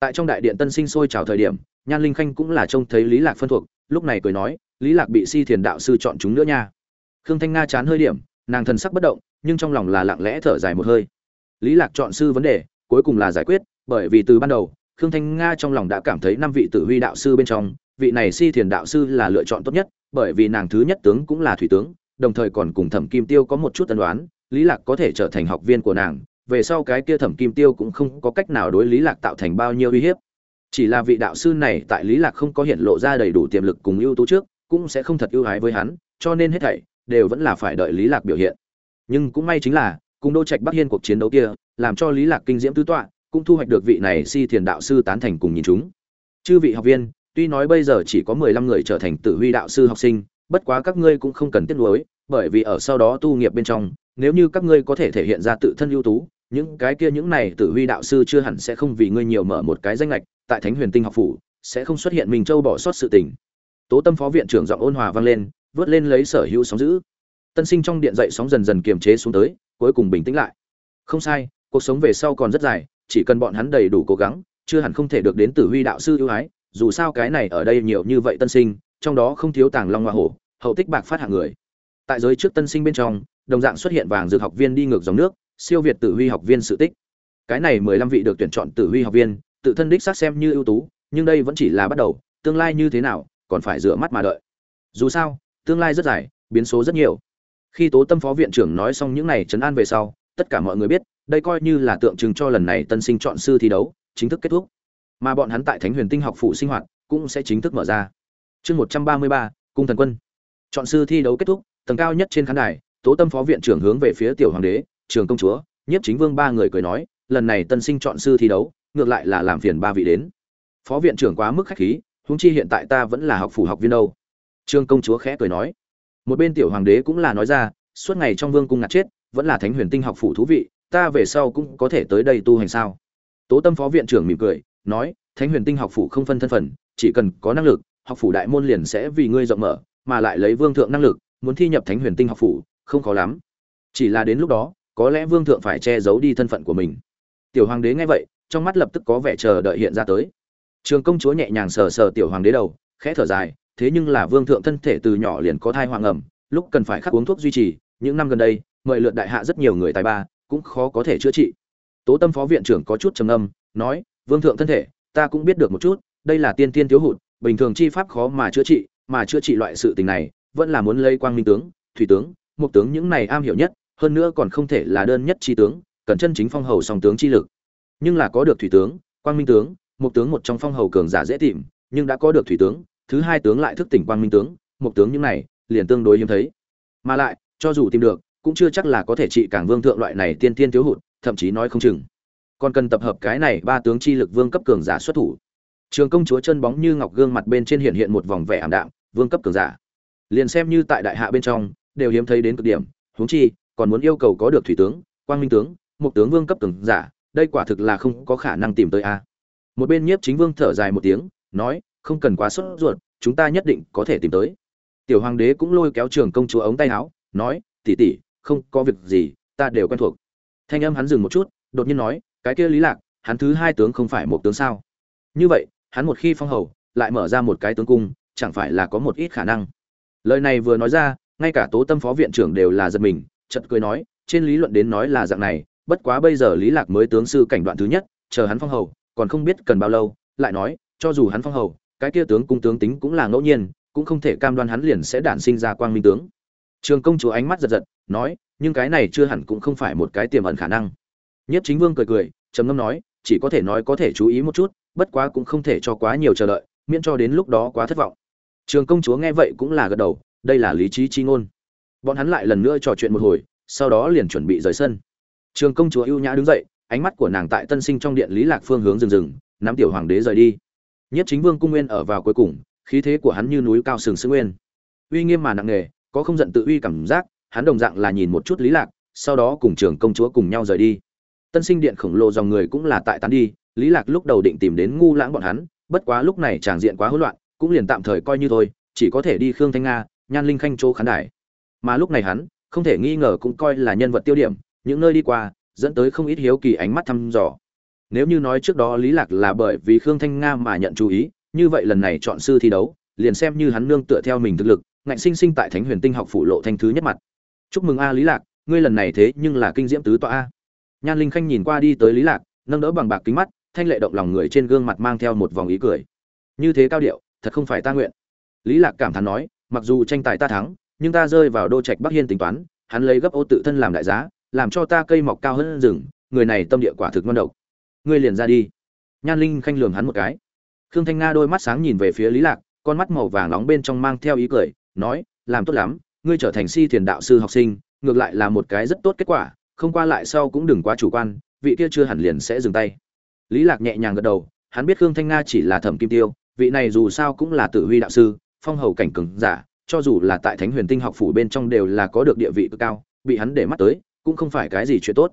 tại trong đại điện tân sinh sôi trào thời điểm, nhan linh khanh cũng là trông thấy lý lạc phân thuộc, lúc này cười nói, lý lạc bị si thiền đạo sư chọn chúng nữa nha. Khương thanh nga chán hơi điểm, nàng thần sắc bất động, nhưng trong lòng là lặng lẽ thở dài một hơi. Lý lạc chọn sư vấn đề, cuối cùng là giải quyết, bởi vì từ ban đầu, khương thanh nga trong lòng đã cảm thấy năm vị tử huy đạo sư bên trong, vị này si thiền đạo sư là lựa chọn tốt nhất, bởi vì nàng thứ nhất tướng cũng là thủy tướng, đồng thời còn cùng thẩm kim tiêu có một chút tân đoán lý lạc có thể trở thành học viên của nàng về sau cái kia thẩm kim tiêu cũng không có cách nào đối lý lạc tạo thành bao nhiêu uy hiếp. Chỉ là vị đạo sư này tại lý lạc không có hiện lộ ra đầy đủ tiềm lực cùng ưu tú trước, cũng sẽ không thật ưu ái với hắn, cho nên hết thảy đều vẫn là phải đợi lý lạc biểu hiện. Nhưng cũng may chính là, cùng đô trạch bắc hiên cuộc chiến đấu kia, làm cho lý lạc kinh diễm tứ tọa, cũng thu hoạch được vị này si thiền đạo sư tán thành cùng nhìn chúng. Chư vị học viên, tuy nói bây giờ chỉ có mười lăm người trở thành tử huy đạo sư học sinh, bất quá các ngươi cũng không cần tiếc nuối, bởi vì ở sau đó tu nghiệp bên trong, nếu như các ngươi có thể thể hiện ra tự thân ưu tú những cái kia những này tử huy đạo sư chưa hẳn sẽ không vì ngươi nhiều mở một cái danh lệch tại thánh huyền tinh học phủ, sẽ không xuất hiện mình châu bỏ sót sự tình. Tố tâm phó viện trưởng giọng ôn hòa vang lên, vớt lên lấy sở hữu sóng giữ tân sinh trong điện dậy sóng dần dần kiềm chế xuống tới, cuối cùng bình tĩnh lại. Không sai, cuộc sống về sau còn rất dài, chỉ cần bọn hắn đầy đủ cố gắng, chưa hẳn không thể được đến tử huy đạo sư ưu ái, dù sao cái này ở đây nhiều như vậy tân sinh, trong đó không thiếu tàng long hoa hổ, hậu tích bạc phát hạng người. Tại giới trước tân sinh bên trong, đồng dạng xuất hiện vàng dược học viên đi ngược dòng nước siêu việt tử huy học viên sự tích. Cái này mười lăm vị được tuyển chọn tử huy học viên, tự thân đích xác xem như ưu tú, nhưng đây vẫn chỉ là bắt đầu, tương lai như thế nào, còn phải rửa mắt mà đợi. Dù sao, tương lai rất dài, biến số rất nhiều. Khi tố tâm phó viện trưởng nói xong những này trấn an về sau, tất cả mọi người biết, đây coi như là tượng trưng cho lần này tân sinh chọn sư thi đấu, chính thức kết thúc. Mà bọn hắn tại thánh huyền tinh học phụ sinh hoạt, cũng sẽ chính thức mở ra. Chương một trăm ba mươi ba, cung thần quân. Chọn sư thi đấu kết thúc, tầng cao nhất trên khán đài, tố tâm phó viện trưởng hướng về phía tiểu hoàng đế trường công chúa, nhiếp chính vương ba người cười nói, lần này tân sinh chọn sư thi đấu, ngược lại là làm phiền ba vị đến. Phó viện trưởng quá mức khách khí, huống chi hiện tại ta vẫn là học phủ học viên đâu. Trương công chúa khẽ cười nói. Một bên tiểu hoàng đế cũng là nói ra, suốt ngày trong vương cung ngạt chết, vẫn là thánh huyền tinh học phủ thú vị, ta về sau cũng có thể tới đây tu hành sao? Tố tâm phó viện trưởng mỉm cười, nói, thánh huyền tinh học phủ không phân thân phận, chỉ cần có năng lực, học phủ đại môn liền sẽ vì ngươi rộng mở, mà lại lấy vương thượng năng lực, muốn thi nhập thánh huyền tinh học phủ, không khó lắm. Chỉ là đến lúc đó có lẽ vương thượng phải che giấu đi thân phận của mình. Tiểu hoàng đế nghe vậy, trong mắt lập tức có vẻ chờ đợi hiện ra tới. Trường công chúa nhẹ nhàng sờ sờ tiểu hoàng đế đầu, khẽ thở dài, thế nhưng là vương thượng thân thể từ nhỏ liền có thai hoàng ẩm, lúc cần phải khắc uống thuốc duy trì, những năm gần đây, mời lượt đại hạ rất nhiều người tài ba, cũng khó có thể chữa trị. Tố tâm phó viện trưởng có chút trầm âm nói, vương thượng thân thể, ta cũng biết được một chút, đây là tiên tiên thiếu hụt, bình thường chi pháp khó mà chữa trị, mà chữa trị loại sự tình này, vẫn là muốn lây quang minh tướng, thủy tướng, mục tướng những này am hiểu nhất hơn nữa còn không thể là đơn nhất chi tướng, cần chân chính phong hầu song tướng chi lực. Nhưng là có được thủy tướng, quang minh tướng, một tướng một trong phong hầu cường giả dễ tìm, nhưng đã có được thủy tướng, thứ hai tướng lại thức tỉnh quang minh tướng, một tướng những này, liền tương đối hiếm thấy. Mà lại, cho dù tìm được, cũng chưa chắc là có thể trị cảng vương thượng loại này tiên tiên thiếu hụt, thậm chí nói không chừng. Còn cần tập hợp cái này ba tướng chi lực vương cấp cường giả xuất thủ. Trường công chúa chân bóng như ngọc gương mặt bên trên hiện hiện một vòng vẻ ảm đạm, vương cấp cường giả. Liền xem như tại đại hạ bên trong, đều hiếm thấy đến cực điểm, huống chi còn muốn yêu cầu có được thủy tướng, quang minh tướng một tướng vương cấp từng giả, đây quả thực là không có khả năng tìm tới a. Một bên nhiếp chính vương thở dài một tiếng, nói, không cần quá sốt ruột, chúng ta nhất định có thể tìm tới. Tiểu hoàng đế cũng lôi kéo trường công chúa ống tay áo, nói tỉ tỉ không có việc gì, ta đều quen thuộc. Thanh âm hắn dừng một chút, đột nhiên nói, cái kia lý lạc, hắn thứ hai tướng không phải một tướng sao? Như vậy, hắn một khi phong hầu, lại mở ra một cái tướng cung, chẳng phải là có một ít khả năng. Lời này vừa nói ra, ngay cả tố tâm phó viện trưởng đều là giật mình chợt cười nói, trên lý luận đến nói là dạng này, bất quá bây giờ lý lạc mới tướng sư cảnh đoạn thứ nhất, chờ hắn phong hầu, còn không biết cần bao lâu, lại nói, cho dù hắn phong hầu, cái kia tướng cung tướng tính cũng là ngẫu nhiên, cũng không thể cam đoan hắn liền sẽ đản sinh ra quang minh tướng. Trường công chúa ánh mắt giật giật, nói, nhưng cái này chưa hẳn cũng không phải một cái tiềm ẩn khả năng. Nhất chính vương cười cười, trầm ngâm nói, chỉ có thể nói có thể chú ý một chút, bất quá cũng không thể cho quá nhiều chờ đợi, miễn cho đến lúc đó quá thất vọng. Trường công chúa nghe vậy cũng là gật đầu, đây là lý trí chi ngôn bọn hắn lại lần nữa trò chuyện một hồi, sau đó liền chuẩn bị rời sân. Trường công chúa ưu nhã đứng dậy, ánh mắt của nàng tại tân sinh trong điện lý lạc phương hướng rừng rừng, nắm tiểu hoàng đế rời đi. Nhất chính vương cung nguyên ở vào cuối cùng, khí thế của hắn như núi cao sừng sững nguyên. Uy nghiêm mà nặng nề, có không giận tự uy cảm giác, hắn đồng dạng là nhìn một chút lý lạc, sau đó cùng trường công chúa cùng nhau rời đi. Tân sinh điện khổng lồ dòng người cũng là tại tán đi, lý lạc lúc đầu định tìm đến ngu lãng bọn hắn, bất quá lúc này tràng diện quá hỗn loạn, cũng liền tạm thời coi như thôi, chỉ có thể đi khương thanh nga, nhan linh khanh chỗ khán đài mà lúc này hắn, không thể nghi ngờ cũng coi là nhân vật tiêu điểm, những nơi đi qua, dẫn tới không ít hiếu kỳ ánh mắt thăm dò. Nếu như nói trước đó lý lạc là bởi vì khương thanh nga mà nhận chú ý, như vậy lần này chọn sư thi đấu, liền xem như hắn nương tựa theo mình thực lực, ngạnh sinh sinh tại thánh huyền tinh học phủ lộ thanh thứ nhất mặt. Chúc mừng a lý lạc, ngươi lần này thế nhưng là kinh diễm tứ tọa a. Nhan linh khanh nhìn qua đi tới lý lạc, nâng đỡ bằng bạc kính mắt, thanh lệ động lòng người trên gương mặt mang theo một vòng ý cười. Như thế cao điệu, thật không phải ta nguyện. Lý lạc cảm thán nói, mặc dù tranh tài ta thắng nhưng ta rơi vào đô trạch bắc hiên tính toán, hắn lấy gấp ô tự thân làm đại giá, làm cho ta cây mọc cao hơn rừng, người này tâm địa quả thực ngon độc. Ngươi liền ra đi. Nhan linh khanh lường hắn một cái. Khương thanh nga đôi mắt sáng nhìn về phía lý lạc, con mắt màu vàng nóng bên trong mang theo ý cười, nói, làm tốt lắm, ngươi trở thành si thiền đạo sư học sinh, ngược lại là một cái rất tốt kết quả, không qua lại sau cũng đừng quá chủ quan, vị kia chưa hẳn liền sẽ dừng tay. Lý lạc nhẹ nhàng gật đầu, hắn biết khương thanh nga chỉ là thẩm kim tiêu, vị này dù sao cũng là tự huy đạo sư, phong hầu cảnh cường giả cho dù là tại thánh huyền tinh học phủ bên trong đều là có được địa vị cực cao, bị hắn để mắt tới, cũng không phải cái gì chuyện tốt.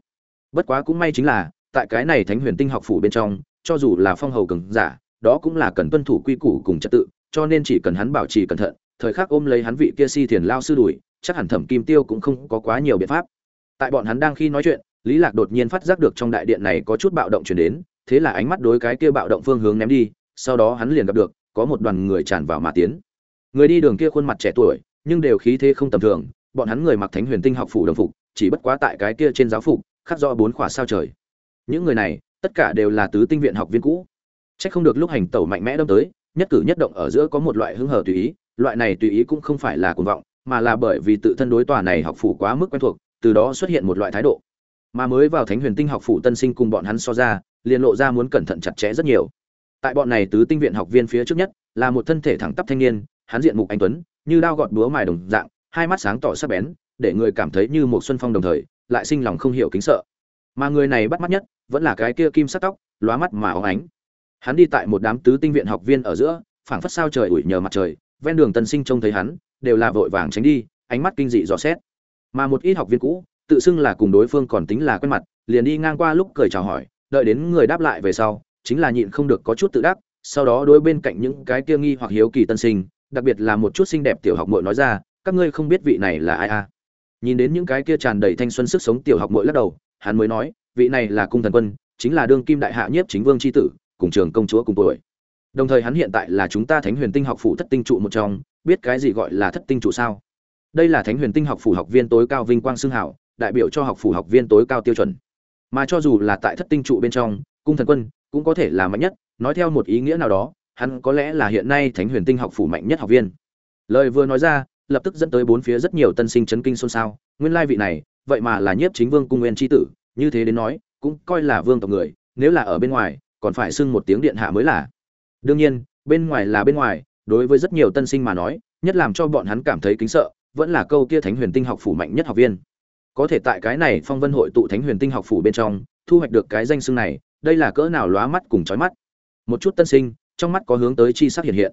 Bất quá cũng may chính là, tại cái này thánh huyền tinh học phủ bên trong, cho dù là phong hầu cường giả, đó cũng là cần tuân thủ quy củ cùng trật tự, cho nên chỉ cần hắn bảo trì cẩn thận, thời khắc ôm lấy hắn vị kia si thiền lao sư đuổi, chắc hẳn thẩm kim tiêu cũng không có quá nhiều biện pháp. Tại bọn hắn đang khi nói chuyện, lý lạc đột nhiên phát giác được trong đại điện này có chút bạo động chuyển đến, thế là ánh mắt đối cái kia bạo động phương hướng ném đi, sau đó hắn liền gặp được, có một đoàn người tràn vào mà tiến người đi đường kia khuôn mặt trẻ tuổi, nhưng đều khí thế không tầm thường, bọn hắn người mặc thánh huyền tinh học phủ đồng phục, chỉ bất quá tại cái kia trên giáo phục, khắc rõ bốn khỏa sao trời. Những người này, tất cả đều là tứ tinh viện học viên cũ. Trách không được lúc hành tẩu mạnh mẽ đâm tới, nhất cử nhất động ở giữa có một loại hưng hở tùy ý, loại này tùy ý cũng không phải là cuồng vọng, mà là bởi vì tự thân đối tòa này học phủ quá mức quen thuộc, từ đó xuất hiện một loại thái độ. Mà mới vào thánh huyền tinh học phủ tân sinh cùng bọn hắn so ra, liền lộ ra muốn cẩn thận chặt chẽ rất nhiều. Tại bọn này tứ tinh viện học viên phía trước nhất, là một thân thể thẳng tắp thanh niên hắn diện mục anh tuấn, như đao gọt búa mài đồng dạng, hai mắt sáng tỏ sắc bén, để người cảm thấy như một xuân phong đồng thời, lại sinh lòng không hiểu kính sợ. Mà người này bắt mắt nhất, vẫn là cái kia kim sắc tóc, lóa mắt mà óng ánh. Hắn đi tại một đám tứ tinh viện học viên ở giữa, phảng phất sao trời ủi nhờ mặt trời, ven đường tân sinh trông thấy hắn, đều là vội vàng tránh đi, ánh mắt kinh dị dò xét. Mà một ít học viên cũ, tự xưng là cùng đối phương còn tính là quen mặt, liền đi ngang qua lúc cười chào hỏi, đợi đến người đáp lại về sau, chính là nhịn không được có chút tự đắc, sau đó đối bên cạnh những cái kia nghi hoặc hiếu kỳ tân sinh đặc biệt là một chút xinh đẹp tiểu học muội nói ra, các ngươi không biết vị này là ai à. Nhìn đến những cái kia tràn đầy thanh xuân sức sống tiểu học muội lắc đầu, hắn mới nói, vị này là cung thần quân, chính là đương kim đại hạ nhiếp chính vương chi tử, cùng trường công chúa cùng tuổi. Đồng thời hắn hiện tại là chúng ta thánh huyền tinh học phủ thất tinh trụ một trong, biết cái gì gọi là thất tinh trụ sao? Đây là thánh huyền tinh học phủ học viên tối cao vinh quang xưng hảo đại biểu cho học phủ học viên tối cao tiêu chuẩn. Mà cho dù là tại thất tinh trụ bên trong, cung thần quân cũng có thể là mạnh nhất, nói theo một ý nghĩa nào đó hắn có lẽ là hiện nay thánh huyền tinh học phủ mạnh nhất học viên. Lời vừa nói ra, lập tức dẫn tới bốn phía rất nhiều tân sinh chấn kinh xôn xao. Nguyên lai vị này, vậy mà là nhiếp chính vương cung nguyên tri tử, như thế đến nói, cũng coi là vương tộc người, nếu là ở bên ngoài, còn phải xưng một tiếng điện hạ mới là. Đương nhiên, bên ngoài là bên ngoài, đối với rất nhiều tân sinh mà nói, nhất làm cho bọn hắn cảm thấy kính sợ, vẫn là câu kia thánh huyền tinh học phủ mạnh nhất học viên. Có thể tại cái này phong vân hội tụ thánh huyền tinh học phủ bên trong, thu hoạch được cái danh xưng này, đây là cỡ nào lóa mắt cùng chói mắt. Một chút tân sinh trong mắt có hướng tới chi sắc hiện hiện.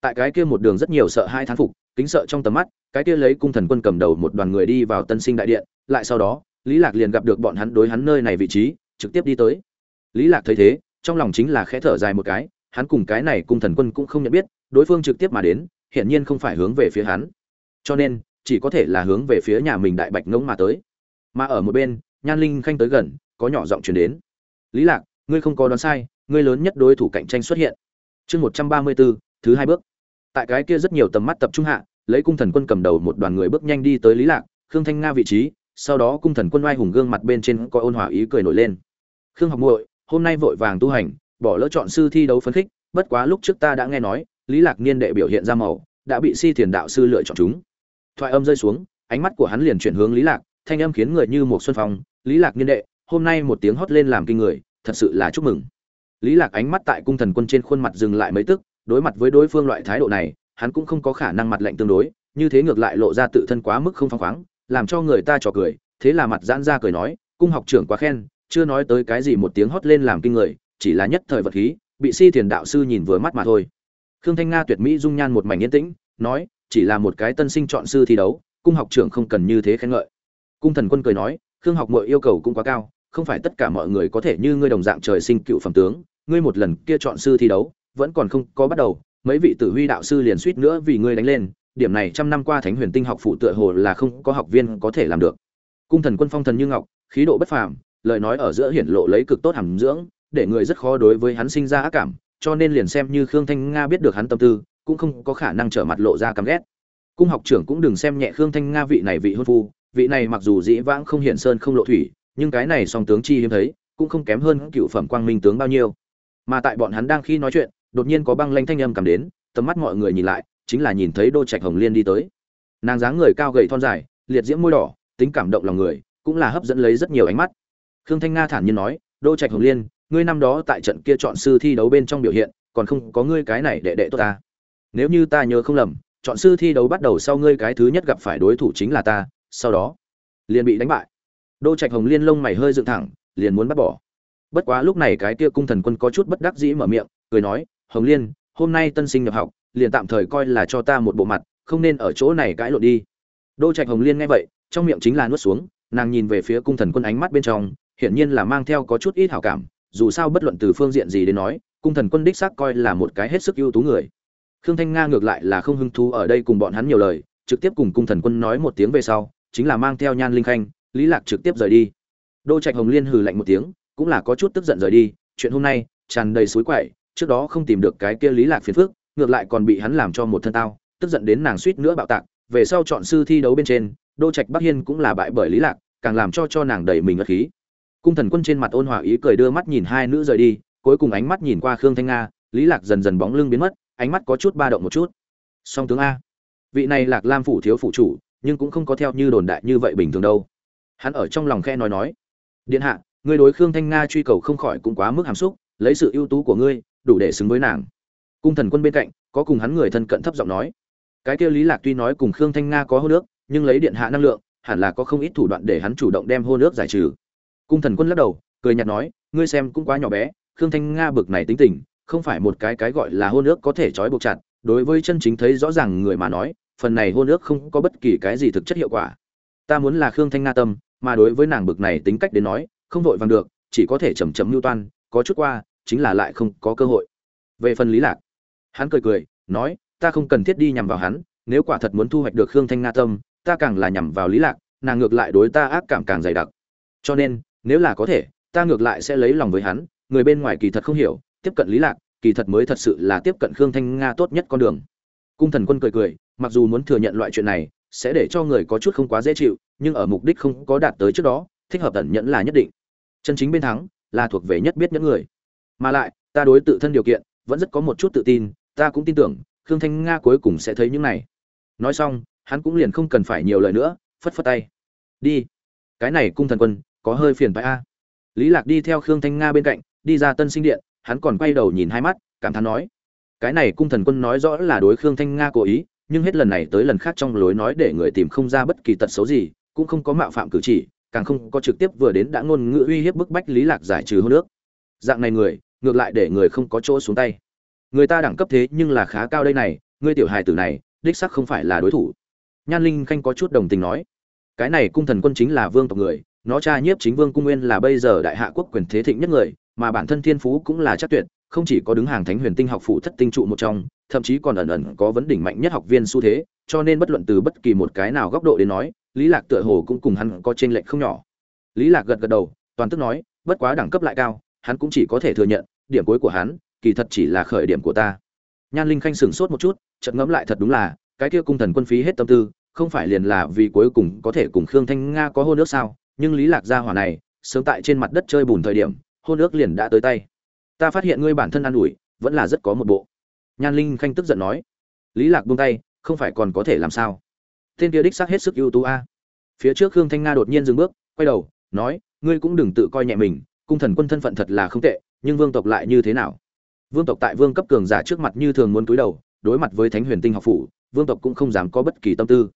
Tại cái kia một đường rất nhiều sợ hai thán phục, kính sợ trong tầm mắt, cái kia lấy cung thần quân cầm đầu một đoàn người đi vào tân sinh đại điện, lại sau đó, lý lạc liền gặp được bọn hắn đối hắn nơi này vị trí, trực tiếp đi tới. Lý lạc thấy thế, trong lòng chính là khẽ thở dài một cái, hắn cùng cái này cung thần quân cũng không nhận biết, đối phương trực tiếp mà đến, hiển nhiên không phải hướng về phía hắn. Cho nên, chỉ có thể là hướng về phía nhà mình đại bạch ngỗng mà tới. Mà ở một bên, nhan linh khanh tới gần, có nhỏ giọng truyền đến. Lý lạc, ngươi không có đoán sai, ngươi lớn nhất đối thủ cạnh tranh xuất hiện chương một trăm ba mươi bốn thứ hai bước. Tại cái kia rất nhiều tầm mắt tập trung hạ, lấy cung thần quân cầm đầu một đoàn người bước nhanh đi tới lý lạc, khương thanh nga vị trí, sau đó cung thần quân oai hùng gương mặt bên trên có ôn hòa ý cười nổi lên. Khương học muội, hôm nay vội vàng tu hành, bỏ lỡ chọn sư thi đấu phấn khích, bất quá lúc trước ta đã nghe nói, lý lạc niên đệ biểu hiện ra màu, đã bị si thiền đạo sư lựa chọn chúng. Thoại âm rơi xuống, ánh mắt của hắn liền chuyển hướng lý lạc, thanh âm khiến người như một xuân phong, lý lạc niên đệ, hôm nay một tiếng hót lên làm kinh người, thật sự là chúc mừng lý lạc ánh mắt tại cung thần quân trên khuôn mặt dừng lại mấy tức, đối mặt với đối phương loại thái độ này, hắn cũng không có khả năng mặt lạnh tương đối, như thế ngược lại lộ ra tự thân quá mức không phăng khoáng, làm cho người ta trò cười, thế là mặt giãn ra cười nói, cung học trưởng quá khen, chưa nói tới cái gì một tiếng hót lên làm kinh người, chỉ là nhất thời vật khí, bị si thiền đạo sư nhìn vừa mắt mà thôi. Khương thanh nga tuyệt mỹ dung nhan một mảnh yên tĩnh, nói, chỉ là một cái tân sinh chọn sư thi đấu, cung học trưởng không cần như thế khen ngợi. Cung thần quân cười nói, khương học mọi yêu cầu cũng quá cao, không phải tất cả mọi người có thể như ngươi đồng dạng trời sinh cựu phẩm tướng ngươi một lần kia chọn sư thi đấu, vẫn còn không có bắt đầu, mấy vị tử huy đạo sư liền suýt nữa vì ngươi đánh lên, điểm này trăm năm qua thánh huyền tinh học phụ tựa hồ là không có học viên có thể làm được. Cung thần quân phong thần như ngọc, khí độ bất phàm, lời nói ở giữa hiển lộ lấy cực tốt hàm dưỡng, để người rất khó đối với hắn sinh ra ác cảm, cho nên liền xem như khương thanh nga biết được hắn tâm tư, cũng không có khả năng trở mặt lộ ra căm ghét. Cung học trưởng cũng đừng xem nhẹ khương thanh nga vị này vị hôn phu, vị này mặc dù dĩ vãng không hiển sơn không lộ thủy, nhưng cái này song tướng chi hiếm thấy, cũng không kém hơn cựu phẩm quang minh tướng bao nhiêu mà tại bọn hắn đang khi nói chuyện, đột nhiên có băng lanh thanh âm cảm đến, tầm mắt mọi người nhìn lại, chính là nhìn thấy đô trạch hồng liên đi tới. Nàng dáng người cao gầy thon dài, liệt diễm môi đỏ, tính cảm động lòng người, cũng là hấp dẫn lấy rất nhiều ánh mắt. Khương thanh nga thản nhiên nói, đô trạch hồng liên, ngươi năm đó tại trận kia chọn sư thi đấu bên trong biểu hiện, còn không có ngươi cái này đệ đệ tốt ta. Nếu như ta nhớ không lầm, chọn sư thi đấu bắt đầu sau ngươi cái thứ nhất gặp phải đối thủ chính là ta, sau đó liền bị đánh bại. Đô trạch hồng liên lông mày hơi dựng thẳng, liền muốn bắt bỏ bất quá lúc này cái kia cung thần quân có chút bất đắc dĩ mở miệng, cười nói, hồng liên, hôm nay tân sinh nhập học, liền tạm thời coi là cho ta một bộ mặt, không nên ở chỗ này cãi lộn đi. Đô trạch hồng liên nghe vậy, trong miệng chính là nuốt xuống, nàng nhìn về phía cung thần quân ánh mắt bên trong, hiển nhiên là mang theo có chút ít hảo cảm, dù sao bất luận từ phương diện gì đến nói, cung thần quân đích xác coi là một cái hết sức ưu tú người. Khương thanh nga ngược lại là không hứng thú ở đây cùng bọn hắn nhiều lời, trực tiếp cùng cung thần quân nói một tiếng về sau, chính là mang theo nhan linh khanh, lý lạc trực tiếp rời đi. Đô trạch hồng liên hừ lạnh một tiếng cũng là có chút tức giận rời đi, chuyện hôm nay tràn đầy suối quậy, trước đó không tìm được cái kia lý lạc phiền phức, ngược lại còn bị hắn làm cho một thân tao, tức giận đến nàng suýt nữa bạo tạc, về sau chọn sư thi đấu bên trên, đô trạch bắc hiên cũng là bại bởi lý lạc, càng làm cho cho nàng đẩy mình ngất khí. Cung thần quân trên mặt ôn hòa ý cười đưa mắt nhìn hai nữ rời đi, cuối cùng ánh mắt nhìn qua khương thanh nga, lý lạc dần dần bóng lưng biến mất, ánh mắt có chút ba động một chút. Song tướng a. Vị này lạc lam phủ thiếu phụ chủ, nhưng cũng không có theo như đồn đại như vậy bình thường đâu. Hắn ở trong lòng khe nói nói. Điện hạ ngươi đối khương thanh nga truy cầu không khỏi cũng quá mức hàm xúc lấy sự ưu tú của ngươi đủ để xứng với nàng. Cung thần quân bên cạnh có cùng hắn người thân cận thấp giọng nói. Cái kia lý lạc tuy nói cùng khương thanh nga có hôn nước, nhưng lấy điện hạ năng lượng hẳn là có không ít thủ đoạn để hắn chủ động đem hôn nước giải trừ. Cung thần quân lắc đầu cười nhạt nói ngươi xem cũng quá nhỏ bé khương thanh nga bực này tính tình không phải một cái cái gọi là hôn nước có thể trói buộc chặt đối với chân chính thấy rõ ràng người mà nói phần này hôn nước không có bất kỳ cái gì thực chất hiệu quả. Ta muốn là khương thanh nga tâm mà đối với nàng bực này tính cách đến nói không vội vàng được, chỉ có thể chầm chậm mưu toan, có chút qua, chính là lại không có cơ hội. Về phần lý lạc, hắn cười cười, nói, ta không cần thiết đi nhằm vào hắn, nếu quả thật muốn thu hoạch được khương thanh nga tâm, ta càng là nhằm vào lý lạc, nàng ngược lại đối ta ác cảm càng dày đặc. Cho nên, nếu là có thể, ta ngược lại sẽ lấy lòng với hắn, người bên ngoài kỳ thật không hiểu, tiếp cận lý lạc, kỳ thật mới thật sự là tiếp cận khương thanh nga tốt nhất con đường. Cung thần quân cười cười, mặc dù muốn thừa nhận loại chuyện này, sẽ để cho người có chút không quá dễ chịu, nhưng ở mục đích không có đạt tới trước đó, thích hợp tẩn nhẫn là nhất định chân chính bên thắng là thuộc về nhất biết những người. Mà lại, ta đối tự thân điều kiện vẫn rất có một chút tự tin, ta cũng tin tưởng khương thanh nga cuối cùng sẽ thấy những này. Nói xong, hắn cũng liền không cần phải nhiều lời nữa, phất phất tay. Đi. Cái này cung thần quân, có hơi phiền phải a. Lý lạc đi theo khương thanh nga bên cạnh, đi ra tân sinh điện, hắn còn quay đầu nhìn hai mắt, cảm thán nói. Cái này cung thần quân nói rõ là đối khương thanh nga cố ý, nhưng hết lần này tới lần khác trong lối nói để người tìm không ra bất kỳ tật xấu gì, cũng không có mạo phạm cử chỉ càng không có trực tiếp vừa đến đã ngôn ngữ uy hiếp bức bách lý lạc giải trừ hôn nước dạng này người, ngược lại để người không có chỗ xuống tay. Người ta đẳng cấp thế nhưng là khá cao đây này, ngươi tiểu hài tử này, đích sắc không phải là đối thủ. Nhan linh khanh có chút đồng tình nói, cái này cung thần quân chính là vương tộc người, nó cha nhiếp chính vương cung nguyên là bây giờ đại hạ quốc quyền thế thịnh nhất người, mà bản thân thiên phú cũng là chắc tuyệt, không chỉ có đứng hàng thánh huyền tinh học phủ thất tinh trụ một trong thậm chí còn ẩn ẩn có vấn đỉnh mạnh nhất học viên xu thế, cho nên bất luận từ bất kỳ một cái nào góc độ đến nói, lý lạc tựa hồ cũng cùng hắn có trên lệnh không nhỏ. Lý lạc gật gật đầu, toàn tức nói, bất quá đẳng cấp lại cao, hắn cũng chỉ có thể thừa nhận, điểm cuối của hắn, kỳ thật chỉ là khởi điểm của ta. Nhan linh khanh sửng sốt một chút, chợt ngẫm lại thật đúng là, cái kia cung thần quân phí hết tâm tư, không phải liền là vì cuối cùng có thể cùng khương thanh nga có hôn ước sao, nhưng lý lạc gia hỏa này, sớm tại trên mặt đất chơi bùn thời điểm, hôn ước liền đã tới tay. Ta phát hiện ngươi bản thân ăn ủi, vẫn là rất có một bộ nhan linh khanh tức giận nói, lý lạc buông tay, không phải còn có thể làm sao? Tên kia đích xác hết sức ưu tú a. Phía trước khương thanh nga đột nhiên dừng bước, quay đầu, nói, ngươi cũng đừng tự coi nhẹ mình, cung thần quân thân phận thật là không tệ, nhưng vương tộc lại như thế nào? Vương tộc tại vương cấp cường giả trước mặt như thường muốn cúi đầu, đối mặt với thánh huyền tinh học phủ, vương tộc cũng không dám có bất kỳ tâm tư.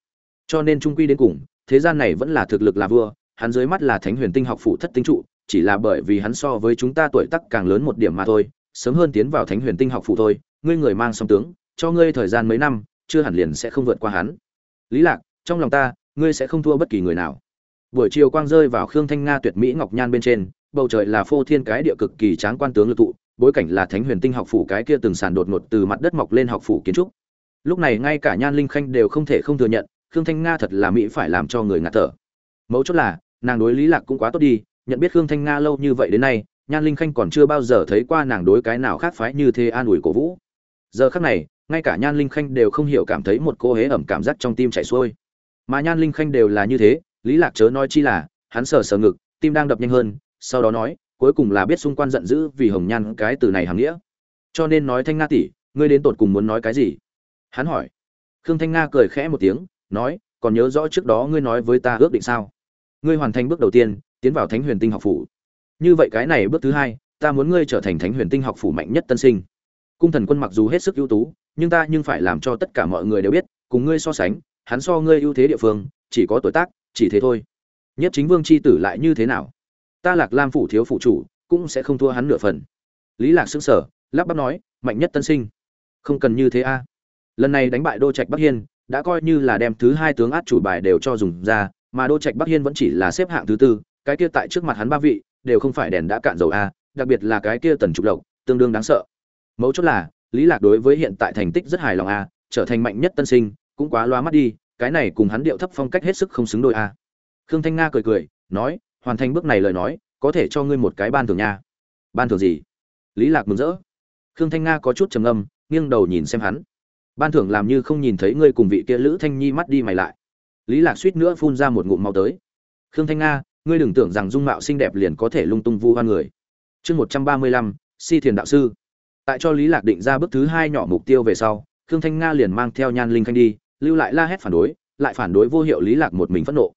Cho nên trung quy đến cùng, thế gian này vẫn là thực lực là vua, hắn dưới mắt là thánh huyền tinh học phủ thất tinh trụ, chỉ là bởi vì hắn so với chúng ta tuổi tác càng lớn một điểm mà thôi, sớm hơn tiến vào thánh huyền tinh học phủ thôi ngươi người mang song tướng, cho ngươi thời gian mấy năm, chưa hẳn liền sẽ không vượt qua hắn. Lý lạc, trong lòng ta, ngươi sẽ không thua bất kỳ người nào. Buổi chiều quang rơi vào khương thanh nga tuyệt mỹ ngọc nhan bên trên, bầu trời là phô thiên cái địa cực kỳ tráng quan tướng lực tụ, bối cảnh là thánh huyền tinh học phủ cái kia từng sàn đột ngột từ mặt đất mọc lên học phủ kiến trúc. Lúc này ngay cả nhan linh khanh đều không thể không thừa nhận, khương thanh nga thật là mỹ phải làm cho người ngạt thở. Mấu chốt là, nàng đối lý lạc cũng quá tốt đi, nhận biết khương thanh nga lâu như vậy đến nay, nhan linh khanh còn chưa bao giờ thấy qua nàng đối cái nào khác phái như thế an ủi cổ vũ giờ khắc này, ngay cả nhan linh khanh đều không hiểu cảm thấy một cô hế ẩm cảm giác trong tim chảy xuôi. Mà nhan linh khanh đều là như thế, lý lạc chớ nói chi là, hắn sờ sờ ngực, tim đang đập nhanh hơn, sau đó nói, cuối cùng là biết xung quanh giận dữ vì hồng nhan cái từ này hàm nghĩa. Cho nên nói thanh nga tỷ, ngươi đến tột cùng muốn nói cái gì? Hắn hỏi. Khương thanh nga cười khẽ một tiếng, nói, còn nhớ rõ trước đó ngươi nói với ta ước định sao? Ngươi hoàn thành bước đầu tiên, tiến vào thánh huyền tinh học phủ. Như vậy cái này bước thứ hai, ta muốn ngươi trở thành thánh huyền tinh học phủ mạnh nhất tân sinh cung thần quân mặc dù hết sức ưu tú, nhưng ta nhưng phải làm cho tất cả mọi người đều biết, cùng ngươi so sánh, hắn so ngươi ưu thế địa phương, chỉ có tuổi tác, chỉ thế thôi. Nhất chính vương c h i tử lại như thế nào? Ta lạc lam phủ thiếu phụ chủ, cũng sẽ không thua hắn nửa phần. Lý lạc xứng sở lắp bắp nói, mạnh nhất tân sinh. Không cần như thế a. Lần này đánh bại đô trạch bắc hiên, đã coi như là đem thứ hai tướng át chủ bài đều cho dùng ra, mà đô trạch bắc hiên vẫn chỉ là xếp hạng thứ tư, cái kia tại trước mặt hắn ba vị, đều không phải đèn đã cạn dầu a, đặc biệt là cái kia tần trục lộc, tương đương đáng sợ mấu chốt là, lý lạc đối với hiện tại thành tích rất hài lòng a trở thành mạnh nhất tân sinh, cũng quá loa mắt đi, cái này cùng hắn điệu thấp phong cách hết sức không xứng đôi a khương thanh nga cười cười, nói, hoàn thành bước này lời nói, có thể cho ngươi một cái ban thưởng nha. Ban thưởng gì? Lý lạc mừng rỡ. Khương thanh nga có chút trầm ngâm, nghiêng đầu nhìn xem hắn. Ban thưởng làm như không nhìn thấy ngươi cùng vị kia lữ thanh nhi mắt đi mày lại. Lý lạc suýt nữa phun ra một ngụm máu tới. Khương thanh nga, ngươi đừng tưởng rằng dung mạo xinh đẹp liền có thể lung tung vu hoan người. Chương một trăm ba mươi lăm, si thiền đạo sư tại cho lý lạc định ra bước thứ hai nhỏ mục tiêu về sau, khương thanh nga liền mang theo nhan linh khanh đi, lưu lại la hét phản đối, lại phản đối vô hiệu lý lạc một mình phẫn nộ.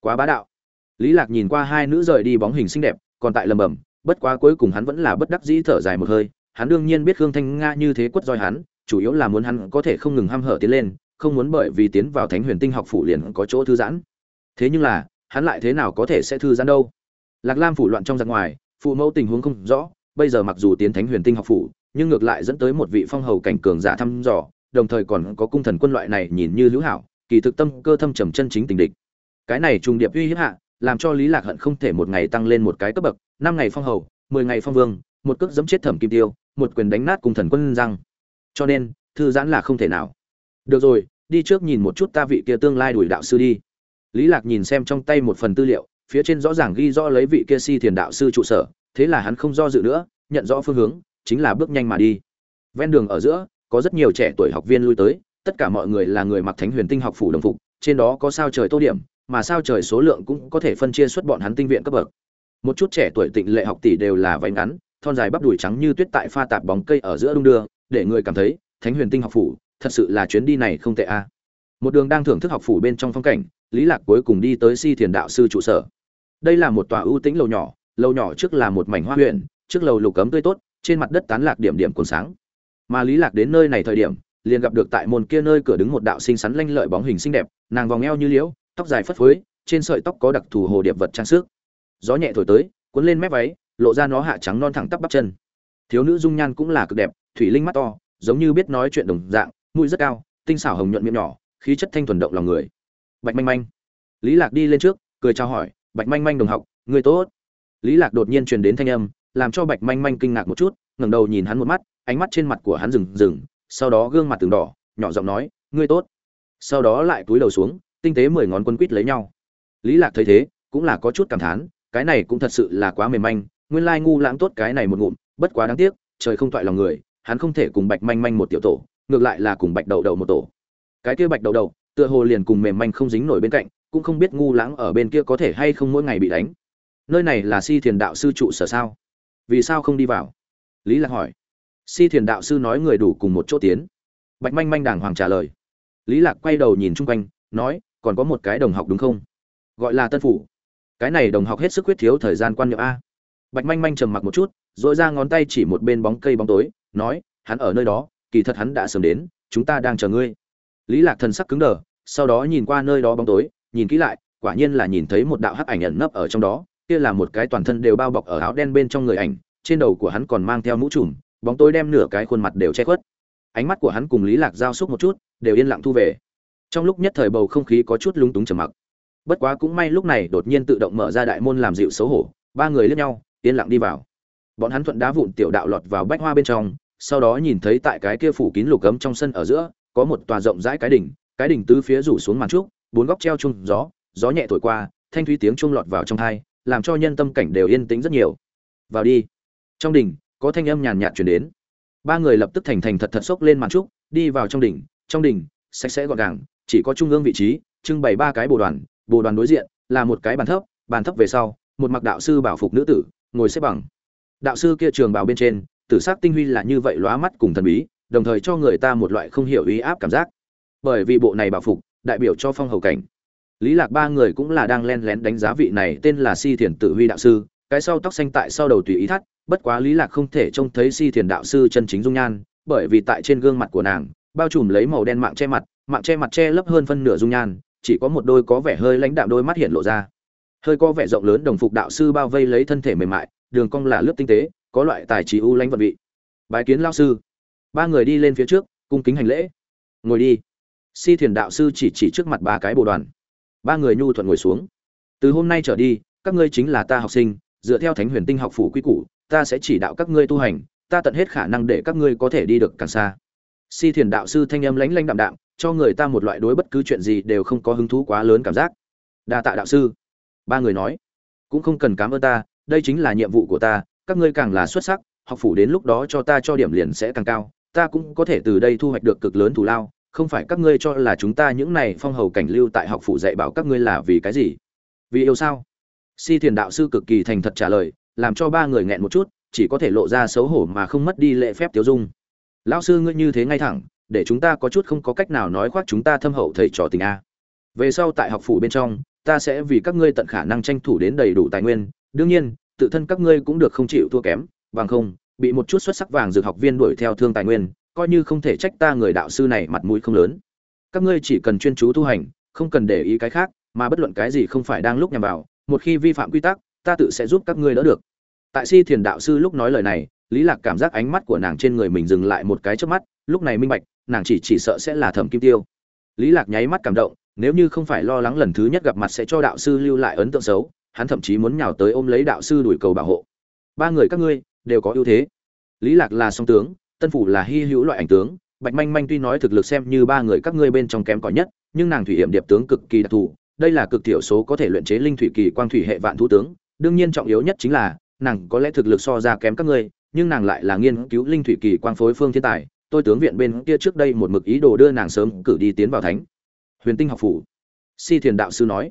Quá bá đạo. Lý lạc nhìn qua hai nữ rời đi bóng hình xinh đẹp, còn tại lầm bầm, bất quá cuối cùng hắn vẫn là bất đắc dĩ thở dài một hơi, hắn đương nhiên biết khương thanh nga như thế quất roi hắn, chủ yếu là muốn hắn có thể không ngừng hăm hở tiến lên, không muốn bởi vì tiến vào thánh huyền tinh học phủ liền có chỗ thư giãn. Thế nhưng là, hắn lại thế nào có thể sẽ thư giãn đâu? Lạc lam phủ loạn trong giặc ngoài, phụ mẫu tình huống không rõ, bây giờ mặc dù tiến thánh huyền tinh học phủ nhưng ngược lại dẫn tới một vị phong hầu cảnh cường giả thăm dò, đồng thời còn có cung thần quân loại này nhìn như hữu hảo, kỳ thực tâm cơ thâm trầm chân chính tình địch. Cái này trùng điệp uy hiếp hạ, làm cho lý lạc hận không thể một ngày tăng lên một cái cấp bậc, năm ngày phong hầu, mười ngày phong vương, một cước dẫm chết thẩm kim tiêu, một quyền đánh nát cung thần quân răng. Cho nên, thư giãn là không thể nào. Được rồi, đi trước nhìn một chút ta vị kia tương lai đuổi đạo sư đi. Lý lạc nhìn xem trong tay một phần tư liệu, phía trên rõ ràng ghi rõ lấy vị kia si thiền đạo sư trụ sở, thế là hắn không do dự nữa, nhận rõ phương hướng chính là bước nhanh mà đi. Ven đường ở giữa, có rất nhiều trẻ tuổi học viên lui tới, tất cả mọi người là người mặc thánh huyền tinh học phủ đồng phục, trên đó có sao trời tô điểm, mà sao trời số lượng cũng có thể phân chia xuất bọn hắn tinh viện cấp bậc. Một chút trẻ tuổi tịnh lệ học tỷ đều là váy ngắn, thon dài bắp đùi trắng như tuyết tại pha tạp bóng cây ở giữa đung đưa, để người cảm thấy, thánh huyền tinh học phủ, thật sự là chuyến đi này không tệ a. Một đường đang thưởng thức học phủ bên trong phong cảnh, lý lạc cuối cùng đi tới si thiền đạo sư trụ sở. Đây là một tòa ưu tĩnh lầu nhỏ lầu nhỏ trước là một mảnh hoa huyện, trước lầu lục cấm tươi tốt trên mặt đất tán lạc điểm điểm cuốn sáng. Mà lý lạc đến nơi này thời điểm, liền gặp được tại môn kia nơi cửa đứng một đạo sinh sắn lanh lợi bóng hình xinh đẹp, nàng vòng eo như liễu, tóc dài phất phới, trên sợi tóc có đặc thù hồ điệp vật trang sức. Gió nhẹ thổi tới, cuốn lên mép váy, lộ ra nó hạ trắng non thẳng tắp bắp chân. Thiếu nữ dung nhan cũng là cực đẹp, thủy linh mắt to, giống như biết nói chuyện đồng dạng, mũi rất cao, tinh xảo hồng nhuận miệng nhỏ, khí chất thanh thuần động lòng người. Bạch manh manh. Lý lạc đi lên trước, cười chào hỏi, bạch manh manh đồng học người tốt. Lý lạc đột nhiên truyền đến thanh âm làm cho bạch manh manh kinh ngạc một chút, ngẩng đầu nhìn hắn một mắt, ánh mắt trên mặt của hắn rừng rừng, sau đó gương mặt từng đỏ, nhỏ giọng nói, ngươi tốt. Sau đó lại cúi đầu xuống, tinh tế mười ngón quân quýt lấy nhau. Lý lạc thấy thế, cũng là có chút cảm thán, cái này cũng thật sự là quá mềm manh, nguyên lai ngu lãng tốt cái này một ngụm, bất quá đáng tiếc, trời không toại lòng người, hắn không thể cùng bạch manh manh một tiểu tổ, ngược lại là cùng bạch đầu đầu một tổ. Cái kia bạch đầu đầu tựa hồ liền cùng mềm manh không dính nổi bên cạnh, cũng không biết ngu lãng ở bên kia có thể hay không mỗi ngày bị đánh. Nơi này là si thiền đạo sư trụ sở sao? Vì sao không đi vào? Lý lạc hỏi. Si thiền đạo sư nói người đủ cùng một chỗ tiến. Bạch manh manh đàng hoàng trả lời. Lý lạc quay đầu nhìn chung quanh, nói, còn có một cái đồng học đúng không? Gọi là tân phủ. Cái này đồng học hết sức quyết thiếu thời gian quan niệm a. Bạch manh manh trầm mặc một chút dội ra ngón tay chỉ một bên bóng cây bóng tối, nói, hắn ở nơi đó, kỳ thật hắn đã sớm đến, chúng ta đang chờ ngươi. Lý lạc thần sắc cứng đờ, sau đó nhìn qua nơi đó bóng tối, nhìn kỹ lại, quả nhiên là nhìn thấy một đạo hắc ảnh ẩn nấp ở trong đó kia là một cái toàn thân đều bao bọc ở áo đen bên trong người ảnh, trên đầu của hắn còn mang theo mũ trùm, bóng tối đem nửa cái khuôn mặt đều che khuất. Ánh mắt của hắn cùng lý lạc giao xúc một chút, đều yên lặng thu về. Trong lúc nhất thời bầu không khí có chút lúng túng trầm mặc. Bất quá cũng may lúc này đột nhiên tự động mở ra đại môn làm dịu xấu hổ, ba người liếc nhau, yên lặng đi vào. Bọn hắn thuận đá vụn tiểu đạo lọt vào bách hoa bên trong, sau đó nhìn thấy tại cái kia phủ kín lục cấm trong sân ở giữa, có một tòa rộng rãi cái đỉnh cái đỉnh tứ phía rủ xuống màn trúc, bốn góc treo chung gió gió nhẹ thổi qua, thanh thúy tiếng chuông lọt vào trong tai làm cho nhân tâm cảnh đều yên tĩnh rất nhiều. Vào đi. Trong đỉnh, có thanh âm nhàn nhạt chuyển đến. Ba người lập tức thành thành thật thật xốc lên màn trúc, đi vào trong đỉnh. Trong đỉnh, sạch sẽ gọn gàng, chỉ có trung ương vị trí, trưng bày ba cái bồ đoàn. Bồ đoàn đối diện là một cái bàn thấp bàn thấp về sau, một mặc đạo sư bảo phục nữ tử, ngồi xếp bằng. Đạo sư kia trường bào bên trên, tử sắc tinh huy là như vậy lóa mắt cùng thần bí, đồng thời cho người ta một loại không hiểu ý áp cảm giác. Bởi vì bộ này bảo phục, đại biểu cho phong hầu cảnh lý lạc ba người cũng là đang len lén đánh giá vị này tên là si thiền tự huy đạo sư, cái sau tóc xanh tại sau đầu tùy ý thắt, bất quá lý lạc không thể trông thấy si thiền đạo sư chân chính dung nhan, bởi vì tại trên gương mặt của nàng, bao trùm lấy màu đen mạng che mặt, mạng che mặt che lấp hơn phân nửa dung nhan, chỉ có một đôi có vẻ hơi lãnh đạm đôi mắt hiện lộ ra. Hơi có vẻ rộng lớn đồng phục đạo sư bao vây lấy thân thể mềm mại, đường cong là lướt tinh tế, có loại tài trí ưu lãnh vật vị. Bái kiến lao sư. Ba người đi lên phía trước, cung kính hành lễ. Ngồi đi. Si thiền đạo sư chỉ chỉ trước mặt ba cái bồ đoàn ba người nhu thuận ngồi xuống. Từ hôm nay trở đi, các ngươi chính là ta học sinh, dựa theo thánh huyền tinh học phủ quy củ, ta sẽ chỉ đạo các ngươi tu hành, ta tận hết khả năng để các ngươi có thể đi được càng xa. Si thiền đạo sư thanh âm lánh lanh đạm đạm, cho người ta một loại đối bất cứ chuyện gì đều không có hứng thú quá lớn cảm giác. Đa tạ đạo sư. Ba người nói, cũng không cần cảm ơn ta, đây chính là nhiệm vụ của ta, các ngươi càng là xuất sắc, học phủ đến lúc đó cho ta cho điểm liền sẽ càng cao, ta cũng có thể từ đây thu hoạch được cực lớn thù lao không phải các ngươi cho là chúng ta những này phong hầu cảnh lưu tại học phủ dạy bảo các ngươi là vì cái gì? Vì yêu sao? Si thiền đạo sư cực kỳ thành thật trả lời, làm cho ba người nghẹn một chút, chỉ có thể lộ ra xấu hổ mà không mất đi lệ phép tiêu dung. Lão sư ngươi như thế ngay thẳng, để chúng ta có chút không có cách nào nói khoác chúng ta thâm hậu thầy trò tình a. Về sau tại học phủ bên trong, ta sẽ vì các ngươi tận khả năng tranh thủ đến đầy đủ tài nguyên, đương nhiên, tự thân các ngươi cũng được không chịu thua kém, bằng không, bị một chút xuất sắc vàng dược học viên đuổi theo thương tài nguyên coi như không thể trách ta người đạo sư này mặt mũi không lớn. Các ngươi chỉ cần chuyên chú tu hành, không cần để ý cái khác, mà bất luận cái gì không phải đang lúc nhằm vào, một khi vi phạm quy tắc, ta tự sẽ giúp các ngươi đỡ được. Tại si thiền đạo sư lúc nói lời này, lý lạc cảm giác ánh mắt của nàng trên người mình dừng lại một cái chớp mắt, lúc này minh bạch, nàng chỉ chỉ sợ sẽ là thẩm kim tiêu. Lý lạc nháy mắt cảm động, nếu như không phải lo lắng lần thứ nhất gặp mặt sẽ cho đạo sư lưu lại ấn tượng xấu, hắn thậm chí muốn nhào tới ôm lấy đạo sư đuổi cầu bảo hộ. Ba người các ngươi đều có ưu thế. Lý lạc là song tướng tân phủ là hy hữu loại ảnh tướng, bạch manh manh tuy nói thực lực xem như ba người các ngươi bên trong kém cỏi nhất, nhưng nàng thủy hiểm điệp tướng cực kỳ đặc thù, đây là cực thiểu số có thể luyện chế linh thủy kỳ quang thủy hệ vạn thú tướng, đương nhiên trọng yếu nhất chính là, nàng có lẽ thực lực so ra kém các ngươi, nhưng nàng lại là nghiên cứu linh thủy kỳ quang phối phương thiên tài, tôi tướng viện bên kia trước đây một mực ý đồ đưa nàng sớm cử đi tiến vào thánh. Huyền tinh học phủ. Si thiền đạo sư nói.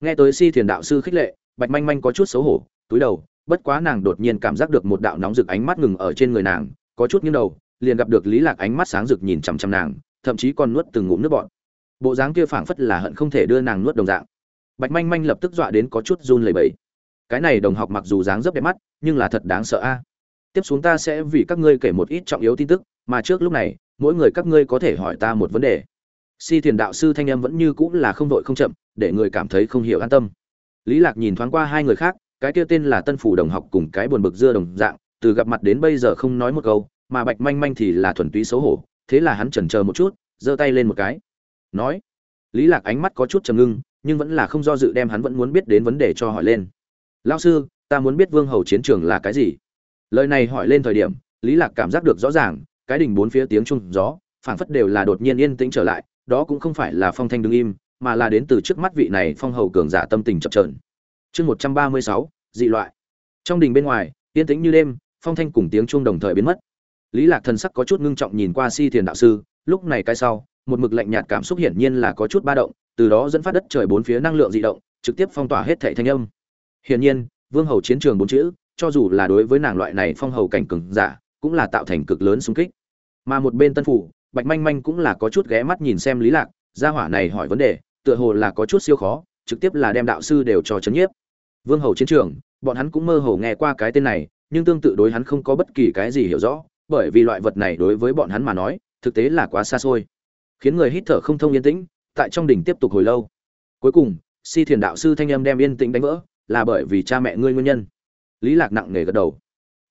Nghe tới si thiền đạo sư khích lệ, bạch manh manh có chút xấu hổ, túi đầu, bất quá nàng đột nhiên cảm giác được một đạo nóng rực ánh mắt ngừng ở trên người nàng có chút nghiêng đầu, liền gặp được lý lạc ánh mắt sáng rực nhìn chằm chằm nàng, thậm chí còn nuốt từng ngụm nước bọt. Bộ dáng kia phảng phất là hận không thể đưa nàng nuốt đồng dạng. Bạch manh manh lập tức dọa đến có chút run lẩy bẩy. Cái này đồng học mặc dù dáng dấp đẹp mắt, nhưng là thật đáng sợ a. Tiếp xuống ta sẽ vì các ngươi kể một ít trọng yếu tin tức, mà trước lúc này, mỗi người các ngươi có thể hỏi ta một vấn đề. Si thiền đạo sư thanh âm vẫn như cũng là không đội không chậm, để người cảm thấy không hiểu an tâm. Lý lạc nhìn thoáng qua hai người khác, cái kia tên là tân phủ đồng học cùng cái buồn bực dưa đồng dạng từ gặp mặt đến bây giờ không nói một câu, mà bạch manh manh thì là thuần túy xấu hổ, thế là hắn chần chờ một chút, giơ tay lên một cái. Nói, lý lạc ánh mắt có chút trầm ngưng, nhưng vẫn là không do dự đem hắn vẫn muốn biết đến vấn đề cho hỏi lên. Lão sư, ta muốn biết vương hầu chiến trường là cái gì? Lời này hỏi lên thời điểm, lý lạc cảm giác được rõ ràng, cái đỉnh bốn phía tiếng trung gió, phảng phất đều là đột nhiên yên tĩnh trở lại, đó cũng không phải là phong thanh đứng im, mà là đến từ trước mắt vị này phong hầu cường giả tâm tình chập chờn. Chương một trăm ba mươi sáu, dị loại. Trong đình bên ngoài, yên tĩnh như đêm phong thanh cùng tiếng chuông đồng thời biến mất. Lý lạc thần sắc có chút ngưng trọng nhìn qua si thiền đạo sư, lúc này cái sau, một mực lạnh nhạt cảm xúc hiển nhiên là có chút ba động, từ đó dẫn phát đất trời bốn phía năng lượng dị động, trực tiếp phong tỏa hết thảy thanh âm. Hiển nhiên, vương hầu chiến trường bốn chữ, cho dù là đối với nàng loại này phong hầu cảnh cường giả, cũng là tạo thành cực lớn xung kích. Mà một bên tân phủ, bạch manh manh cũng là có chút ghé mắt nhìn xem lý lạc, gia hỏa này hỏi vấn đề, tựa hồ là có chút siêu khó, trực tiếp là đem đạo sư đều cho chấn nhiếp. Vương hầu chiến trường, bọn hắn cũng mơ hồ nghe qua cái tên này nhưng tương tự đối hắn không có bất kỳ cái gì hiểu rõ, bởi vì loại vật này đối với bọn hắn mà nói, thực tế là quá xa xôi. Khiến người hít thở không thông yên tĩnh, tại trong đỉnh tiếp tục hồi lâu. Cuối cùng, si thiền đạo sư thanh âm đem yên tĩnh đánh vỡ, là bởi vì cha mẹ ngươi nguyên nhân. Lý lạc nặng nề gật đầu.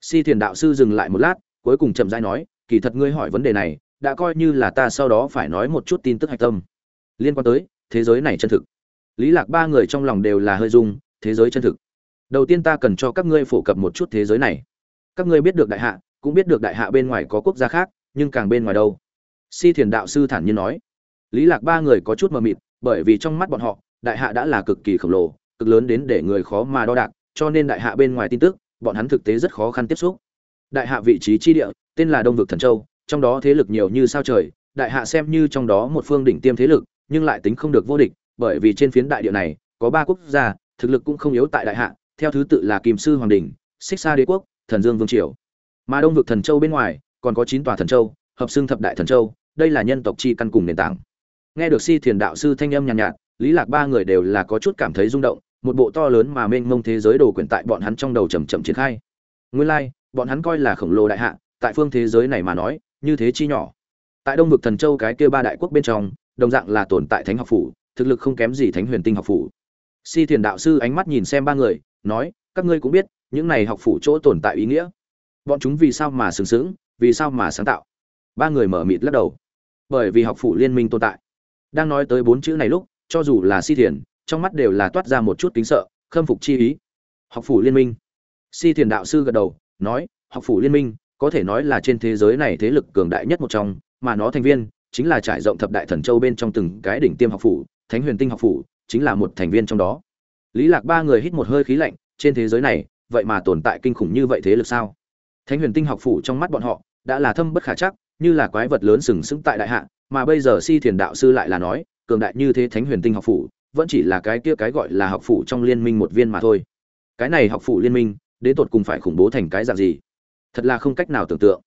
Si thiền đạo sư dừng lại một lát, cuối cùng chậm rãi nói, kỳ thật ngươi hỏi vấn đề này, đã coi như là ta sau đó phải nói một chút tin tức hạch tâm. Liên quan tới, thế giới này chân thực. Lý lạc ba người trong lòng đều là hơi dung thế giới chân thực đầu tiên ta cần cho các ngươi phổ cập một chút thế giới này. Các ngươi biết được đại hạ, cũng biết được đại hạ bên ngoài có quốc gia khác, nhưng càng bên ngoài đâu? Si thiền đạo sư thản nhiên nói. Lý lạc ba người có chút mờ mịt, bởi vì trong mắt bọn họ, đại hạ đã là cực kỳ khổng lồ, cực lớn đến để người khó mà đo đạc, cho nên đại hạ bên ngoài tin tức, bọn hắn thực tế rất khó khăn tiếp xúc. Đại hạ vị trí chi địa, tên là đông vực thần châu, trong đó thế lực nhiều như sao trời, đại hạ xem như trong đó một phương đỉnh tiêm thế lực, nhưng lại tính không được vô địch, bởi vì trên phiến đại địa này, có ba quốc gia, thực lực cũng không yếu tại đại hạ theo thứ tự là kim sư hoàng đình xích sa đế quốc thần dương vương triều. Mà đông vực thần châu bên ngoài còn có chín tòa thần châu hợp xưng thập đại thần châu đây là nhân tộc chi căn cùng nền tảng. Nghe được si thiền đạo sư thanh âm nhàn nhạt, nhạt lý lạc ba người đều là có chút cảm thấy rung động một bộ to lớn mà mênh mông thế giới đồ quyển tại bọn hắn trong đầu chậm chậm triển khai. Nguyên lai like, bọn hắn coi là khổng lồ đại hạ tại phương thế giới này mà nói như thế chi nhỏ. Tại đông vực thần châu cái kia ba đại quốc bên trong đồng dạng là tồn tại thánh học phủ thực lực không kém gì thánh huyền tinh học phủ. Si thiền đạo sư ánh mắt nhìn xem ba người nói, các ngươi cũng biết, những này học phủ chỗ tồn tại ý nghĩa. Bọn chúng vì sao mà sừng sững, vì sao mà sáng tạo? Ba người mở mịt lắc đầu. Bởi vì học phủ liên minh tồn tại. Đang nói tới bốn chữ này lúc, cho dù là si thiền, trong mắt đều là toát ra một chút kính sợ, khâm phục chi ý. Học phủ liên minh. Si thiền đạo sư gật đầu, nói, học phủ liên minh, có thể nói là trên thế giới này thế lực cường đại nhất một trong, mà nó thành viên chính là trải rộng thập đại thần châu bên trong từng cái đỉnh tiêm học phủ, thánh huyền tinh học phủ, chính là một thành viên trong đó lý lạc ba người hít một hơi khí lạnh, trên thế giới này, vậy mà tồn tại kinh khủng như vậy thế lực sao? Thánh huyền tinh học phủ trong mắt bọn họ, đã là thâm bất khả chắc, như là quái vật lớn sừng sững tại đại hạ, mà bây giờ si thiền đạo sư lại là nói, cường đại như thế thánh huyền tinh học phủ, vẫn chỉ là cái kia cái gọi là học phủ trong liên minh một viên mà thôi. Cái này học phủ liên minh, đến tột cùng phải khủng bố thành cái dạng gì? Thật là không cách nào tưởng tượng.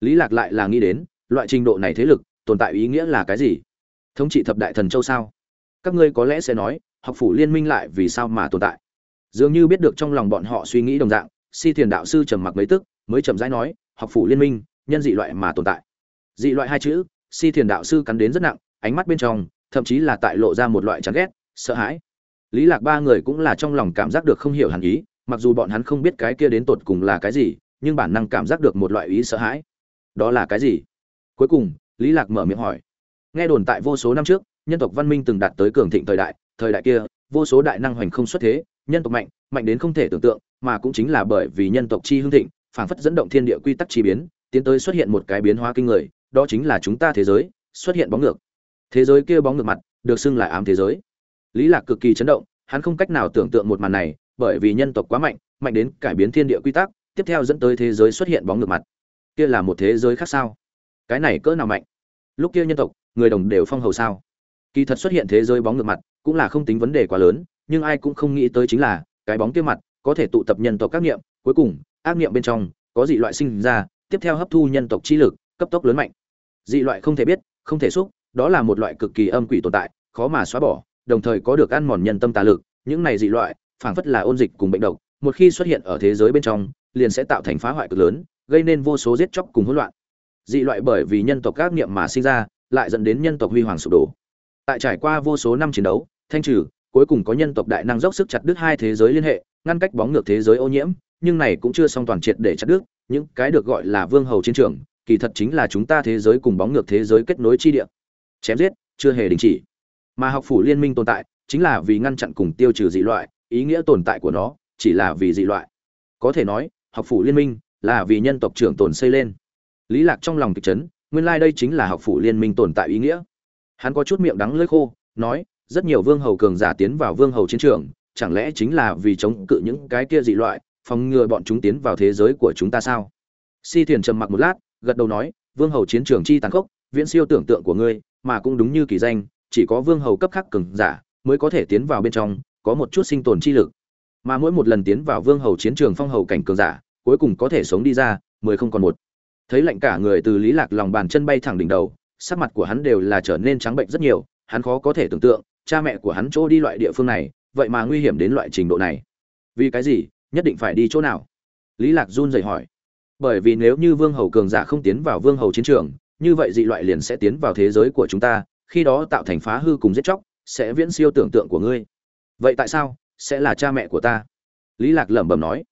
Lý lạc lại là nghĩ đến, loại trình độ này thế lực, tồn tại ý nghĩa là cái gì? Thống trị thập đại thần châu sao? Các ngươi có lẽ sẽ nói học phủ liên minh lại vì sao mà tồn tại. Dường như biết được trong lòng bọn họ suy nghĩ đồng dạng, si thiền đạo sư trầm mặc mấy tức, mới chậm rãi nói, học phủ liên minh, nhân dị loại mà tồn tại. Dị loại hai chữ, si thiền đạo sư cắn đến rất nặng, ánh mắt bên trong, thậm chí là tại lộ ra một loại chán ghét, sợ hãi. Lý lạc ba người cũng là trong lòng cảm giác được không hiểu hẳn ý, mặc dù bọn hắn không biết cái kia đến tột cùng là cái gì, nhưng bản năng cảm giác được một loại ý sợ hãi. Đó là cái gì? Cuối cùng, lý lạc mở miệng hỏi. Nghe đồn tại vô số năm trước, nhân tộc văn minh từng đạt tới cường thịnh thời đại thời đại kia, vô số đại năng hoành không xuất thế, nhân tộc mạnh mạnh đến không thể tưởng tượng, mà cũng chính là bởi vì nhân tộc chi hưng thịnh, phảng phất dẫn động thiên địa quy tắc chi biến, tiến tới xuất hiện một cái biến hóa kinh người, đó chính là chúng ta thế giới, xuất hiện bóng ngược. Thế giới kia bóng ngược mặt, được xưng là ám thế giới. Lý lạc cực kỳ chấn động, hắn không cách nào tưởng tượng một màn này, bởi vì nhân tộc quá mạnh mạnh đến cải biến thiên địa quy tắc, tiếp theo dẫn tới thế giới xuất hiện bóng ngược mặt. Kia là một thế giới khác sao? Cái này cỡ nào mạnh? Lúc kia nhân tộc, người đồng đều phong hầu sao? Kỳ thật xuất hiện thế giới bóng ngược mặt cũng là không tính vấn đề quá lớn, nhưng ai cũng không nghĩ tới chính là cái bóng kia mặt có thể tụ tập nhân tộc các niệm, cuối cùng, ác niệm bên trong có dị loại sinh ra, tiếp theo hấp thu nhân tộc chi lực, cấp tốc lớn mạnh. Dị loại không thể biết, không thể xúc, đó là một loại cực kỳ âm quỷ tồn tại, khó mà xóa bỏ, đồng thời có được ăn mòn nhân tâm tà lực, những này dị loại phảng phất là ôn dịch cùng bệnh độc, một khi xuất hiện ở thế giới bên trong, liền sẽ tạo thành phá hoại cực lớn, gây nên vô số giết chóc cùng hỗn loạn. Dị loại bởi vì nhân tộc các niệm mà sinh ra, lại dẫn đến nhân tộc huy hoàng sụp đổ tại trải qua vô số năm chiến đấu, thanh trừ cuối cùng có nhân tộc đại năng dốc sức chặt đứt hai thế giới liên hệ, ngăn cách bóng ngược thế giới ô nhiễm, nhưng này cũng chưa xong toàn triệt để chặt đứt, những cái được gọi là vương hầu chiến trường, kỳ thật chính là chúng ta thế giới cùng bóng ngược thế giới kết nối chi địa. Chém giết, chưa hề đình chỉ. Mà học phủ liên minh tồn tại, chính là vì ngăn chặn cùng tiêu trừ dị loại, ý nghĩa tồn tại của nó, chỉ là vì dị loại. Có thể nói, học phủ liên minh là vì nhân tộc trưởng tồn xây lên. Lý lạc trong lòng kịch chấn, nguyên lai like đây chính là học phủ liên minh tồn tại ý nghĩa hắn có chút miệng đắng lưỡi khô, nói, rất nhiều vương hầu cường giả tiến vào vương hầu chiến trường, chẳng lẽ chính là vì chống cự những cái kia dị loại, phòng ngừa bọn chúng tiến vào thế giới của chúng ta sao? Si thiền trầm mặc một lát, gật đầu nói, vương hầu chiến trường chi tàn khốc, viễn siêu tưởng tượng của ngươi, mà cũng đúng như kỳ danh, chỉ có vương hầu cấp khắc cường giả mới có thể tiến vào bên trong, có một chút sinh tồn chi lực. Mà mỗi một lần tiến vào vương hầu chiến trường phong hầu cảnh cường giả, cuối cùng có thể sống đi ra, mười không còn một. Thấy lạnh cả người từ lý lạc lòng bàn chân bay thẳng đỉnh đầu sắc mặt của hắn đều là trở nên trắng bệnh rất nhiều, hắn khó có thể tưởng tượng, cha mẹ của hắn chỗ đi loại địa phương này, vậy mà nguy hiểm đến loại trình độ này. Vì cái gì? Nhất định phải đi chỗ nào? Lý lạc run rẩy hỏi. Bởi vì nếu như vương hầu cường giả không tiến vào vương hầu chiến trường, như vậy dị loại liền sẽ tiến vào thế giới của chúng ta, khi đó tạo thành phá hư cùng giết chóc, sẽ viễn siêu tưởng tượng của ngươi. Vậy tại sao? Sẽ là cha mẹ của ta. Lý lạc lẩm bẩm nói.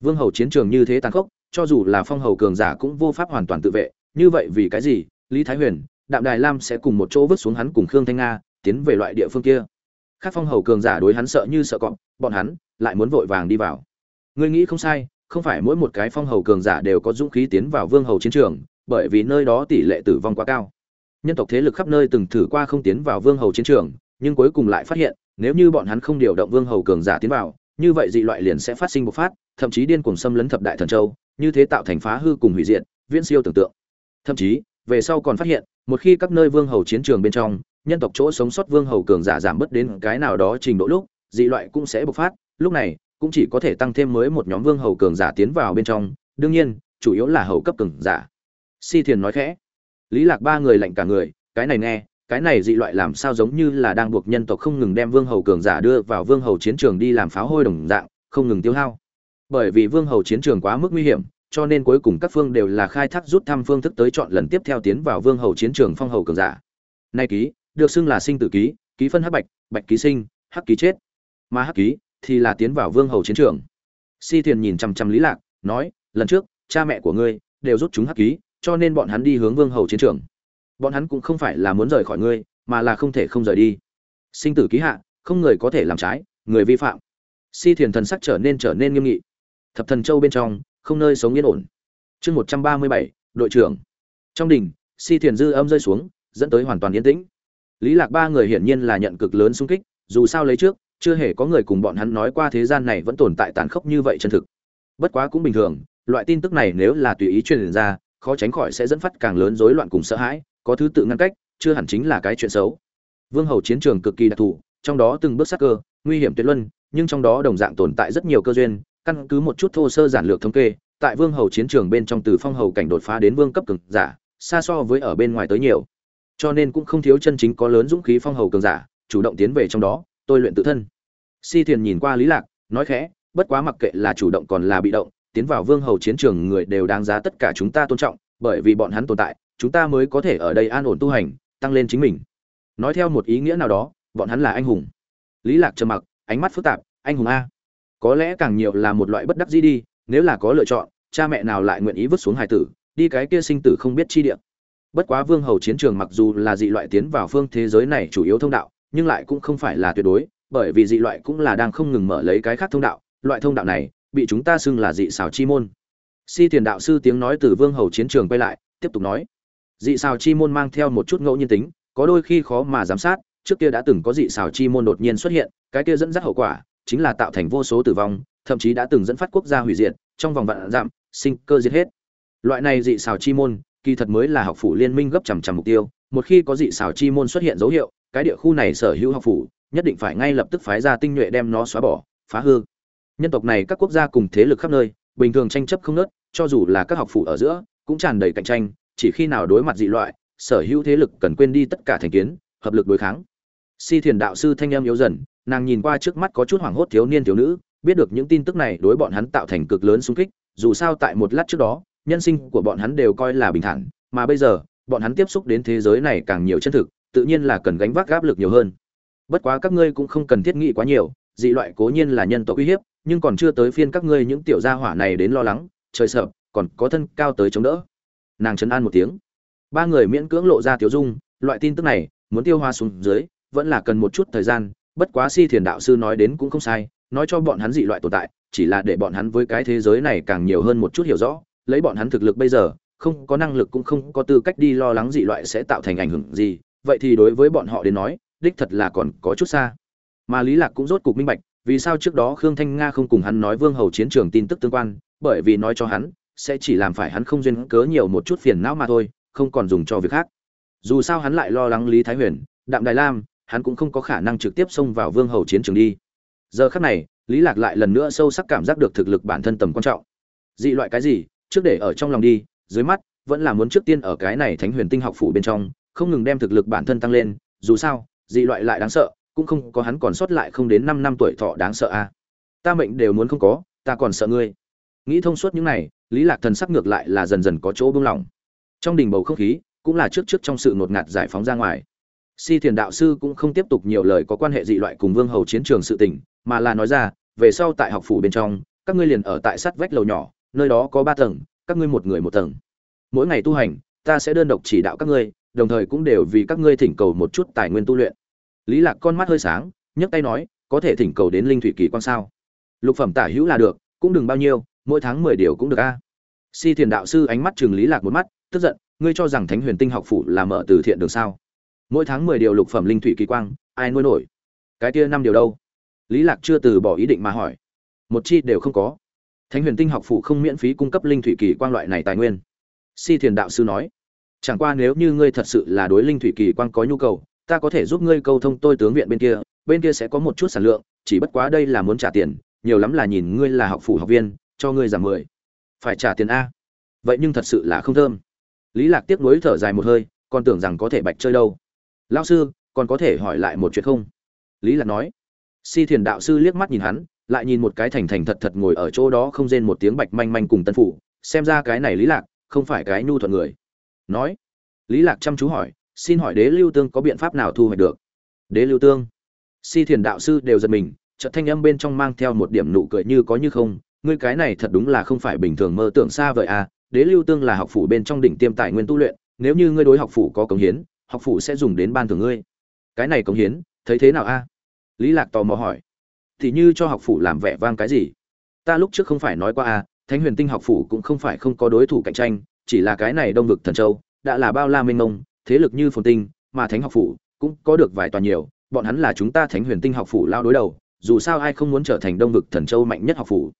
Vương hầu chiến trường như thế tàn khốc, cho dù là phong hầu cường giả cũng vô pháp hoàn toàn tự vệ, như vậy vì cái gì? Lý thái huyền đạm đài lam sẽ cùng một chỗ vứt xuống hắn cùng khương thanh nga, tiến về loại địa phương kia. Khác phong hầu cường giả đối hắn sợ như sợ cọp, bọn hắn lại muốn vội vàng đi vào. Ngươi nghĩ không sai, không phải mỗi một cái phong hầu cường giả đều có dũng khí tiến vào vương hầu chiến trường, bởi vì nơi đó tỷ lệ tử vong quá cao. Nhân tộc thế lực khắp nơi từng thử qua không tiến vào vương hầu chiến trường, nhưng cuối cùng lại phát hiện, nếu như bọn hắn không điều động vương hầu cường giả tiến vào, như vậy dị loại liền sẽ phát sinh bộc phát, thậm chí điên cuồng xâm lấn thập đại thần châu, như thế tạo thành phá hư cùng hủy diệt, viễn siêu tưởng tượng. Thậm chí về sau còn phát hiện, một khi các nơi vương hầu chiến trường bên trong, nhân tộc chỗ sống sót vương hầu cường giả giảm bớt đến cái nào đó trình độ lúc, dị loại cũng sẽ bộc phát, lúc này, cũng chỉ có thể tăng thêm mới một nhóm vương hầu cường giả tiến vào bên trong, đương nhiên, chủ yếu là hầu cấp cường giả. Si thiền nói khẽ. Lý lạc ba người lạnh cả người, cái này nghe, cái này dị loại làm sao giống như là đang buộc nhân tộc không ngừng đem vương hầu cường giả đưa vào vương hầu chiến trường đi làm pháo hôi đồng dạng, không ngừng tiêu hao. Bởi vì vương hầu chiến trường quá mức nguy hiểm cho nên cuối cùng các phương đều là khai thác rút thăm phương thức tới chọn lần tiếp theo tiến vào vương hầu chiến trường phong hầu cường giả. Nay ký, được xưng là sinh tử ký ký phân hắc bạch bạch ký sinh, hắc ký chết. Mà hắc ký thì là tiến vào vương hầu chiến trường. Si thiền nhìn chăm chăm lý lạc, nói, lần trước, cha mẹ của ngươi đều rút chúng hắc ký, cho nên bọn hắn đi hướng vương hầu chiến trường. Bọn hắn cũng không phải là muốn rời khỏi ngươi, mà là không thể không rời đi. Sinh tử ký hạ, không người có thể làm trái, người vi phạm. Si thiền thần sắc trở nên trở nên nghiêm nghị. Thập thần châu bên trong không nơi sống yên ổn. Chương một trăm ba mươi bảy, đội trưởng. Trong đình si thiền dư âm rơi xuống, dẫn tới hoàn toàn yên tĩnh. Lý lạc ba người hiển nhiên là nhận cực lớn xung kích, dù sao lấy trước, chưa hề có người cùng bọn hắn nói qua thế gian này vẫn tồn tại tàn khốc như vậy chân thực. Bất quá cũng bình thường, loại tin tức này nếu là tùy ý truyền ra, khó tránh khỏi sẽ dẫn phát càng lớn rối loạn cùng sợ hãi, có thứ tự ngăn cách, chưa hẳn chính là cái chuyện xấu. Vương hầu chiến trường cực kỳ đặc thù, trong đó từng bước sắc cơ, nguy hiểm tuyệt luân, nhưng trong đó đồng dạng tồn tại rất nhiều cơ duyên căn cứ một chút thô sơ giản lược thống kê, tại vương hầu chiến trường bên trong từ phong hầu cảnh đột phá đến vương cấp cường giả, xa so với ở bên ngoài tới nhiều. Cho nên cũng không thiếu chân chính có lớn dũng khí phong hầu cường giả, chủ động tiến về trong đó, tôi luyện tự thân. Si thiền nhìn qua lý lạc, nói khẽ, bất quá mặc kệ là chủ động còn là bị động, tiến vào vương hầu chiến trường người đều đáng giá tất cả chúng ta tôn trọng, bởi vì bọn hắn tồn tại, chúng ta mới có thể ở đây an ổn tu hành, tăng lên chính mình. Nói theo một ý nghĩa nào đó, bọn hắn là anh hùng. Lý lạc trầm mặc, ánh mắt phức tạp, anh hùng a có lẽ càng nhiều là một loại bất đắc dĩ đi, nếu là có lựa chọn, cha mẹ nào lại nguyện ý vứt xuống hài tử, đi cái kia sinh tử không biết chi địa. Bất quá vương hầu chiến trường mặc dù là dị loại tiến vào phương thế giới này chủ yếu thông đạo, nhưng lại cũng không phải là tuyệt đối, bởi vì dị loại cũng là đang không ngừng mở lấy cái khác thông đạo, loại thông đạo này bị chúng ta xưng là dị xào chi môn. Si tiền đạo sư tiếng nói từ vương hầu chiến trường quay lại, tiếp tục nói, dị xào chi môn mang theo một chút ngẫu nhiên tính, có đôi khi khó mà giám sát, trước kia đã từng có dị xào chi môn đột nhiên xuất hiện, cái kia dẫn dắt hậu quả chính là tạo thành vô số tử vong thậm chí đã từng dẫn phát quốc gia hủy diệt trong vòng vạn giảm, sinh cơ diệt hết. Loại này dị xào chi môn kỳ thật mới là học phủ liên minh gấp chằm chằm mục tiêu. Một khi có dị xào chi môn xuất hiện dấu hiệu cái địa khu này sở hữu học phủ nhất định phải ngay lập tức phái ra tinh nhuệ đem nó xóa bỏ phá hư. Nhân tộc này các quốc gia cùng thế lực khắp nơi bình thường tranh chấp không nớt cho dù là các học phủ ở giữa cũng tràn đầy cạnh tranh chỉ khi nào đối mặt dị loại sở hữu thế lực cần quên đi tất cả thành kiến hợp lực đối kháng. Si thiền đạo sư thanh em yếu dần nàng nhìn qua trước mắt có chút hoảng hốt thiếu niên thiếu nữ, biết được những tin tức này đối bọn hắn tạo thành cực lớn xung kích, dù sao tại một lát trước đó, nhân sinh của bọn hắn đều coi là bình thản, mà bây giờ, bọn hắn tiếp xúc đến thế giới này càng nhiều chân thực, tự nhiên là cần gánh vác áp lực nhiều hơn. Bất quá các ngươi cũng không cần thiết nghĩ quá nhiều, dị loại cố nhiên là nhân tộc uy hiếp, nhưng còn chưa tới phiên các ngươi những tiểu gia hỏa này đến lo lắng, trời sợ, còn có thân cao tới chống đỡ. Nàng chấn an một tiếng. Ba người miễn cưỡng lộ ra tiểu dung, loại tin tức này, muốn tiêu hóa xuống dưới, vẫn là cần một chút thời gian bất quá si thiền đạo sư nói đến cũng không sai, nói cho bọn hắn dị loại tồn tại, chỉ là để bọn hắn với cái thế giới này càng nhiều hơn một chút hiểu rõ, lấy bọn hắn thực lực bây giờ, không có năng lực cũng không có tư cách đi lo lắng dị loại sẽ tạo thành ảnh hưởng gì, vậy thì đối với bọn họ đến nói, đích thật là còn có chút xa. Mà lý lạc cũng rốt cục minh bạch, vì sao trước đó khương thanh nga không cùng hắn nói vương hầu chiến trường tin tức tương quan, bởi vì nói cho hắn, sẽ chỉ làm phải hắn không duyên cớ nhiều một chút phiền não mà thôi, không còn dùng cho việc khác. Dù sao hắn lại lo lắng lý thái huyền, đạm đài lam hắn cũng không có khả năng trực tiếp xông vào vương hầu chiến trường đi. Giờ khắc này, lý lạc lại lần nữa sâu sắc cảm giác được thực lực bản thân tầm quan trọng. Dị loại cái gì? Trước để ở trong lòng đi, dưới mắt, vẫn là muốn trước tiên ở cái này thánh huyền tinh học phủ bên trong, không ngừng đem thực lực bản thân tăng lên, dù sao, dị loại lại đáng sợ, cũng không có hắn còn sót lại không đến 5 năm tuổi thọ đáng sợ a. À. ta mệnh đều muốn không có, ta còn sợ ngươi. Nghĩ thông suốt những này, lý lạc thần sắc ngược lại là dần dần có chỗ buông lỏng. Trong đình bầu không khí, cũng là trước trước trong sự ngột ngạt giải phóng ra ngoài si thiền đạo sư cũng không tiếp tục nhiều lời có quan hệ dị loại cùng vương hầu chiến trường sự tình, mà là nói ra, về sau tại học phủ bên trong, các ngươi liền ở tại sát vách lầu nhỏ, nơi đó có ba tầng, các ngươi một người một tầng. Mỗi ngày tu hành, ta sẽ đơn độc chỉ đạo các ngươi, đồng thời cũng đều vì các ngươi thỉnh cầu một chút tài nguyên tu luyện. Lý lạc con mắt hơi sáng, nhấc tay nói, có thể thỉnh cầu đến linh thủy kỳ quan sao? Lục phẩm tả hữu là được, cũng đừng bao nhiêu, mỗi tháng mười điều cũng được a. Si thiền đạo sư ánh mắt chừng lý lạc một mắt, tức giận, ngươi cho rằng thánh huyền tinh học phủ là mở từ thiện đường sao? Mỗi tháng mười điều lục phẩm linh thủy kỳ quang, ai nuôi nổi? Cái kia năm điều đâu? Lý lạc chưa từ bỏ ý định mà hỏi. Một chi đều không có. Thánh huyền tinh học phủ không miễn phí cung cấp linh thủy kỳ quang loại này tài nguyên. Si thiền đạo sư nói, chẳng qua nếu như ngươi thật sự là đối linh thủy kỳ quang có nhu cầu, ta có thể giúp ngươi câu thông tôi tướng viện bên kia bên kia sẽ có một chút sản lượng, chỉ bất quá đây là muốn trả tiền, nhiều lắm là nhìn ngươi là học phủ học viên, cho ngươi giảm mười. Phải trả tiền a. Vậy nhưng thật sự là không thơm. Lý lạc tiếc nuối thở dài một hơi, còn tưởng rằng có thể bạch chơi đâu lão sư, còn có thể hỏi lại một chuyện không? Lý lạc nói. Si thiền đạo sư liếc mắt nhìn hắn, lại nhìn một cái thành thành thật thật ngồi ở chỗ đó không rên một tiếng bạch manh manh cùng tân phủ, xem ra cái này lý lạc, không phải cái nhu thuận người. Nói. Lý lạc chăm chú hỏi, xin hỏi đế lưu tương có biện pháp nào thu hoạch được? Đế lưu tương. Si thiền đạo sư đều giật mình, chợt thanh âm bên trong mang theo một điểm nụ cười như có như không, ngươi cái này thật đúng là không phải bình thường mơ tưởng xa vời à đế lưu tương là học phủ bên trong đỉnh tiêm tài nguyên tu luyện, nếu như ngươi đối học phủ có cống hiến học phủ sẽ dùng đến ban thưởng ngươi. Cái này cống hiến, thấy thế nào a? Lý lạc tò mò hỏi. Thì như cho học phủ làm vẻ vang cái gì? Ta lúc trước không phải nói qua à thánh huyền tinh học phủ cũng không phải không có đối thủ cạnh tranh, chỉ là cái này đông vực thần châu, đã là bao la mênh mông, thế lực như phồn tinh, mà thánh học phủ cũng có được vài tòa nhiều, bọn hắn là chúng ta thánh huyền tinh học phủ lao đối đầu, dù sao ai không muốn trở thành đông vực thần châu mạnh nhất học phủ?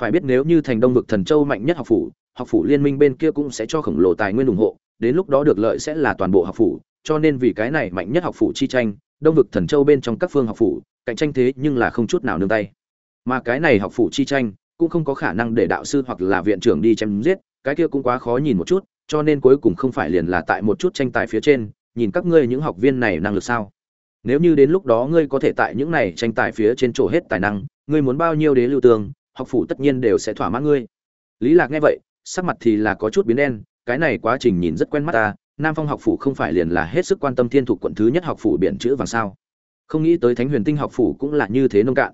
Phải biết nếu như thành đông vực thần châu mạnh nhất học phủ học phủ liên minh bên kia cũng sẽ cho khổng lồ tài nguyên ủng hộ, đến lúc đó được lợi sẽ là toàn bộ học phủ cho nên vì cái này mạnh nhất học phủ chi tranh đông vực thần châu bên trong các phương học phủ cạnh tranh thế nhưng là không chút nào nương tay. Mà cái này học phủ chi tranh cũng không có khả năng để đạo sư hoặc là viện trưởng đi chém giết cái kia cũng quá khó nhìn một chút cho nên cuối cùng không phải liền là tại một chút tranh tài phía trên nhìn các ngươi những học viên này năng lực sao. Nếu như đến lúc đó ngươi có thể tại những này tranh tài phía trên chỗ hết tài năng ngươi muốn bao nhiêu đế lưu tường, học phủ tất nhiên đều sẽ thỏa mãn ngươi. Lý lạc nghe vậy sắc mặt thì là có chút biến đen cái này quá trình nhìn rất quen mắt ta nam phong học phủ không phải liền là hết sức quan tâm thiên thuộc quận thứ nhất học phủ biển chữ vàng sao? Không nghĩ tới thánh huyền tinh học phủ cũng là như thế nông cạn.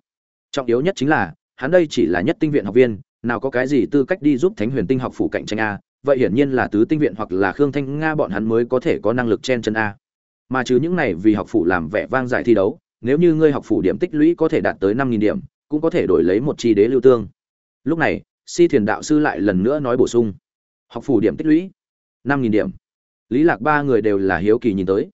Trọng yếu nhất chính là, hắn đây chỉ là nhất tinh viện học viên, nào có cái gì tư cách đi giúp thánh huyền tinh học phủ cạnh tranh a, vậy hiển nhiên là tứ tinh viện hoặc là khương thanh nga bọn hắn mới có thể có năng lực chen chân a. Mà chứ những này vì học phủ làm vẻ vang giải thi đấu, nếu như ngươi học phủ điểm tích lũy có thể đạt tới năm nghìn điểm, cũng có thể đổi lấy một chi đế lưu tương. Lúc này, si thiền đạo sư lại lần nữa nói bổ sung. Học phủ điểm tích lũy, năm nghìn điểm lý lạc ba người đều là hiếu kỳ nhìn tới.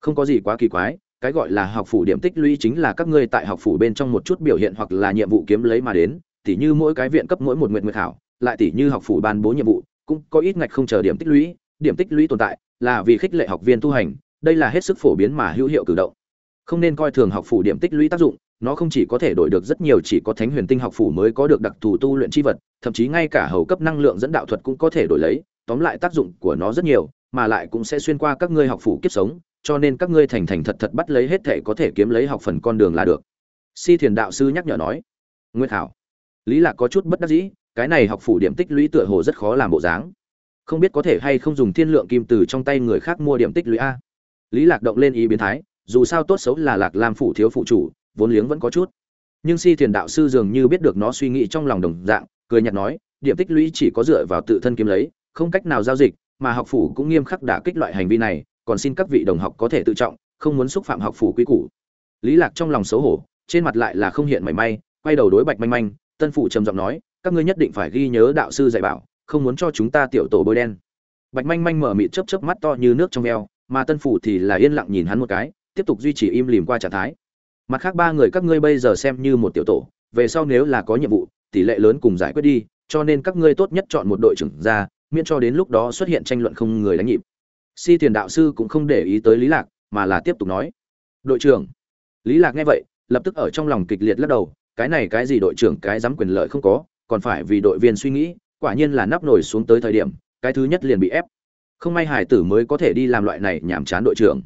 Không có gì quá kỳ quái cái gọi là học phủ điểm tích lũy chính là các ngươi tại học phủ bên trong một chút biểu hiện hoặc là nhiệm vụ kiếm lấy mà đến tỉ như mỗi cái viện cấp mỗi một nguyện nguyện thảo, lại tỉ như học phủ ban bố nhiệm vụ cũng có ít ngạch không chờ điểm tích lũy điểm tích lũy tồn tại là vì khích lệ học viên tu hành đây là hết sức phổ biến mà hữu hiệu cử động. Không nên coi thường học phủ điểm tích lũy tác dụng nó không chỉ có thể đổi được rất nhiều chỉ có thánh huyền tinh học phủ mới có được đặc thù tu luyện chi vật thậm chí ngay cả hầu cấp năng lượng dẫn đạo thuật cũng có thể đổi lấy tóm lại tác dụng của nó rất nhiều mà lại cũng sẽ xuyên qua các ngươi học phủ kiếp sống, cho nên các ngươi thành thành thật thật bắt lấy hết thể có thể kiếm lấy học phần con đường là được. Si thiền đạo sư nhắc nhở nói. Nguyên thảo lý lạc có chút bất đắc dĩ, cái này học phủ điểm tích lũy tựa hồ rất khó làm bộ dáng. Không biết có thể hay không dùng thiên lượng kim từ trong tay người khác mua điểm tích lũy a? Lý lạc động lên ý biến thái, dù sao tốt xấu là lạc lam phủ thiếu phụ chủ, vốn liếng vẫn có chút. Nhưng si thiền đạo sư dường như biết được nó suy nghĩ trong lòng đồng dạng, cười nhạt nói, điểm tích lũy chỉ có dựa vào tự thân kiếm lấy, không cách nào giao dịch mà học phủ cũng nghiêm khắc đả kích loại hành vi này, còn xin các vị đồng học có thể tự trọng, không muốn xúc phạm học phủ quý củ. Lý lạc trong lòng xấu hổ, trên mặt lại là không hiện mảy may, quay đầu đối bạch manh manh, tân phủ trầm giọng nói, các ngươi nhất định phải ghi nhớ đạo sư dạy bảo, không muốn cho chúng ta tiểu tổ bôi đen. Bạch manh manh mở mịt chớp chớp mắt to như nước trong veo, mà tân phủ thì là yên lặng nhìn hắn một cái, tiếp tục duy trì im lìm qua trạng thái. Mặt khác ba người các ngươi bây giờ xem như một tiểu tổ, về sau nếu là có nhiệm vụ, tỷ lệ lớn cùng giải quyết đi, cho nên các ngươi tốt nhất chọn một đội trưởng ra miễn cho đến lúc đó xuất hiện tranh luận không người đánh nhịp. Si tiền đạo sư cũng không để ý tới lý lạc, mà là tiếp tục nói. Đội trưởng. Lý lạc nghe vậy, lập tức ở trong lòng kịch liệt lắc đầu, cái này cái gì đội trưởng, cái dám quyền lợi không có, còn phải vì đội viên suy nghĩ, quả nhiên là nắp nổi xuống tới thời điểm, cái thứ nhất liền bị ép. Không may hải tử mới có thể đi làm loại này nhảm chán đội trưởng.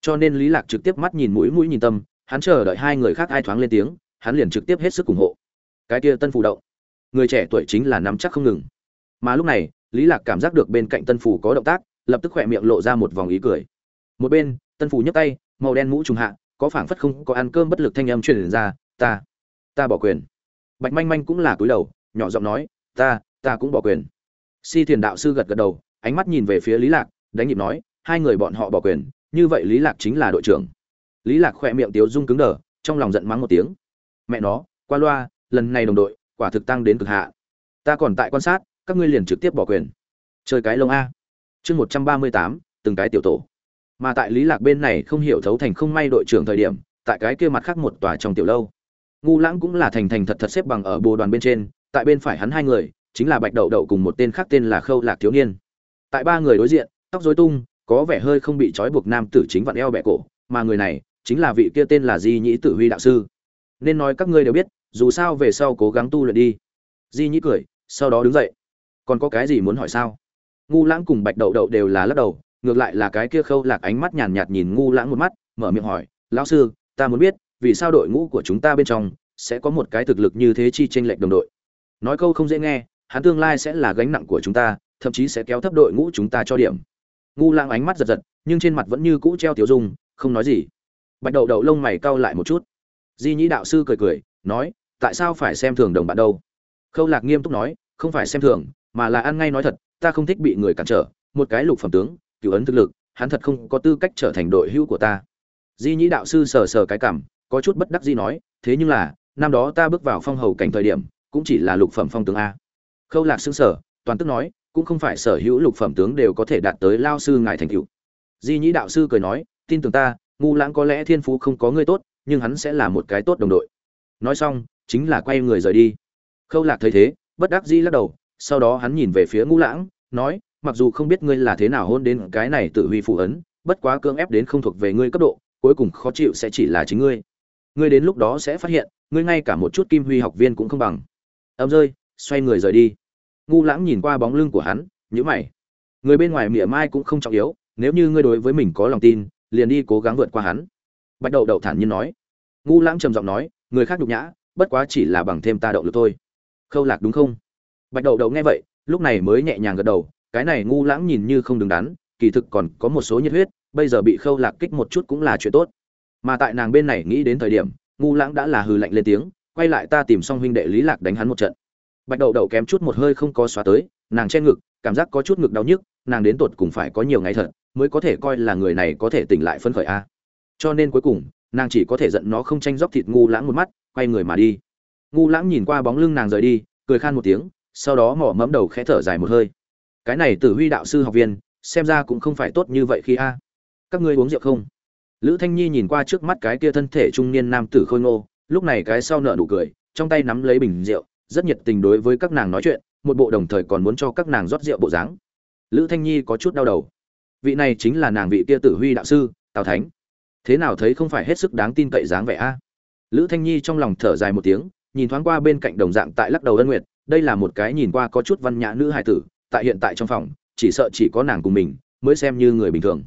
Cho nên lý lạc trực tiếp mắt nhìn mũi mũi nhìn tâm, hắn chờ đợi hai người khác ai thoáng lên tiếng, hắn liền trực tiếp hết sức ủng hộ. Cái kia tân phù động. Người trẻ tuổi chính là nắm chắc không ngừng. Mà lúc này lý lạc cảm giác được bên cạnh tân Phủ có động tác, lập tức khỏe miệng lộ ra một vòng ý cười. Một bên, tân Phủ nhấc tay, màu đen mũ trùng hạ, có phảng phất không có ăn cơm bất lực thanh âm truyền ra, ta ta bỏ quyền. Bạch manh manh cũng là cúi đầu, nhỏ giọng nói, ta ta cũng bỏ quyền. Si thiền đạo sư gật gật đầu, ánh mắt nhìn về phía lý lạc, đánh nhịp nói, hai người bọn họ bỏ quyền, như vậy lý lạc chính là đội trưởng. Lý lạc khỏe miệng tiếu dung cứng đờ, trong lòng giận mắng một tiếng. Mẹ nó, qua loa, lần này đồng đội, quả thực tăng đến cực hạ. Ta còn tại quan sát các ngươi liền trực tiếp bỏ quyền. Chơi cái lông a. Chương một trăm ba mươi tám, từng cái tiểu tổ. Mà tại lý lạc bên này không hiểu thấu thành không may đội trưởng thời điểm, tại cái kia mặt khác một tòa trong tiểu lâu. Ngu lãng cũng là thành thành thật thật xếp bằng ở bồ đoàn bên trên, tại bên phải hắn hai người, chính là bạch đậu đậu cùng một tên khác tên là khâu lạc thiếu niên. Tại ba người đối diện, tóc rối tung, có vẻ hơi không bị trói buộc nam tử chính vặn eo bẹ cổ, mà người này chính là vị kia tên là di nhĩ tử huy đạo sư. Nên nói các ngươi đều biết, dù sao về sau cố gắng tu luyện đi. Di nhĩ cười, sau đó đứng dậy còn có cái gì muốn hỏi sao? Ngu lãng cùng bạch đậu đậu đều là lắc đầu, ngược lại là cái kia khâu lạc ánh mắt nhàn nhạt nhìn ngu lãng một mắt, mở miệng hỏi, lão sư, ta muốn biết, vì sao đội ngũ của chúng ta bên trong sẽ có một cái thực lực như thế chi tranh lệch đồng đội? Nói câu không dễ nghe, hắn tương lai sẽ là gánh nặng của chúng ta, thậm chí sẽ kéo thấp đội ngũ chúng ta cho điểm. Ngu lãng ánh mắt giật giật, nhưng trên mặt vẫn như cũ treo tiểu dung, không nói gì. Bạch đậu đậu lông mày cau lại một chút. Di nhĩ đạo sư cười cười, nói, tại sao phải xem thường đồng bạn đâu? Khâu lạc nghiêm túc nói, không phải xem thường mà là ăn ngay nói thật, ta không thích bị người cản trở, một cái lục phẩm tướng, cửu ấn thực lực, hắn thật không có tư cách trở thành đội hữu của ta. Di nhĩ đạo sư sờ sờ cái cảm, có chút bất đắc dĩ nói, thế nhưng là, năm đó ta bước vào phong hầu cảnh thời điểm, cũng chỉ là lục phẩm phong tướng a. Khâu lạc xương sở toàn tức nói, cũng không phải sở hữu lục phẩm tướng đều có thể đạt tới lao sư ngài thành cựu di nhĩ đạo sư cười nói, tin tưởng ta, ngu lãng có lẽ thiên phú không có ngươi tốt, nhưng hắn sẽ là một cái tốt đồng đội. Nói xong, chính là quay người rời đi. Khâu lạc thấy thế, bất đắc dĩ lắc đầu sau đó hắn nhìn về phía ngũ lãng, nói, mặc dù không biết ngươi là thế nào hôn đến cái này tự huy phụ ấn, bất quá cưỡng ép đến không thuộc về ngươi cấp độ, cuối cùng khó chịu sẽ chỉ là chính ngươi. Ngươi đến lúc đó sẽ phát hiện, ngươi ngay cả một chút kim huy học viên cũng không bằng. Ấm rơi, xoay người rời đi. Ngu lãng nhìn qua bóng lưng của hắn nhữ mày. Người bên ngoài mỉa mai cũng không trọng yếu, nếu như ngươi đối với mình có lòng tin, liền đi cố gắng vượt qua hắn. Bạch đậu đậu thản nhiên nói. Ngu lãng trầm giọng nói, người khác nhục nhã, bất quá chỉ là bằng thêm ta động lực thôi. Khâu lạc đúng không? Bạch đậu đậu nghe vậy, lúc này mới nhẹ nhàng gật đầu, cái này ngu lãng nhìn như không đứng đắn, kỳ thực còn có một số nhiệt huyết, bây giờ bị khâu lạc kích một chút cũng là chuyện tốt. Mà tại nàng bên này nghĩ đến thời điểm, ngu lãng đã là hừ lạnh lên tiếng, quay lại ta tìm xong huynh đệ lý lạc đánh hắn một trận. Bạch đậu đậu kém chút một hơi không có xóa tới, nàng che ngực, cảm giác có chút ngực đau nhức, nàng đến tột cùng phải có nhiều ngày thật, mới có thể coi là người này có thể tỉnh lại phấn khởi a. Cho nên cuối cùng, nàng chỉ có thể giận nó không tranh dốc thịt ngu lãng một mắt, quay người mà đi. Ngu lãng nhìn qua bóng lưng nàng rời đi, cười khan một tiếng sau đó mỏ mẫm đầu khẽ thở dài một hơi. Cái này tử huy đạo sư học viên, xem ra cũng không phải tốt như vậy khi a. Các ngươi uống rượu không? Lữ thanh nhi nhìn qua trước mắt cái kia thân thể trung niên nam tử khôi ngô, lúc này cái sau nợ nụ cười, trong tay nắm lấy bình rượu, rất nhiệt tình đối với các nàng nói chuyện, một bộ đồng thời còn muốn cho các nàng rót rượu bộ dáng. Lữ thanh nhi có chút đau đầu. Vị này chính là nàng vị kia tử huy đạo sư, tào thánh. Thế nào thấy không phải hết sức đáng tin cậy dáng vẻ a? Lữ thanh nhi trong lòng thở dài một tiếng, nhìn thoáng qua bên cạnh đồng dạng tại lắc đầu ân nguyệt đây là một cái nhìn qua có chút văn nhã nữ hài tử, tại hiện tại trong phòng, chỉ sợ chỉ có nàng cùng mình, mới xem như người bình thường.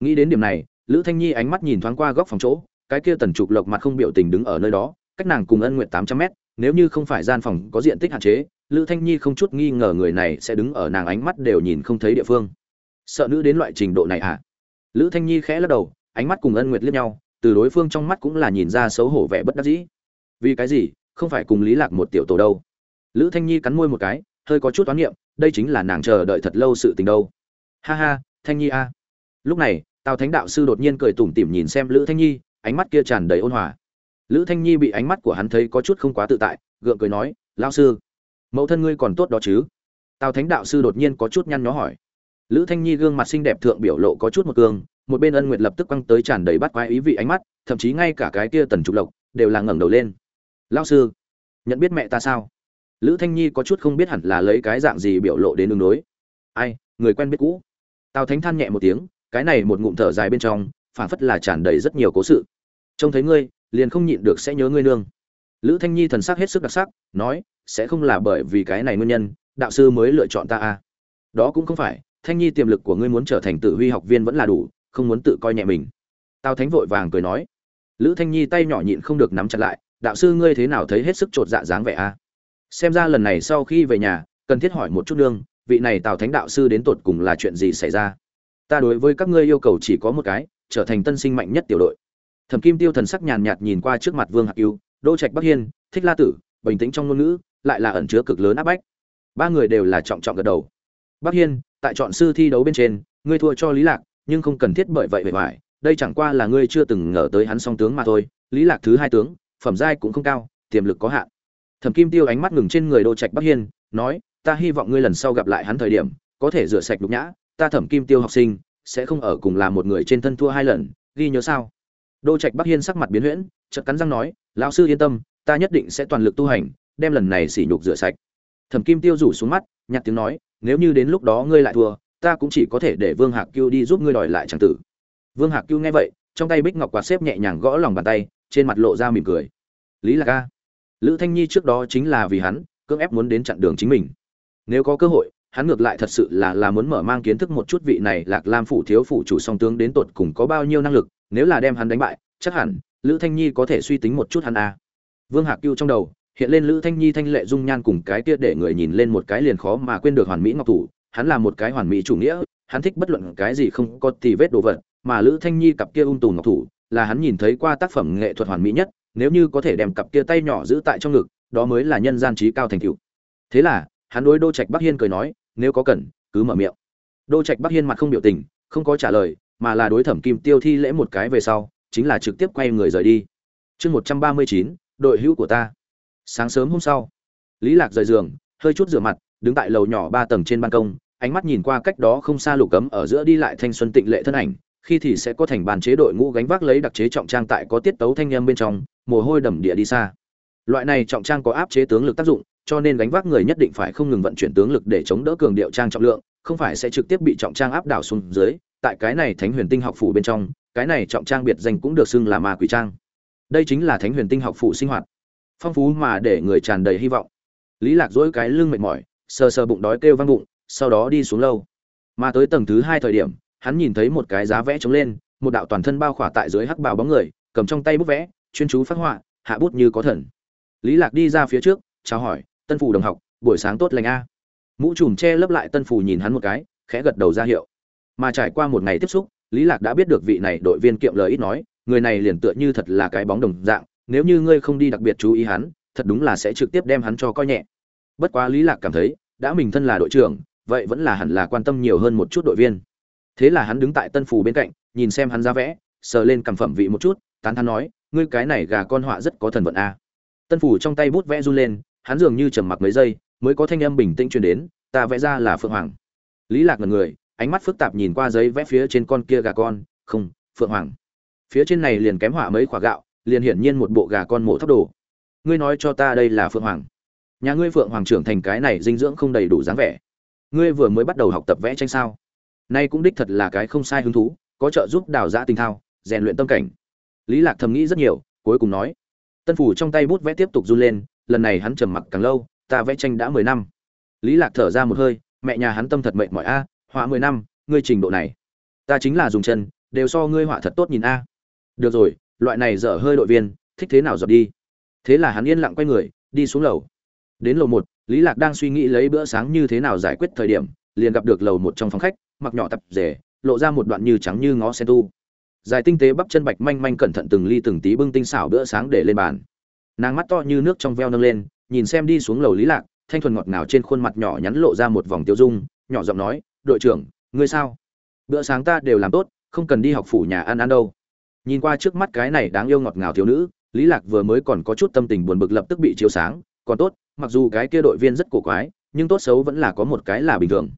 Nghĩ đến điểm này, lữ thanh nhi ánh mắt nhìn thoáng qua góc phòng chỗ, cái kia tần trục lộc mặt không biểu tình đứng ở nơi đó, cách nàng cùng ân nguyện tám trăm mét, nếu như không phải gian phòng có diện tích hạn chế, lữ thanh nhi không chút nghi ngờ người này sẽ đứng ở nàng ánh mắt đều nhìn không thấy địa phương. Sợ nữ đến loại trình độ này à lữ thanh nhi khẽ lắc đầu, ánh mắt cùng ân nguyệt liếc nhau, từ đối phương trong mắt cũng là nhìn ra xấu hổ vẻ bất đắc dĩ. Vì cái gì? Không phải cùng lý lạc một tiểu tổ đâu lữ thanh nhi cắn môi một cái, hơi có chút toán niệm, đây chính là nàng chờ đợi thật lâu sự tình đâu. Ha ha, thanh nhi a. Lúc này, tào thánh đạo sư đột nhiên cười tủm tỉm nhìn xem lữ thanh nhi, ánh mắt kia tràn đầy ôn hòa. Lữ thanh nhi bị ánh mắt của hắn thấy có chút không quá tự tại, gượng cười nói lao sư, mẫu thân ngươi còn tốt đó chứ? Tào thánh đạo sư đột nhiên có chút nhăn nhó hỏi. Lữ thanh nhi gương mặt xinh đẹp thượng biểu lộ có chút một cương một bên ân nguyệt lập tức quăng tới tràn đầy bắt quái ý vị ánh mắt, thậm chí ngay cả cái kia tần trục lộc đều là ngẩng đầu lên. Lao sư, nhận biết mẹ ta sao? Lữ thanh nhi có chút không biết hẳn là lấy cái dạng gì biểu lộ đến đường đối. Ai, người quen biết cũ. Tào thánh than nhẹ một tiếng, cái này một ngụm thở dài bên trong, phảng phất là tràn đầy rất nhiều cố sự. Trông thấy ngươi, liền không nhịn được sẽ nhớ ngươi nương. Lữ thanh nhi thần sắc hết sức đặc sắc, nói, sẽ không là bởi vì cái này nguyên nhân, đạo sư mới lựa chọn ta à. Đó cũng không phải, thanh nhi tiềm lực của ngươi muốn trở thành tự huy học viên vẫn là đủ, không muốn tự coi nhẹ mình. Tào thánh vội vàng cười nói. Lữ thanh nhi tay nhỏ nhịn không được nắm chặt lại, đạo sư ngươi thế nào thấy hết sức chột dạ dáng vẻ a à? Xem ra lần này sau khi về nhà, cần thiết hỏi một chút nương, vị này tào thánh đạo sư đến tột cùng là chuyện gì xảy ra? Ta đối với các ngươi yêu cầu chỉ có một cái, trở thành tân sinh mạnh nhất tiểu đội. Thẩm kim tiêu thần sắc nhàn nhạt nhìn qua trước mặt vương hạc yêu đô trạch bắc hiên, thích la tử, bình tĩnh trong ngôn ngữ, lại là ẩn chứa cực lớn áp bách. Ba người đều là trọng trọng gật đầu. Bắc hiên, tại chọn sư thi đấu bên trên, ngươi thua cho lý lạc, nhưng không cần thiết bởi vậy bề ngoài, đây chẳng qua là ngươi chưa từng ngờ tới hắn song tướng mà thôi. Lý lạc thứ hai tướng, phẩm giai cũng không cao, tiềm lực có hạn thẩm kim tiêu ánh mắt ngừng trên người đô trạch bắc hiên, nói, ta hy vọng ngươi lần sau gặp lại hắn thời điểm, có thể rửa sạch đục nhã, ta thẩm kim tiêu học sinh, sẽ không ở cùng làm một người trên thân thua hai lần, ghi nhớ sao? Đô trạch bắc hiên sắc mặt biến huyễn, chợt cắn răng nói, lão sư yên tâm, ta nhất định sẽ toàn lực tu hành, đem lần này sỉ nhục rửa sạch. Thẩm kim tiêu rủ xuống mắt, nhặt tiếng nói, nếu như đến lúc đó ngươi lại thua, ta cũng chỉ có thể để vương hạc cưu đi giúp ngươi đòi lại tràng tử. Vương hạc cưu nghe vậy, trong tay bích ngọc quạt xếp nhẹ nhàng gõ lòng bàn tay, trên mặt lộ ra mỉm cười. Lý lạc ca lữ thanh nhi trước đó chính là vì hắn, cưỡng ép muốn đến chặn đường chính mình. Nếu có cơ hội, hắn ngược lại thật sự là là muốn mở mang kiến thức một chút vị này lạc lam phủ thiếu phủ chủ song tướng đến tột cùng có bao nhiêu năng lực, nếu là đem hắn đánh bại, chắc hẳn lữ thanh nhi có thể suy tính một chút hắn a. Vương hạc cưu trong đầu, hiện lên lữ thanh nhi thanh lệ dung nhan cùng cái kia để người nhìn lên một cái liền khó mà quên được hoàn mỹ ngọc thủ. Hắn là một cái hoàn mỹ chủ nghĩa, hắn thích bất luận cái gì không có tì vết đồ vật, mà lữ thanh nhi cặp kia ung tù ngọc thủ, là hắn nhìn thấy qua tác phẩm nghệ thuật hoàn mỹ nhất nếu như có thể đem cặp kia tay nhỏ giữ tại trong ngực, đó mới là nhân gian trí cao thành tựu. Thế là, hắn đối đô trạch bắc hiên cười nói, nếu có cần, cứ mở miệng. Đô trạch bắc hiên mặt không biểu tình, không có trả lời, mà là đối thẩm kim tiêu thi lễ một cái về sau, chính là trực tiếp quay người rời đi. Chương một trăm ba mươi chín, đội hữu của ta. Sáng sớm hôm sau, lý lạc rời giường, hơi chút rửa mặt, đứng tại lầu nhỏ ba tầng trên ban công, ánh mắt nhìn qua cách đó không xa lục cấm ở giữa đi lại thanh xuân tịnh lệ thân ảnh, khi thì sẽ có thành bàn chế đội ngũ gánh vác lấy đặc chế trọng trang tại có tiết tấu thanh âm bên trong mồ hôi đầm địa đi xa. Loại này trọng trang có áp chế tướng lực tác dụng, cho nên gánh vác người nhất định phải không ngừng vận chuyển tướng lực để chống đỡ cường điệu trang trọng lượng, không phải sẽ trực tiếp bị trọng trang áp đảo xuống dưới. Tại cái này thánh huyền tinh học phủ bên trong, cái này trọng trang biệt danh cũng được xưng là ma quỷ trang. Đây chính là thánh huyền tinh học phủ sinh hoạt. Phong phú mà để người tràn đầy hy vọng. Lý lạc dỗi cái lưng mệt mỏi, sờ sờ bụng đói kêu vang bụng, sau đó đi xuống lâu mà tới tầng thứ hai thời điểm, hắn nhìn thấy một cái giá vẽ trống lên, một đạo toàn thân bao khỏa tại dưới hắc bào bóng người, cầm trong tay bút vẽ chuyên chú phát họa, hạ bút như có thần. Lý lạc đi ra phía trước, chào hỏi, tân phủ đồng học, buổi sáng tốt lành a. Mũ trùm che lấp lại tân phủ nhìn hắn một cái, khẽ gật đầu ra hiệu. Mà trải qua một ngày tiếp xúc, lý lạc đã biết được vị này đội viên kiệm lời ít nói, người này liền tựa như thật là cái bóng đồng dạng, nếu như ngươi không đi đặc biệt chú ý hắn, thật đúng là sẽ trực tiếp đem hắn cho coi nhẹ. Bất quá lý lạc cảm thấy, đã mình thân là đội trưởng, vậy vẫn là hẳn là quan tâm nhiều hơn một chút đội viên. Thế là hắn đứng tại tân phủ bên cạnh, nhìn xem hắn ra vẽ, sờ lên cầm phẩm vị một chút, tán thán nói ngươi cái này gà con họa rất có thần vận a. Tân phủ trong tay bút vẽ run lên, hắn dường như trầm mặc mấy giây, mới có thanh âm bình tĩnh truyền đến, ta vẽ ra là phượng hoàng. Lý lạc ngần người, ánh mắt phức tạp nhìn qua giấy vẽ phía trên con kia gà con, không, phượng hoàng. Phía trên này liền kém họa mấy quả gạo, liền hiển nhiên một bộ gà con mổ thấp đồ. Ngươi nói cho ta đây là phượng hoàng. Nhà ngươi phượng hoàng trưởng thành cái này dinh dưỡng không đầy đủ dáng vẻ. Ngươi vừa mới bắt đầu học tập vẽ tranh sao? Nay cũng đích thật là cái không sai hứng thú, có trợ giúp đào giã tinh thao, rèn luyện tâm cảnh lý lạc thầm nghĩ rất nhiều, cuối cùng nói. Tân phủ trong tay bút vẽ tiếp tục run lên, lần này hắn trầm mặc càng lâu, ta vẽ tranh đã mười năm. Lý lạc thở ra một hơi, mẹ nhà hắn tâm thật mệt mỏi a, họa mười năm, ngươi trình độ này. Ta chính là dùng chân, đều so ngươi họa thật tốt nhìn a. Được rồi, loại này dở hơi đội viên, thích thế nào dập đi? Thế là hắn yên lặng quay người, đi xuống lầu. Đến lầu một, lý lạc đang suy nghĩ lấy bữa sáng như thế nào giải quyết thời điểm, liền gặp được lầu một trong phòng khách, mặc nhỏ tập rể, lộ ra một đoạn như trắng như ngó sen tu dài tinh tế bắp chân bạch manh manh cẩn thận từng ly từng tí bưng tinh xảo bữa sáng để lên bàn. Nàng mắt to như nước trong veo nâng lên, nhìn xem đi xuống lầu lý lạc, thanh thuần ngọt ngào trên khuôn mặt nhỏ nhắn lộ ra một vòng tiêu dung, nhỏ giọng nói, đội trưởng, ngươi sao? Bữa sáng ta đều làm tốt, không cần đi học phủ nhà ăn ăn đâu. Nhìn qua trước mắt cái này đáng yêu ngọt ngào thiếu nữ, lý lạc vừa mới còn có chút tâm tình buồn bực lập tức bị chiếu sáng, còn tốt, mặc dù cái kia đội viên rất cổ quái, nhưng tốt xấu vẫn là có một cái là bình thường.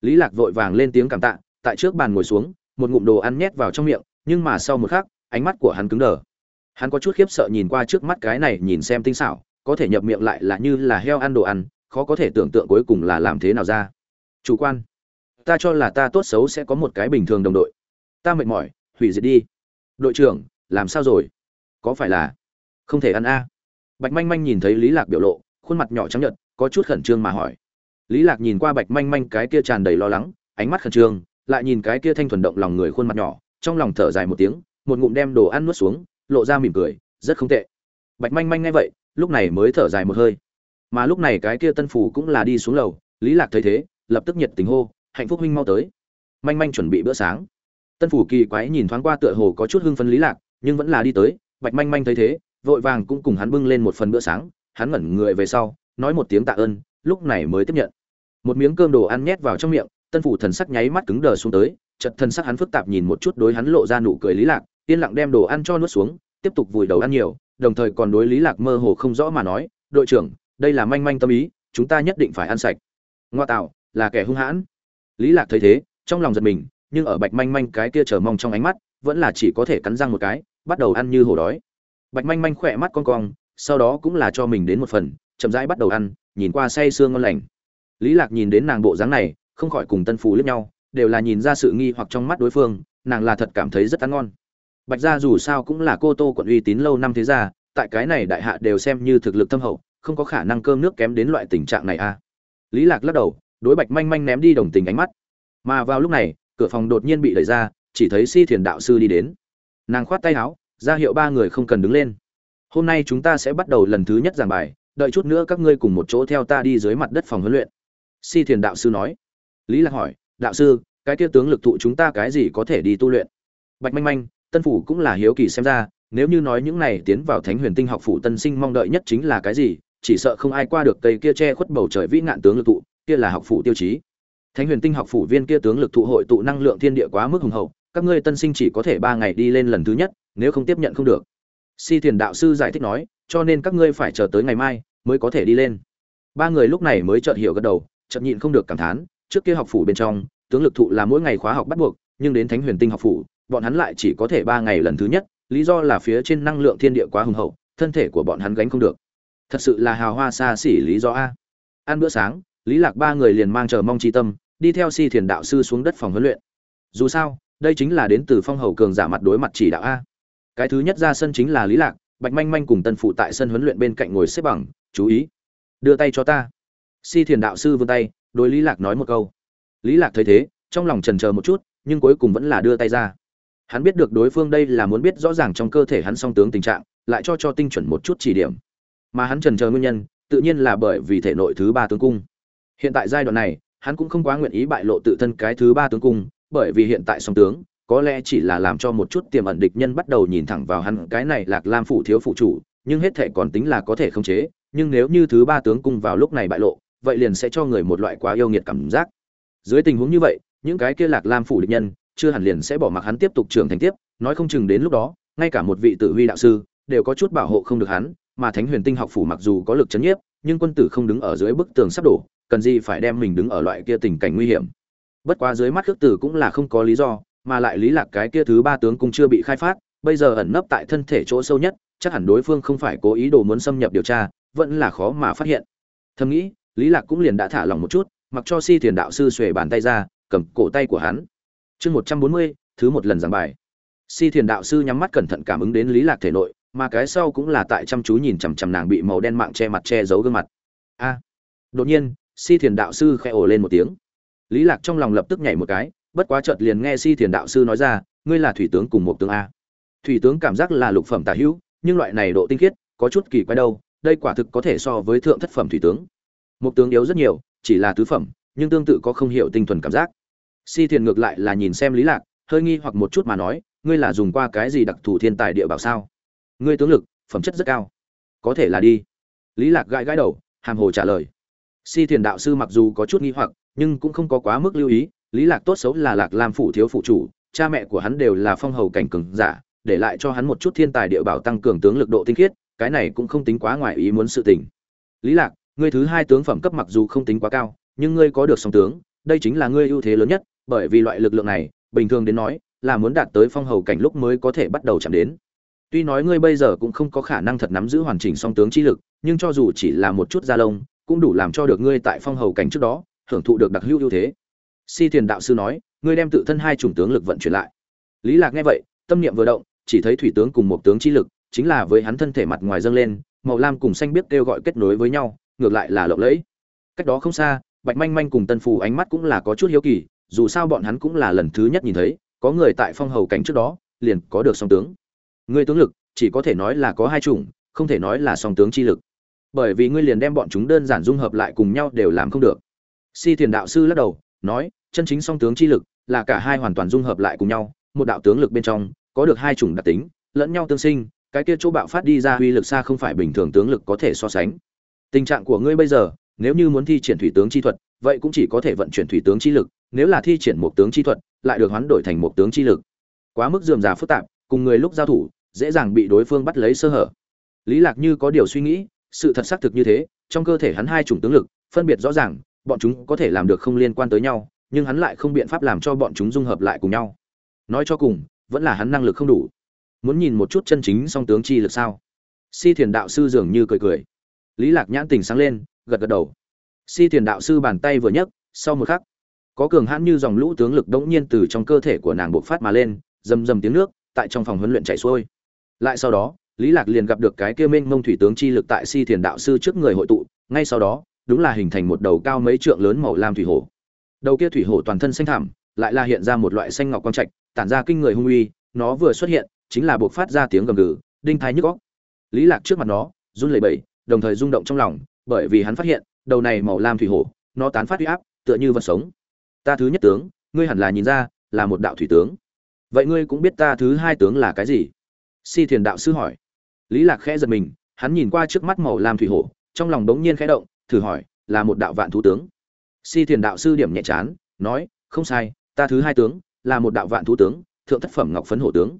Lý lạc vội vàng lên tiếng cảm tạ, tại trước bàn ngồi xuống, một ngụm đồ ăn nhét vào trong miệng nhưng mà sau một khắc, ánh mắt của hắn cứng đờ. Hắn có chút khiếp sợ nhìn qua trước mắt cái này nhìn xem tinh xảo, có thể nhập miệng lại là như là heo ăn đồ ăn, khó có thể tưởng tượng cuối cùng là làm thế nào ra. Chủ quan, ta cho là ta tốt xấu sẽ có một cái bình thường đồng đội. Ta mệt mỏi, hủy diệt đi. Đội trưởng, làm sao rồi? Có phải là không thể ăn a? Bạch manh manh nhìn thấy lý lạc biểu lộ, khuôn mặt nhỏ trắng nhợt, có chút khẩn trương mà hỏi. Lý lạc nhìn qua bạch manh manh cái kia tràn đầy lo lắng, ánh mắt khẩn trương, lại nhìn cái kia thanh thuần động lòng người khuôn mặt nhỏ trong lòng thở dài một tiếng, một ngụm đem đồ ăn nuốt xuống, lộ ra mỉm cười, rất không tệ. Bạch manh manh nghe vậy, lúc này mới thở dài một hơi. Mà lúc này cái kia tân phủ cũng là đi xuống lầu, lý lạc thấy thế, lập tức nhiệt tình hô, hạnh phúc huynh mau tới. Manh manh chuẩn bị bữa sáng. Tân phủ kỳ quái nhìn thoáng qua tựa hồ có chút hưng phấn lý lạc, nhưng vẫn là đi tới. Bạch manh manh thấy thế, vội vàng cũng cùng hắn bưng lên một phần bữa sáng. Hắn ngẩn người về sau, nói một tiếng tạ ơn, lúc này mới tiếp nhận. Một miếng cơm đồ ăn nhét vào trong miệng, tân phủ thần sắc nháy mắt cứng đờ xuống tới chợt thần sắc hắn phức tạp nhìn một chút đối hắn lộ ra nụ cười lý lạc, yên lặng đem đồ ăn cho nuốt xuống, tiếp tục vùi đầu ăn nhiều, đồng thời còn đối lý lạc mơ hồ không rõ mà nói, đội trưởng, đây là manh manh tâm ý, chúng ta nhất định phải ăn sạch. Ngoa tạo, là kẻ hung hãn. Lý lạc thấy thế, trong lòng giật mình, nhưng ở bạch manh manh cái kia chờ mong trong ánh mắt, vẫn là chỉ có thể cắn răng một cái, bắt đầu ăn như hổ đói. Bạch manh manh khỏe mắt con cong, sau đó cũng là cho mình đến một phần, chậm rãi bắt đầu ăn, nhìn qua say sương ngon lành. Lý lạc nhìn đến nàng bộ dáng này, không khỏi cùng tân phù liếc nhau đều là nhìn ra sự nghi hoặc trong mắt đối phương, nàng là thật cảm thấy rất ăn ngon. Bạch gia dù sao cũng là cô tô quận uy tín lâu năm thế gia, tại cái này đại hạ đều xem như thực lực thâm hậu, không có khả năng cơm nước kém đến loại tình trạng này a à. lý lạc lắc đầu, đối bạch manh manh ném đi đồng tình ánh mắt. Mà vào lúc này, cửa phòng đột nhiên bị đẩy ra, chỉ thấy si thiền đạo sư đi đến. Nàng khoát tay áo, ra hiệu ba người không cần đứng lên. Hôm nay chúng ta sẽ bắt đầu lần thứ nhất giảng bài, đợi chút nữa các ngươi cùng một chỗ theo ta đi dưới mặt đất phòng huấn luyện. Si thiền đạo sư nói. Lý lạc hỏi đạo sư, cái kia tướng lực thụ chúng ta cái gì có thể đi tu luyện? Bạch manh manh, tân phủ cũng là hiếu kỳ xem ra, nếu như nói những này tiến vào thánh huyền tinh học phủ tân sinh mong đợi nhất chính là cái gì, chỉ sợ không ai qua được cây kia che khuất bầu trời vĩ ngạn tướng lực thụ, kia là học phủ tiêu chí. Thánh huyền tinh học phủ viên kia tướng lực thụ hội tụ năng lượng thiên địa quá mức hùng hậu, các ngươi tân sinh chỉ có thể ba ngày đi lên lần thứ nhất, nếu không tiếp nhận không được. Si thiền đạo sư giải thích nói, cho nên các ngươi phải chờ tới ngày mai mới có thể đi lên. Ba người lúc này mới chợt hiểu gật đầu, chợt nhịn không được cảm thán trước kia học phủ bên trong, tướng lực thụ là mỗi ngày khóa học bắt buộc, nhưng đến thánh huyền tinh học phủ, bọn hắn lại chỉ có thể ba ngày lần thứ nhất, lý do là phía trên năng lượng thiên địa quá hùng hậu, thân thể của bọn hắn gánh không được. Thật sự là hào hoa xa xỉ lý do a. Ăn bữa sáng, lý lạc ba người liền mang chờ mong tri tâm, đi theo si thiền đạo sư xuống đất phòng huấn luyện. Dù sao, đây chính là đến từ phong hầu cường giả mặt đối mặt chỉ đạo a. Cái thứ nhất ra sân chính là lý lạc, bạch manh manh cùng tân phụ tại sân huấn luyện bên cạnh ngồi xếp bằng, chú ý, đưa tay cho ta. Si thiền đạo sư vươn tay đối lý lạc nói một câu. Lý lạc thấy thế, trong lòng chần chờ một chút, nhưng cuối cùng vẫn là đưa tay ra. Hắn biết được đối phương đây là muốn biết rõ ràng trong cơ thể hắn song tướng tình trạng, lại cho cho tinh chuẩn một chút chỉ điểm. Mà hắn chần chờ nguyên nhân, tự nhiên là bởi vì thể nội thứ ba tướng cung. Hiện tại giai đoạn này, hắn cũng không quá nguyện ý bại lộ tự thân cái thứ ba tướng cung, bởi vì hiện tại song tướng, có lẽ chỉ là làm cho một chút tiềm ẩn địch nhân bắt đầu nhìn thẳng vào hắn, cái này lạc lam phụ thiếu phụ chủ, nhưng hết thể còn tính là có thể khống chế, nhưng nếu như thứ ba tướng cung vào lúc này bại lộ vậy liền sẽ cho người một loại quá yêu nghiệt cảm giác. Dưới tình huống như vậy, những cái kia lạc lam phủ địch nhân, chưa hẳn liền sẽ bỏ mặc hắn tiếp tục trưởng thành tiếp, nói không chừng đến lúc đó, ngay cả một vị tự huy đạo sư đều có chút bảo hộ không được hắn, mà thánh huyền tinh học phủ mặc dù có lực chấn nhiếp, nhưng quân tử không đứng ở dưới bức tường sắp đổ, cần gì phải đem mình đứng ở loại kia tình cảnh nguy hiểm. Bất quá dưới mắt khước tử cũng là không có lý do, mà lại lý lạc cái kia thứ ba tướng cũng chưa bị khai phát, bây giờ ẩn nấp tại thân thể chỗ sâu nhất, chắc hẳn đối phương không phải cố ý đồ muốn xâm nhập điều tra, vẫn là khó mà phát hiện. Thầm nghĩ lý lạc cũng liền đã thả lòng một chút, mặc cho si thiền đạo sư xuề bàn tay ra, cầm cổ tay của hắn. Chương một trăm bốn mươi, thứ một lần giảng bài. Si thiền đạo sư nhắm mắt cẩn thận cảm ứng đến lý lạc thể nội, mà cái sau cũng là tại chăm chú nhìn chằm chằm nàng bị màu đen mạng che mặt che giấu gương mặt. A! Đột nhiên, si thiền đạo sư khẽ ồ lên một tiếng. Lý lạc trong lòng lập tức nhảy một cái, bất quá chợt liền nghe si thiền đạo sư nói ra, ngươi là thủy tướng cùng một tướng a. Thủy tướng cảm giác là lục phẩm tả hữu, nhưng loại này độ tinh khiết, có chút kỳ quái đâu, đây quả thực có thể so với thượng thất phẩm thủy tướng một tướng yếu rất nhiều, chỉ là tứ phẩm, nhưng tương tự có không hiểu tinh thuần cảm giác. Si thiền ngược lại là nhìn xem lý lạc, hơi nghi hoặc một chút mà nói, ngươi là dùng qua cái gì đặc thù thiên tài địa bảo sao? Ngươi tướng lực, phẩm chất rất cao. Có thể là đi. Lý lạc gãi gãi đầu, hàm hồ trả lời. Si thiền đạo sư mặc dù có chút nghi hoặc, nhưng cũng không có quá mức lưu ý, lý lạc tốt xấu là lạc lam phủ thiếu phụ chủ, cha mẹ của hắn đều là phong hầu cảnh cường giả, để lại cho hắn một chút thiên tài địa bảo tăng cường tướng lực độ tinh khiết, cái này cũng không tính quá ngoài ý muốn sự tình. Lý lạc ngươi thứ hai tướng phẩm cấp mặc dù không tính quá cao, nhưng ngươi có được song tướng, đây chính là ngươi ưu thế lớn nhất, bởi vì loại lực lượng này, bình thường đến nói, là muốn đạt tới phong hầu cảnh lúc mới có thể bắt đầu chạm đến. Tuy nói ngươi bây giờ cũng không có khả năng thật nắm giữ hoàn chỉnh song tướng chi lực, nhưng cho dù chỉ là một chút da lông, cũng đủ làm cho được ngươi tại phong hầu cảnh trước đó, hưởng thụ được đặc hữu ưu thế. Si thiền đạo sư nói, ngươi đem tự thân hai chủng tướng lực vận chuyển lại. Lý lạc nghe vậy, tâm niệm vừa động, chỉ thấy thủy tướng cùng một tướng chi lực, chính là với hắn thân thể mặt ngoài dâng lên, màu lam cùng xanh biết kêu gọi kết nối với nhau ngược lại là lộng lẫy. Cách đó không xa, bạch manh manh cùng tân phù ánh mắt cũng là có chút hiếu kỳ, dù sao bọn hắn cũng là lần thứ nhất nhìn thấy, có người tại phong hầu cảnh trước đó, liền có được song tướng. Ngươi tướng lực, chỉ có thể nói là có hai chủng, không thể nói là song tướng chi lực. Bởi vì ngươi liền đem bọn chúng đơn giản dung hợp lại cùng nhau đều làm không được. Si thiền đạo sư lắc đầu, nói, chân chính song tướng chi lực là cả hai hoàn toàn dung hợp lại cùng nhau, một đạo tướng lực bên trong, có được hai chủng đặc tính, lẫn nhau tương sinh, cái kia chỗ bạo phát đi ra uy lực xa không phải bình thường tướng lực có thể so sánh tình trạng của ngươi bây giờ, nếu như muốn thi triển thủy tướng chi thuật, vậy cũng chỉ có thể vận chuyển thủy tướng chi lực, nếu là thi triển một tướng chi thuật, lại được hoán đổi thành một tướng chi lực. Quá mức dườm già phức tạp, cùng người lúc giao thủ, dễ dàng bị đối phương bắt lấy sơ hở. Lý lạc như có điều suy nghĩ, sự thật xác thực như thế, trong cơ thể hắn hai chủng tướng lực, phân biệt rõ ràng, bọn chúng có thể làm được không liên quan tới nhau, nhưng hắn lại không biện pháp làm cho bọn chúng dung hợp lại cùng nhau. Nói cho cùng, vẫn là hắn năng lực không đủ. Muốn nhìn một chút chân chính song tướng chi lực sao? Si thiền đạo sư dường như cười cười lý lạc nhãn tình sáng lên, gật gật đầu. Si thiền đạo sư bàn tay vừa nhấc, sau một khắc, có cường hãn như dòng lũ tướng lực đống nhiên từ trong cơ thể của nàng bộc phát mà lên, rầm rầm tiếng nước tại trong phòng huấn luyện chảy xuôi. Lại sau đó, lý lạc liền gặp được cái kia minh mông thủy tướng chi lực tại si thiền đạo sư trước người hội tụ, ngay sau đó, đúng là hình thành một đầu cao mấy trượng lớn màu lam thủy hổ. Đầu kia thủy hổ toàn thân xanh thẳm, lại là hiện ra một loại xanh ngọc quang trạch, tản ra kinh người hung uy, nó vừa xuất hiện, chính là buộc phát ra tiếng gầm gừ, đinh thái nhức óc. Lý lạc trước mặt nó, run lẩy bẩy đồng thời rung động trong lòng, bởi vì hắn phát hiện, đầu này màu lam thủy hổ, nó tán phát uy áp, tựa như vật sống. Ta thứ nhất tướng, ngươi hẳn là nhìn ra, là một đạo thủy tướng. Vậy ngươi cũng biết ta thứ hai tướng là cái gì? Si thiền đạo sư hỏi. Lý lạc khẽ giật mình, hắn nhìn qua trước mắt màu lam thủy hổ, trong lòng đống nhiên khẽ động, thử hỏi, là một đạo vạn thú tướng. Si thiền đạo sư điểm nhẹ chán, nói, không sai, ta thứ hai tướng, là một đạo vạn thú tướng, thượng thất phẩm ngọc phấn hổ tướng.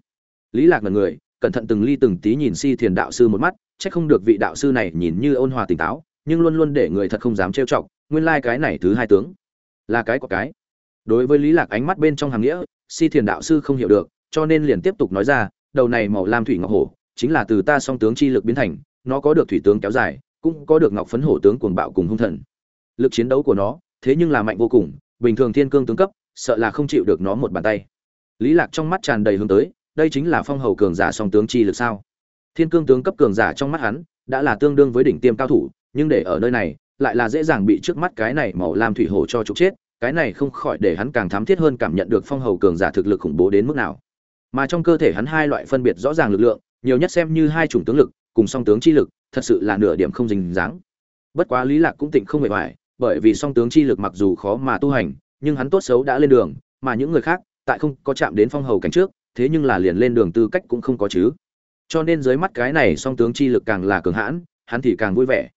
Lý lạc ngần người, cẩn thận từng ly từng tí nhìn si thiền đạo sư một mắt chắc không được vị đạo sư này nhìn như ôn hòa tỉnh táo, nhưng luôn luôn để người thật không dám trêu chọc, nguyên lai like cái này thứ hai tướng là cái của cái. Đối với lý lạc ánh mắt bên trong hàng nghĩa, si thiền đạo sư không hiểu được, cho nên liền tiếp tục nói ra, đầu này màu lam thủy ngọc hổ, chính là từ ta song tướng chi lực biến thành, nó có được thủy tướng kéo dài, cũng có được ngọc phấn hổ tướng cuồng bạo cùng hung thần. Lực chiến đấu của nó, thế nhưng là mạnh vô cùng, bình thường thiên cương tướng cấp, sợ là không chịu được nó một bàn tay. Lý lạc trong mắt tràn đầy hướng tới, đây chính là phong hầu cường giả song tướng chi lực sao? Thiên cương tướng cấp cường giả trong mắt hắn đã là tương đương với đỉnh tiêm cao thủ, nhưng để ở nơi này lại là dễ dàng bị trước mắt cái này màu lam thủy hổ cho trục chết, cái này không khỏi để hắn càng thám thiết hơn cảm nhận được phong hầu cường giả thực lực khủng bố đến mức nào. Mà trong cơ thể hắn hai loại phân biệt rõ ràng lực lượng, nhiều nhất xem như hai chủng tướng lực, cùng song tướng chi lực, thật sự là nửa điểm không dình dáng. Bất quá lý lạc cũng tịnh không hề hoài, bởi vì song tướng chi lực mặc dù khó mà tu hành, nhưng hắn tốt xấu đã lên đường, mà những người khác, tại không có chạm đến phong hầu cảnh trước, thế nhưng là liền lên đường tư cách cũng không có chứ cho nên dưới mắt cái này song tướng chi lực càng là cường hãn, hắn thì càng vui vẻ.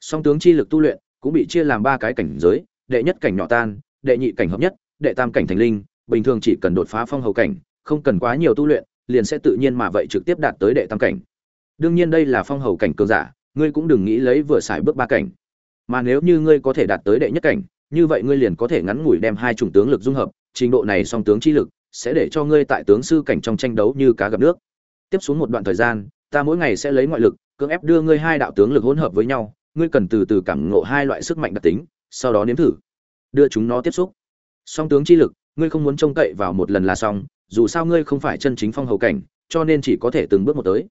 Song tướng chi lực tu luyện cũng bị chia làm ba cái cảnh giới, đệ nhất cảnh nhỏ tan, đệ nhị cảnh hợp nhất, đệ tam cảnh thành linh, bình thường chỉ cần đột phá phong hầu cảnh, không cần quá nhiều tu luyện, liền sẽ tự nhiên mà vậy trực tiếp đạt tới đệ tam cảnh. Đương nhiên đây là phong hầu cảnh cường giả, ngươi cũng đừng nghĩ lấy vừa xài bước ba cảnh. Mà nếu như ngươi có thể đạt tới đệ nhất cảnh, như vậy ngươi liền có thể ngắn ngủi đem hai chủng tướng lực dung hợp, trình độ này song tướng chi lực sẽ để cho ngươi tại tướng sư cảnh trong tranh đấu như cá gặp nước tiếp xuống một đoạn thời gian, ta mỗi ngày sẽ lấy ngoại lực, cưỡng ép đưa ngươi hai đạo tướng lực hỗn hợp với nhau, ngươi cần từ từ cảm ngộ hai loại sức mạnh đặc tính, sau đó nếm thử. Đưa chúng nó tiếp xúc. Song tướng chi lực, ngươi không muốn trông cậy vào một lần là xong, dù sao ngươi không phải chân chính phong hầu cảnh, cho nên chỉ có thể từng bước một tới.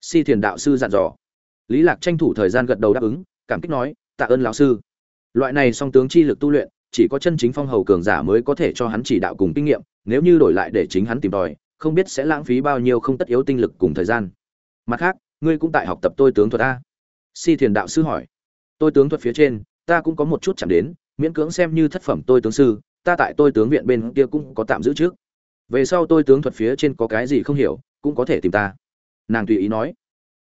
Si thiền đạo sư dặn dò. Lý lạc tranh thủ thời gian gật đầu đáp ứng, cảm kích nói, tạ ơn lão sư. Loại này song tướng chi lực tu luyện, chỉ có chân chính phong hầu cường giả mới có thể cho hắn chỉ đạo cùng kinh nghiệm, nếu như đổi lại để chính hắn tìm tòi không biết sẽ lãng phí bao nhiêu không tất yếu tinh lực cùng thời gian. Mặt khác, ngươi cũng tại học tập tôi tướng thuật a. Si thiền đạo sư hỏi. Tôi tướng thuật phía trên, ta cũng có một chút chạm đến, miễn cưỡng xem như thất phẩm tôi tướng sư, ta tại tôi tướng viện bên kia cũng có tạm giữ trước. Về sau tôi tướng thuật phía trên có cái gì không hiểu, cũng có thể tìm ta. Nàng tùy ý nói.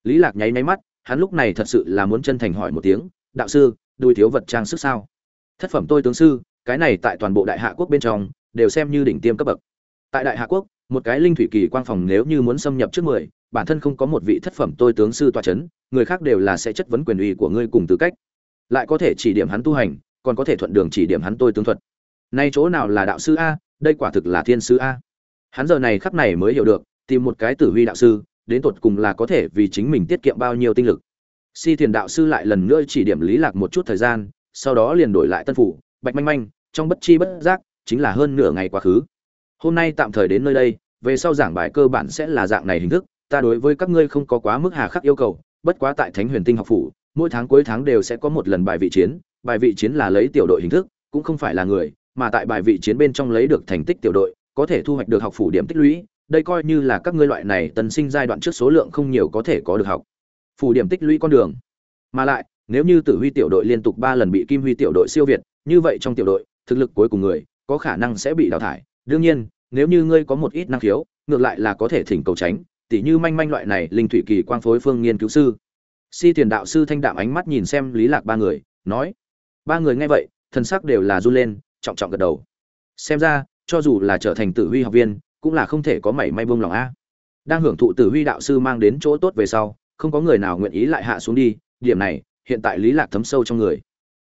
Lý lạc nháy nháy mắt, hắn lúc này thật sự là muốn chân thành hỏi một tiếng, đạo sư đuôi thiếu vật trang sức sao? Thất phẩm tôi tướng sư, cái này tại toàn bộ đại hạ quốc bên trong, đều xem như đỉnh tiêm cấp bậc. Tại đại hạ quốc một cái linh thủy kỳ quang phòng nếu như muốn xâm nhập trước mười, bản thân không có một vị thất phẩm tôi tướng sư tọa chấn, người khác đều là sẽ chất vấn quyền uy của ngươi cùng tư cách. Lại có thể chỉ điểm hắn tu hành, còn có thể thuận đường chỉ điểm hắn tôi tướng thuật. Nay chỗ nào là đạo sư a, đây quả thực là thiên sư a. Hắn giờ này khắc này mới hiểu được, tìm một cái tử huy đạo sư, đến tột cùng là có thể vì chính mình tiết kiệm bao nhiêu tinh lực. Si thiền đạo sư lại lần nữa chỉ điểm lý lạc một chút thời gian, sau đó liền đổi lại tân phủ, bạch manh manh, trong bất chi bất giác, chính là hơn nửa ngày quá khứ hôm nay tạm thời đến nơi đây, về sau giảng bài cơ bản sẽ là dạng này hình thức, ta đối với các ngươi không có quá mức hà khắc yêu cầu, bất quá tại thánh huyền tinh học phủ, mỗi tháng cuối tháng đều sẽ có một lần bài vị chiến, bài vị chiến là lấy tiểu đội hình thức, cũng không phải là người, mà tại bài vị chiến bên trong lấy được thành tích tiểu đội, có thể thu hoạch được học phủ điểm tích lũy, đây coi như là các ngươi loại này tân sinh giai đoạn trước số lượng không nhiều có thể có được học phủ điểm tích lũy con đường. Mà lại, nếu như tử huy tiểu đội liên tục ba lần bị kim huy tiểu đội siêu việt, như vậy trong tiểu đội, thực lực cuối cùng người, có khả năng sẽ bị đào thải đương nhiên, nếu như ngươi có một ít năng khiếu, ngược lại là có thể thỉnh cầu tránh, tỉ như manh manh loại này linh thủy kỳ quang phối phương nghiên cứu sư. Si tiền đạo sư thanh đạm ánh mắt nhìn xem lý lạc ba người, nói, ba người nghe vậy thân sắc đều là run lên, trọng trọng gật đầu. Xem ra, cho dù là trở thành tử huy học viên, cũng là không thể có mảy may buông lòng a. Đang hưởng thụ tử huy đạo sư mang đến chỗ tốt về sau, không có người nào nguyện ý lại hạ xuống đi, điểm này, hiện tại lý lạc thấm sâu trong người.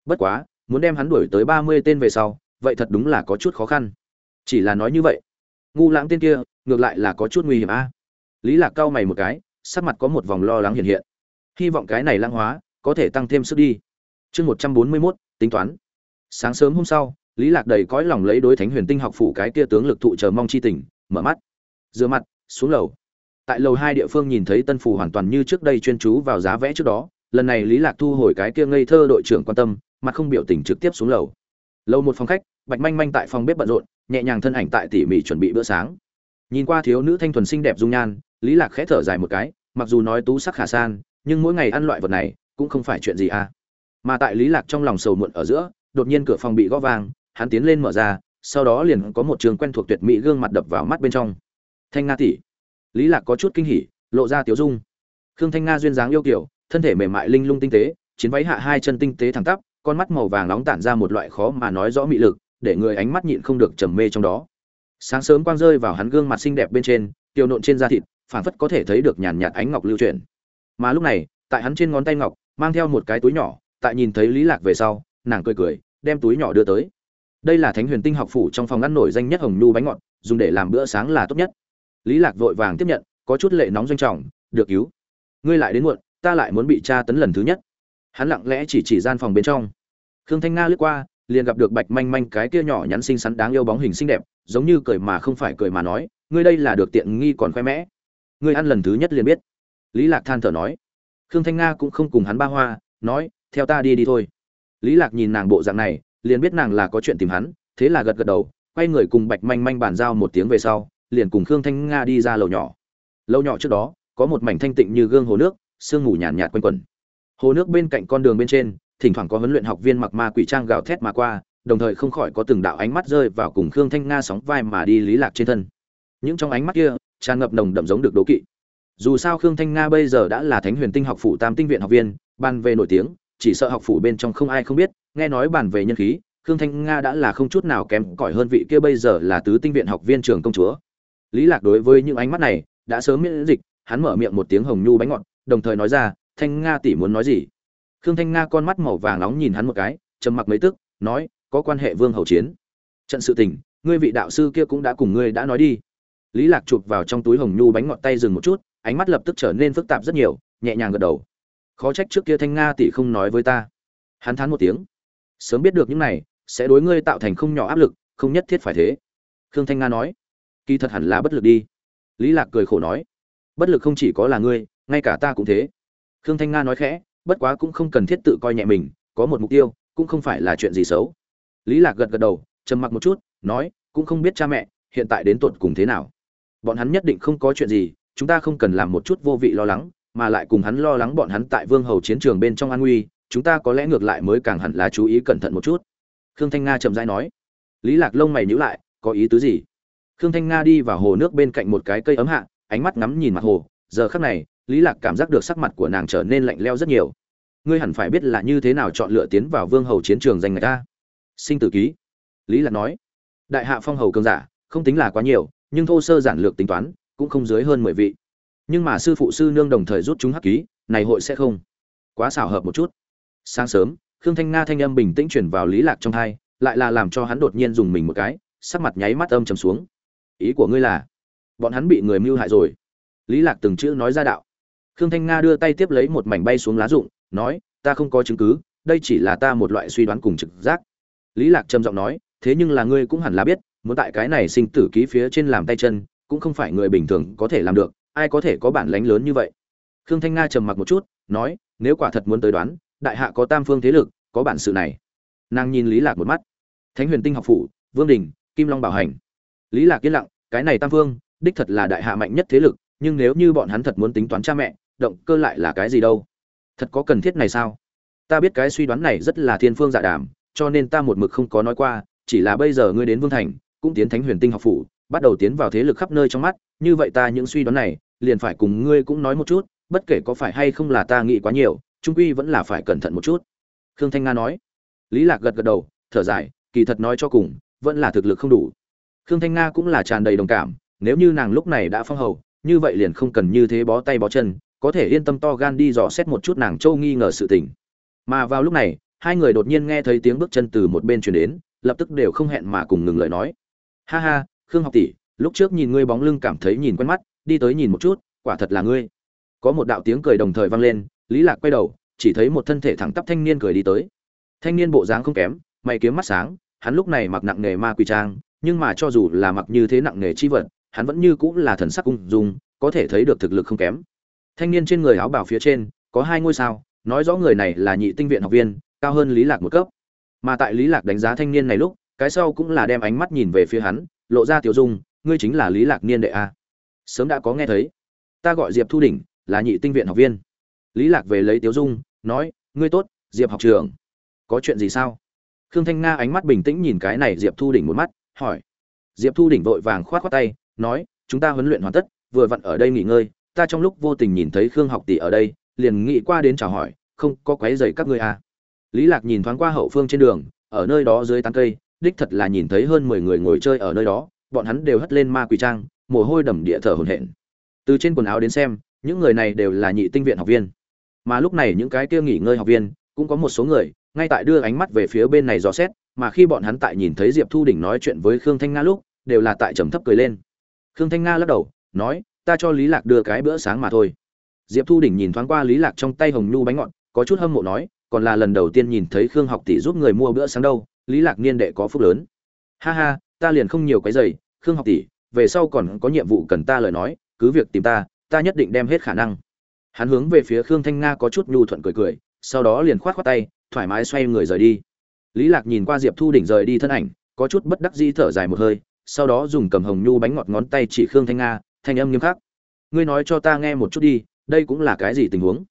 Bất quá, muốn đem hắn đuổi tới ba mươi tên về sau, vậy thật đúng là có chút khó khăn chỉ là nói như vậy. Ngu lãng tên kia, ngược lại là có chút nguy hiểm a. Lý lạc cau mày một cái, sắc mặt có một vòng lo lắng hiện hiện. Hy vọng cái này lãng hóa, có thể tăng thêm sức đi. Chương một trăm bốn mươi mốt, tính toán. Sáng sớm hôm sau, lý lạc đầy cõi lòng lấy đối thánh huyền tinh học phủ cái kia tướng lực thụ chờ mong chi tình, mở mắt. Rửa mặt, xuống lầu. Tại lầu hai địa phương nhìn thấy tân phủ hoàn toàn như trước đây chuyên chú vào giá vẽ trước đó, lần này lý lạc thu hồi cái kia ngây thơ đội trưởng quan tâm, mặt không biểu tình trực tiếp xuống lầu. Lầu một phòng khách, bạch manh manh tại phòng bếp bận rộn nhẹ nhàng thân ảnh tại tỉ mỉ chuẩn bị bữa sáng. Nhìn qua thiếu nữ thanh thuần xinh đẹp dung nhan, lý lạc khẽ thở dài một cái, mặc dù nói tú sắc khả san, nhưng mỗi ngày ăn loại vật này cũng không phải chuyện gì à. Mà tại lý lạc trong lòng sầu muộn ở giữa, đột nhiên cửa phòng bị gõ vang, hắn tiến lên mở ra, sau đó liền có một trường quen thuộc tuyệt mỹ gương mặt đập vào mắt bên trong. Thanh nga tỷ. Lý lạc có chút kinh hỉ, lộ ra tiểu dung. Khương thanh nga duyên dáng yêu kiều, thân thể mềm mại linh lung tinh tế, chiến váy hạ hai chân tinh tế thẳng tắp, con mắt màu vàng nóng tản ra một loại khó mà nói rõ mị lực để người ánh mắt nhịn không được trầm mê trong đó. Sáng sớm quang rơi vào hắn gương mặt xinh đẹp bên trên, tiêu nộn trên da thịt, phảng phất có thể thấy được nhàn nhạt ánh ngọc lưu chuyển. Mà lúc này, tại hắn trên ngón tay ngọc, mang theo một cái túi nhỏ, tại nhìn thấy lý lạc về sau, nàng cười cười, đem túi nhỏ đưa tới. Đây là thánh huyền tinh học phủ trong phòng ăn nổi danh nhất hồng nhu bánh ngọt, dùng để làm bữa sáng là tốt nhất. Lý lạc vội vàng tiếp nhận, có chút lệ nóng doanh trọng, được cứu. Ngươi lại đến muộn, ta lại muốn bị tra tấn lần thứ nhất. Hắn lặng lẽ chỉ chỉ gian phòng bên trong. Khương thanh nga lướt qua liền gặp được bạch manh manh cái kia nhỏ nhắn xinh xắn đáng yêu bóng hình xinh đẹp, giống như cười mà không phải cười mà nói, ngươi đây là được tiện nghi còn khoe mẽ. Ngươi ăn lần thứ nhất liền biết. Lý lạc than thở nói. Khương thanh nga cũng không cùng hắn ba hoa, nói, theo ta đi đi thôi. Lý lạc nhìn nàng bộ dạng này, liền biết nàng là có chuyện tìm hắn, thế là gật gật đầu, quay người cùng bạch manh manh bàn giao một tiếng về sau, liền cùng khương thanh nga đi ra lầu nhỏ. Lầu nhỏ trước đó, có một mảnh thanh tịnh như gương hồ nước, sương mù nhàn nhạt quanh quẩn. Hồ nước bên cạnh con đường bên trên thỉnh thoảng có huấn luyện học viên mặc ma quỷ trang gào thét mà qua, đồng thời không khỏi có từng đạo ánh mắt rơi vào cùng khương thanh nga sóng vai mà đi lý lạc trên thân. Những trong ánh mắt kia, tràn ngập nồng đậm giống được đố kỵ. Dù sao khương thanh nga bây giờ đã là thánh huyền tinh học phủ tam tinh viện học viên, ban về nổi tiếng, chỉ sợ học phủ bên trong không ai không biết, nghe nói bàn về nhân khí, khương thanh nga đã là không chút nào kém cỏi hơn vị kia bây giờ là tứ tinh viện học viên trường công chúa. Lý lạc đối với những ánh mắt này, đã sớm miễn dịch, hắn mở miệng một tiếng hồng nhu bánh ngọt, đồng thời nói ra, thanh nga tỷ muốn nói gì? Khương thanh nga con mắt màu vàng nóng nhìn hắn một cái, trầm mặc mấy tức, nói, có quan hệ vương hầu chiến. Trận sự tình, ngươi vị đạo sư kia cũng đã cùng ngươi đã nói đi. Lý lạc chụp vào trong túi hồng nhu bánh ngọt tay dừng một chút, ánh mắt lập tức trở nên phức tạp rất nhiều, nhẹ nhàng gật đầu. Khó trách trước kia thanh nga tỷ không nói với ta. Hắn thán một tiếng. Sớm biết được những này, sẽ đối ngươi tạo thành không nhỏ áp lực, không nhất thiết phải thế. Khương thanh nga nói. Kỳ thật hẳn là bất lực đi. Lý lạc cười khổ nói. Bất lực không chỉ có là ngươi, ngay cả ta cũng thế. Khương thanh nga nói khẽ bất quá cũng không cần thiết tự coi nhẹ mình, có một mục tiêu, cũng không phải là chuyện gì xấu. Lý lạc gật gật đầu, trầm mặc một chút, nói, cũng không biết cha mẹ, hiện tại đến tuột cùng thế nào. Bọn hắn nhất định không có chuyện gì, chúng ta không cần làm một chút vô vị lo lắng, mà lại cùng hắn lo lắng bọn hắn tại vương hầu chiến trường bên trong an nguy, chúng ta có lẽ ngược lại mới càng hẳn là chú ý cẩn thận một chút. Khương thanh nga chậm rãi nói. Lý lạc lông mày nhíu lại, có ý tứ gì? Khương thanh nga đi vào hồ nước bên cạnh một cái cây ấm hạ, ánh mắt ngắm nhìn mặt hồ, giờ khắc này lý lạc cảm giác được sắc mặt của nàng trở nên lạnh lẽo rất nhiều. Ngươi hẳn phải biết là như thế nào chọn lựa tiến vào vương hầu chiến trường danh người ta. Sinh tử ký. Lý lạc nói. Đại hạ phong hầu cường giả, không tính là quá nhiều, nhưng thô sơ giản lược tính toán, cũng không dưới hơn mười vị. Nhưng mà sư phụ sư nương đồng thời rút chúng hắc ký, này hội sẽ không. Quá xảo hợp một chút. Sáng sớm, khương thanh nga thanh âm bình tĩnh chuyển vào lý lạc trong thai, lại là làm cho hắn đột nhiên dùng mình một cái, sắc mặt nháy mắt âm trầm xuống. Ý của ngươi là, bọn hắn bị người mưu hại rồi. Lý lạc từng chữ nói ra đạo khương thanh nga đưa tay tiếp lấy một mảnh bay xuống lá rụng, nói, ta không có chứng cứ, đây chỉ là ta một loại suy đoán cùng trực giác. Lý lạc trầm giọng nói, thế nhưng là ngươi cũng hẳn là biết, muốn tại cái này sinh tử ký phía trên làm tay chân, cũng không phải người bình thường có thể làm được, ai có thể có bản lánh lớn như vậy? Khương thanh nga trầm mặc một chút, nói, nếu quả thật muốn tới đoán, đại hạ có tam phương thế lực, có bản sự này. Nàng nhìn lý lạc một mắt. Thánh huyền tinh học phủ, vương đình, kim long bảo hành. Lý lạc yên lặng, cái này tam phương, đích thật là đại hạ mạnh nhất thế lực, nhưng nếu như bọn hắn thật muốn tính toán cha mẹ động cơ lại là cái gì đâu? Thật có cần thiết này sao? Ta biết cái suy đoán này rất là thiên phương dạ đàm, cho nên ta một mực không có nói qua, chỉ là bây giờ ngươi đến vương thành, cũng tiến thánh huyền tinh học phủ, bắt đầu tiến vào thế lực khắp nơi trong mắt, như vậy ta những suy đoán này, liền phải cùng ngươi cũng nói một chút, bất kể có phải hay không là ta nghĩ quá nhiều trung quy vẫn là phải cẩn thận một chút. Khương thanh nga nói. Lý lạc gật gật đầu, thở dài, kỳ thật nói cho cùng, vẫn là thực lực không đủ. Khương thanh nga cũng là tràn đầy đồng cảm, nếu như nàng lúc này đã phong hầu, như vậy liền không cần như thế bó tay bó chân có thể yên tâm to gan đi dò xét một chút nàng châu nghi ngờ sự tình. Mà vào lúc này, hai người đột nhiên nghe thấy tiếng bước chân từ một bên truyền đến, lập tức đều không hẹn mà cùng ngừng lời nói. Ha ha, khương học tỷ, lúc trước nhìn ngươi bóng lưng cảm thấy nhìn quen mắt, đi tới nhìn một chút, quả thật là ngươi. Có một đạo tiếng cười đồng thời vang lên, lý lạc quay đầu, chỉ thấy một thân thể thẳng tắp thanh niên cười đi tới. Thanh niên bộ dáng không kém, mày kiếm mắt sáng, hắn lúc này mặc nặng nghề ma quỷ trang, nhưng mà cho dù là mặc như thế nặng nghề chi vật, hắn vẫn như cũng là thần sắc ung dung, có thể thấy được thực lực không kém thanh niên trên người áo bào phía trên, có hai ngôi sao, nói rõ người này là nhị tinh viện học viên, cao hơn lý lạc một cấp. Mà tại lý lạc đánh giá thanh niên này lúc, cái sau cũng là đem ánh mắt nhìn về phía hắn, lộ ra tiểu dung, ngươi chính là lý lạc niên đệ a. Sớm đã có nghe thấy. Ta gọi diệp thu đỉnh, là nhị tinh viện học viên. Lý lạc về lấy tiểu dung, nói, ngươi tốt, diệp học trưởng. Có chuyện gì sao? Khương thanh nga ánh mắt bình tĩnh nhìn cái này diệp thu đỉnh một mắt, hỏi. Diệp thu đỉnh vội vàng khoát khoát tay, nói, chúng ta huấn luyện hoàn tất, vừa vặn ở đây nghỉ ngơi ta trong lúc vô tình nhìn thấy khương học tỷ ở đây, liền nghĩ qua đến chào hỏi, không có quấy rầy các ngươi à. lý lạc nhìn thoáng qua hậu phương trên đường, ở nơi đó dưới tán cây, đích thật là nhìn thấy hơn mười người ngồi chơi ở nơi đó, bọn hắn đều hất lên ma quỷ trang, mồ hôi đầm địa thở hổn hển. Từ trên quần áo đến xem, những người này đều là nhị tinh viện học viên. Mà lúc này những cái kia nghỉ ngơi học viên, cũng có một số người, ngay tại đưa ánh mắt về phía bên này dò xét, mà khi bọn hắn tại nhìn thấy diệp thu đỉnh nói chuyện với khương thanh nga lúc, đều là tại trầm thấp cười lên. Khương thanh nga lắc đầu, nói ta cho lý lạc đưa cái bữa sáng mà thôi. Diệp thu đỉnh nhìn thoáng qua lý lạc trong tay hồng nhu bánh ngọt, có chút hâm mộ nói, còn là lần đầu tiên nhìn thấy khương học tỷ giúp người mua bữa sáng đâu, lý lạc niên đệ có phúc lớn. Ha ha, ta liền không nhiều cái giày khương học tỷ, về sau còn có nhiệm vụ cần ta lời nói, cứ việc tìm ta ta nhất định đem hết khả năng. Hắn hướng về phía khương thanh nga có chút nhu thuận cười cười, sau đó liền khoát khoát tay, thoải mái xoay người rời đi. Lý lạc nhìn qua diệp thu đỉnh rời đi thân ảnh, có chút bất đắc dĩ thở dài một hơi, sau đó dùng cầm hồng nhu bánh ngọt ngón tay chỉ khương thanh nga thanh âm nghiêm khắc. Ngươi nói cho ta nghe một chút đi, đây cũng là cái gì tình huống?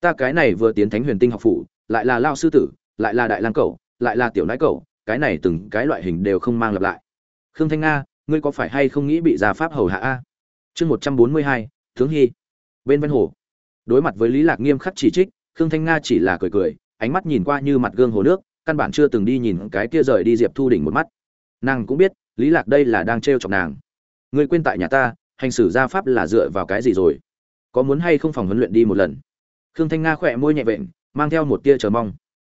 Ta cái này vừa tiến thánh huyền tinh học phủ, lại là lao sư tử, lại là đại lang cẩu, lại là tiểu nãi cẩu, cái này từng cái loại hình đều không mang lặp lại. Khương thanh nga, ngươi có phải hay không nghĩ bị gia pháp hầu hạ a? Chương một trăm bốn mươi hai tướng hy. Bên ven hồ. Đối mặt với lý lạc nghiêm khắc chỉ trích, khương thanh nga chỉ là cười cười, ánh mắt nhìn qua như mặt gương hồ nước, căn bản chưa từng đi nhìn cái kia rời đi diệp thu đỉnh một mắt. Nàng cũng biết, lý lạc đây là đang trêu chọc nàng. Ngươi quên tại nhà ta hành xử gia pháp là dựa vào cái gì rồi? Có muốn hay không phòng huấn luyện đi một lần? Khương thanh nga khỏe môi nhẹ vện, mang theo một tia chờ mong.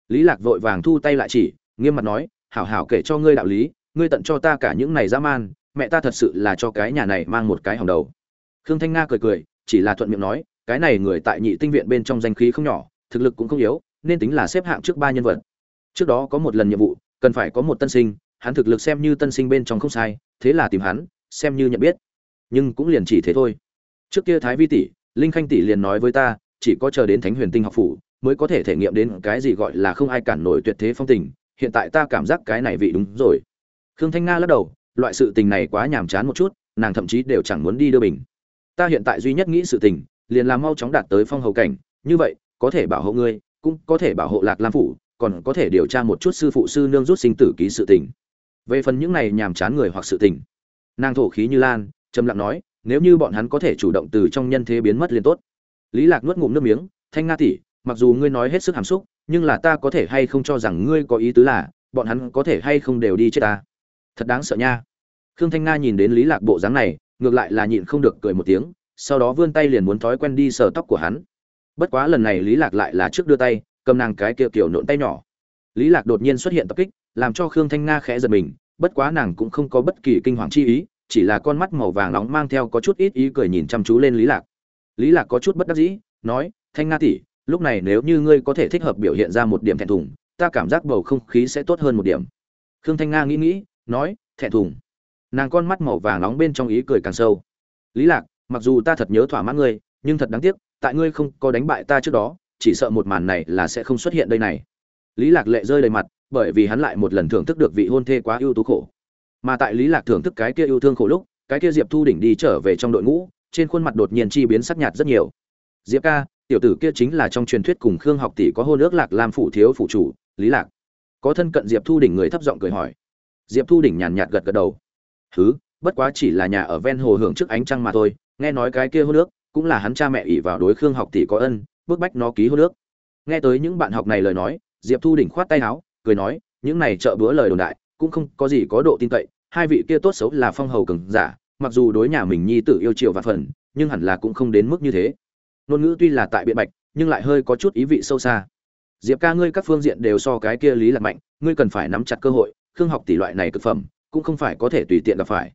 Lý lạc vội vàng thu tay lại chỉ, nghiêm mặt nói, hảo hảo kể cho ngươi đạo lý, ngươi tận cho ta cả những này dã man, mẹ ta thật sự là cho cái nhà này mang một cái hỏng đầu. Khương thanh nga cười cười, chỉ là thuận miệng nói, cái này người tại nhị tinh viện bên trong danh khí không nhỏ, thực lực cũng không yếu, nên tính là xếp hạng trước ba nhân vật. Trước đó có một lần nhiệm vụ, cần phải có một tân sinh, hắn thực lực xem như tân sinh bên trong không sai, thế là tìm hắn, xem như nhận biết nhưng cũng liền chỉ thế thôi. Trước kia thái vi tỷ, linh khanh tỷ liền nói với ta, chỉ có chờ đến thánh huyền tinh học phủ mới có thể thể nghiệm đến cái gì gọi là không ai cản nổi tuyệt thế phong tình, hiện tại ta cảm giác cái này vị đúng rồi. Khương thanh nga lắc đầu, loại sự tình này quá nhàm chán một chút, nàng thậm chí đều chẳng muốn đi đưa bình. Ta hiện tại duy nhất nghĩ sự tình, liền là mau chóng đạt tới phong hầu cảnh, như vậy, có thể bảo hộ ngươi, cũng có thể bảo hộ lạc lam phủ, còn có thể điều tra một chút sư phụ sư nương rút sinh tử ký sự tình. Về phần những này nhàm chán người hoặc sự tình, nàng thổ khí như lan trầm lặng nói, nếu như bọn hắn có thể chủ động từ trong nhân thế biến mất liền tốt. Lý lạc nuốt ngụm nước miếng, thanh nga tỷ, mặc dù ngươi nói hết sức hàm xúc, nhưng là ta có thể hay không cho rằng ngươi có ý tứ là, bọn hắn có thể hay không đều đi chết ta? Thật đáng sợ nha. Khương thanh nga nhìn đến lý lạc bộ dáng này, ngược lại là nhịn không được cười một tiếng, sau đó vươn tay liền muốn thói quen đi sờ tóc của hắn. Bất quá lần này lý lạc lại là trước đưa tay, cầm nàng cái kia kiểu nộn tay nhỏ. Lý lạc đột nhiên xuất hiện tập kích, làm cho khương thanh nga khẽ giật mình, bất quá nàng cũng không có bất kỳ kinh hoàng chi ý chỉ là con mắt màu vàng nóng mang theo có chút ít ý cười nhìn chăm chú lên lý lạc. Lý lạc có chút bất đắc dĩ, nói, thanh nga tỷ, lúc này nếu như ngươi có thể thích hợp biểu hiện ra một điểm thẹn thùng, ta cảm giác bầu không khí sẽ tốt hơn một điểm. Khương thanh nga nghĩ nghĩ, nói, thẹn thùng. Nàng con mắt màu vàng nóng bên trong ý cười càng sâu. Lý lạc, mặc dù ta thật nhớ thỏa mãn ngươi, nhưng thật đáng tiếc, tại ngươi không có đánh bại ta trước đó, chỉ sợ một màn này là sẽ không xuất hiện đây này. Lý lạc lệ rơi đầy mặt, bởi vì hắn lại một lần thưởng thức được vị hôn thê quá ưu tú khổ mà tại lý lạc thưởng thức cái kia yêu thương khổ lúc, cái kia diệp thu đỉnh đi trở về trong đội ngũ, trên khuôn mặt đột nhiên chi biến sắc nhạt rất nhiều. Diệp ca, tiểu tử kia chính là trong truyền thuyết cùng khương học tỷ có hôn ước lạc làm phụ thiếu phụ chủ, lý lạc. Có thân cận diệp thu đỉnh người thấp giọng cười hỏi. Diệp thu đỉnh nhàn nhạt gật gật đầu. Thứ bất quá chỉ là nhà ở ven hồ hưởng trước ánh trăng mà thôi, nghe nói cái kia hôn ước cũng là hắn cha mẹ ỷ vào đối khương học tỷ có ân, bức bách nó ký hôn ước. Nghe tới những bạn học này lời nói, diệp thu đỉnh khoát tay áo, cười nói, những này trợ bữa lời đồn đại cũng không có gì có độ tin cậy, hai vị kia tốt xấu là phong hầu cường giả, mặc dù đối nhà mình nhi tử yêu chiều và phần, nhưng hẳn là cũng không đến mức như thế. Ngôn ngữ tuy là tại biện bạch, nhưng lại hơi có chút ý vị sâu xa. Diệp ca ngươi các phương diện đều so cái kia lý lạc mạnh, ngươi cần phải nắm chặt cơ hội, khương học tỷ loại này cực phẩm, cũng không phải có thể tùy tiện gặp phải.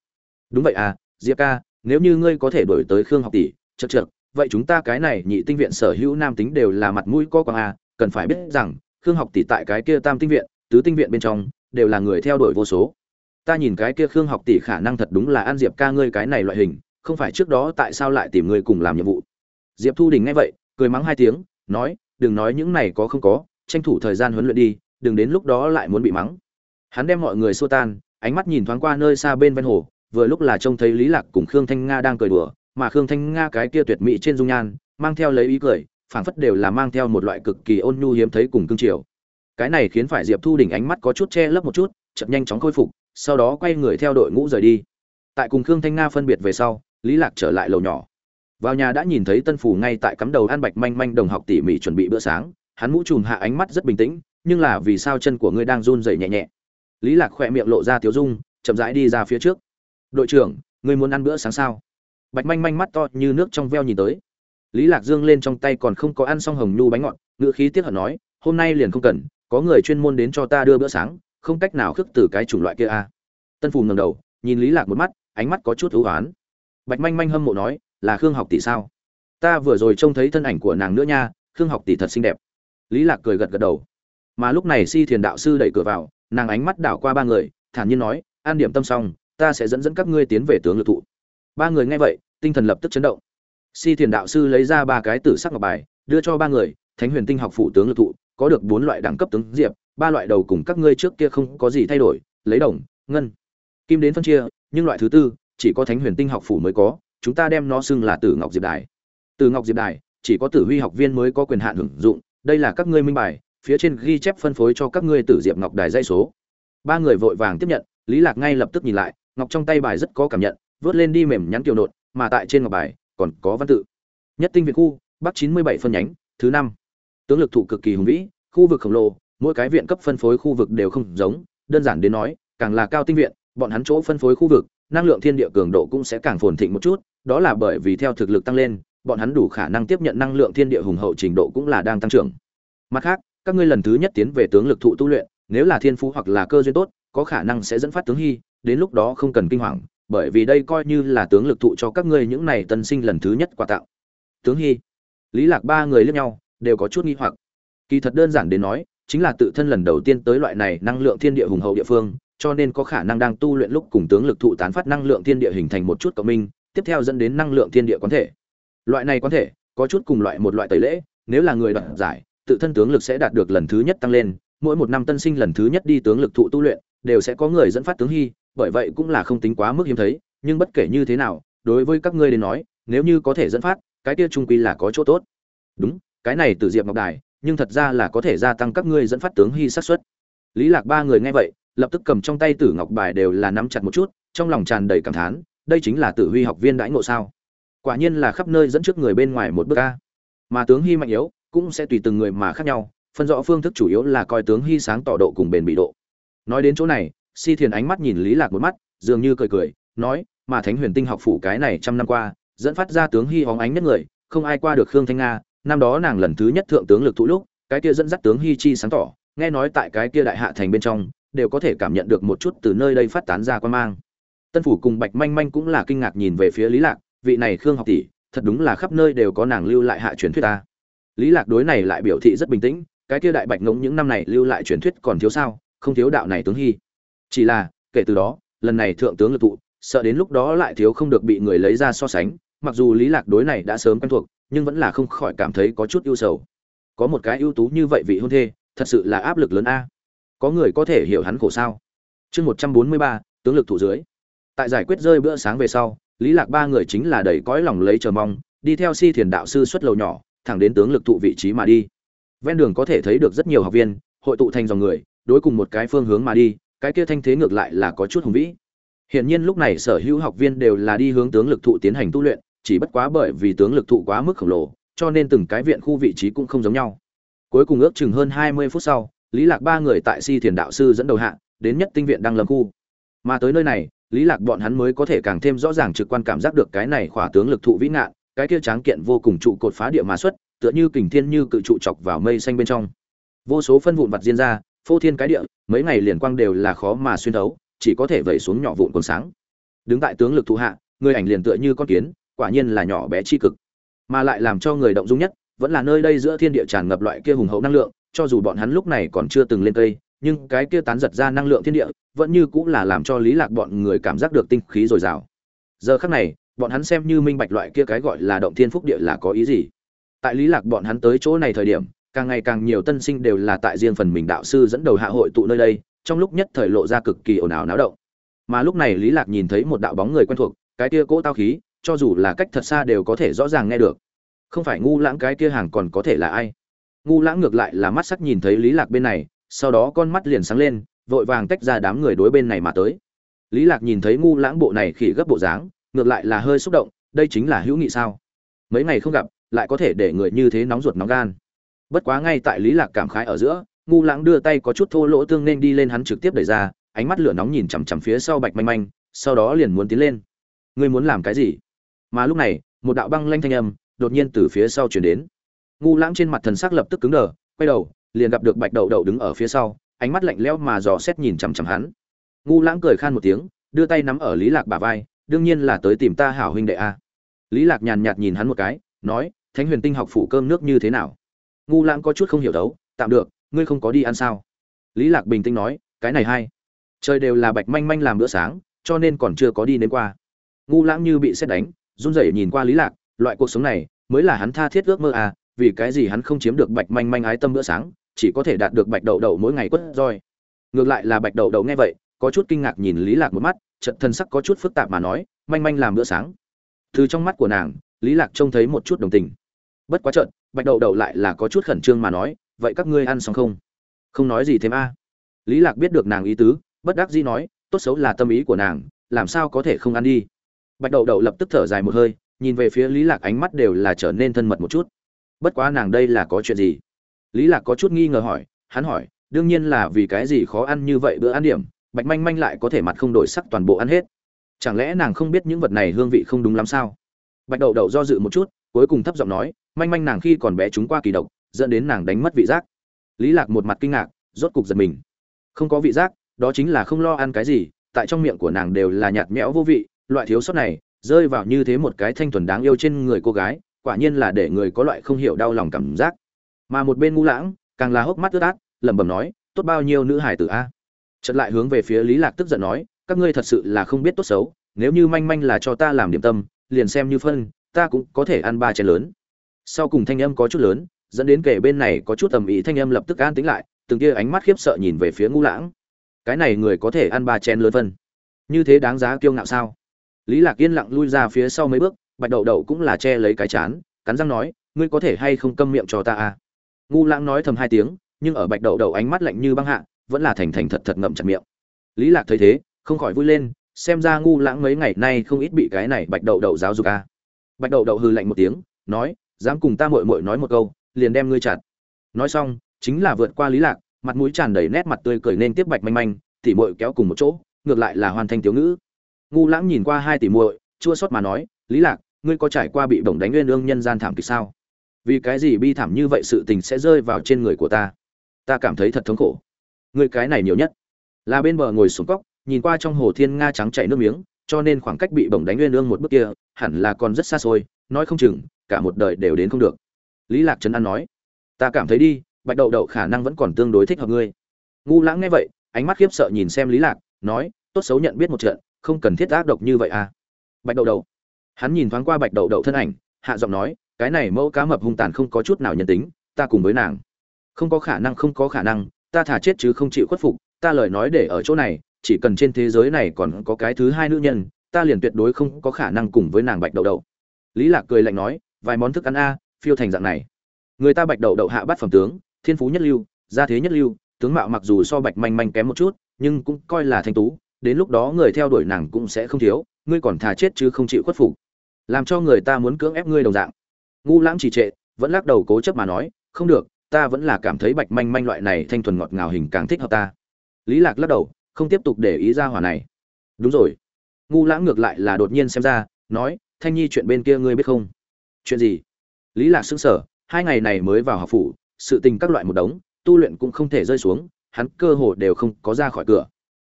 Đúng vậy à diệp ca, nếu như ngươi có thể đổi tới khương học tỷ chật chật vậy chúng ta cái này nhị tinh viện sở hữu nam tính đều là mặt mũi có quang à cần phải biết rằng, khương học tỷ tại cái kia tam tinh viện, tứ tinh viện bên trong đều là người theo đuổi vô số. Ta nhìn cái kia khương học tỷ khả năng thật đúng là an diệp ca ngươi cái này loại hình, không phải trước đó tại sao lại tìm ngươi cùng làm nhiệm vụ. Diệp thu đình nghe vậy, cười mắng hai tiếng, nói, đừng nói những này có không có, tranh thủ thời gian huấn luyện đi, đừng đến lúc đó lại muốn bị mắng. Hắn đem mọi người xua tan, ánh mắt nhìn thoáng qua nơi xa bên ven hồ, vừa lúc là trông thấy lý lạc cùng khương thanh nga đang cười đùa, mà khương thanh nga cái kia tuyệt mỹ trên dung nhan, mang theo lấy ý cười, phảng phất đều là mang theo một loại cực kỳ ôn nhu hiếm thấy cùng cương triều cái này khiến phải diệp thu đỉnh ánh mắt có chút che lấp một chút chậm nhanh chóng khôi phục, sau đó quay người theo đội ngũ rời đi. Tại cùng khương thanh nga phân biệt về sau, lý lạc trở lại lầu nhỏ. Vào nhà đã nhìn thấy tân phủ ngay tại cắm đầu ăn bạch manh manh đồng học tỉ mỉ chuẩn bị bữa sáng. Hắn mũ chùm hạ ánh mắt rất bình tĩnh, nhưng là vì sao chân của ngươi đang run rẩy nhẹ nhẹ? Lý lạc khỏe miệng lộ ra tiếu dung, chậm rãi đi ra phía trước. Đội trưởng, ngươi muốn ăn bữa sáng sao? Bạch manh manh mắt to như nước trong veo nhìn tới. Lý lạc dương lên trong tay còn không có ăn xong hồng nhu bánh ngọt ngựa khí tiếc hận nói, hôm nay liền không cần có người chuyên môn đến cho ta đưa bữa sáng, không cách nào khước từ cái chủng loại kia a tân phù ngẩng đầu, nhìn lý lạc một mắt, ánh mắt có chút thú ái bạch manh manh hâm mộ nói, là khương học tỷ sao? Ta vừa rồi trông thấy thân ảnh của nàng nữa nha, khương học tỷ thật xinh đẹp. Lý lạc cười gật gật đầu. Mà lúc này si thiền đạo sư đẩy cửa vào, nàng ánh mắt đảo qua ba người, thản nhiên nói, an điểm tâm xong, ta sẽ dẫn dẫn các ngươi tiến về tướng lực thụ. Ba người nghe vậy, tinh thần lập tức chấn động. Si thiền đạo sư lấy ra ba cái tử sắc ngọc bài, đưa cho ba người, thánh huyền tinh học phụ tướng lực thụ có được bốn loại đẳng cấp tướng diệp, ba loại đầu cùng các ngươi trước kia không có gì thay đổi, lấy đồng, ngân, kim đến phân chia, nhưng loại thứ tư, chỉ có thánh huyền tinh học phủ mới có, chúng ta đem nó xưng là tử ngọc diệp đài. Tử ngọc diệp đài, chỉ có tử huy học viên mới có quyền hạn hưởng dụng, đây là các ngươi minh bài, phía trên ghi chép phân phối cho các ngươi tử diệp ngọc đài dây số. Ba người vội vàng tiếp nhận, lý lạc ngay lập tức nhìn lại, ngọc trong tay bài rất có cảm nhận, vớt lên đi mềm nhắn kiều nộn, mà tại trên ngọc bài, còn có văn tự. Nhất tinh việt khu, bắc chín mươi bảy phân nhánh, thứ năm tướng lực thụ cực kỳ hùng vĩ, khu vực khổng lồ, mỗi cái viện cấp phân phối khu vực đều không giống, đơn giản đến nói, càng là cao tinh viện, bọn hắn chỗ phân phối khu vực, năng lượng thiên địa cường độ cũng sẽ càng phồn thịnh một chút, đó là bởi vì theo thực lực tăng lên, bọn hắn đủ khả năng tiếp nhận năng lượng thiên địa hùng hậu trình độ cũng là đang tăng trưởng. Mặt khác, các ngươi lần thứ nhất tiến về tướng lực thụ tu luyện, nếu là thiên phú hoặc là cơ duyên tốt, có khả năng sẽ dẫn phát tướng hy, đến lúc đó không cần kinh hoàng, bởi vì đây coi như là tướng lực thụ cho các ngươi những này tân sinh lần thứ nhất quà tặng. Tướng hy, lý lạc ba người liếc nhau đều có chút nghi hoặc. Kỳ thật đơn giản đến nói, chính là tự thân lần đầu tiên tới loại này năng lượng thiên địa hùng hậu địa phương, cho nên có khả năng đang tu luyện lúc cùng tướng lực thụ tán phát năng lượng thiên địa hình thành một chút cộng minh, tiếp theo dẫn đến năng lượng thiên địa quán thể. Loại này quán thể, có chút cùng loại một loại tẩy lễ, nếu là người đoạt giải, tự thân tướng lực sẽ đạt được lần thứ nhất tăng lên, mỗi một năm tân sinh lần thứ nhất đi tướng lực thụ tu luyện, đều sẽ có người dẫn phát tướng hy, bởi vậy cũng là không tính quá mức hiếm thấy, nhưng bất kể như thế nào, đối với các ngươi đến nói, nếu như có thể dẫn phát, cái kia trung quy là có chỗ tốt. Đúng cái này từ diệp ngọc đài, nhưng thật ra là có thể gia tăng các ngươi dẫn phát tướng hy sát xuất. Lý lạc ba người nghe vậy, lập tức cầm trong tay tử ngọc bài đều là nắm chặt một chút, trong lòng tràn đầy cảm thán, đây chính là tử huy học viên đãi ngộ sao? Quả nhiên là khắp nơi dẫn trước người bên ngoài một bước ca mà tướng hy mạnh yếu, cũng sẽ tùy từng người mà khác nhau, phân rõ phương thức chủ yếu là coi tướng hy sáng tỏ độ cùng bền bị độ. Nói đến chỗ này, si thiền ánh mắt nhìn lý lạc một mắt, dường như cười cười, nói, mà thánh huyền tinh học phủ cái này trăm năm qua, dẫn phát ra tướng hy hóng ánh nhất người, không ai qua được khương thanh nga năm đó nàng lần thứ nhất thượng tướng lực thụ lúc, cái kia dẫn dắt tướng hi chi sáng tỏ, nghe nói tại cái kia đại hạ thành bên trong, đều có thể cảm nhận được một chút từ nơi đây phát tán ra quan mang. Tân phủ cùng bạch manh manh cũng là kinh ngạc nhìn về phía lý lạc, vị này khương học tỷ, thật đúng là khắp nơi đều có nàng lưu lại hạ truyền thuyết ta. Lý lạc đối này lại biểu thị rất bình tĩnh, cái kia đại bạch ngỗng những năm này lưu lại truyền thuyết còn thiếu sao, không thiếu đạo này tướng hy chỉ là, kể từ đó, lần này thượng tướng lực tụ sợ đến lúc đó lại thiếu không được bị người lấy ra so sánh, mặc dù lý lạc đối này đã sớm quen thuộc nhưng vẫn là không khỏi cảm thấy có chút ưu sầu. Có một cái ưu tú như vậy vị hôn thê thật sự là áp lực lớn a. Có người có thể hiểu hắn khổ sao? Chương một trăm bốn mươi ba tướng lực thủ dưới. Tại giải quyết rơi bữa sáng về sau lý lạc ba người chính là đầy cõi lòng lấy chờ mong đi theo si thiền đạo sư xuất lầu nhỏ thẳng đến tướng lực thụ vị trí mà đi. Ven đường có thể thấy được rất nhiều học viên hội tụ thành dòng người đối cùng một cái phương hướng mà đi cái kia thanh thế ngược lại là có chút hùng vĩ. Hiển nhiên lúc này sở hữu học viên đều là đi hướng tướng lực thụ tiến hành tu luyện, chỉ bất quá bởi vì tướng lực thụ quá mức khổng lồ, cho nên từng cái viện khu vị trí cũng không giống nhau. Cuối cùng ước chừng hơn 20 phút sau, Lý Lạc ba người tại Si Thiền đạo sư dẫn đầu hạ, đến nhất tinh viện đang lâm khu. Mà tới nơi này, Lý Lạc bọn hắn mới có thể càng thêm rõ ràng trực quan cảm giác được cái này khỏa tướng lực thụ vĩ ngạn, cái kia tráng kiện vô cùng trụ cột phá địa mà xuất, tựa như kình thiên như cự trụ chọc vào mây xanh bên trong. Vô số phân vụn vặt diễn ra, phô thiên cái địa, mấy ngày liền quang đều là khó mà xuyên thấu, chỉ có thể vẩy xuống nhỏ vụn còn sáng đứng tại tướng lực thụ hạ người ảnh liền tựa như con kiến quả nhiên là nhỏ bé chi cực. Mà lại làm cho người động dung nhất, vẫn là nơi đây giữa thiên địa tràn ngập loại kia hùng hậu năng lượng, cho dù bọn hắn lúc này còn chưa từng lên cây, nhưng cái kia tán giật ra năng lượng thiên địa, vẫn như cũng là làm cho lý lạc bọn người cảm giác được tinh khí dồi dào. Giờ khắc này, bọn hắn xem như minh bạch loại kia cái gọi là động thiên phúc địa là có ý gì. Tại lý lạc bọn hắn tới chỗ này thời điểm, càng ngày càng nhiều tân sinh đều là tại riêng phần mình đạo sư dẫn đầu hạ hội tụ nơi đây, trong lúc nhất thời lộ ra cực kỳ ồn ào náo động. Mà lúc này lý lạc nhìn thấy một đạo bóng người quen thuộc, cái kia cỗ tao khí cho dù là cách thật xa đều có thể rõ ràng nghe được. Không phải ngu lãng cái kia hàng còn có thể là ai? Ngu lãng ngược lại là mắt sắc nhìn thấy lý lạc bên này, sau đó con mắt liền sáng lên, vội vàng tách ra đám người đối bên này mà tới. Lý lạc nhìn thấy ngu lãng bộ này khỉ gấp bộ dáng, ngược lại là hơi xúc động, đây chính là hữu nghị sao? Mấy ngày không gặp, lại có thể để người như thế nóng ruột nóng gan. Bất quá ngay tại lý lạc cảm khái ở giữa, ngu lãng đưa tay có chút thô lỗ tương nên đi lên hắn trực tiếp đẩy ra, ánh mắt lửa nóng nhìn chằm chằm phía sau bạch manh manh, sau đó liền muốn tiến lên. Ngươi muốn làm cái gì? Mà lúc này, một đạo băng lanh thanh âm đột nhiên từ phía sau chuyển đến. Ngu lãng trên mặt thần sắc lập tức cứng đờ, quay đầu, liền gặp được bạch đậu đậu đứng ở phía sau, ánh mắt lạnh lẽo mà dò xét nhìn chằm chằm hắn. Ngu lãng cười khan một tiếng, đưa tay nắm ở lý lạc bả vai, đương nhiên là tới tìm ta hảo huynh đệ a. Lý lạc nhàn nhạt nhìn hắn một cái, nói, thánh huyền tinh học phủ cơm nước như thế nào? Ngu lãng có chút không hiểu đấu, tạm được, ngươi không có đi ăn sao? Lý lạc bình tĩnh nói, cái này hay. Trời đều là bạch manh manh làm bữa sáng, cho nên còn chưa có đi đến qua. Ngu lãng như bị xét đánh run rẩy nhìn qua lý lạc, loại cuộc sống này mới là hắn tha thiết ước mơ à vì cái gì hắn không chiếm được bạch manh manh ái tâm bữa sáng, chỉ có thể đạt được bạch đậu đậu mỗi ngày quất roi. Ngược lại là bạch đậu đậu nghe vậy, có chút kinh ngạc nhìn lý lạc một mắt trận thân sắc có chút phức tạp mà nói, manh manh làm bữa sáng. Từ trong mắt của nàng, lý lạc trông thấy một chút đồng tình. Bất quá trận bạch đậu đậu lại là có chút khẩn trương mà nói, vậy các ngươi ăn xong không? Không nói gì thêm a. Lý lạc biết được nàng ý tứ, bất đắc dĩ nói, tốt xấu là tâm ý của nàng, làm sao có thể không ăn đi? Bạch đậu đậu lập tức thở dài một hơi, nhìn về phía lý lạc ánh mắt đều là trở nên thân mật một chút. Bất quá nàng đây là có chuyện gì? Lý lạc có chút nghi ngờ hỏi, hắn hỏi, đương nhiên là vì cái gì khó ăn như vậy bữa ăn điểm, bạch manh manh lại có thể mặt không đổi sắc toàn bộ ăn hết. Chẳng lẽ nàng không biết những vật này hương vị không đúng lắm sao? Bạch đậu đậu do dự một chút, cuối cùng thấp giọng nói, manh manh nàng khi còn bé chúng qua kỳ độc, dẫn đến nàng đánh mất vị giác. Lý lạc một mặt kinh ngạc, rốt cục giật mình. Không có vị giác, đó chính là không lo ăn cái gì, tại trong miệng của nàng đều là nhạt nhẽo vô vị loại thiếu sót này rơi vào như thế một cái thanh thuần đáng yêu trên người cô gái, quả nhiên là để người có loại không hiểu đau lòng cảm giác. Mà một bên ngũ lãng, càng là hốc mắt ướt át, lẩm bẩm nói, tốt bao nhiêu nữ hải tử a? Chợt lại hướng về phía lý lạc tức giận nói, các ngươi thật sự là không biết tốt xấu, nếu như manh manh là cho ta làm điểm tâm, liền xem như phân, ta cũng có thể ăn ba chén lớn. Sau cùng thanh âm có chút lớn, dẫn đến kể bên này có chút tầm ý thanh âm lập tức an tính lại, từng kia ánh mắt khiếp sợ nhìn về phía ngũ lãng. Cái này người có thể ăn ba chén lớn phân, như thế đáng giá kiêu ngạo sao? Lý lạc yên lặng lui ra phía sau mấy bước, bạch đậu đậu cũng là che lấy cái chán, cắn răng nói, ngươi có thể hay không câm miệng cho ta à? Ngu lãng nói thầm hai tiếng, nhưng ở bạch đậu đậu ánh mắt lạnh như băng hạ, vẫn là thành thành thật thật ngậm chặt miệng. Lý lạc thấy thế, không khỏi vui lên, xem ra ngu lãng mấy ngày nay không ít bị cái này bạch đậu đậu giáo dục à. Bạch đậu đậu hừ lạnh một tiếng, nói, dám cùng ta muội muội nói một câu, liền đem ngươi chặt. Nói xong, chính là vượt qua lý lạc, mặt mũi tràn đầy nét mặt tươi cười nên tiếp bạch manh manh, tỉ muội kéo cùng một chỗ, ngược lại là hoàn thành tiểu ngữ ngu lãng nhìn qua hai tỷ muội, chua xót mà nói, lý lạc, ngươi có trải qua bị bổng đánh nguyên ương nhân gian thảm kịch sao? Vì cái gì bi thảm như vậy sự tình sẽ rơi vào trên người của ta? Ta cảm thấy thật thống khổ. Ngươi cái này nhiều nhất. Là bên bờ ngồi xuống cốc, nhìn qua trong hồ thiên nga trắng chảy nước miếng, cho nên khoảng cách bị bổng đánh nguyên ương một bước kia hẳn là còn rất xa xôi, nói không chừng, cả một đời đều đến không được. Lý lạc trấn an nói, ta cảm thấy đi, bạch đậu đậu khả năng vẫn còn tương đối thích hợp ngươi. Ngu lãng nghe vậy, ánh mắt khiếp sợ nhìn xem lý lạc, nói, tốt xấu nhận biết một trận không cần thiết ác độc như vậy à? Bạch đậu đậu. Hắn nhìn thoáng qua bạch đậu đậu thân ảnh, hạ giọng nói, cái này mẫu cá mập hung tàn không có chút nào nhân tính, ta cùng với nàng. Không có khả năng, không có khả năng, ta thả chết chứ không chịu khuất phục, ta lời nói để ở chỗ này, chỉ cần trên thế giới này còn có cái thứ hai nữ nhân, ta liền tuyệt đối không có khả năng cùng với nàng bạch đậu đậu. Lý lạc cười lạnh nói, vài món thức ăn a, phiêu thành dạng này. Người ta bạch đậu đậu hạ bắt phẩm tướng, thiên phú nhất lưu, gia thế nhất lưu, tướng mạo mặc dù so bạch manh manh kém một chút, nhưng cũng coi là thanh tú đến lúc đó người theo đuổi nàng cũng sẽ không thiếu, ngươi còn thà chết chứ không chịu khuất phục. Làm cho người ta muốn cưỡng ép ngươi đồng dạng. Ngu lãng chỉ trệ, vẫn lắc đầu cố chấp mà nói, không được, ta vẫn là cảm thấy bạch manh manh loại này thanh thuần ngọt ngào hình càng thích hợp ta. Lý lạc lắc đầu, không tiếp tục để ý ra hỏa này. Đúng rồi. Ngu lãng ngược lại là đột nhiên xem ra, nói, thanh nhi chuyện bên kia ngươi biết không? Chuyện gì? Lý lạc sững sờ, hai ngày này mới vào học phủ, sự tình các loại một đống, tu luyện cũng không thể rơi xuống, hắn cơ hồ đều không có ra khỏi cửa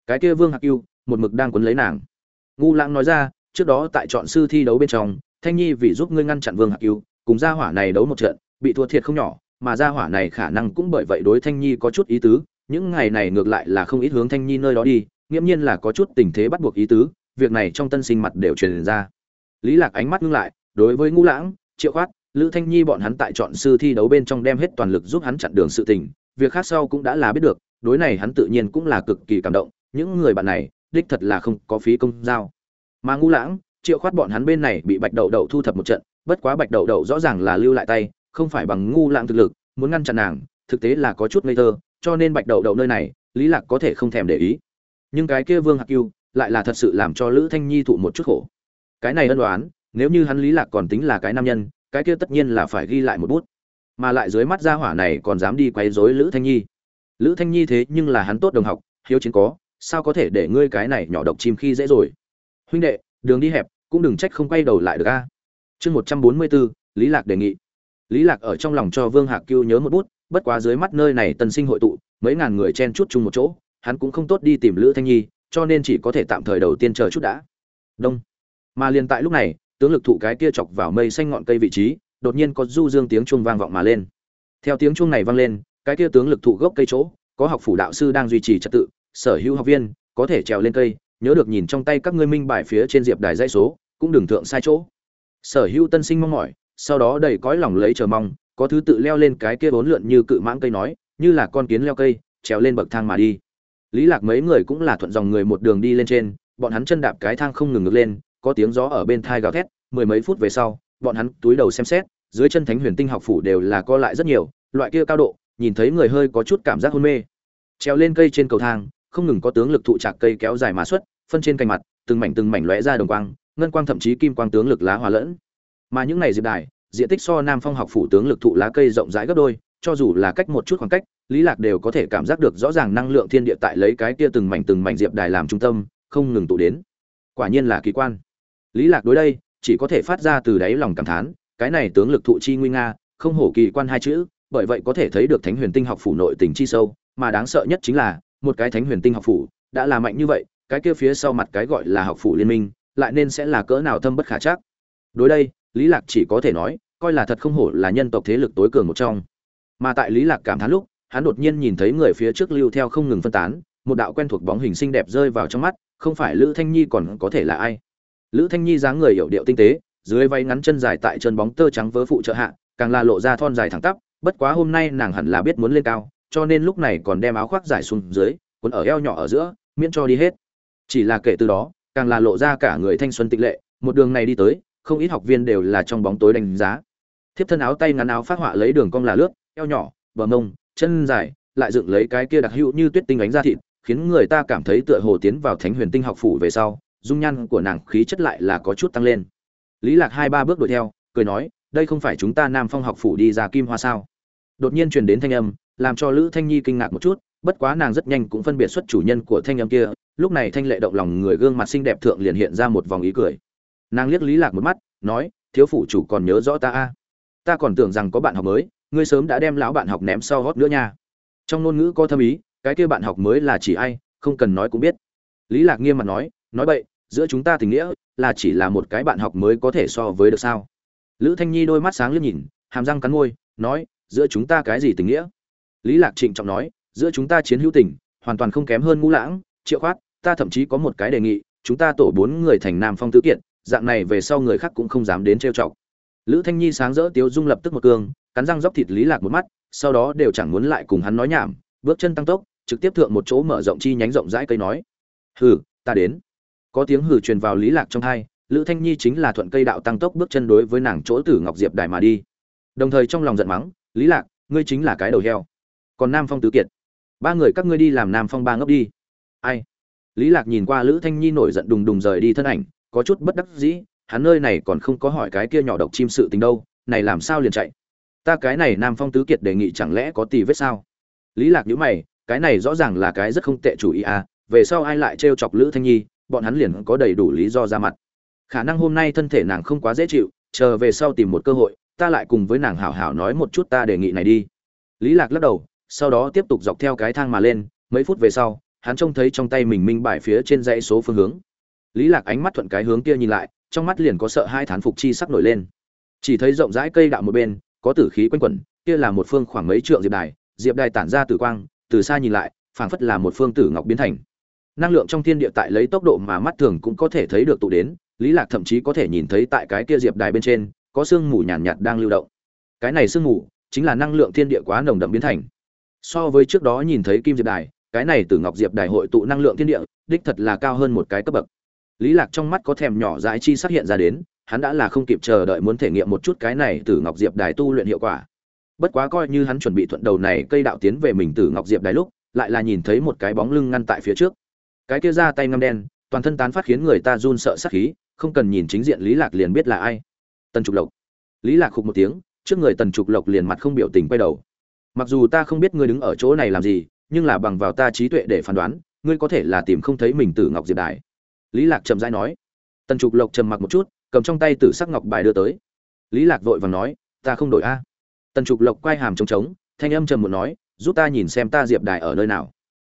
cái kia vương hạc yêu một mực đang quấn lấy nàng. Ngu lãng nói ra, trước đó tại chọn sư thi đấu bên trong, thanh nhi vì giúp ngươi ngăn chặn vương hạc yêu cùng gia hỏa này đấu một trận, bị thua thiệt không nhỏ, mà gia hỏa này khả năng cũng bởi vậy đối thanh nhi có chút ý tứ, những ngày này ngược lại là không ít hướng thanh nhi nơi đó đi, nghiễm nhiên là có chút tình thế bắt buộc ý tứ, việc này trong tân sinh mặt đều truyền ra. Lý lạc ánh mắt ngưng lại, đối với ngũ lãng, triệu khoát, lữ thanh nhi bọn hắn tại chọn sư thi đấu bên trong đem hết toàn lực giúp hắn chặn đường sự tình, việc khác sau cũng đã là biết được, đối này hắn tự nhiên cũng là cực kỳ cảm động những người bạn này, đích thật là không có phí công giao. Mà ngu lãng, triệu khoát bọn hắn bên này bị bạch đậu đậu thu thập một trận, bất quá bạch đậu đậu rõ ràng là lưu lại tay, không phải bằng ngu lãng thực lực, muốn ngăn chặn nàng, thực tế là có chút ngây thơ, cho nên bạch đậu đậu nơi này, lý lạc có thể không thèm để ý. Nhưng cái kia vương hạc yêu lại là thật sự làm cho lữ thanh nhi thụ một chút khổ. Cái này ân đoán nếu như hắn lý lạc còn tính là cái nam nhân, cái kia tất nhiên là phải ghi lại một bút. Mà lại dưới mắt gia hỏa này còn dám đi quấy rối lữ thanh nhi. Lữ thanh nhi thế nhưng là hắn tốt đồng học, hiếu chiến có sao có thể để ngươi cái này nhỏ độc chim khi dễ rồi? Huynh đệ, đường đi hẹp, cũng đừng trách không quay đầu lại được a. Chương một trăm bốn mươi bốn, lý lạc đề nghị. Lý lạc ở trong lòng cho vương hạc cưu nhớ một bút, bất quá dưới mắt nơi này tân sinh hội tụ, mấy ngàn người chen chút chung một chỗ, hắn cũng không tốt đi tìm lữ thanh nhi, cho nên chỉ có thể tạm thời đầu tiên chờ chút đã. Đông. Mà liền tại lúc này, tướng lực thụ cái kia chọc vào mây xanh ngọn cây vị trí, đột nhiên có du dương tiếng chuông vang vọng mà lên. Theo tiếng chuông này vang lên, cái kia tướng lực thụ gốc cây chỗ, có học phủ đạo sư đang duy trì trật tự sở hữu học viên, có thể trèo lên cây, nhớ được nhìn trong tay các ngươi minh bài phía trên diệp đài dây số, cũng đừng thượng sai chỗ. Sở hữu tân sinh mong mỏi, sau đó đầy cõi lòng lấy chờ mong, có thứ tự leo lên cái kia bốn lượn như cự mãng cây nói, như là con kiến leo cây, trèo lên bậc thang mà đi. Lý lạc mấy người cũng là thuận dòng người một đường đi lên trên, bọn hắn chân đạp cái thang không ngừng ngược lên, có tiếng gió ở bên thai gào thét, mười mấy phút về sau, bọn hắn túi đầu xem xét, dưới chân thánh huyền tinh học phủ đều là co lại rất nhiều, loại kia cao độ, nhìn thấy người hơi có chút cảm giác hôn mê. Treo lên cây trên cầu thang không ngừng có tướng lực thụ trạc cây kéo dài mà xuất, phân trên cành mặt, từng mảnh từng mảnh lóe ra đồng quang, ngân quang thậm chí kim quang tướng lực lá hòa lẫn. Mà những này diệp đài, diện tích so nam phong học phủ tướng lực thụ lá cây rộng rãi gấp đôi, cho dù là cách một chút khoảng cách, lý lạc đều có thể cảm giác được rõ ràng năng lượng thiên địa tại lấy cái kia từng mảnh từng mảnh diệp đài làm trung tâm, không ngừng tụ đến. Quả nhiên là kỳ quan. Lý lạc đối đây, chỉ có thể phát ra từ đáy lòng cảm thán, cái này tướng lực thụ chi nguy nga, không hổ kỳ quan hai chữ, bởi vậy có thể thấy được thánh huyền tinh học phủ nội tình chi sâu, mà đáng sợ nhất chính là một cái thánh huyền tinh học phủ, đã là mạnh như vậy, cái kia phía sau mặt cái gọi là học phủ liên minh, lại nên sẽ là cỡ nào thâm bất khả chắc? Đối đây, lý lạc chỉ có thể nói, coi là thật không hổ là nhân tộc thế lực tối cường một trong. Mà tại lý lạc cảm thán lúc, hắn đột nhiên nhìn thấy người phía trước lưu theo không ngừng phân tán, một đạo quen thuộc bóng hình xinh đẹp rơi vào trong mắt, không phải lữ thanh nhi còn có thể là ai? Lữ thanh nhi dáng người hiểu điệu tinh tế, dưới váy ngắn chân dài tại chân bóng tơ trắng vớ phụ trợ hạ, càng là lộ ra thon dài thẳng tắp, bất quá hôm nay nàng hẳn là biết muốn lên cao cho nên lúc này còn đem áo khoác dài xuống dưới quấn ở eo nhỏ ở giữa, miễn cho đi hết. Chỉ là kể từ đó, càng là lộ ra cả người thanh xuân tịch lệ, một đường này đi tới, không ít học viên đều là trong bóng tối đánh giá. Thiếp thân áo tay ngắn áo phát họa lấy đường cong là lướt, eo nhỏ, bờ mông, chân dài, lại dựng lấy cái kia đặc hữu như tuyết tinh ánh ra thịt, khiến người ta cảm thấy tựa hồ tiến vào thánh huyền tinh học phủ về sau, dung nhan của nàng khí chất lại là có chút tăng lên. Lý lạc hai ba bước đuổi theo, cười nói, đây không phải chúng ta nam phong học phủ đi ra kim hoa sao? Đột nhiên truyền đến thanh âm làm cho lữ thanh nhi kinh ngạc một chút, bất quá nàng rất nhanh cũng phân biệt xuất chủ nhân của thanh âm kia, lúc này thanh lệ động lòng người gương mặt xinh đẹp thượng liền hiện ra một vòng ý cười. Nàng liếc lý lạc một mắt, nói, thiếu phủ chủ còn nhớ rõ ta a? Ta còn tưởng rằng có bạn học mới, ngươi sớm đã đem lão bạn học ném sau hót nữa nha. Trong ngôn ngữ có thâm ý, cái kia bạn học mới là chỉ ai, không cần nói cũng biết. Lý lạc nghiêm mặt nói nói vậy giữa chúng ta tình nghĩa là chỉ là một cái bạn học mới có thể so với được sao? Lữ thanh nhi đôi mắt sáng liếc nhìn, hàm răng cắn môi, nói, giữa chúng ta cái gì tình nghĩa? Lý lạc trịnh trọng nói, giữa chúng ta chiến hữu tình, hoàn toàn không kém hơn ngũ lãng, triệu khoát, ta thậm chí có một cái đề nghị, chúng ta tổ bốn người thành nam phong tứ kiện, dạng này về sau người khác cũng không dám đến trêu chọc. Lữ thanh nhi sáng rỡ tiếu dung lập tức một cương, cắn răng dốc thịt lý lạc một mắt, sau đó đều chẳng muốn lại cùng hắn nói nhảm, bước chân tăng tốc, trực tiếp thượng một chỗ mở rộng chi nhánh rộng rãi cây nói, hừ, ta đến. Có tiếng hừ truyền vào lý lạc trong hai, lữ thanh nhi chính là thuận cây đạo tăng tốc bước chân đối với nàng chỗ tử ngọc diệp đài mà đi. Đồng thời trong lòng giận mắng, lý lạc, ngươi chính là cái đầu heo còn nam phong tứ kiệt. Ba người các ngươi đi làm nam phong ba ngốc đi. Ai? Lý lạc nhìn qua lữ thanh nhi nổi giận đùng đùng rời đi thân ảnh, có chút bất đắc dĩ, hắn nơi này còn không có hỏi cái kia nhỏ độc chim sự tình đâu, này làm sao liền chạy? Ta cái này nam phong tứ kiệt đề nghị chẳng lẽ có tì vết sao? Lý lạc nhíu mày, cái này rõ ràng là cái rất không tệ chủ ý à về sau ai lại trêu chọc lữ thanh nhi, bọn hắn liền có đầy đủ lý do ra mặt. Khả năng hôm nay thân thể nàng không quá dễ chịu, chờ về sau tìm một cơ hội, ta lại cùng với nàng hảo hảo nói một chút ta đề nghị này đi. Lý lạc lắc đầu sau đó tiếp tục dọc theo cái thang mà lên mấy phút về sau hắn trông thấy trong tay mình minh bài phía trên dãy số phương hướng. Lý lạc ánh mắt thuận cái hướng kia nhìn lại trong mắt liền có sợ hai thán phục chi sắc nổi lên. Chỉ thấy rộng rãi cây đạo một bên có tử khí quanh quẩn kia là một phương khoảng mấy trượng diệp đài diệp đài tản ra tử quang từ xa nhìn lại phảng phất là một phương tử ngọc biến thành. Năng lượng trong thiên địa tại lấy tốc độ mà mắt thường cũng có thể thấy được tụ đến lý lạc thậm chí có thể nhìn thấy tại cái kia diệp đài bên trên có sương mù nhàn nhạt, nhạt đang lưu động. Cái này sương mù chính là năng lượng thiên địa quá nồng đậm biến thành so với trước đó nhìn thấy kim diệp đài, cái này từ ngọc diệp đài hội tụ năng lượng thiên địa, đích thật là cao hơn một cái cấp bậc. Lý lạc trong mắt có thèm nhỏ dãi chi xuất hiện ra đến, hắn đã là không kịp chờ đợi muốn thể nghiệm một chút cái này từ ngọc diệp đài tu luyện hiệu quả. Bất quá coi như hắn chuẩn bị thuận đầu này cây đạo tiến về mình từ ngọc diệp đài lúc, lại là nhìn thấy một cái bóng lưng ngăn tại phía trước. Cái kia ra tay ngăm đen, toàn thân tán phát khiến người ta run sợ sát khí, không cần nhìn chính diện lý lạc liền biết là ai. Tần trục lộc. Lý lạc khục một tiếng, trước người tần trục lộc liền mặt không biểu tình quay đầu mặc dù ta không biết ngươi đứng ở chỗ này làm gì, nhưng là bằng vào ta trí tuệ để phán đoán, ngươi có thể là tìm không thấy mình tử ngọc diệp đài. Lý lạc trầm rãi nói. Tần trục lộc trầm mặc một chút, cầm trong tay tử sắc ngọc bài đưa tới. Lý lạc vội vàng nói, ta không đổi a. Tần trục lộc quay hàm trống trống, thanh âm trầm một nói, giúp ta nhìn xem ta diệp đài ở nơi nào.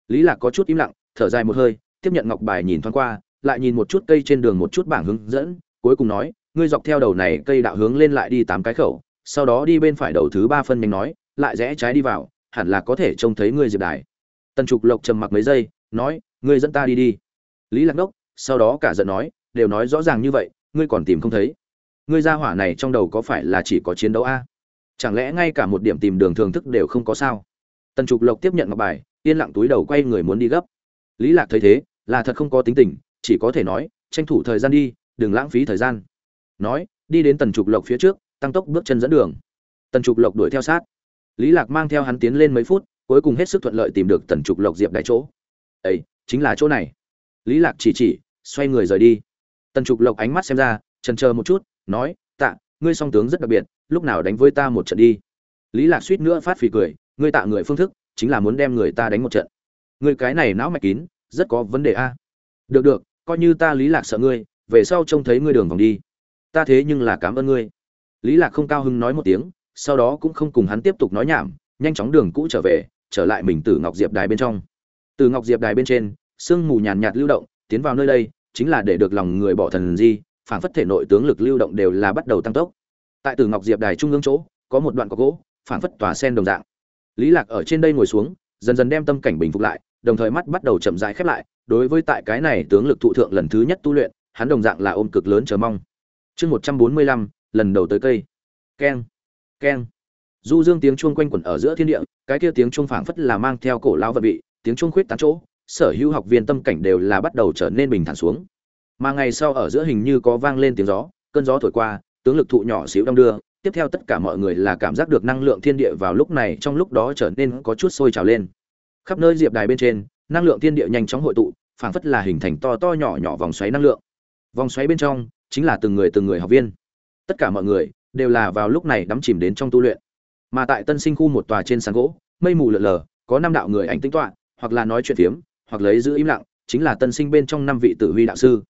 Lý lạc có chút im lặng, thở dài một hơi, tiếp nhận ngọc bài nhìn thoáng qua, lại nhìn một chút cây trên đường một chút bảng hướng dẫn, cuối cùng nói, ngươi dọc theo đầu này cây đạo hướng lên lại đi tám cái khẩu, sau đó đi bên phải đầu thứ ba phân nhanh nói lại rẽ trái đi vào, hẳn là có thể trông thấy ngươi diệp đài. Tần trục lộc trầm mặc mấy giây, nói, ngươi dẫn ta đi đi. Lý lạc đốc, sau đó cả giận nói, đều nói rõ ràng như vậy, ngươi còn tìm không thấy. Ngươi ra hỏa này trong đầu có phải là chỉ có chiến đấu a? Chẳng lẽ ngay cả một điểm tìm đường thường thức đều không có sao? Tần trục lộc tiếp nhận ngọc bài, yên lặng túi đầu quay người muốn đi gấp. Lý lạc thấy thế, là thật không có tính tình, chỉ có thể nói, tranh thủ thời gian đi, đừng lãng phí thời gian. Nói, đi đến tần trục lộc phía trước, tăng tốc bước chân dẫn đường. Tần trục lộc đuổi theo sát lý lạc mang theo hắn tiến lên mấy phút, cuối cùng hết sức thuận lợi tìm được tần trục lộc diệp đại chỗ. Ấy chính là chỗ này. Lý lạc chỉ chỉ, xoay người rời đi. Tần trục lộc ánh mắt xem ra, chần chờ một chút, nói, tạ, ngươi song tướng rất đặc biệt, lúc nào đánh với ta một trận đi. Lý lạc suýt nữa phát phì cười, ngươi tạ người phương thức, chính là muốn đem người ta đánh một trận. Ngươi cái này não mạch kín, rất có vấn đề a. Được được, coi như ta lý lạc sợ ngươi, về sau trông thấy ngươi đường vòng đi. Ta thế nhưng là cảm ơn ngươi. Lý lạc không cao hứng nói một tiếng sau đó cũng không cùng hắn tiếp tục nói nhảm, nhanh chóng đường cũ trở về, trở lại mình từ ngọc diệp đài bên trong. Từ ngọc diệp đài bên trên, sương mù nhàn nhạt lưu động, tiến vào nơi đây, chính là để được lòng người bỏ thần di phản phất thể nội tướng lực lưu động đều là bắt đầu tăng tốc. Tại từ ngọc diệp đài trung ương chỗ, có một đoạn có gỗ phản phất tòa sen đồng dạng. Lý lạc ở trên đây ngồi xuống, dần dần đem tâm cảnh bình phục lại, đồng thời mắt bắt đầu chậm rãi khép lại, đối với tại cái này tướng lực thụ thượng lần thứ nhất tu luyện, hắn đồng dạng là ôm cực lớn chờ mong. Chương một trăm bốn mươi lăm, lần đầu tới cây. Keng keng. Du dương tiếng chuông quanh quẩn ở giữa thiên địa, cái kia tiếng chuông phảng phất là mang theo cổ lao vật vị, tiếng chuông khuyết tán chỗ, sở hữu học viên tâm cảnh đều là bắt đầu trở nên bình thản xuống. Mà ngày sau ở giữa hình như có vang lên tiếng gió, cơn gió thổi qua, tướng lực thụ nhỏ xíu đong đưa, tiếp theo tất cả mọi người là cảm giác được năng lượng thiên địa vào lúc này trong lúc đó trở nên có chút sôi trào lên. Khắp nơi diệp đài bên trên, năng lượng thiên địa nhanh chóng hội tụ, phảng phất là hình thành to to nhỏ nhỏ vòng xoáy năng lượng. Vòng xoáy bên trong chính là từng người từng người học viên. Tất cả mọi người đều là vào lúc này đắm chìm đến trong tu luyện. Mà tại tân sinh khu một tòa trên sàn gỗ, mây mù lợn lờ có năm đạo người ảnh tinh tọa, hoặc là nói chuyện phiếm, hoặc lấy giữ im lặng, chính là tân sinh bên trong năm vị tử huy đạo sư.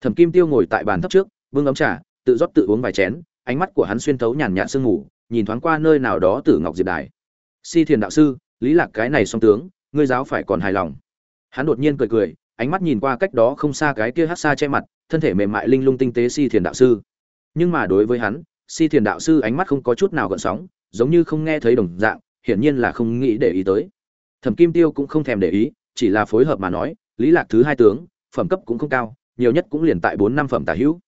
Thẩm kim tiêu ngồi tại bàn thấp trước, vương ấm trà, tự rót tự uống vài chén, ánh mắt của hắn xuyên thấu nhàn nhạt sương ngủ nhìn thoáng qua nơi nào đó tử ngọc diệp đài. Si thiền đạo sư, lý lạc cái này song tướng, ngươi giáo phải còn hài lòng. Hắn đột nhiên cười cười, ánh mắt nhìn qua cách đó không xa cái kia hát xa che mặt, thân thể mềm mại linh lung tinh tế si thiền đạo sư. Nhưng mà đối với hắn si thiền đạo sư ánh mắt không có chút nào gợn sóng, giống như không nghe thấy đồng dạng, hiển nhiên là không nghĩ để ý tới. Thẩm kim tiêu cũng không thèm để ý, chỉ là phối hợp mà nói, lý lạc thứ hai tướng, phẩm cấp cũng không cao, nhiều nhất cũng liền tại bốn năm phẩm tả hữu.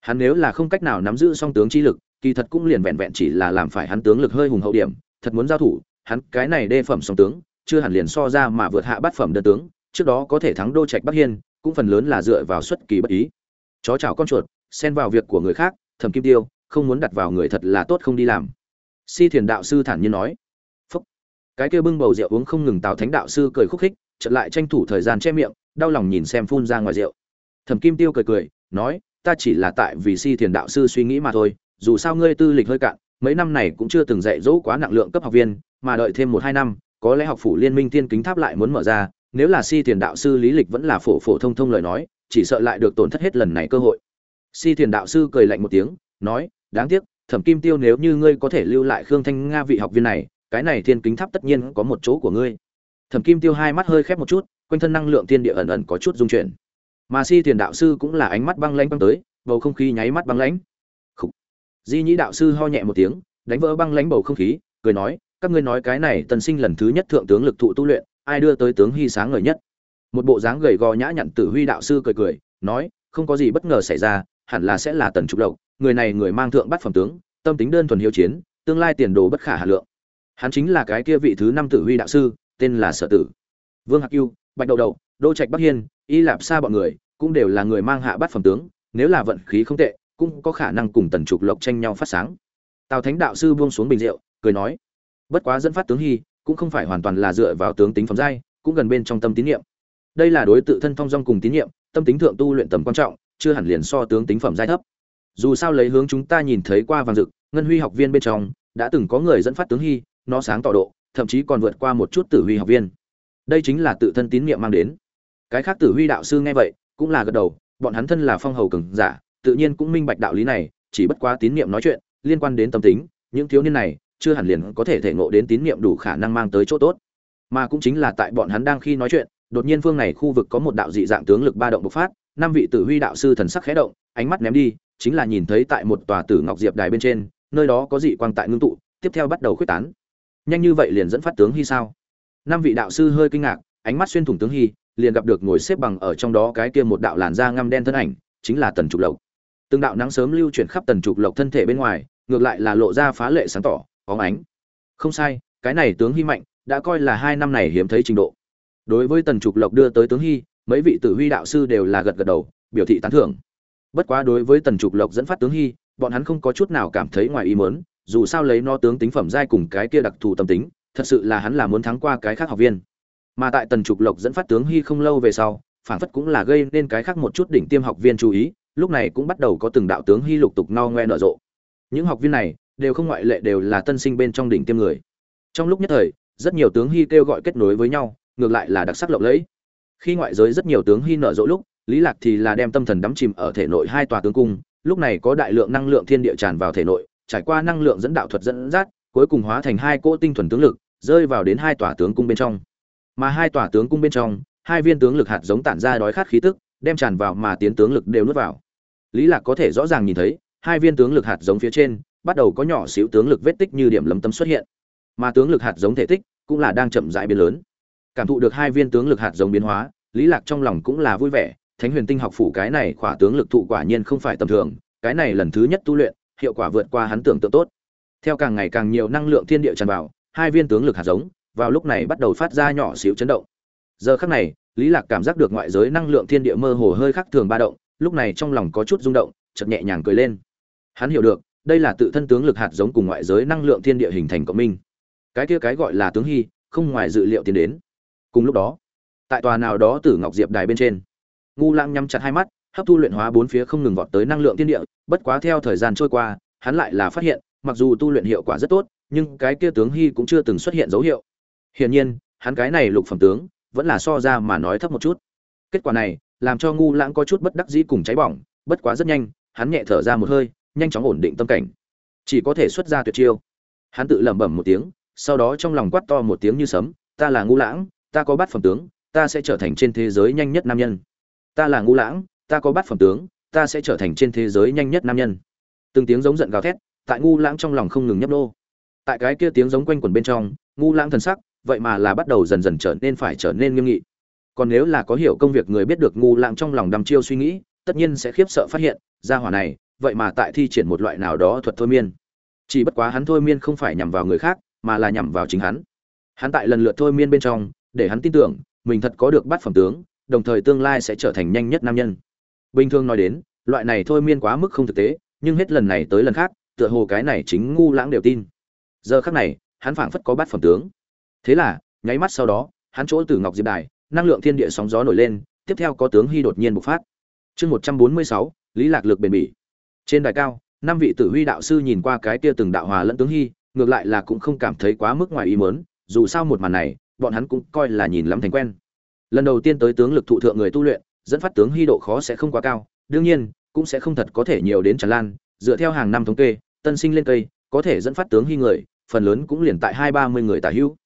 Hắn nếu là không cách nào nắm giữ song tướng chi lực, kỳ thật cũng liền vẹn vẹn chỉ là làm phải hắn tướng lực hơi hùng hậu điểm, thật muốn giao thủ, hắn cái này đê phẩm song tướng, chưa hẳn liền so ra mà vượt hạ bát phẩm đơn tướng, trước đó có thể thắng đô trạch bắc hiên, cũng phần lớn là dựa vào xuất kỳ bất ý. Chó chào con chuột, xen vào việc của người khác, thẩm kim tiêu không muốn đặt vào người thật là tốt không đi làm. Si thiền đạo sư thản nhiên nói. Phúc. Cái kia bưng bầu rượu uống không ngừng tào thánh đạo sư cười khúc khích, chợt lại tranh thủ thời gian che miệng, đau lòng nhìn xem phun ra ngoài rượu. Thẩm kim tiêu cười cười, nói, ta chỉ là tại vì si thiền đạo sư suy nghĩ mà thôi, dù sao ngươi tư lịch hơi cạn, mấy năm này cũng chưa từng dạy dỗ quá nặng lượng cấp học viên, mà đợi thêm một hai năm, có lẽ học phủ liên minh tiên kính tháp lại muốn mở ra, nếu là si thiền đạo sư lý lịch vẫn là phổ phổ thông thông lời nói, chỉ sợ lại được tổn thất hết lần này cơ hội. Si thiền đạo sư cười lạnh một tiếng, nói đáng tiếc, thẩm kim tiêu nếu như ngươi có thể lưu lại khương thanh nga vị học viên này, cái này thiên kính tháp tất nhiên có một chỗ của ngươi. Thẩm kim tiêu hai mắt hơi khép một chút, quanh thân năng lượng thiên địa ẩn ẩn có chút dung chuyển. Mà si thiền đạo sư cũng là ánh mắt băng lãnh băng tới, bầu không khí nháy mắt băng lãnh. Di nhĩ đạo sư ho nhẹ một tiếng, đánh vỡ băng lãnh bầu không khí, cười nói, các ngươi nói cái này tân sinh lần thứ nhất thượng tướng lực thụ tu luyện, ai đưa tới tướng hy sáng ngời nhất? Một bộ dáng gầy gò nhã nhặn tử huy đạo sư cười cười, nói, không có gì bất ngờ xảy ra, hẳn là sẽ là tần trục lộc người này người mang thượng bắt phẩm tướng, tâm tính đơn thuần hiếu chiến, tương lai tiền đồ bất khả hà lượng. Hắn chính là cái kia vị thứ năm tử huy đạo sư, tên là sở tử. Vương hạc yêu bạch đậu đậu, đô trạch bắc hiên, y lạp xa bọn người, cũng đều là người mang hạ bắt phẩm tướng, nếu là vận khí không tệ, cũng có khả năng cùng tần trục lộc tranh nhau phát sáng. Tào thánh đạo sư buông xuống bình rượu, cười nói, bất quá dẫn phát tướng hy, cũng không phải hoàn toàn là dựa vào tướng tính phẩm giai, cũng gần bên trong tâm tín nhiệm. Đây là đối tự thân thông dong cùng tín nhiệm, tâm tính thượng tu luyện tầm quan trọng, chưa hẳn liền so tướng tính phẩm giai thấp dù sao lấy hướng chúng ta nhìn thấy qua vàng rực, ngân huy học viên bên trong đã từng có người dẫn phát tướng hy nó sáng tỏ độ thậm chí còn vượt qua một chút tử huy học viên. Đây chính là tự thân tín nhiệm mang đến. Cái khác tử huy đạo sư nghe vậy cũng là gật đầu bọn hắn thân là phong hầu cường giả tự nhiên cũng minh bạch đạo lý này chỉ bất quá tín nhiệm nói chuyện liên quan đến tâm tính những thiếu niên này chưa hẳn liền có thể thể ngộ đến tín nhiệm đủ khả năng mang tới chỗ tốt. Mà cũng chính là tại bọn hắn đang khi nói chuyện đột nhiên phương này khu vực có một đạo dị dạng tướng lực ba động bộc phát năm vị tử huy đạo sư thần sắc khẽ động ánh mắt ném đi chính là nhìn thấy tại một tòa tử ngọc diệp đài bên trên, nơi đó có dị quang tại ngưng tụ, tiếp theo bắt đầu khuyết tán. Nhanh như vậy liền dẫn phát tướng hy sao? Năm vị đạo sư hơi kinh ngạc, ánh mắt xuyên thủng tướng hy, liền gặp được ngồi xếp bằng ở trong đó cái kia một đạo làn da ngăm đen thân ảnh, chính là tần trục lộc. Từng đạo nắng sớm lưu chuyển khắp tần trục lộc thân thể bên ngoài, ngược lại là lộ ra phá lệ sáng tỏ óng ánh. Không sai, cái này tướng hy mạnh, đã coi là hai năm này hiếm thấy trình độ. Đối với tần trục lộc đưa tới tướng hy, mấy vị tử huy đạo sư đều là gật gật đầu, biểu thị tán thưởng bất quá đối với tần trục lộc dẫn phát tướng hy, bọn hắn không có chút nào cảm thấy ngoài ý mớn dù sao lấy no tướng tính phẩm giai cùng cái kia đặc thù tâm tính, thật sự là hắn là muốn thắng qua cái khác học viên. Mà tại tần trục lộc dẫn phát tướng hy không lâu về sau, phản phất cũng là gây nên cái khác một chút đỉnh tiêm học viên chú ý, lúc này cũng bắt đầu có từng đạo tướng hy lục tục no ngoe nở rộ. Những học viên này đều không ngoại lệ đều là tân sinh bên trong đỉnh tiêm người. Trong lúc nhất thời, rất nhiều tướng hy kêu gọi kết nối với nhau, ngược lại là đặc sắc lộng lẫy. Khi ngoại giới rất nhiều tướng hy nở rộ lúc lý lạc thì là đem tâm thần đắm chìm ở thể nội hai tòa tướng cung, lúc này có đại lượng năng lượng thiên địa tràn vào thể nội, trải qua năng lượng dẫn đạo thuật dẫn dắt, cuối cùng hóa thành hai cỗ tinh thuần tướng lực, rơi vào đến hai tòa tướng cung bên trong. Mà hai tòa tướng cung bên trong, hai viên tướng lực hạt giống tản ra đói khát khí tức, đem tràn vào mà tiến tướng lực đều nuốt vào. Lý lạc có thể rõ ràng nhìn thấy, hai viên tướng lực hạt giống phía trên, bắt đầu có nhỏ xíu tướng lực vết tích như điểm lấm tấm xuất hiện. Mà tướng lực hạt giống thể tích cũng là đang chậm rãi biến lớn. Cảm thụ được hai viên tướng lực hạt giống biến hóa, lý lạc trong lòng cũng là vui vẻ thánh huyền tinh học phủ cái này khỏa tướng lực thụ quả nhiên không phải tầm thường, cái này lần thứ nhất tu luyện, hiệu quả vượt qua hắn tưởng tượng tốt. Theo càng ngày càng nhiều năng lượng thiên địa tràn vào, hai viên tướng lực hạt giống, vào lúc này bắt đầu phát ra nhỏ xíu chấn động. Giờ khắc này, lý lạc cảm giác được ngoại giới năng lượng thiên địa mơ hồ hơi khác thường ba động, lúc này trong lòng có chút rung động, chợt nhẹ nhàng cười lên. Hắn hiểu được, đây là tự thân tướng lực hạt giống cùng ngoại giới năng lượng thiên địa hình thành cộng minh. Cái kia cái gọi là tướng hy, không ngoài dự liệu tiến đến. Cùng lúc đó, tại tòa nào đó tử ngọc diệp đài bên trên ngu lãng nhắm chặt hai mắt, hấp thu luyện hóa bốn phía không ngừng vọt tới năng lượng tiên địa, bất quá theo thời gian trôi qua, hắn lại là phát hiện, mặc dù tu luyện hiệu quả rất tốt, nhưng cái kia tướng hy cũng chưa từng xuất hiện dấu hiệu. Hiển nhiên, hắn cái này lục phẩm tướng, vẫn là so ra mà nói thấp một chút. Kết quả này, làm cho ngu lãng có chút bất đắc dĩ cùng cháy bỏng, bất quá rất nhanh, hắn nhẹ thở ra một hơi, nhanh chóng ổn định tâm cảnh. Chỉ có thể xuất ra tuyệt chiêu. Hắn tự lẩm bẩm một tiếng, sau đó trong lòng quát to một tiếng như sấm, ta là ngu lãng, ta có bát phẩm tướng, ta sẽ trở thành trên thế giới nhanh nhất nam nhân ta là ngu lãng, ta có bát phẩm tướng, ta sẽ trở thành trên thế giới nhanh nhất nam nhân. Từng tiếng giống giận gào thét, tại ngu lãng trong lòng không ngừng nhấp nô. Tại cái kia tiếng giống quanh quẩn bên trong ngu lãng thần sắc, vậy mà là bắt đầu dần dần trở nên phải trở nên nghiêm nghị. Còn nếu là có hiểu công việc người biết được ngu lãng trong lòng đăm chiêu suy nghĩ, tất nhiên sẽ khiếp sợ phát hiện, ra hỏa này, vậy mà tại thi triển một loại nào đó thuật thôi miên. Chỉ bất quá hắn thôi miên không phải nhằm vào người khác, mà là nhằm vào chính hắn. Hắn tại lần lượt thôi miên bên trong, để hắn tin tưởng, mình thật có được bắt phẩm tướng đồng thời tương lai sẽ trở thành nhanh nhất nam nhân. Bình thường nói đến, loại này thôi miên quá mức không thực tế, nhưng hết lần này tới lần khác, tựa hồ cái này chính ngu lãng đều tin. Giờ khắc này, hắn phảng phất có bát phẩm tướng. Thế là, nháy mắt sau đó, hắn chỗ từ ngọc diệp đài, năng lượng thiên địa sóng gió nổi lên, tiếp theo có tướng hy đột nhiên bộc phát. Chương một trăm bốn mươi sáu, lý lạc lực bền bỉ. Trên đài cao, năm vị tử huy đạo sư nhìn qua cái kia từng đạo hòa lẫn tướng hy, ngược lại là cũng không cảm thấy quá mức ngoài ý mớn dù sao một màn này, bọn hắn cũng coi là nhìn lắm thành quen lần đầu tiên tới tướng lực thụ thượng người tu luyện, dẫn phát tướng hy độ khó sẽ không quá cao, đương nhiên, cũng sẽ không thật có thể nhiều đến tràn lan. Dựa theo hàng năm thống kê, tân sinh lên cây, có thể dẫn phát tướng hy người, phần lớn cũng liền tại hai ba mươi người tả hữu.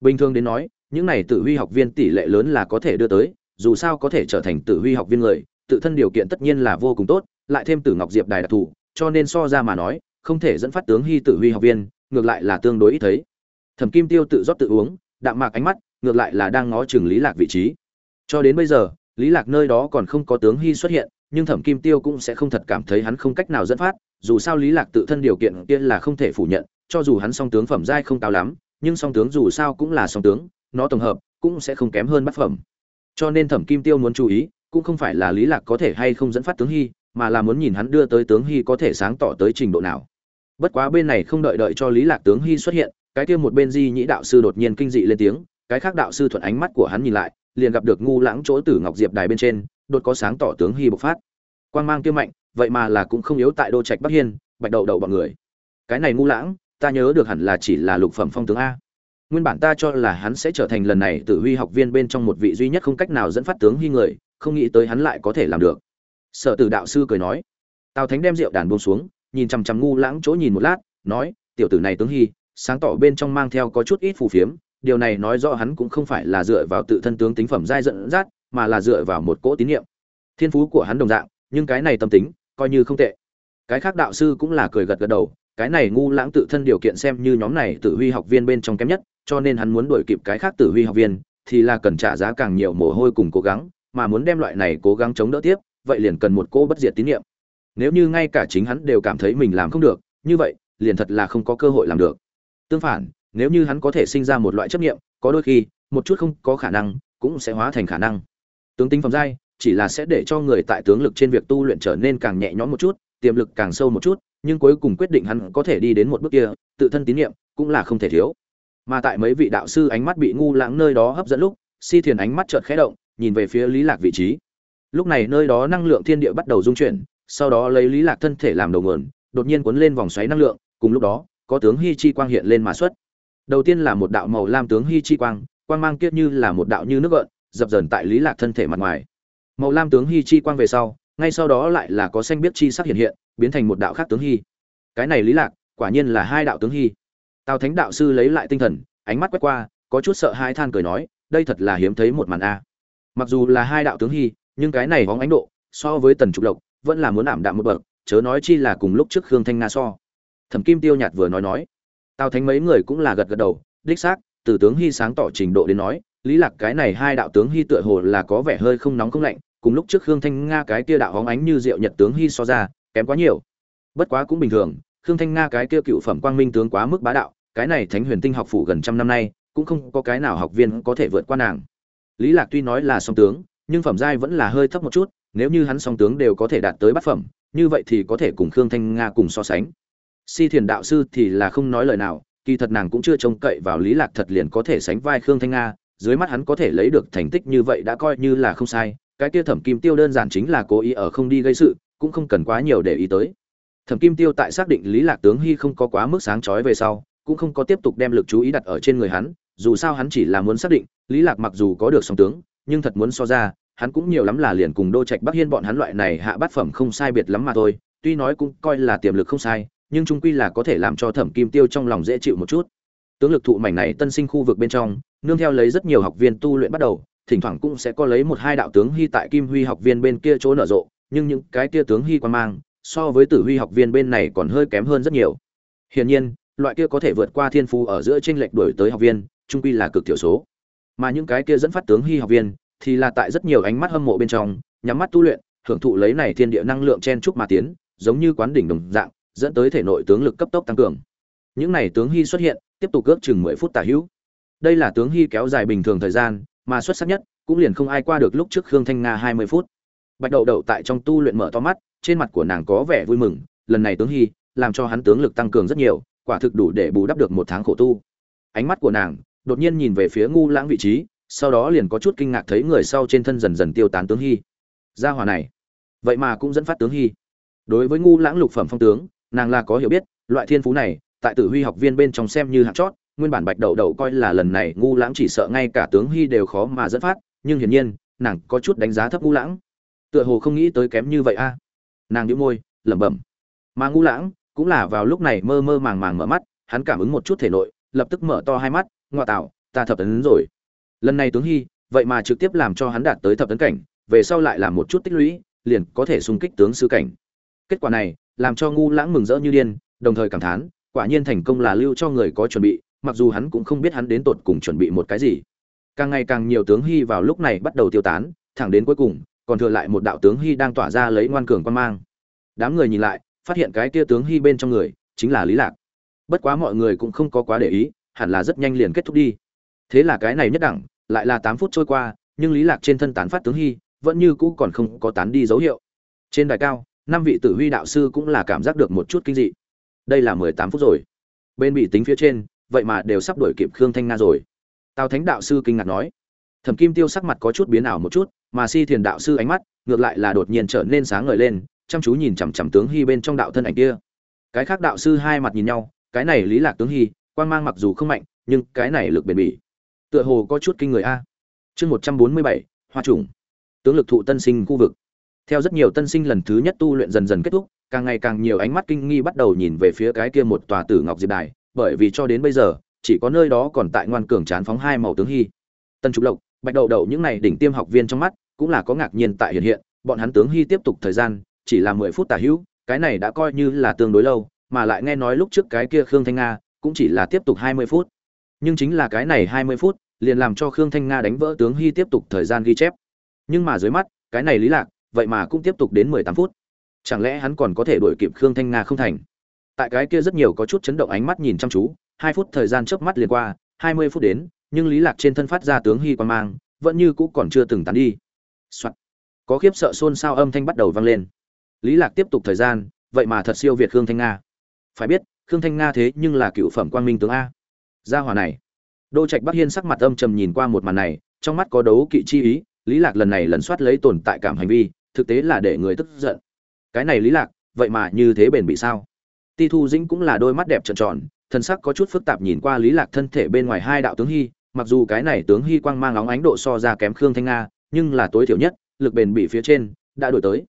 Bình thường đến nói, những này tự huy học viên tỷ lệ lớn là có thể đưa tới, dù sao có thể trở thành tự huy học viên người, tự thân điều kiện tất nhiên là vô cùng tốt, lại thêm tử ngọc diệp đài đặc thù, cho nên so ra mà nói, không thể dẫn phát tướng hy tự huy học viên, ngược lại là tương đối ít thấy. Thẩm kim tiêu tự rót tự uống, đạm mạc ánh mắt ngược lại là đang ngó chừng lý lạc vị trí. Cho đến bây giờ, lý lạc nơi đó còn không có tướng hy xuất hiện, nhưng thẩm kim tiêu cũng sẽ không thật cảm thấy hắn không cách nào dẫn phát, dù sao lý lạc tự thân điều kiện kia là không thể phủ nhận, cho dù hắn song tướng phẩm giai không cao lắm, nhưng song tướng dù sao cũng là song tướng, nó tổng hợp cũng sẽ không kém hơn bát phẩm. Cho nên thẩm kim tiêu muốn chú ý, cũng không phải là lý lạc có thể hay không dẫn phát tướng hy, mà là muốn nhìn hắn đưa tới tướng hy có thể sáng tỏ tới trình độ nào. Bất quá bên này không đợi đợi cho lý lạc tướng hy xuất hiện, cái kia một bên di nhĩ đạo sư đột nhiên kinh dị lên tiếng cái khác đạo sư thuận ánh mắt của hắn nhìn lại, liền gặp được ngu lãng chỗ tử ngọc diệp đài bên trên, đột có sáng tỏ tướng hy bộc phát. Quang mang kia mạnh, vậy mà là cũng không yếu tại đô trạch bắc hiên, bạch đậu đậu bọn người. Cái này ngu lãng, ta nhớ được hẳn là chỉ là lục phẩm phong tướng a. Nguyên bản ta cho là hắn sẽ trở thành lần này tử huy học viên bên trong một vị duy nhất không cách nào dẫn phát tướng hy người, không nghĩ tới hắn lại có thể làm được. Sở tử đạo sư cười nói. Tào thánh đem rượu đàn buông xuống, nhìn chằm chằm ngu lãng chỗ nhìn một lát, nói, tiểu tử này tướng hy, sáng tỏ bên trong mang theo có chút ít phù phiếm điều này nói rõ hắn cũng không phải là dựa vào tự thân tướng tính phẩm giai dẫn dắt, mà là dựa vào một cỗ tín niệm thiên phú của hắn đồng dạng, nhưng cái này tâm tính, coi như không tệ. Cái khác đạo sư cũng là cười gật gật đầu, cái này ngu lãng tự thân điều kiện xem như nhóm này tử huy học viên bên trong kém nhất, cho nên hắn muốn đuổi kịp cái khác tử huy học viên, thì là cần trả giá càng nhiều mồ hôi cùng cố gắng, mà muốn đem loại này cố gắng chống đỡ tiếp, vậy liền cần một cô bất diệt tín niệm nếu như ngay cả chính hắn đều cảm thấy mình làm không được, như vậy, liền thật là không có cơ hội làm được. Tương phản nếu như hắn có thể sinh ra một loại chấp nghiệm có đôi khi, một chút không có khả năng, cũng sẽ hóa thành khả năng. Tướng tính phẩm giai, chỉ là sẽ để cho người tại tướng lực trên việc tu luyện trở nên càng nhẹ nhõm một chút, tiềm lực càng sâu một chút, nhưng cuối cùng quyết định hắn có thể đi đến một bước kia, tự thân tín nhiệm cũng là không thể thiếu. Mà tại mấy vị đạo sư ánh mắt bị ngu lãng nơi đó hấp dẫn lúc, si thiền ánh mắt chợt khẽ động, nhìn về phía lý lạc vị trí. Lúc này nơi đó năng lượng thiên địa bắt đầu dung chuyển, sau đó lấy lý lạc thân thể làm đầu nguồn, đột nhiên cuốn lên vòng xoáy năng lượng, cùng lúc đó, có tướng hy chi quang hiện lên mà xuất đầu tiên là một đạo màu lam tướng hy chi quang quang mang kiết như là một đạo như nước gợn, dập dần tại lý lạc thân thể mặt ngoài. Màu lam tướng hy chi quang về sau, ngay sau đó lại là có xanh biết chi sắc hiện hiện, biến thành một đạo khác tướng hy cái này lý lạc, quả nhiên là hai đạo tướng hy tào thánh đạo sư lấy lại tinh thần, ánh mắt quét qua, có chút sợ hãi than cười nói, đây thật là hiếm thấy một màn a. Mặc dù là hai đạo tướng hy nhưng cái này vóng ánh độ, so với tần trục lộc, vẫn là muốn ảm đạm một bậc, chớ nói chi là cùng lúc trước khương thanh nga so. Thẩm kim tiêu nhạt vừa nói nói tào thánh mấy người cũng là gật gật đầu, đích xác, từ tướng hy sáng tỏ trình độ đến nói, lý lạc cái này hai đạo tướng hy tựa hồ là có vẻ hơi không nóng không lạnh, cùng lúc trước khương thanh nga cái kia đạo hóng ánh như diệu nhật tướng hy so ra, kém quá nhiều. Bất quá cũng bình thường, khương thanh nga cái kia cựu phẩm quang minh tướng quá mức bá đạo, cái này thánh huyền tinh học phủ gần trăm năm nay, cũng không có cái nào học viên có thể vượt qua nàng. Lý lạc tuy nói là song tướng, nhưng phẩm giai vẫn là hơi thấp một chút, nếu như hắn song tướng đều có thể đạt tới bát phẩm, như vậy thì có thể cùng khương thanh nga cùng so sánh si thiền đạo sư thì là không nói lời nào, kỳ thật nàng cũng chưa trông cậy vào lý lạc thật liền có thể sánh vai khương thanh nga, dưới mắt hắn có thể lấy được thành tích như vậy đã coi như là không sai, cái kia thẩm kim tiêu đơn giản chính là cố ý ở không đi gây sự, cũng không cần quá nhiều để ý tới. Thẩm kim tiêu tại xác định lý lạc tướng hy không có quá mức sáng chói về sau, cũng không có tiếp tục đem lực chú ý đặt ở trên người hắn, dù sao hắn chỉ là muốn xác định, lý lạc mặc dù có được song tướng, nhưng thật muốn so ra, hắn cũng nhiều lắm là liền cùng đô trạch bắc hiên bọn hắn loại này hạ bát phẩm không sai biệt lắm mà thôi, tuy nói cũng coi là tiềm lực không sai nhưng trung quy là có thể làm cho thẩm kim tiêu trong lòng dễ chịu một chút. Tướng lực thụ mảnh này tân sinh khu vực bên trong, nương theo lấy rất nhiều học viên tu luyện bắt đầu, thỉnh thoảng cũng sẽ có lấy một hai đạo tướng hy tại kim huy học viên bên kia chỗ nở rộ, nhưng những cái kia tướng hy quan mang, so với tử huy học viên bên này còn hơi kém hơn rất nhiều. Hiển nhiên, loại kia có thể vượt qua thiên phú ở giữa tranh lệch đổi tới học viên, trung quy là cực thiểu số. Mà những cái kia dẫn phát tướng hy học viên, thì là tại rất nhiều ánh mắt hâm mộ bên trong, nhắm mắt tu luyện, hưởng thụ lấy này thiên địa năng lượng chen trúc mà tiến, giống như quán đỉnh đồng dạng dẫn tới thể nội tướng lực cấp tốc tăng cường. Những này tướng hy xuất hiện, tiếp tục ước chừng mười phút tả hữu. Đây là tướng hy kéo dài bình thường thời gian, mà xuất sắc nhất cũng liền không ai qua được lúc trước khương thanh nga hai mươi phút. Bạch đậu đậu tại trong tu luyện mở to mắt, trên mặt của nàng có vẻ vui mừng, lần này tướng hy làm cho hắn tướng lực tăng cường rất nhiều, quả thực đủ để bù đắp được một tháng khổ tu. Ánh mắt của nàng đột nhiên nhìn về phía ngu lãng vị trí, sau đó liền có chút kinh ngạc thấy người sau trên thân dần dần tiêu tán tướng hy. Gia hòa này, vậy mà cũng dẫn phát tướng hy. Đối với ngu lãng lục phẩm phong tướng nàng là có hiểu biết, loại thiên phú này, tại tử huy học viên bên trong xem như hạng chót, nguyên bản bạch đậu đậu coi là lần này ngu lãng chỉ sợ ngay cả tướng hy đều khó mà dẫn phát, nhưng hiển nhiên, nàng có chút đánh giá thấp ngu lãng. Tựa hồ không nghĩ tới kém như vậy a. Nàng nhíu môi, lẩm bẩm. Mà ngu lãng, cũng là vào lúc này mơ mơ màng màng mở mắt, hắn cảm ứng một chút thể nội, lập tức mở to hai mắt ngoại tạo, ta thập tấn rồi. Lần này tướng hy vậy mà trực tiếp làm cho hắn đạt tới thập tấn cảnh, về sau lại là một chút tích lũy, liền có thể xung kích tướng sư cảnh kết quả này, làm cho ngu lãng mừng rỡ như điên, đồng thời cảm thán, quả nhiên thành công là lưu cho người có chuẩn bị, mặc dù hắn cũng không biết hắn đến tột cùng chuẩn bị một cái gì. Càng ngày càng nhiều tướng hy vào lúc này bắt đầu tiêu tán, thẳng đến cuối cùng, còn thừa lại một đạo tướng hy đang tỏa ra lấy ngoan cường quan mang. Đám người nhìn lại, phát hiện cái kia tướng hy bên trong người, chính là lý lạc. Bất quá mọi người cũng không có quá để ý, hẳn là rất nhanh liền kết thúc đi. Thế là cái này nhất đẳng, lại là tám phút trôi qua, nhưng lý lạc trên thân tán phát tướng hy, vẫn như cũ còn không có tán đi dấu hiệu. Trên đài cao năm vị tử huy đạo sư cũng là cảm giác được một chút kinh dị. Đây là mười tám phút rồi. Bên bị tính phía trên, vậy mà đều sắp đuổi kịp khương thanh nga rồi. Tào thánh đạo sư kinh ngạc nói. Thẩm kim tiêu sắc mặt có chút biến ảo một chút, mà si thiền đạo sư ánh mắt, ngược lại là đột nhiên trở nên sáng ngời lên, chăm chú nhìn chằm chằm tướng hy bên trong đạo thân ảnh kia. Cái khác đạo sư hai mặt nhìn nhau, cái này lý lạc tướng hy quan mang mặc dù không mạnh, nhưng cái này lực bền bỉ. Tựa hồ có chút kinh người a. Chương một trăm bốn mươi bảy, hoa trùng. Tướng lực thụ tân sinh khu vực theo rất nhiều tân sinh lần thứ nhất tu luyện dần dần kết thúc, càng ngày càng nhiều ánh mắt kinh nghi bắt đầu nhìn về phía cái kia một tòa tử ngọc diệp đài, bởi vì cho đến bây giờ, chỉ có nơi đó còn tại ngoan cường chán phóng hai màu tướng hy. Tân trục lộc, bạch đậu đậu những này đỉnh tiêm học viên trong mắt cũng là có ngạc nhiên tại hiện hiện, bọn hắn tướng hy tiếp tục thời gian, chỉ là mười phút tả hữu, cái này đã coi như là tương đối lâu, mà lại nghe nói lúc trước cái kia khương thanh nga cũng chỉ là tiếp tục hai mươi phút. Nhưng chính là cái này hai mươi phút, liền làm cho khương thanh nga đánh vỡ tướng hy tiếp tục thời gian ghi chép. Nhưng mà dưới mắt, cái này lý lạc vậy mà cũng tiếp tục đến mười tám phút. Chẳng lẽ hắn còn có thể đuổi kịp khương thanh nga không thành? Tại cái kia rất nhiều có chút chấn động ánh mắt nhìn chăm chú, hai phút thời gian chớp mắt liền qua, hai mươi phút đến, nhưng lý lạc trên thân phát ra tướng hy quan mang, vẫn như cũ còn chưa từng tán đi、Soạn. có khiếp sợ xôn xao âm thanh bắt đầu vang lên. Lý lạc tiếp tục thời gian, vậy mà thật siêu việt khương thanh nga. Phải biết, khương thanh nga thế nhưng là cựu phẩm quang minh tướng a. Gia hỏa này. Đô trạch bắc hiên sắc mặt âm trầm nhìn qua một màn này, trong mắt có đấu kỵ chi ý, lý lạc lần này lần soát lấy tồn tại cảm hành vi thực tế là để người tức giận. Cái này lý lạc, vậy mà như thế bền bị sao? Ti thu dĩnh cũng là đôi mắt đẹp tròn tròn, thân sắc có chút phức tạp nhìn qua lý lạc thân thể bên ngoài hai đạo tướng hy, mặc dù cái này tướng hy quang mang óng ánh độ so ra kém khương thanh nga, nhưng là tối thiểu nhất, lực bền bị phía trên, đã đổi tới.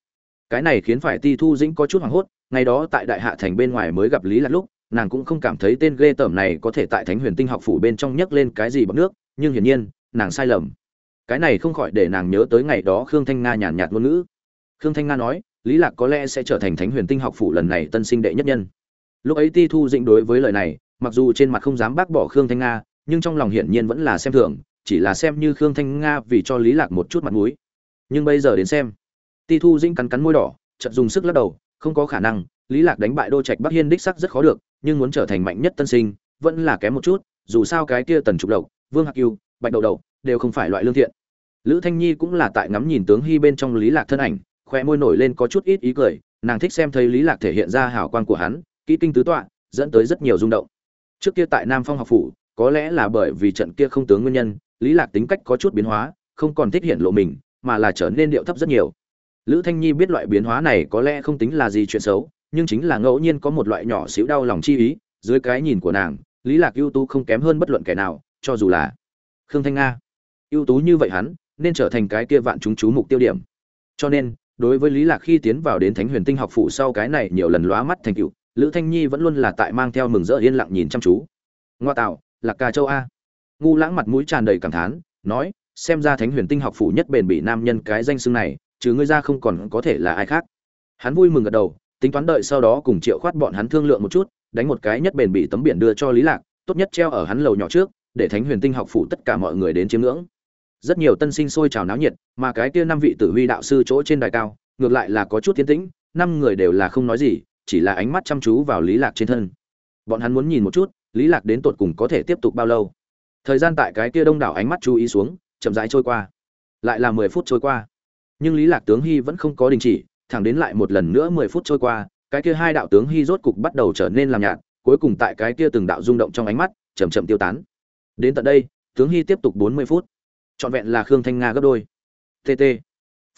Cái này khiến phải ti thu dĩnh có chút hoảng hốt, ngày đó tại đại hạ thành bên ngoài mới gặp lý lạc lúc, nàng cũng không cảm thấy tên ghê tởm này có thể tại thánh huyền tinh học phủ bên trong nhấc lên cái gì bằng nước, nhưng hiển nhiên, nàng sai lầm. Cái này không khỏi để nàng nhớ tới ngày đó khương thanh nga nhàn nhạt ngôn ngữ khương thanh nga nói, lý lạc có lẽ sẽ trở thành thánh huyền tinh học phủ lần này tân sinh đệ nhất nhân. Lúc ấy ti thu dĩnh đối với lời này, mặc dù trên mặt không dám bác bỏ khương thanh nga, nhưng trong lòng hiển nhiên vẫn là xem thường, chỉ là xem như khương thanh nga vì cho lý lạc một chút mặt mũi. Nhưng bây giờ đến xem, ti thu dĩnh cắn cắn môi đỏ, chợt dùng sức lắc đầu, không có khả năng, lý lạc đánh bại đô trạch bắc hiên đích sắc rất khó được, nhưng muốn trở thành mạnh nhất tân sinh, vẫn là kém một chút, dù sao cái kia tần trục độc vương hạc yêu bạch đầu đầu đều không phải loại lương thiện. Lữ thanh nhi cũng là tại ngắm nhìn tướng hy bên trong lý lạc thân ảnh khoe môi nổi lên có chút ít ý cười, nàng thích xem thấy lý lạc thể hiện ra hào quang của hắn, kỹ kinh tứ tọa, dẫn tới rất nhiều rung động. Trước kia tại nam phong học phủ, có lẽ là bởi vì trận kia không tướng nguyên nhân, lý lạc tính cách có chút biến hóa, không còn thích hiện lộ mình, mà là trở nên điệu thấp rất nhiều. Lữ thanh nhi biết loại biến hóa này có lẽ không tính là gì chuyện xấu, nhưng chính là ngẫu nhiên có một loại nhỏ xíu đau lòng chi ý, dưới cái nhìn của nàng, lý lạc ưu tú không kém hơn bất luận kẻ nào, cho dù là khương thanh nga. Ưu tú như vậy hắn, nên trở thành cái kia vạn chúng chú mục tiêu điểm. Cho nên đối với lý lạc khi tiến vào đến thánh huyền tinh học phủ sau cái này nhiều lần lóa mắt thành cựu lữ thanh nhi vẫn luôn là tại mang theo mừng rỡ yên lặng nhìn chăm chú. Ngoa tạo, lạc ca châu a. Ngu lãng mặt mũi tràn đầy cảm thán, nói, xem ra thánh huyền tinh học phủ nhất bền bỉ nam nhân cái danh xưng này trừ ngươi ra không còn có thể là ai khác. Hắn vui mừng gật đầu, tính toán đợi sau đó cùng triệu khoát bọn hắn thương lượng một chút, đánh một cái nhất bền bỉ tấm biển đưa cho lý lạc, tốt nhất treo ở hắn lầu nhỏ trước, để thánh huyền tinh học phủ tất cả mọi người đến chiếm ngưỡng rất nhiều tân sinh sôi trào náo nhiệt, mà cái kia năm vị tử huy đạo sư chỗ trên đài cao, ngược lại là có chút tiến tĩnh, năm người đều là không nói gì, chỉ là ánh mắt chăm chú vào lý lạc trên thân. Bọn hắn muốn nhìn một chút, lý lạc đến tột cùng có thể tiếp tục bao lâu. Thời gian tại cái kia đông đảo ánh mắt chú ý xuống, chậm rãi trôi qua. Lại là mười phút trôi qua. Nhưng lý lạc tướng hy vẫn không có đình chỉ, thẳng đến lại một lần nữa mười phút trôi qua, cái kia hai đạo tướng hy rốt cục bắt đầu trở nên làm nhạt, cuối cùng tại cái kia từng đạo rung động trong ánh mắt, chậm chậm tiêu tán. Đến tận đây, tướng hy tiếp tục bốn mươi phút trọn vẹn là khương thanh nga gấp đôi. Tt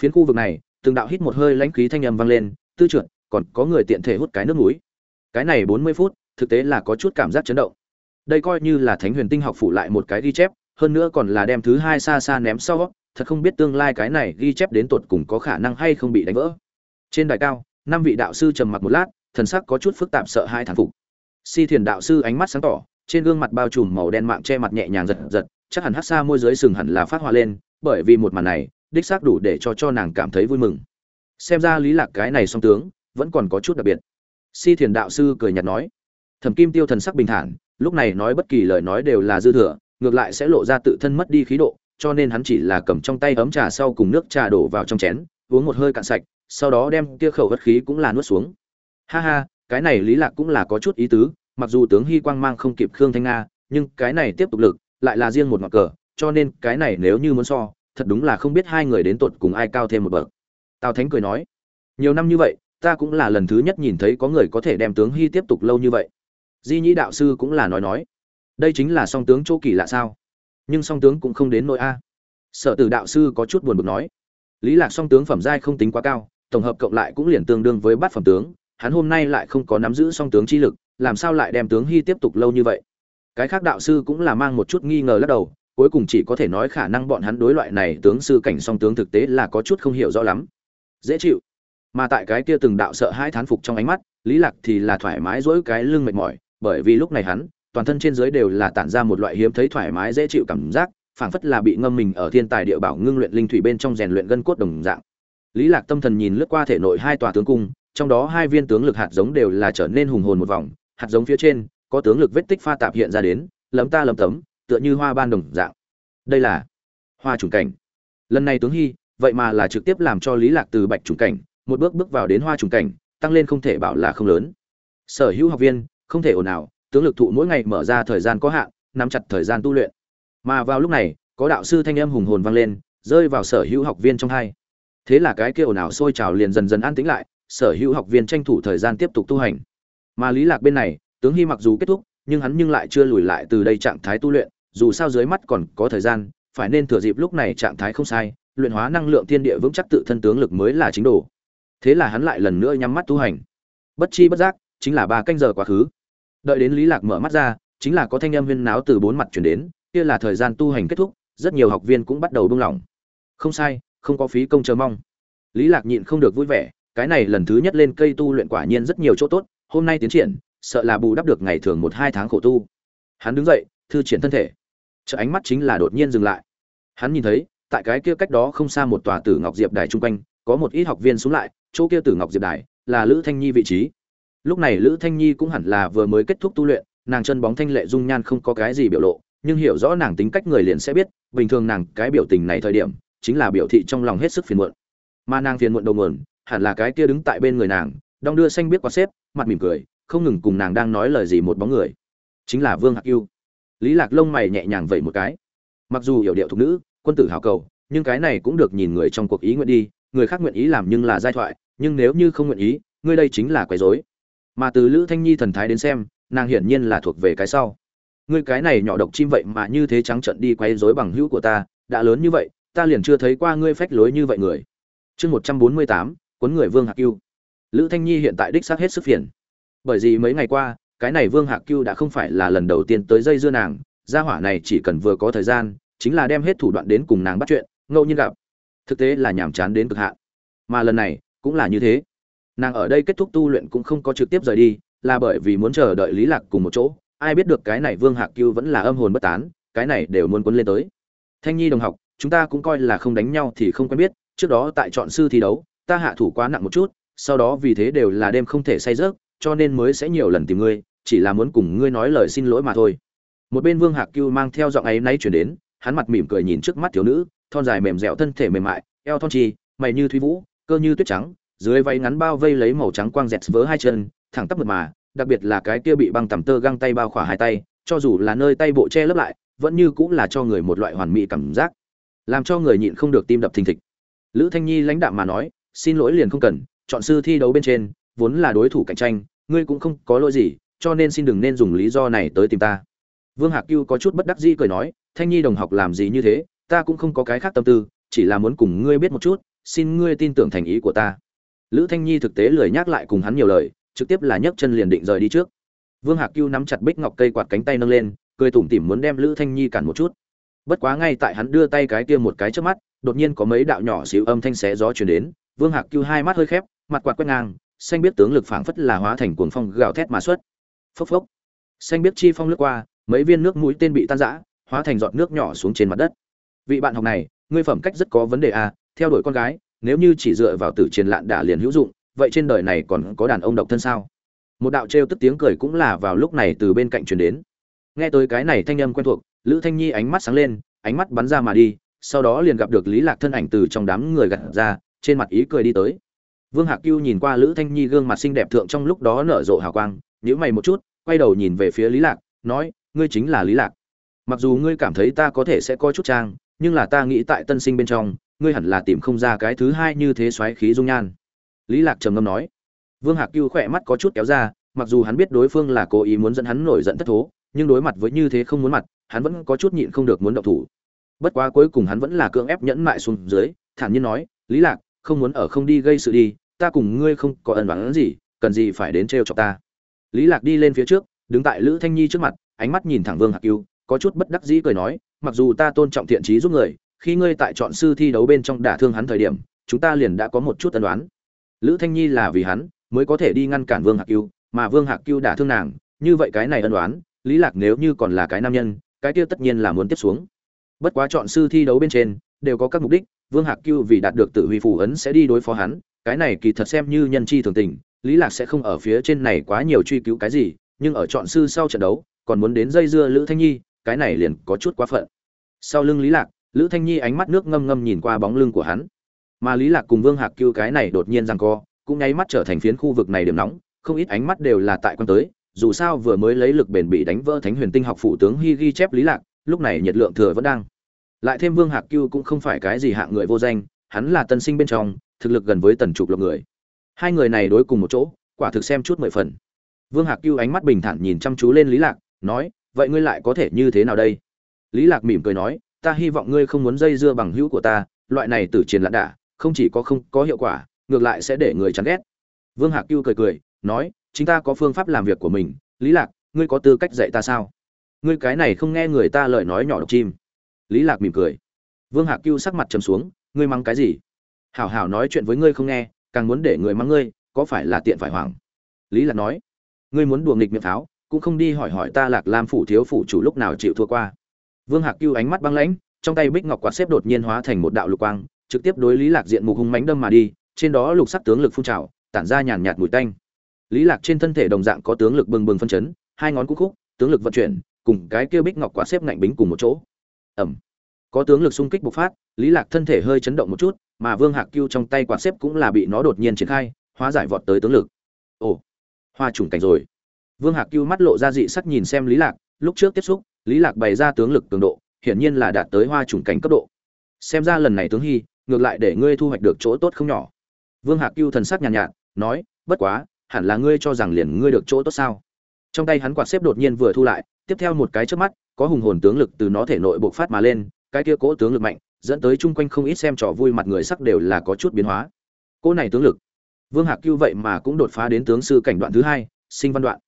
phiến khu vực này, từng đạo hít một hơi lãnh khí thanh âm vang lên, tư trượt còn có người tiện thể hút cái nước mũi cái này bốn mươi phút, thực tế là có chút cảm giác chấn động. Đây coi như là thánh huyền tinh học phụ lại một cái ghi chép, hơn nữa còn là đem thứ hai xa xa ném sau, thật không biết tương lai cái này ghi chép đến tột cùng có khả năng hay không bị đánh vỡ. Trên đài cao, năm vị đạo sư trầm mặc một lát, thần sắc có chút phức tạp sợ hai thản phục. Si thiền đạo sư ánh mắt sáng tỏ, trên gương mặt bao trùm màu đen mạng che mặt nhẹ nhàng giật giật chắc hẳn hát xa môi giới sừng hẳn là phát hoa lên, bởi vì một màn này, đích xác đủ để cho cho nàng cảm thấy vui mừng. Xem ra lý lạc cái này song tướng, vẫn còn có chút đặc biệt. Si thiền đạo sư cười nhạt nói, thẩm kim tiêu thần sắc bình thản, lúc này nói bất kỳ lời nói đều là dư thừa, ngược lại sẽ lộ ra tự thân mất đi khí độ, cho nên hắn chỉ là cầm trong tay ấm trà sau cùng nước trà đổ vào trong chén, uống một hơi cạn sạch, sau đó đem kia khẩu bất khí cũng là nuốt xuống. Ha ha, cái này lý lạc cũng là có chút ý tứ, mặc dù tướng hy quang mang không kịp khương thanh nga, nhưng cái này tiếp tục lực lại là riêng một ngọn cờ, cho nên cái này nếu như muốn so, thật đúng là không biết hai người đến tột cùng ai cao thêm một bậc. Tào thánh cười nói, nhiều năm như vậy, ta cũng là lần thứ nhất nhìn thấy có người có thể đem tướng hy tiếp tục lâu như vậy. Di nhĩ đạo sư cũng là nói nói, đây chính là song tướng chỗ kỳ lạ sao? Nhưng song tướng cũng không đến nội a. Sở tử đạo sư có chút buồn bực nói, lý lạc song tướng phẩm giai không tính quá cao, tổng hợp cộng lại cũng liền tương đương với bát phẩm tướng, hắn hôm nay lại không có nắm giữ song tướng chi lực, làm sao lại đem tướng hy tiếp tục lâu như vậy? Cái khác đạo sư cũng là mang một chút nghi ngờ lắc đầu, cuối cùng chỉ có thể nói khả năng bọn hắn đối loại này tướng sư cảnh song tướng thực tế là có chút không hiểu rõ lắm. Dễ chịu. Mà tại cái kia từng đạo sợ hai thán phục trong ánh mắt, lý lạc thì là thoải mái dỗi cái lưng mệt mỏi, bởi vì lúc này hắn, toàn thân trên dưới đều là tản ra một loại hiếm thấy thoải mái dễ chịu cảm giác, phảng phất là bị ngâm mình ở thiên tài địa bảo ngưng luyện linh thủy bên trong rèn luyện gân cốt đồng dạng. Lý lạc tâm thần nhìn lướt qua thể nội hai tòa tướng cung, trong đó hai viên tướng lực hạt giống đều là trở nên hùng hồn một vòng, hạt giống phía trên có tướng lực vết tích pha tạp hiện ra đến, lấm ta lấm tấm, tựa như hoa ban đồng dạng. Đây là hoa trùng cảnh. Lần này tướng hy, vậy mà là trực tiếp làm cho lý lạc từ bạch trùng cảnh, một bước bước vào đến hoa trùng cảnh, tăng lên không thể bảo là không lớn. Sở hữu học viên, không thể ồn ào, tướng lực thụ mỗi ngày mở ra thời gian có hạn, nắm chặt thời gian tu luyện. Mà vào lúc này, có đạo sư thanh âm hùng hồn vang lên, rơi vào sở hữu học viên trong hai. Thế là cái kia ồn ào sôi trào liền dần dần an tĩnh lại, sở hữu học viên tranh thủ thời gian tiếp tục tu hành. Mà lý lạc bên này tướng hy mặc dù kết thúc, nhưng hắn nhưng lại chưa lùi lại từ đây trạng thái tu luyện, dù sao dưới mắt còn có thời gian, phải nên thừa dịp lúc này trạng thái không sai, luyện hóa năng lượng thiên địa vững chắc tự thân tướng lực mới là chính đồ. Thế là hắn lại lần nữa nhắm mắt tu hành. Bất chi bất giác, chính là ba canh giờ quá khứ. Đợi đến lý lạc mở mắt ra, chính là có thanh âm viên náo từ bốn mặt chuyển đến, kia là thời gian tu hành kết thúc, rất nhiều học viên cũng bắt đầu buông lỏng. Không sai, không có phí công chờ mong. Lý lạc nhịn không được vui vẻ, cái này lần thứ nhất lên cây tu luyện quả nhiên rất nhiều chỗ tốt, hôm nay tiến triển sợ là bù đắp được ngày thường một hai tháng khổ tu. Hắn đứng dậy, thư triển thân thể. Chợ ánh mắt chính là đột nhiên dừng lại. Hắn nhìn thấy, tại cái kia cách đó không xa một tòa tử ngọc diệp đài trung quanh, có một ít học viên xuống lại, chỗ kia tử ngọc diệp đài là lữ thanh nhi vị trí. Lúc này lữ thanh nhi cũng hẳn là vừa mới kết thúc tu luyện, nàng chân bóng thanh lệ dung nhan không có cái gì biểu lộ, nhưng hiểu rõ nàng tính cách người liền sẽ biết, bình thường nàng cái biểu tình này thời điểm, chính là biểu thị trong lòng hết sức phiền muộn. Mà nàng phiền muộn đầu nguồn, hẳn là cái kia đứng tại bên người nàng, đong đưa xanh biết qua xếp, mặt mỉm cười không ngừng cùng nàng đang nói lời gì một bóng người. Chính là vương hạc yêu lý lạc lông mày nhẹ nhàng vậy một cái. Mặc dù hiểu điệu thục nữ, quân tử hào cầu, nhưng cái này cũng được nhìn người trong cuộc ý nguyện đi, người khác nguyện ý làm nhưng là giai thoại, nhưng nếu như không nguyện ý, ngươi đây chính là quấy rối. Mà từ lữ thanh nhi thần thái đến xem, nàng hiển nhiên là thuộc về cái sau. Ngươi cái này nhỏ độc chim vậy mà như thế trắng trợn đi quấy rối bằng hữu của ta, đã lớn như vậy, ta liền chưa thấy qua ngươi phách lối như vậy người. Chương một trăm bốn mươi tám, cuốn người vương hạc cưu lữ thanh nhi hiện tại đích xác hết sức phiền bởi vì mấy ngày qua, cái này vương hạc cưu đã không phải là lần đầu tiên tới dây dưa nàng, gia hỏa này chỉ cần vừa có thời gian, chính là đem hết thủ đoạn đến cùng nàng bắt chuyện, ngẫu nhiên gặp. Thực tế là nhàm chán đến cực hạn. Mà lần này, cũng là như thế. Nàng ở đây kết thúc tu luyện cũng không có trực tiếp rời đi, là bởi vì muốn chờ đợi lý lạc cùng một chỗ, ai biết được cái này vương hạc cưu vẫn là âm hồn bất tán, cái này đều muốn cuốn lên tới. Thanh nhi đồng học, chúng ta cũng coi là không đánh nhau thì không quen biết, trước đó tại chọn sư thi đấu, ta hạ thủ quá nặng một chút, sau đó vì thế đều là đêm không thể say rớt cho nên mới sẽ nhiều lần tìm ngươi, chỉ là muốn cùng ngươi nói lời xin lỗi mà thôi. Một bên vương hạc cưu mang theo giọng ấy nay chuyển đến, hắn mặt mỉm cười nhìn trước mắt thiếu nữ, thon dài mềm dẻo thân thể mềm mại, eo thon trì, mày như thúy vũ, cơ như tuyết trắng, dưới váy ngắn bao vây lấy màu trắng quang dẹt vớ hai chân, thẳng tắp mượt mà, đặc biệt là cái kia bị băng tầm tơ găng tay bao khỏa hai tay, cho dù là nơi tay bộ che lấp lại, vẫn như cũng là cho người một loại hoàn mỹ cảm giác, làm cho người nhịn không được tim đập thình thịch. Lữ thanh nhi lãnh đạm mà nói, xin lỗi liền không cần, chọn sư thi đấu bên trên, vốn là đối thủ cạnh tranh ngươi cũng không có lỗi gì, cho nên xin đừng nên dùng lý do này tới tìm ta. Vương hạc cưu có chút bất đắc dĩ cười nói, thanh nhi đồng học làm gì như thế, ta cũng không có cái khác tâm tư, chỉ là muốn cùng ngươi biết một chút, xin ngươi tin tưởng thành ý của ta. Lữ thanh nhi thực tế lười nhắc lại cùng hắn nhiều lời, trực tiếp là nhấc chân liền định rời đi trước. Vương hạc cưu nắm chặt bích ngọc cây quạt cánh tay nâng lên, cười tủm tỉm muốn đem lữ thanh nhi cản một chút. Bất quá ngay tại hắn đưa tay cái kia một cái trước mắt, đột nhiên có mấy đạo nhỏ xíu âm thanh xé gió chuyển đến. Vương hạc cưu hai mắt hơi khép, mặt quạt quét ngang xanh biết tướng lực phảng phất là hóa thành cuồng phong gào thét mà xuất. Phốc phốc. Xanh biết chi phong lướt qua, mấy viên nước mũi tên bị tan rã, hóa thành giọt nước nhỏ xuống trên mặt đất. Vị bạn học này, ngươi phẩm cách rất có vấn đề à theo đuổi con gái, nếu như chỉ dựa vào tử chiến lạn đả liền hữu dụng, vậy trên đời này còn có đàn ông độc thân sao? Một đạo trêu tức tiếng cười cũng là vào lúc này từ bên cạnh truyền đến. Nghe tới cái này thanh âm quen thuộc, lữ thanh nhi ánh mắt sáng lên, ánh mắt bắn ra mà đi, sau đó liền gặp được lý lạc thân ảnh từ trong đám người gạt ra, trên mặt ý cười đi tới vương hạc cưu nhìn qua lữ thanh nhi gương mặt xinh đẹp thượng trong lúc đó nở rộ hào quang, nhíu mày một chút, quay đầu nhìn về phía lý lạc, nói, ngươi chính là lý lạc. Mặc dù ngươi cảm thấy ta có thể sẽ có chút trang, nhưng là ta nghĩ tại tân sinh bên trong, ngươi hẳn là tìm không ra cái thứ hai như thế xoáy khí dung nhan. Lý lạc trầm ngâm nói. Vương hạc cưu khỏe mắt có chút kéo ra, mặc dù hắn biết đối phương là cố ý muốn dẫn hắn nổi giận thất thố, nhưng đối mặt với như thế không muốn mặt, hắn vẫn có chút nhịn không được muốn động thủ. Bất quá cuối cùng hắn vẫn là cưỡng ép nhẫn mại xuống dưới, thản nhiên nói, lý lạc, không muốn ở không đi gây sự đi ta cùng ngươi không có ẩn đoán gì, cần gì phải đến trêu chọc ta. Lý lạc đi lên phía trước, đứng tại lữ thanh nhi trước mặt, ánh mắt nhìn thẳng vương hạc cưu có chút bất đắc dĩ cười nói, mặc dù ta tôn trọng thiện trí giúp người, khi ngươi tại chọn sư thi đấu bên trong đả thương hắn thời điểm, chúng ta liền đã có một chút ân đoán lữ thanh nhi là vì hắn, mới có thể đi ngăn cản vương hạc cưu mà vương hạc cưu đả thương nàng, như vậy cái này ân đoán lý lạc nếu như còn là cái nam nhân, cái kia tất nhiên là muốn tiếp xuống. Bất quá chọn sư thi đấu bên trên, đều có các mục đích, vương hạc cưu vì đạt được tự huy phù ấn sẽ đi đối phó hắn cái này kỳ thật xem như nhân chi thường tình, lý lạc sẽ không ở phía trên này quá nhiều truy cứu cái gì, nhưng ở chọn sư sau trận đấu, còn muốn đến dây dưa lữ thanh nhi, cái này liền có chút quá phận. Sau lưng lý lạc, lữ thanh nhi ánh mắt nước ngâm ngâm nhìn qua bóng lưng của hắn. Mà lý lạc cùng vương hạc cưu cái này đột nhiên giằng co, cũng nháy mắt trở thành phiến khu vực này điểm nóng, không ít ánh mắt đều là tại quan tới, dù sao vừa mới lấy lực bền bị đánh vỡ thánh huyền tinh học phụ tướng hy ghi chép lý lạc, lúc này nhiệt lượng thừa vẫn đang. Lại thêm vương hạc cưu cũng không phải cái gì hạng người vô danh, hắn là tân sinh bên trong thực lực gần với tần trục lộc người. Hai người này đối cùng một chỗ, quả thực xem chút mười phần. Vương hạc cưu ánh mắt bình thản nhìn chăm chú lên lý lạc, nói, vậy ngươi lại có thể như thế nào đây? Lý lạc mỉm cười nói, ta hy vọng ngươi không muốn dây dưa bằng hữu của ta, loại này tử chiến lãn đả, không chỉ có không có hiệu quả, ngược lại sẽ để người chán ghét. Vương hạc cưu cười cười, nói, chính ta có phương pháp làm việc của mình, lý lạc, ngươi có tư cách dạy ta sao? Ngươi cái này không nghe người ta lời nói nhỏ độc chim. Lý lạc mỉm cười. Vương hạc cưu sắc mặt trầm xuống, ngươi mắng cái gì? Hảo hảo nói chuyện với ngươi không nghe, càng muốn để người mắng ngươi, có phải là tiện phải hoảng? Lý lạc nói, ngươi muốn đùa nghịch miệng tháo cũng không đi hỏi hỏi ta lạc lam phủ thiếu phủ chủ lúc nào chịu thua qua. Vương hạc cưu ánh mắt băng lãnh, trong tay bích ngọc quạt xếp đột nhiên hóa thành một đạo lục quang, trực tiếp đối lý lạc diện mục hung mãnh đâm mà đi, trên đó lục sắc tướng lực phun trào, tản ra nhàn nhạt mùi tanh. Lý lạc trên thân thể đồng dạng có tướng lực bừng bừng phân chấn, hai ngón cúc khúc, tướng lực vận chuyển, cùng cái kia bích ngọc quả xếp ngạnh bính cùng một chỗ. Ẩm có tướng lực xung kích bộc phát, lý lạc thân thể hơi chấn động một chút mà vương hạc cưu trong tay quạt xếp cũng là bị nó đột nhiên triển khai hóa giải vọt tới tướng lực. Ồ hoa trùng cảnh rồi. Vương hạc cưu mắt lộ ra dị sắc nhìn xem lý lạc lúc trước tiếp xúc lý lạc bày ra tướng lực cường độ hiển nhiên là đạt tới hoa trùng cảnh cấp độ. Xem ra lần này tướng hy ngược lại để ngươi thu hoạch được chỗ tốt không nhỏ. Vương hạc cưu thần sắc nhàn nhạt, nhạt nói bất quá hẳn là ngươi cho rằng liền ngươi được chỗ tốt sao? Trong tay hắn quạt xếp đột nhiên vừa thu lại tiếp theo một cái trước mắt có hùng hồn tướng lực từ nó thể nội bộc phát mà lên cái kia cỗ tướng lực mạnh dẫn tới chung quanh không ít xem trò vui mặt người sắc đều là có chút biến hóa. Cô này tướng lực. Vương hạc cưu vậy mà cũng đột phá đến tướng sư cảnh đoạn thứ hai, sinh văn đoạn.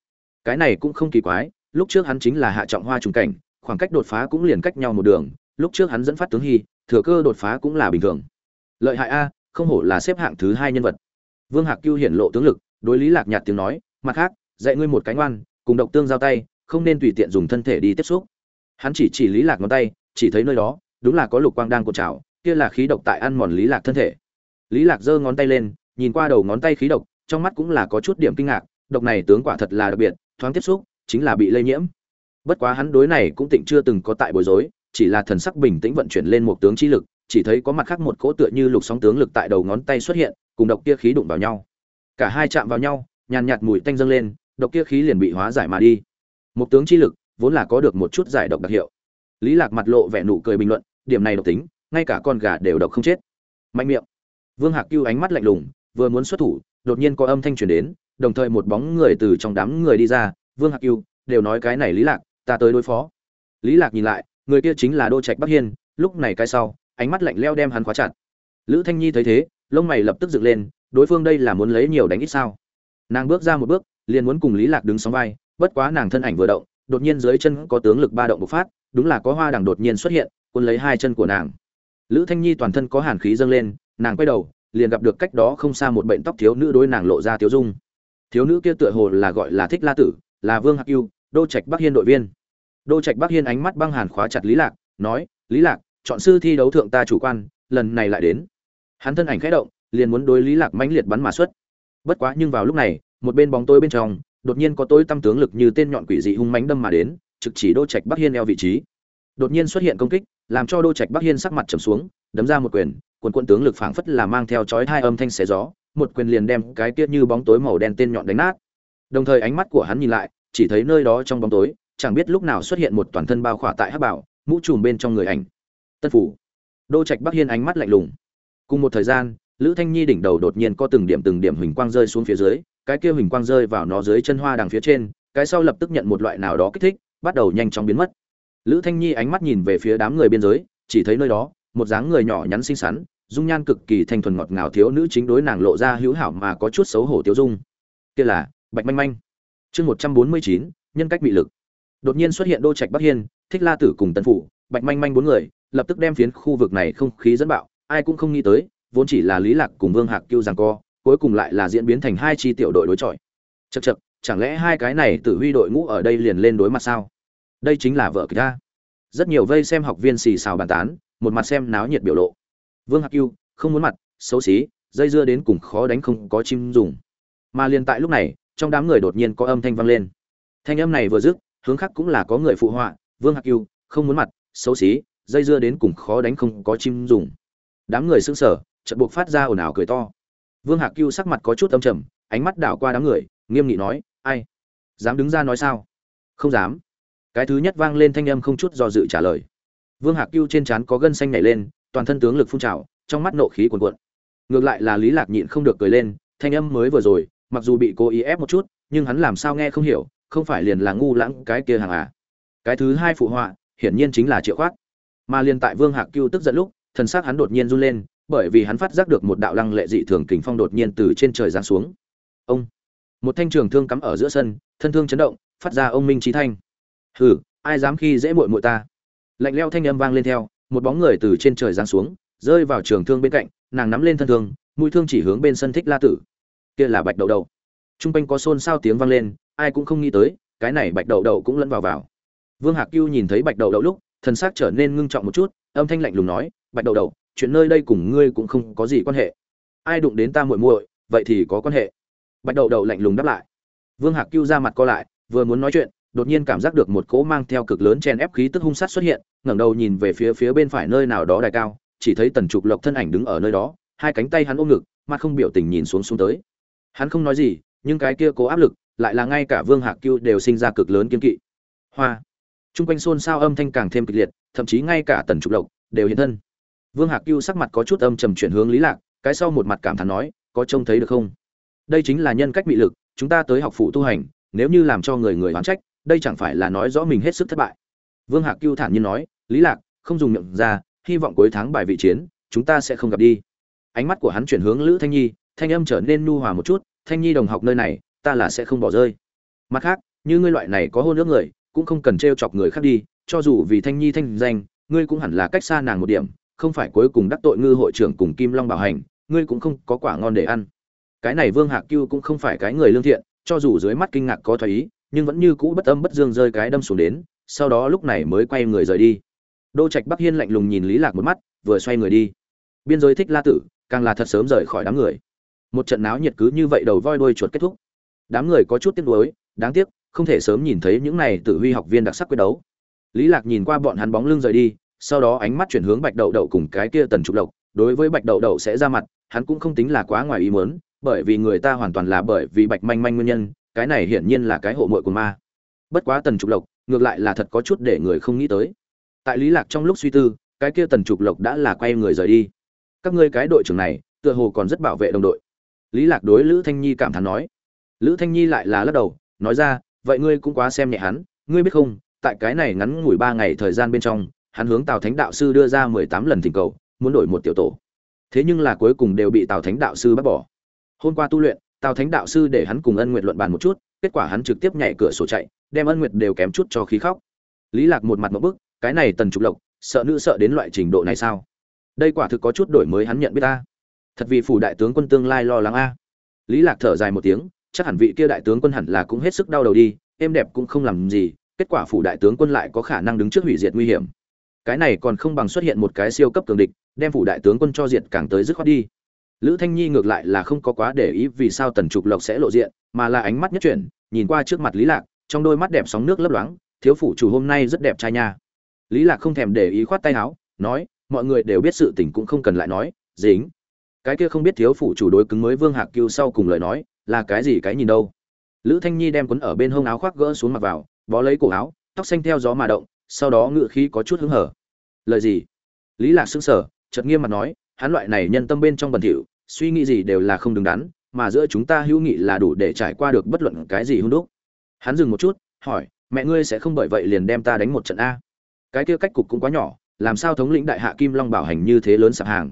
Cái này cũng không kỳ quái, lúc trước hắn chính là hạ trọng hoa trùng cảnh, khoảng cách đột phá cũng liền cách nhau một đường, lúc trước hắn dẫn phát tướng hy, thừa cơ đột phá cũng là bình thường. Lợi hại a, không hổ là xếp hạng thứ hai nhân vật. Vương hạc cưu hiển lộ tướng lực, đối lý lạc nhạt tiếng nói, mặt khác, dạy ngươi một cái ngoan, cùng độc tương giao tay, không nên tùy tiện dùng thân thể đi tiếp xúc. Hắn chỉ chỉ lý lạc ngón tay, chỉ thấy nơi đó đúng là có lục quang đang cột trào, kia là khí độc tại ăn mòn lý lạc thân thể. Lý lạc giơ ngón tay lên, nhìn qua đầu ngón tay khí độc, trong mắt cũng là có chút điểm kinh ngạc, độc này tướng quả thật là đặc biệt, thoáng tiếp xúc, chính là bị lây nhiễm. Bất quá hắn đối này cũng tịnh chưa từng có tại bối rối, chỉ là thần sắc bình tĩnh vận chuyển lên một tướng chi lực, chỉ thấy có mặt khác một cỗ tựa như lục sóng tướng lực tại đầu ngón tay xuất hiện, cùng độc kia khí đụng vào nhau. Cả hai chạm vào nhau, nhàn nhạt mùi tanh dâng lên, độc kia khí liền bị hóa giải mà đi. Một tướng chi lực, vốn là có được một chút giải độc đặc hiệu. Lý lạc mặt lộ vẻ nụ cười bình luận điểm này độc tính, ngay cả con gà đều độc không chết. Mạnh miệng. Vương hạc cưu ánh mắt lạnh lùng, vừa muốn xuất thủ, đột nhiên có âm thanh truyền đến, đồng thời một bóng người từ trong đám người đi ra. Vương hạc cưu, đều nói cái này lý lạc, ta tới đối phó. Lý lạc nhìn lại, người kia chính là đô trạch bắc hiên, lúc này cái sau, ánh mắt lạnh leo đem hắn khóa chặt. Lữ thanh nhi thấy thế, lông mày lập tức dựng lên, đối phương đây là muốn lấy nhiều đánh ít sao? Nàng bước ra một bước, liền muốn cùng lý lạc đứng sóng vai, bất quá nàng thân ảnh vừa động đột nhiên dưới chân có tướng lực ba động bộc phát, đúng là có hoa đằng đột nhiên xuất hiện, cuốn lấy hai chân của nàng. Lữ thanh nhi toàn thân có hàn khí dâng lên, nàng quay đầu, liền gặp được cách đó không xa một bệnh tóc thiếu nữ đối nàng lộ ra thiếu dung. Thiếu nữ kia tựa hồ là gọi là thích la tử, là vương hạc yêu đô trạch bắc hiên đội viên. Đô trạch bắc hiên ánh mắt băng hàn khóa chặt lý lạc, nói, lý lạc, chọn sư thi đấu thượng ta chủ quan, lần này lại đến. Hắn thân ảnh khẽ động, liền muốn đối lý lạc mãnh liệt bắn mà xuất. Bất quá nhưng vào lúc này, một bên bóng tối bên trong đột nhiên có tối tăm tướng lực như tên nhọn quỷ dị hung mãnh đâm mà đến, trực chỉ đô trạch bắc hiên eo vị trí. Đột nhiên xuất hiện công kích, làm cho đô trạch bắc hiên sắc mặt trầm xuống, đấm ra một quyền quần quân tướng lực phảng phất là mang theo chói hai âm thanh xé gió, một quyền liền đem cái kia như bóng tối màu đen tên nhọn đánh nát. Đồng thời ánh mắt của hắn nhìn lại, chỉ thấy nơi đó trong bóng tối, chẳng biết lúc nào xuất hiện một toàn thân bao khỏa tại hắc bảo, mũ trùm bên trong người ảnh. Tân phủ. Đô trạch bắc hiên ánh mắt lạnh lùng. Cùng một thời gian, lữ thanh nhi đỉnh đầu đột nhiên có từng điểm từng điểm huỳnh quang rơi xuống phía dưới cái kia hình quang rơi vào nó dưới chân hoa đằng phía trên, cái sau lập tức nhận một loại nào đó kích thích, bắt đầu nhanh chóng biến mất. Lữ thanh nhi ánh mắt nhìn về phía đám người biên giới, chỉ thấy nơi đó, một dáng người nhỏ nhắn xinh xắn, dung nhan cực kỳ thanh thuần ngọt ngào thiếu nữ chính đối nàng lộ ra hữu hảo mà có chút xấu hổ tiêu dung. Kia là, bạch manh manh. Chương một trăm bốn mươi chín, nhân cách bị lực. Đột nhiên xuất hiện đô trạch bắc hiên, thích la tử cùng tân phủ, bạch manh manh bốn người, lập tức đem phiến khu vực này không khí dẫn bạo, ai cũng không nghĩ tới, vốn chỉ là lý lạc cùng vương hạc kêu rằng co cuối cùng lại là diễn biến thành hai chi tiểu đội đối chọi. Chật chật chẳng lẽ hai cái này tử huy đội ngũ ở đây liền lên đối mặt sao? Đây chính là vợ kịch ta rất nhiều vây xem học viên xì xào bàn tán, một mặt xem náo nhiệt biểu lộ. Vương hạc cưu không muốn mặt, xấu xí, dây dưa đến cùng khó đánh không có chim dùng. Mà liền tại lúc này, trong đám người đột nhiên có âm thanh vang lên. Thanh âm này vừa dứt, hướng khác cũng là có người phụ họa, vương hạc cưu không muốn mặt, xấu xí, dây dưa đến cùng khó đánh không có chim dùng. Đám người sững sờ, chợt buộc phát ra ồn ào cười to vương hạc cưu sắc mặt có chút âm trầm, ánh mắt đảo qua đám người, nghiêm nghị nói, ai? Dám đứng ra nói sao? Không dám. Cái thứ nhất vang lên thanh âm không chút do dự trả lời. Vương hạc cưu trên trán có gân xanh nhảy lên, toàn thân tướng lực phun trào, trong mắt nộ khí cuồn cuộn. Ngược lại là lý lạc nhịn không được cười lên, thanh âm mới vừa rồi, mặc dù bị cố ý ép một chút, nhưng hắn làm sao nghe không hiểu, không phải liền là ngu lãng cái kia hàng à. Cái thứ hai phụ họa, hiển nhiên chính là triệu khoát. Mà liền tại vương hạc cưu tức giận lúc, thần sắc hắn đột nhiên run lên bởi vì hắn phát giác được một đạo lăng lệ dị thường kình phong đột nhiên từ trên trời giáng xuống. Ông, một thanh trường thương cắm ở giữa sân, thân thương chấn động, phát ra ông minh trí thanh. Hừ, ai dám khi dễ muội muội ta? Lạnh lẽo thanh âm vang lên theo, một bóng người từ trên trời giáng xuống, rơi vào trường thương bên cạnh, nàng nắm lên thân thương, mũi thương chỉ hướng bên sân thích la tử. Kia là bạch đậu đậu. Trung quanh có xôn xao tiếng vang lên, ai cũng không nghĩ tới, cái này bạch đậu đậu cũng lẫn vào vào. Vương hạc cưu nhìn thấy bạch đậu đậu lúc, thần sắc trở nên ngưng trọng một chút, âm thanh lạnh lùng nói, bạch đậu đậu chuyện nơi đây cùng ngươi cũng không có gì quan hệ. Ai đụng đến ta muội muội, vậy thì có quan hệ. Bạch đậu đậu lạnh lùng đáp lại. Vương hạc cưu ra mặt co lại, vừa muốn nói chuyện, đột nhiên cảm giác được một cỗ mang theo cực lớn chen ép khí tức hung sát xuất hiện, ngẩng đầu nhìn về phía phía bên phải nơi nào đó đài cao, chỉ thấy tần trục lộc thân ảnh đứng ở nơi đó, hai cánh tay hắn ôm ngực, mặt không biểu tình nhìn xuống xuống tới. Hắn không nói gì, nhưng cái kia cố áp lực, lại là ngay cả vương hạc cưu đều sinh ra cực lớn kiên kỵ. Hoa! Trung quanh xôn xao âm thanh càng thêm kịch liệt, thậm chí ngay cả tần trục lộc đều hiện thân vương hạc cưu sắc mặt có chút âm trầm chuyển hướng lý lạc, cái sau một mặt cảm thán nói, có trông thấy được không? Đây chính là nhân cách bị lực, chúng ta tới học phụ tu hành, nếu như làm cho người người oán trách, đây chẳng phải là nói rõ mình hết sức thất bại. Vương hạc cưu thản nhiên nói, lý lạc, không dùng miệng ra, hy vọng cuối tháng bài vị chiến, chúng ta sẽ không gặp đi. Ánh mắt của hắn chuyển hướng lữ thanh nhi, thanh âm trở nên nu hòa một chút, thanh nhi đồng học nơi này, ta là sẽ không bỏ rơi. Mặt khác, như ngươi loại này có hôn ước người, cũng không cần trêu chọc người khác đi, cho dù vì thanh nhi thanh danh, ngươi cũng hẳn là cách xa nàng một điểm không phải cuối cùng đắc tội ngư hội trưởng cùng kim long bảo hành, ngươi cũng không có quả ngon để ăn. Cái này vương hạc cưu cũng không phải cái người lương thiện, cho dù dưới mắt kinh ngạc có thoái ý, nhưng vẫn như cũ bất âm bất dương rơi cái đâm xuống đến, sau đó lúc này mới quay người rời đi. Đô trạch bắc hiên lạnh lùng nhìn lý lạc một mắt, vừa xoay người đi. Biên giới thích la tử, càng là thật sớm rời khỏi đám người. Một trận náo nhiệt cứ như vậy đầu voi đuôi chuột kết thúc. Đám người có chút tiếc nuối, đáng tiếc, không thể sớm nhìn thấy những này tử huy học viên đặc sắc quyết đấu. Lý lạc nhìn qua bọn hắn bóng lưng rời đi sau đó ánh mắt chuyển hướng bạch đậu đậu cùng cái kia tần trục lộc. Đối với bạch đậu đậu sẽ ra mặt, hắn cũng không tính là quá ngoài ý muốn, bởi vì người ta hoàn toàn là bởi vì bạch manh manh nguyên nhân, cái này hiển nhiên là cái hộ mội của ma. Bất quá tần trục lộc, ngược lại là thật có chút để người không nghĩ tới. Tại lý lạc trong lúc suy tư, cái kia tần trục lộc đã là quay người rời đi. Các ngươi cái đội trưởng này, tựa hồ còn rất bảo vệ đồng đội. Lý lạc đối lữ thanh nhi cảm thán nói. Lữ thanh nhi lại là lắc đầu, nói ra, vậy ngươi cũng quá xem nhẹ hắn, ngươi biết không, tại cái này ngắn ngủi ba ngày thời gian bên trong hắn hướng tào thánh đạo sư đưa ra mười tám lần thỉnh cầu, muốn đổi một tiểu tổ. Thế nhưng là cuối cùng đều bị tào thánh đạo sư bắt bỏ. Hôm qua tu luyện, tào thánh đạo sư để hắn cùng ân nguyệt luận bàn một chút, kết quả hắn trực tiếp nhảy cửa sổ chạy, đem ân nguyệt đều kém chút cho khí khóc. Lý lạc một mặt ngộp bức, cái này tần trục lộc, sợ nữ sợ đến loại trình độ này sao? Đây quả thực có chút đổi mới hắn nhận biết ta. Thật vì phủ đại tướng quân tương lai lo lắng a. Lý lạc thở dài một tiếng, chắc hẳn vị kia đại tướng quân hẳn là cũng hết sức đau đầu đi, em đẹp cũng không làm gì, kết quả phủ đại tướng quân lại có khả năng đứng trước hủy diệt nguy hiểm cái này còn không bằng xuất hiện một cái siêu cấp cường địch, đem phủ đại tướng quân cho diệt càng tới dứt khoát đi. Lữ thanh nhi ngược lại là không có quá để ý vì sao tần trục lộc sẽ lộ diện, mà là ánh mắt nhất chuyển, nhìn qua trước mặt lý lạc, trong đôi mắt đẹp sóng nước lấp loáng, thiếu phủ chủ hôm nay rất đẹp trai nha. Lý lạc không thèm để ý khoát tay áo, nói, mọi người đều biết sự tình cũng không cần lại nói, dính. Cái kia không biết thiếu phủ chủ đối cứng mới vương hạc cưu sau cùng lời nói, là cái gì cái nhìn đâu. Lữ thanh nhi đem quấn ở bên hông áo khoác gỡ xuống mặc vào, bó lấy cổ áo, tóc xanh theo gió mà động sau đó ngự khí có chút hứng hở. Lời gì? Lý lạc sững sờ, chợt nghiêm mặt nói, hắn loại này nhân tâm bên trong bẩn thỉu, suy nghĩ gì đều là không đứng đắn, mà giữa chúng ta hữu nghị là đủ để trải qua được bất luận cái gì hung đúc. Hắn dừng một chút, hỏi, mẹ ngươi sẽ không bởi vậy liền đem ta đánh một trận a? Cái kia cách cục cũng quá nhỏ, làm sao thống lĩnh đại hạ kim long bảo hành như thế lớn sạp hàng?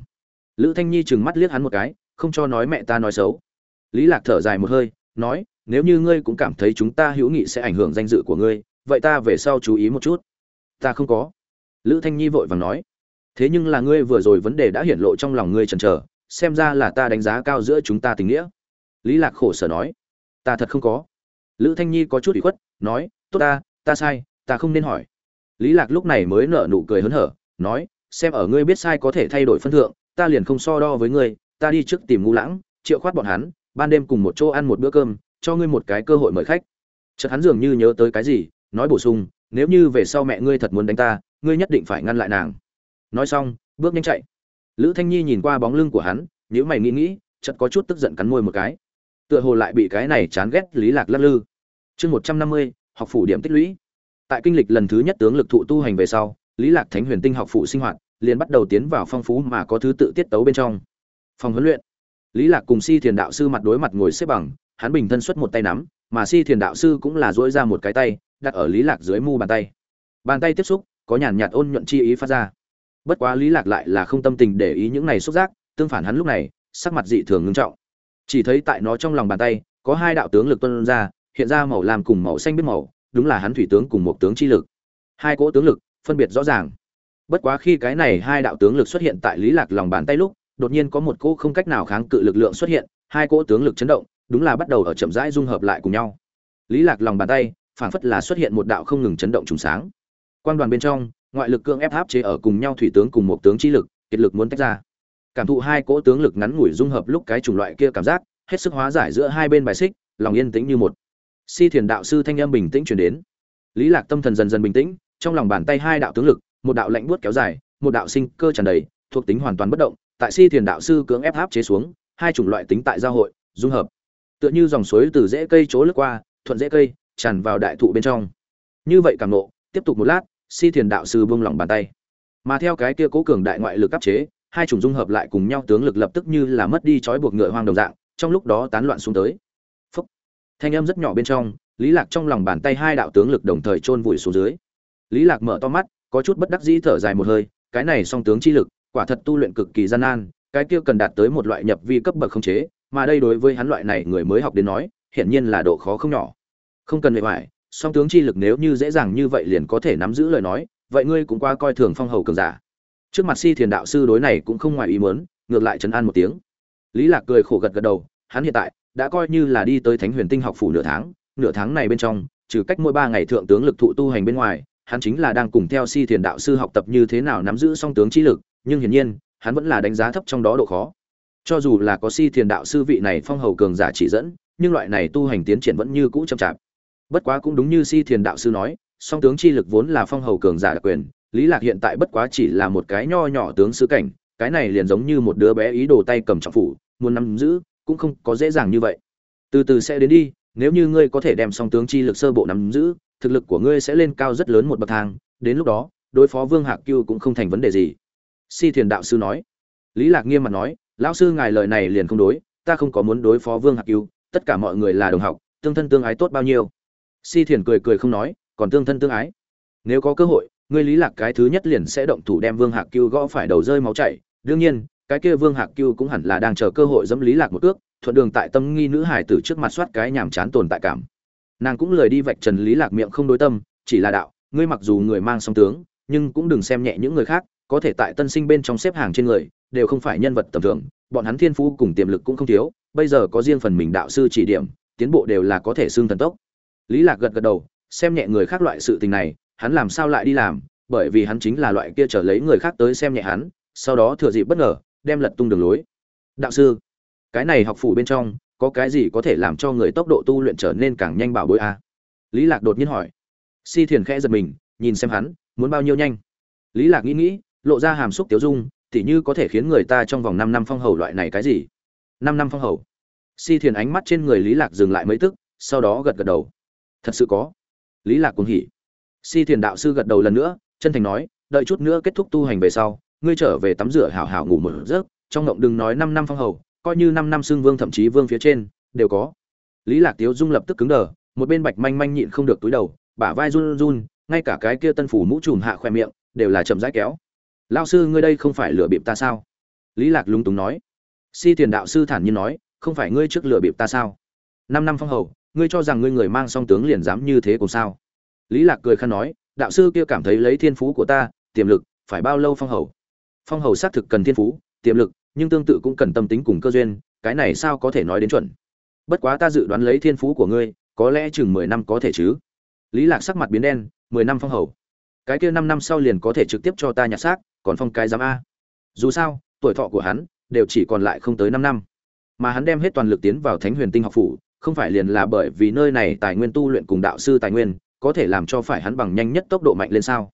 Lữ thanh nhi trừng mắt liếc hắn một cái, không cho nói mẹ ta nói xấu. Lý lạc thở dài một hơi, nói, nếu như ngươi cũng cảm thấy chúng ta hữu nghị sẽ ảnh hưởng danh dự của ngươi, vậy ta về sau chú ý một chút ta không có. Lữ thanh nhi vội vàng nói, thế nhưng là ngươi vừa rồi vấn đề đã hiển lộ trong lòng ngươi chần chờ, xem ra là ta đánh giá cao giữa chúng ta tình nghĩa. Lý lạc khổ sở nói, ta thật không có. Lữ thanh nhi có chút ủy khuất, nói, tốt ta ta sai, ta không nên hỏi. Lý lạc lúc này mới nở nụ cười hớn hở, nói, xem ở ngươi biết sai có thể thay đổi phân thượng, ta liền không so đo với ngươi, ta đi trước tìm ngũ lãng, triệu khoát bọn hắn, ban đêm cùng một chỗ ăn một bữa cơm, cho ngươi một cái cơ hội mời khách. Chợt hắn dường như nhớ tới cái gì, nói bổ sung nếu như về sau mẹ ngươi thật muốn đánh ta, ngươi nhất định phải ngăn lại nàng. Nói xong, bước nhanh chạy. Lữ thanh nhi nhìn qua bóng lưng của hắn nếu mày nghĩ nghĩ, chợt có chút tức giận cắn môi một cái. Tựa hồ lại bị cái này chán ghét lý lạc lắc lư. Chương một trăm năm mươi, học phủ điểm tích lũy. Tại kinh lịch lần thứ nhất tướng lực thụ tu hành về sau, lý lạc thánh huyền tinh học phụ sinh hoạt liền bắt đầu tiến vào phong phú mà có thứ tự tiết tấu bên trong. Phòng huấn luyện. Lý lạc cùng si thiền đạo sư mặt đối mặt ngồi xếp bằng, hắn bình thân xuất một tay nắm mà si thiền đạo sư cũng là duỗi ra một cái tay, đặt ở lý lạc dưới mu bàn tay. Bàn tay tiếp xúc, có nhàn nhạt ôn nhuận chi ý phát ra. Bất quá lý lạc lại là không tâm tình để ý những này xúc giác, tương phản hắn lúc này, sắc mặt dị thường ngưng trọng. Chỉ thấy tại nó trong lòng bàn tay, có hai đạo tướng lực tuôn ra, hiện ra màu lam cùng màu xanh biết màu, đúng là hắn thủy tướng cùng một tướng chi lực. Hai cỗ tướng lực, phân biệt rõ ràng. Bất quá khi cái này hai đạo tướng lực xuất hiện tại lý lạc lòng bàn tay lúc, đột nhiên có một cỗ không cách nào kháng cự lực lượng xuất hiện, hai cỗ tướng lực chấn động đúng là bắt đầu ở chậm rãi dung hợp lại cùng nhau. Lý lạc lòng bàn tay, phảng phất là xuất hiện một đạo không ngừng chấn động trùng sáng. Quang đoàn bên trong, ngoại lực cương ép áp chế ở cùng nhau thủy tướng cùng một tướng chi lực, kiệt lực muốn tách ra. Cảm thụ hai cỗ tướng lực ngắn ngủi dung hợp lúc cái chủng loại kia cảm giác, hết sức hóa giải giữa hai bên bài xích, lòng yên tĩnh như một. Si thiền đạo sư thanh âm bình tĩnh truyền đến. Lý lạc tâm thần dần dần bình tĩnh, trong lòng bàn tay hai đạo tướng lực, một đạo lạnh buốt kéo dài, một đạo sinh cơ tràn đầy, thuộc tính hoàn toàn bất động, tại si thiền đạo sư cưỡng ép áp chế xuống, hai chủng loại tính tại giao hội, dung hợp tựa như dòng suối từ rễ cây chỗ lướt qua, thuận rễ cây, tràn vào đại thụ bên trong. Như vậy cảm nộ, tiếp tục một lát, si thiền đạo sư buông lỏng bàn tay. Mà theo cái kia cố cường đại ngoại lực áp chế, hai chủng dung hợp lại cùng nhau tướng lực lập tức như là mất đi trói buộc ngựa hoang đồng dạng, trong lúc đó tán loạn xuống tới. Phúc. thanh âm rất nhỏ bên trong, lý lạc trong lòng bàn tay hai đạo tướng lực đồng thời chôn vùi xuống dưới. Lý lạc mở to mắt, có chút bất đắc dĩ thở dài một hơi, cái này song tướng chi lực, quả thật tu luyện cực kỳ gian nan, cái kia cần đạt tới một loại nhập vi cấp bậc không chế mà đây đối với hắn loại này người mới học đến nói, hiển nhiên là độ khó không nhỏ. Không cần bề ngoài song tướng chi lực nếu như dễ dàng như vậy liền có thể nắm giữ lời nói, vậy ngươi cũng qua coi thường phong hầu cường giả. Trước mặt si thiền đạo sư đối này cũng không ngoài ý muốn, ngược lại trấn an một tiếng. Lý lạc cười khổ gật gật đầu, hắn hiện tại đã coi như là đi tới thánh huyền tinh học phủ nửa tháng nửa tháng này bên trong, trừ cách mỗi ba ngày thượng tướng lực thụ tu hành bên ngoài, hắn chính là đang cùng theo si thiền đạo sư học tập như thế nào nắm giữ song tướng chi lực, nhưng hiển nhiên, hắn vẫn là đánh giá thấp trong đó độ khó cho dù là có si thiền đạo sư vị này phong hầu cường giả chỉ dẫn, nhưng loại này tu hành tiến triển vẫn như cũ chậm chạp. Bất quá cũng đúng như si thiền đạo sư nói, song tướng chi lực vốn là phong hầu cường giả đặc quyền, lý lạc hiện tại bất quá chỉ là một cái nho nhỏ tướng sứ cảnh, cái này liền giống như một đứa bé ý đồ tay cầm trọng phủ, muốn nắm giữ, cũng không có dễ dàng như vậy. Từ từ sẽ đến đi, nếu như ngươi có thể đem song tướng chi lực sơ bộ nắm giữ, thực lực của ngươi sẽ lên cao rất lớn một bậc thang, đến lúc đó, đối phó vương hạc cưu cũng không thành vấn đề gì. Si thiền đạo sư nói. Lý lạc nghiêm mặt nói lão sư ngài lời này liền không đối, ta không có muốn đối phó vương hạc cưu tất cả mọi người là đồng học, tương thân tương ái tốt bao nhiêu. Si thiền cười cười không nói, còn tương thân tương ái. Nếu có cơ hội, ngươi lý lạc cái thứ nhất liền sẽ động thủ đem vương hạc cưu gõ phải đầu rơi máu chảy. Đương nhiên, cái kia vương hạc cưu cũng hẳn là đang chờ cơ hội dẫm lý lạc một ước, thuận đường tại tâm nghi nữ hải tử trước mặt soát cái nhàm chán tồn tại cảm. Nàng cũng lời đi vạch trần lý lạc miệng không đối tâm, chỉ là đạo, ngươi mặc dù người mang song tướng, nhưng cũng đừng xem nhẹ những người khác, có thể tại tân sinh bên trong xếp hàng trên người đều không phải nhân vật tầm thường, bọn hắn thiên phú cùng tiềm lực cũng không thiếu, bây giờ có riêng phần mình đạo sư chỉ điểm, tiến bộ đều là có thể xương thần tốc. Lý lạc gật gật đầu, xem nhẹ người khác loại sự tình này, hắn làm sao lại đi làm, bởi vì hắn chính là loại kia trở lấy người khác tới xem nhẹ hắn, sau đó thừa dịp bất ngờ, đem lật tung đường lối. Đạo sư, cái này học phủ bên trong, có cái gì có thể làm cho người tốc độ tu luyện trở nên càng nhanh bảo bối a lý lạc đột nhiên hỏi. Si thiền khẽ giật mình, nhìn xem hắn, muốn bao nhiêu nhanh? Lý lạc nghĩ nghĩ, lộ ra hàm xúc tiếu dung tỉ như có thể khiến người ta trong vòng 5 năm phong hầu loại này cái gì? 5 năm phong hầu. Si thiền ánh mắt trên người lý lạc dừng lại mấy tức, sau đó gật gật đầu. Thật sự có. Lý lạc cũng hỉ. Si thiền đạo sư gật đầu lần nữa, chân thành nói, đợi chút nữa kết thúc tu hành về sau, ngươi trở về tắm rửa hảo hảo ngủ một giấc, trong ngộng đừng nói 5 năm phong hầu, coi như 5 năm xương vương thậm chí vương phía trên, đều có. Lý lạc tiếu dung lập tức cứng đờ, một bên bạch manh manh nhịn không được túi đầu, bả vai run run, ngay cả cái kia tân phủ mũ trùm hạ khoe miệng, đều là chậm rãi kéo lao sư, ngươi đây không phải lừa bịp ta sao? Lý lạc lúng túng nói. Si tiền đạo sư thản nhiên nói, không phải ngươi trước lừa bịp ta sao? Năm năm phong hầu, ngươi cho rằng ngươi người mang song tướng liền dám như thế cùng sao? Lý lạc cười khăn nói, đạo sư kia cảm thấy lấy thiên phú của ta, tiềm lực, phải bao lâu phong hầu? Phong hầu xác thực cần thiên phú, tiềm lực, nhưng tương tự cũng cần tâm tính cùng cơ duyên, cái này sao có thể nói đến chuẩn? Bất quá ta dự đoán lấy thiên phú của ngươi, có lẽ chừng mười năm có thể chứ? Lý lạc sắc mặt biến đen, mười năm phong hầu. Cái kia năm năm sau liền có thể trực tiếp cho ta nhặt xác còn phong cái giám a. Dù sao, tuổi thọ của hắn đều chỉ còn lại không tới năm năm. Mà hắn đem hết toàn lực tiến vào thánh huyền tinh học phủ, không phải liền là bởi vì nơi này tài nguyên tu luyện cùng đạo sư tài nguyên, có thể làm cho phải hắn bằng nhanh nhất tốc độ mạnh lên sao?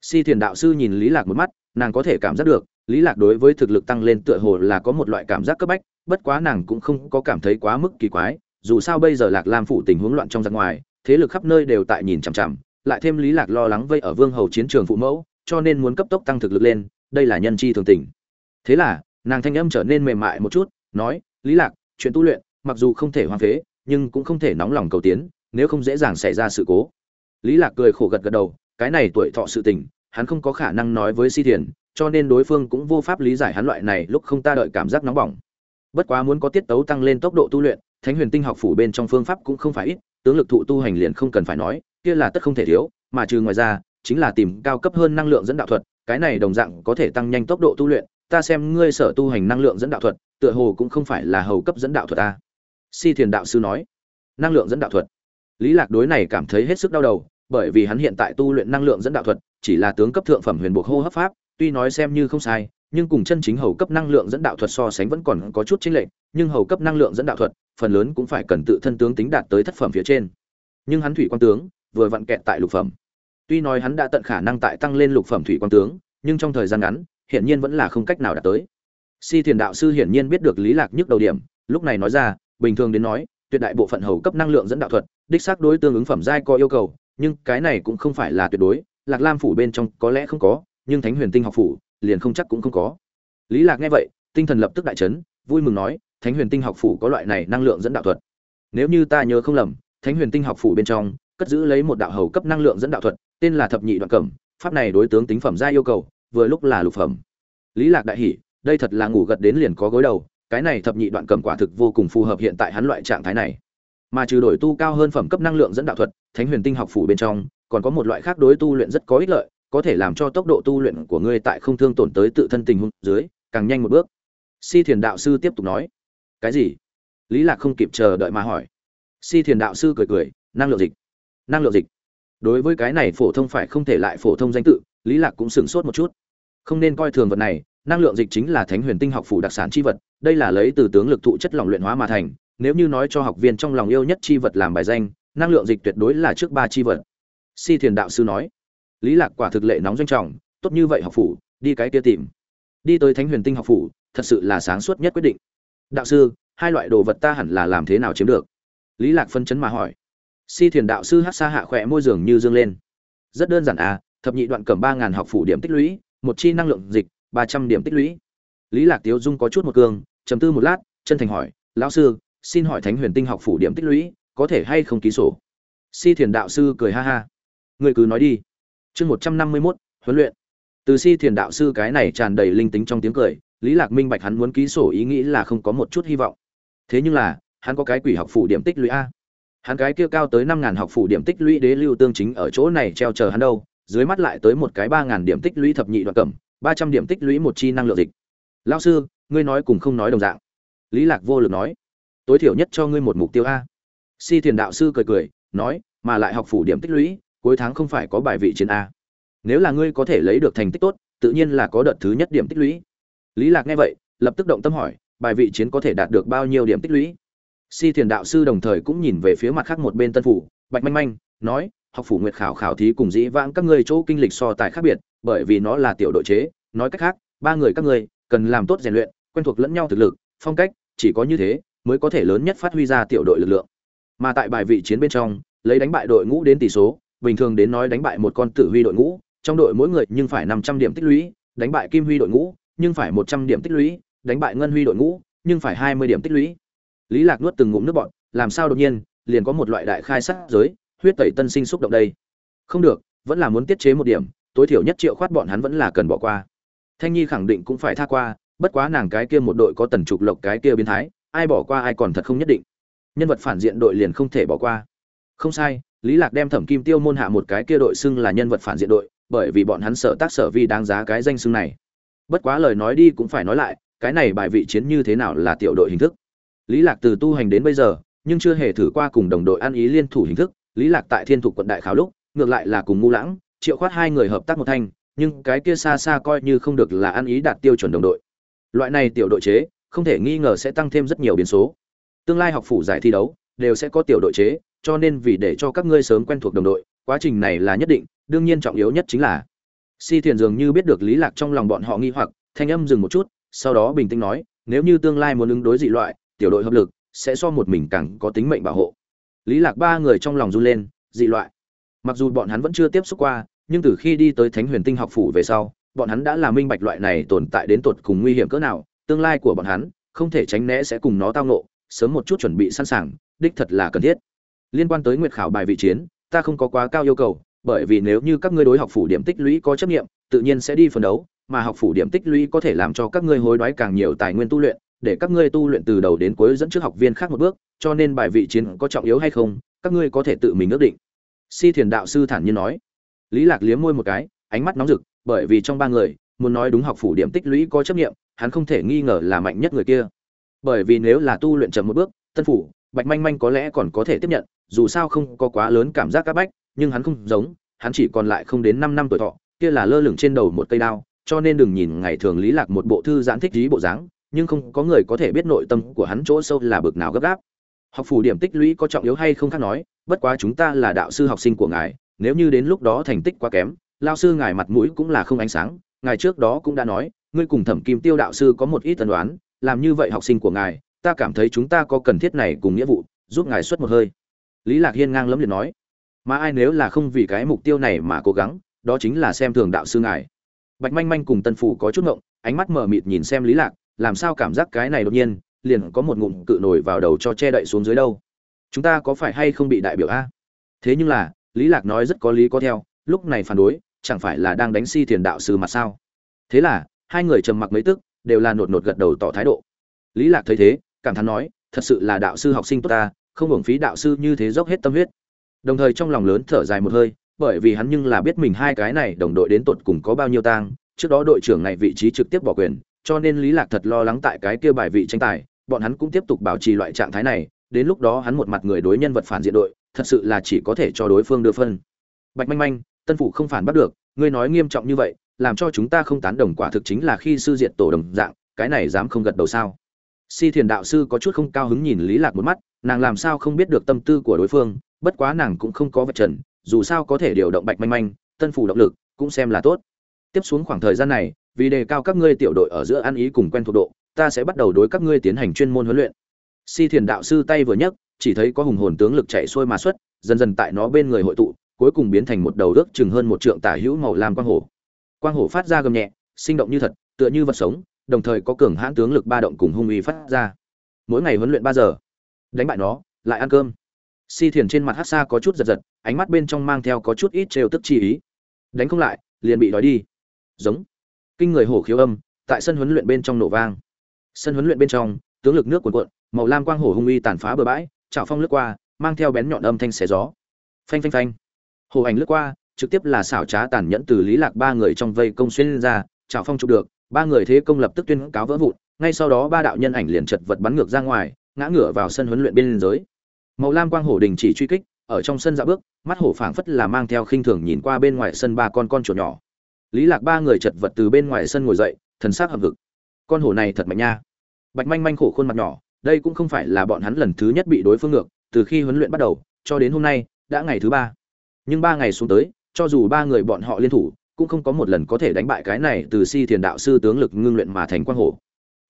Si thiền đạo sư nhìn lý lạc một mắt, nàng có thể cảm giác được, lý lạc đối với thực lực tăng lên tựa hồ là có một loại cảm giác cấp bách, bất quá nàng cũng không có cảm thấy quá mức kỳ quái, dù sao bây giờ lạc lam phủ tình huống loạn trong ra ngoài, thế lực khắp nơi đều tại nhìn chằm chằm, lại thêm lý lạc lo lắng vây ở vương hầu chiến trường phụ mẫu cho nên muốn cấp tốc tăng thực lực lên, đây là nhân chi thường tình. Thế là, nàng thanh âm trở nên mềm mại một chút, nói, lý lạc, chuyện tu luyện, mặc dù không thể hoang phế, nhưng cũng không thể nóng lòng cầu tiến, nếu không dễ dàng xảy ra sự cố. Lý lạc cười khổ gật gật đầu, cái này tuổi thọ sự tình, hắn không có khả năng nói với si thiền, cho nên đối phương cũng vô pháp lý giải hắn loại này lúc không ta đợi cảm giác nóng bỏng. Bất quá muốn có tiết tấu tăng lên tốc độ tu luyện, thánh huyền tinh học phủ bên trong phương pháp cũng không phải ít, tướng lực thụ tu hành liền không cần phải nói, kia là tất không thể thiếu, mà trừ ngoài ra chính là tìm cao cấp hơn năng lượng dẫn đạo thuật, cái này đồng dạng có thể tăng nhanh tốc độ tu luyện, ta xem ngươi sở tu hành năng lượng dẫn đạo thuật, tựa hồ cũng không phải là hầu cấp dẫn đạo thuật a." si thiền đạo sư nói. Năng lượng dẫn đạo thuật? Lý lạc đối này cảm thấy hết sức đau đầu, bởi vì hắn hiện tại tu luyện năng lượng dẫn đạo thuật, chỉ là tướng cấp thượng phẩm huyền buộc hô hấp pháp, tuy nói xem như không sai, nhưng cùng chân chính hầu cấp năng lượng dẫn đạo thuật so sánh vẫn còn có chút chênh lệch, nhưng hầu cấp năng lượng dẫn đạo thuật, phần lớn cũng phải cần tự thân tướng tính đạt tới thất phẩm phía trên. Nhưng hắn thủy quan tướng, vừa vặn kẹt tại lục phẩm tuy nói hắn đã tận khả năng tại tăng lên lục phẩm thủy quan tướng, nhưng trong thời gian ngắn, hiển nhiên vẫn là không cách nào đạt tới. Si thiền đạo sư hiển nhiên biết được lý lạc nhức đầu điểm, lúc này nói ra, bình thường đến nói, tuyệt đại bộ phận hầu cấp năng lượng dẫn đạo thuật, đích xác đối tương ứng phẩm giai có yêu cầu, nhưng cái này cũng không phải là tuyệt đối, lạc lam phủ bên trong có lẽ không có, nhưng thánh huyền tinh học phủ, liền không chắc cũng không có. Lý lạc nghe vậy, tinh thần lập tức đại chấn, vui mừng nói, thánh huyền tinh học phủ có loại này năng lượng dẫn đạo thuật. Nếu như ta nhớ không lầm, thánh huyền tinh học phủ bên trong, cất giữ lấy một đạo hầu cấp năng lượng dẫn đạo thuật tên là thập nhị đoạn cẩm, pháp này đối tướng tính phẩm ra yêu cầu, vừa lúc là lục phẩm. Lý lạc đại hỉ, đây thật là ngủ gật đến liền có gối đầu, cái này thập nhị đoạn cẩm quả thực vô cùng phù hợp hiện tại hắn loại trạng thái này. Mà trừ đổi tu cao hơn phẩm cấp năng lượng dẫn đạo thuật, thánh huyền tinh học phủ bên trong, còn có một loại khác đối tu luyện rất có ích lợi, có thể làm cho tốc độ tu luyện của ngươi tại không thương tổn tới tự thân tình huống dưới, càng nhanh một bước. Si thiền đạo sư tiếp tục nói. Cái gì? Lý lạc không kịp chờ đợi mà hỏi. Si thiền đạo sư cười cười, năng lượng dịch. Năng lượng dịch đối với cái này phổ thông phải không thể lại phổ thông danh tự, lý lạc cũng sửng sốt một chút. Không nên coi thường vật này, năng lượng dịch chính là thánh huyền tinh học phủ đặc sản chi vật, đây là lấy từ tướng lực thụ chất lỏng luyện hóa mà thành, nếu như nói cho học viên trong lòng yêu nhất chi vật làm bài danh, năng lượng dịch tuyệt đối là trước ba chi vật. Si thiền đạo sư nói, lý lạc quả thực lệ nóng doanh trọng, tốt như vậy học phủ, đi cái kia tìm. Đi tới thánh huyền tinh học phủ, thật sự là sáng suốt nhất quyết định. Đạo sư, hai loại đồ vật ta hẳn là làm thế nào chiếm được? Lý lạc phân chấn mà hỏi si thiền đạo sư hát xa hạ khỏe môi giường như dương lên. Rất đơn giản à thập nhị đoạn cầm ba ngàn học phủ điểm tích lũy, một chi năng lượng dịch, ba trăm điểm tích lũy. Lý lạc tiếu dung có chút một cương trầm tư một lát, chân thành hỏi, lão sư, xin hỏi thánh huyền tinh học phủ điểm tích lũy, có thể hay không ký sổ? Si thiền đạo sư cười ha ha. Người cứ nói đi. Chương một trăm năm mươi mốt, huấn luyện. Từ si thiền đạo sư cái này tràn đầy linh tính trong tiếng cười, lý lạc minh bạch hắn muốn ký sổ ý nghĩ là không có một chút hy vọng. Thế nhưng là, hắn có cái quỷ học phủ điểm tích lũy a hắn cái kia cao tới năm ngàn học phủ điểm tích lũy đế lưu tương chính ở chỗ này treo chờ hắn đâu, dưới mắt lại tới một cái ba ngàn điểm tích lũy thập nhị đoạn cẩm, ba trăm điểm tích lũy một chi năng lượng dịch. Lão sư, ngươi nói cùng không nói đồng dạng. Lý lạc vô lực nói, tối thiểu nhất cho ngươi một mục tiêu a. Si thiền đạo sư cười cười, nói, mà lại học phủ điểm tích lũy, cuối tháng không phải có bài vị chiến a. Nếu là ngươi có thể lấy được thành tích tốt, tự nhiên là có đợt thứ nhất điểm tích lũy. Lý lạc nghe vậy, lập tức động tâm hỏi, bài vị chiến có thể đạt được bao nhiêu điểm tích lũy? Si thiền đạo sư đồng thời cũng nhìn về phía mặt khác một bên tân phủ, bạch manh manh, nói, học phủ nguyệt khảo khảo thí cùng dĩ vãng các ngươi chỗ kinh lịch so tài khác biệt, bởi vì nó là tiểu đội chế, nói cách khác, ba người các ngươi cần làm tốt rèn luyện, quen thuộc lẫn nhau thực lực, phong cách chỉ có như thế mới có thể lớn nhất phát huy ra tiểu đội lực lượng. Mà tại bài vị chiến bên trong, lấy đánh bại đội ngũ đến tỷ số, bình thường đến nói đánh bại một con tử huy đội ngũ, trong đội mỗi người nhưng phải năm trăm điểm tích lũy, đánh bại kim huy đội ngũ nhưng phải một trăm điểm tích lũy, đánh bại ngân huy đội ngũ nhưng phải hai mươi điểm tích lũy lý lạc nuốt từng ngụm nước bọt, làm sao đột nhiên, liền có một loại đại khai sát giới, huyết tẩy tân sinh xúc động đây. Không được, vẫn là muốn tiết chế một điểm, tối thiểu nhất triệu khoát bọn hắn vẫn là cần bỏ qua. Thanh nhi khẳng định cũng phải tha qua, bất quá nàng cái kia một đội có tần trục lộc cái kia biến thái, ai bỏ qua ai còn thật không nhất định. Nhân vật phản diện đội liền không thể bỏ qua. Không sai, lý lạc đem thẩm kim tiêu môn hạ một cái kia đội xưng là nhân vật phản diện đội, bởi vì bọn hắn sợ tác sở vi đáng giá cái danh xưng này. Bất quá lời nói đi cũng phải nói lại, cái này bài vị chiến như thế nào là tiểu đội hình thức lý lạc từ tu hành đến bây giờ, nhưng chưa hề thử qua cùng đồng đội ăn ý liên thủ hình thức. Lý lạc tại thiên thục quận đại khảo lúc, ngược lại là cùng Ngô lãng, triệu khoát hai người hợp tác một thanh, nhưng cái kia xa xa coi như không được là ăn ý đạt tiêu chuẩn đồng đội. Loại này tiểu đội chế, không thể nghi ngờ sẽ tăng thêm rất nhiều biến số. Tương lai học phủ giải thi đấu, đều sẽ có tiểu đội chế, cho nên vì để cho các ngươi sớm quen thuộc đồng đội, quá trình này là nhất định, đương nhiên trọng yếu nhất chính là. Si thiền dường như biết được lý lạc trong lòng bọn họ nghi hoặc, thanh âm dừng một chút, sau đó bình tĩnh nói, nếu như tương lai muốn ứng đối dị loại tiểu đội hợp lực, sẽ so một mình càng có tính mệnh bảo hộ. Lý lạc ba người trong lòng run lên, dị loại. Mặc dù bọn hắn vẫn chưa tiếp xúc qua, nhưng từ khi đi tới thánh huyền tinh học phủ về sau, bọn hắn đã là minh bạch loại này tồn tại đến tột cùng nguy hiểm cỡ nào, tương lai của bọn hắn, không thể tránh né sẽ cùng nó tao nộ sớm một chút chuẩn bị sẵn sàng, đích thật là cần thiết. Liên quan tới nguyệt khảo bài vị chiến, ta không có quá cao yêu cầu, bởi vì nếu như các ngươi đối học phủ điểm tích lũy có chấp nghiệm, tự nhiên sẽ đi phân đấu, mà học phủ điểm tích lũy có thể làm cho các ngươi hối đoái càng nhiều tài nguyên tu luyện để các ngươi tu luyện từ đầu đến cuối dẫn trước học viên khác một bước cho nên bài vị chiến có trọng yếu hay không các ngươi có thể tự mình ước định. Si thiền đạo sư thản nhiên nói. Lý lạc liếm môi một cái ánh mắt nóng rực bởi vì trong ba người muốn nói đúng học phủ điểm tích lũy có chấp nhiệm, hắn không thể nghi ngờ là mạnh nhất người kia. Bởi vì nếu là tu luyện chậm một bước tân phủ bạch manh manh có lẽ còn có thể tiếp nhận dù sao không có quá lớn cảm giác các bách nhưng hắn không giống hắn chỉ còn lại không đến năm năm tuổi thọ kia là lơ lửng trên đầu một cây đao cho nên đừng nhìn ngày thường lý lạc một bộ thư giãn thích trí bộ dáng nhưng không có người có thể biết nội tâm của hắn chỗ sâu là bực nào gấp gáp. Học phủ điểm tích lũy có trọng yếu hay không khác nói, bất quá chúng ta là đạo sư học sinh của ngài, nếu như đến lúc đó thành tích quá kém, lao sư ngài mặt mũi cũng là không ánh sáng, ngài trước đó cũng đã nói, ngươi cùng thẩm kim tiêu đạo sư có một ít tần đoán làm như vậy học sinh của ngài, ta cảm thấy chúng ta có cần thiết này cùng nghĩa vụ, giúp ngài xuất một hơi. Lý lạc hiên ngang lấm liệt nói. Mà ai nếu là không vì cái mục tiêu này mà cố gắng, đó chính là xem thường đạo sư ngài. Bạch manh manh cùng tân phủ có chút ngộng, ánh mắt mở mịt nhìn xem lý lạc làm sao cảm giác cái này đột nhiên, liền có một ngụm cự nổi vào đầu cho che đậy xuống dưới đâu. Chúng ta có phải hay không bị đại biểu a? Thế nhưng là, lý lạc nói rất có lý có theo, lúc này phản đối, chẳng phải là đang đánh si thiền đạo sư mà sao? Thế là, hai người trầm mặc mấy tức, đều là nột nột gật đầu tỏ thái độ. Lý lạc thấy thế, cảm thán nói, thật sự là đạo sư học sinh tốt ta, không hưởng phí đạo sư như thế dốc hết tâm huyết. Đồng thời trong lòng lớn thở dài một hơi, bởi vì hắn nhưng là biết mình hai cái này đồng đội đến tột cùng có bao nhiêu tang, trước đó đội trưởng này vị trí trực tiếp bỏ quyền cho nên lý lạc thật lo lắng tại cái kia bài vị tranh tài, bọn hắn cũng tiếp tục bảo trì loại trạng thái này, đến lúc đó hắn một mặt người đối nhân vật phản diện đội, thật sự là chỉ có thể cho đối phương đưa phân. Bạch manh manh, tân phủ không phản bắt được, ngươi nói nghiêm trọng như vậy, làm cho chúng ta không tán đồng quả thực chính là khi sư diện tổ đồng dạng, cái này dám không gật đầu sao? Si thiền đạo sư có chút không cao hứng nhìn lý lạc một mắt, nàng làm sao không biết được tâm tư của đối phương, bất quá nàng cũng không có vật trần, dù sao có thể điều động bạch manh manh, tân phủ động lực cũng xem là tốt. Tiếp xuống khoảng thời gian này vì đề cao các ngươi tiểu đội ở giữa ăn ý cùng quen thuộc độ, ta sẽ bắt đầu đối các ngươi tiến hành chuyên môn huấn luyện. Si thiền đạo sư tay vừa nhấc, chỉ thấy có hùng hồn tướng lực chạy xuôi mà xuất, dần dần tại nó bên người hội tụ, cuối cùng biến thành một đầu ước chừng hơn một trượng tả hữu màu lam quang hổ. Quang hổ phát ra gầm nhẹ, sinh động như thật, tựa như vật sống, đồng thời có cường hãn tướng lực ba động cùng hung uy phát ra. Mỗi ngày huấn luyện ba giờ, đánh bại nó, lại ăn cơm. Si thiền trên mặt hát xa có chút giật giật, ánh mắt bên trong mang theo có chút ít trêu tức chi ý. Đánh không lại, liền bị đói đi. Giống kinh người hổ khiếu âm, tại sân huấn luyện bên trong nổ vang. Sân huấn luyện bên trong, tướng lực nước cuồn cuộn, màu lam quang hổ hung uy tàn phá bờ bãi trào phong lướt qua, mang theo bén nhọn âm thanh xé gió. Phanh phanh phanh. Hổ ảnh lướt qua, trực tiếp là xảo trá tàn nhẫn từ lý lạc ba người trong vây công xuyên lên ra trào phong chụp được, ba người thế công lập tức tuyên cáo vỡ vụn, ngay sau đó ba đạo nhân ảnh liền chật vật bắn ngược ra ngoài, ngã ngửa vào sân huấn luyện bên giới màu lam quang hổ đình chỉ truy kích, ở trong sân dạo bước, mắt hổ phảng phất là mang theo khinh thường nhìn qua bên ngoài sân ba con con chuột nhỏ lý lạc ba người chật vật từ bên ngoài sân ngồi dậy, thần sắc hậm hực. Con hổ này thật mạnh nha. Bạch manh manh khổ khuôn mặt nhỏ, đây cũng không phải là bọn hắn lần thứ nhất bị đối phương ngược, từ khi huấn luyện bắt đầu, cho đến hôm nay, đã ngày thứ ba. Nhưng ba ngày xuống tới, cho dù ba người bọn họ liên thủ, cũng không có một lần có thể đánh bại cái này từ si thiền đạo sư tướng lực ngưng luyện mà thành quang hổ.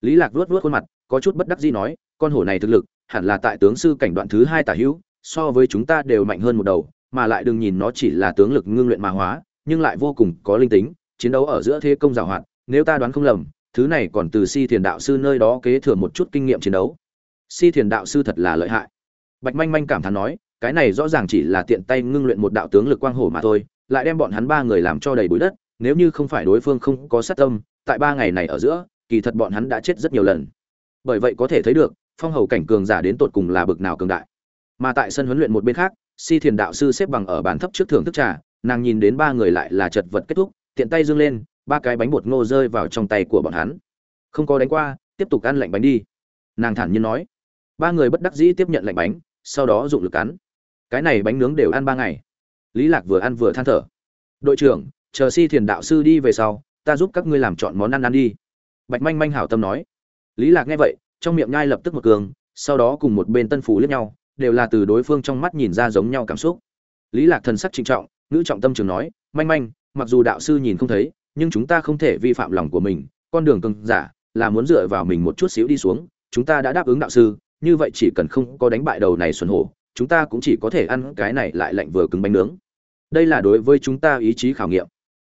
Lý lạc vuốt vuốt khuôn mặt, có chút bất đắc dĩ nói, con hổ này thực lực, hẳn là tại tướng sư cảnh đoạn thứ hai tả hữu, so với chúng ta đều mạnh hơn một đầu, mà lại đừng nhìn nó chỉ là tướng lực ngưng luyện mà hóa nhưng lại vô cùng có linh tính, chiến đấu ở giữa thế công giàu hoạt, nếu ta đoán không lầm, thứ này còn từ si thiền đạo sư nơi đó kế thừa một chút kinh nghiệm chiến đấu. Si thiền đạo sư thật là lợi hại. Bạch manh manh cảm thán nói, cái này rõ ràng chỉ là tiện tay ngưng luyện một đạo tướng lực quang hổ mà thôi, lại đem bọn hắn ba người làm cho đầy bụi đất, nếu như không phải đối phương không có sát tâm, tại ba ngày này ở giữa, kỳ thật bọn hắn đã chết rất nhiều lần. Bởi vậy có thể thấy được, phong hầu cảnh cường giả đến tột cùng là bực nào cường đại. Mà tại sân huấn luyện một bên khác, si thiền đạo sư xếp bằng ở bàn thấp trước thưởng thức trà nàng nhìn đến ba người lại là chật vật kết thúc, tiện tay dương lên, ba cái bánh bột ngô rơi vào trong tay của bọn hắn. Không có đánh qua, tiếp tục ăn lạnh bánh đi. Nàng thản nhiên nói. Ba người bất đắc dĩ tiếp nhận lạnh bánh, sau đó dụng lực cắn. Cái này bánh nướng đều ăn ba ngày. Lý lạc vừa ăn vừa than thở. Đội trưởng, chờ si thiền đạo sư đi về sau, ta giúp các ngươi làm chọn món ăn ăn đi. Bạch manh manh hảo tâm nói. Lý lạc nghe vậy, trong miệng nhai lập tức một cường, sau đó cùng một bên tân phủ liếc nhau, đều là từ đối phương trong mắt nhìn ra giống nhau cảm xúc. Lý lạc thần sắc trịnh trọng ngữ trọng tâm trường nói, manh manh, mặc dù đạo sư nhìn không thấy, nhưng chúng ta không thể vi phạm lòng của mình, con đường cưng giả là muốn dựa vào mình một chút xíu đi xuống, chúng ta đã đáp ứng đạo sư, như vậy chỉ cần không có đánh bại đầu này xuân hổ, chúng ta cũng chỉ có thể ăn cái này lại lạnh vừa cứng bánh nướng. Đây là đối với chúng ta ý chí khảo nghiệm.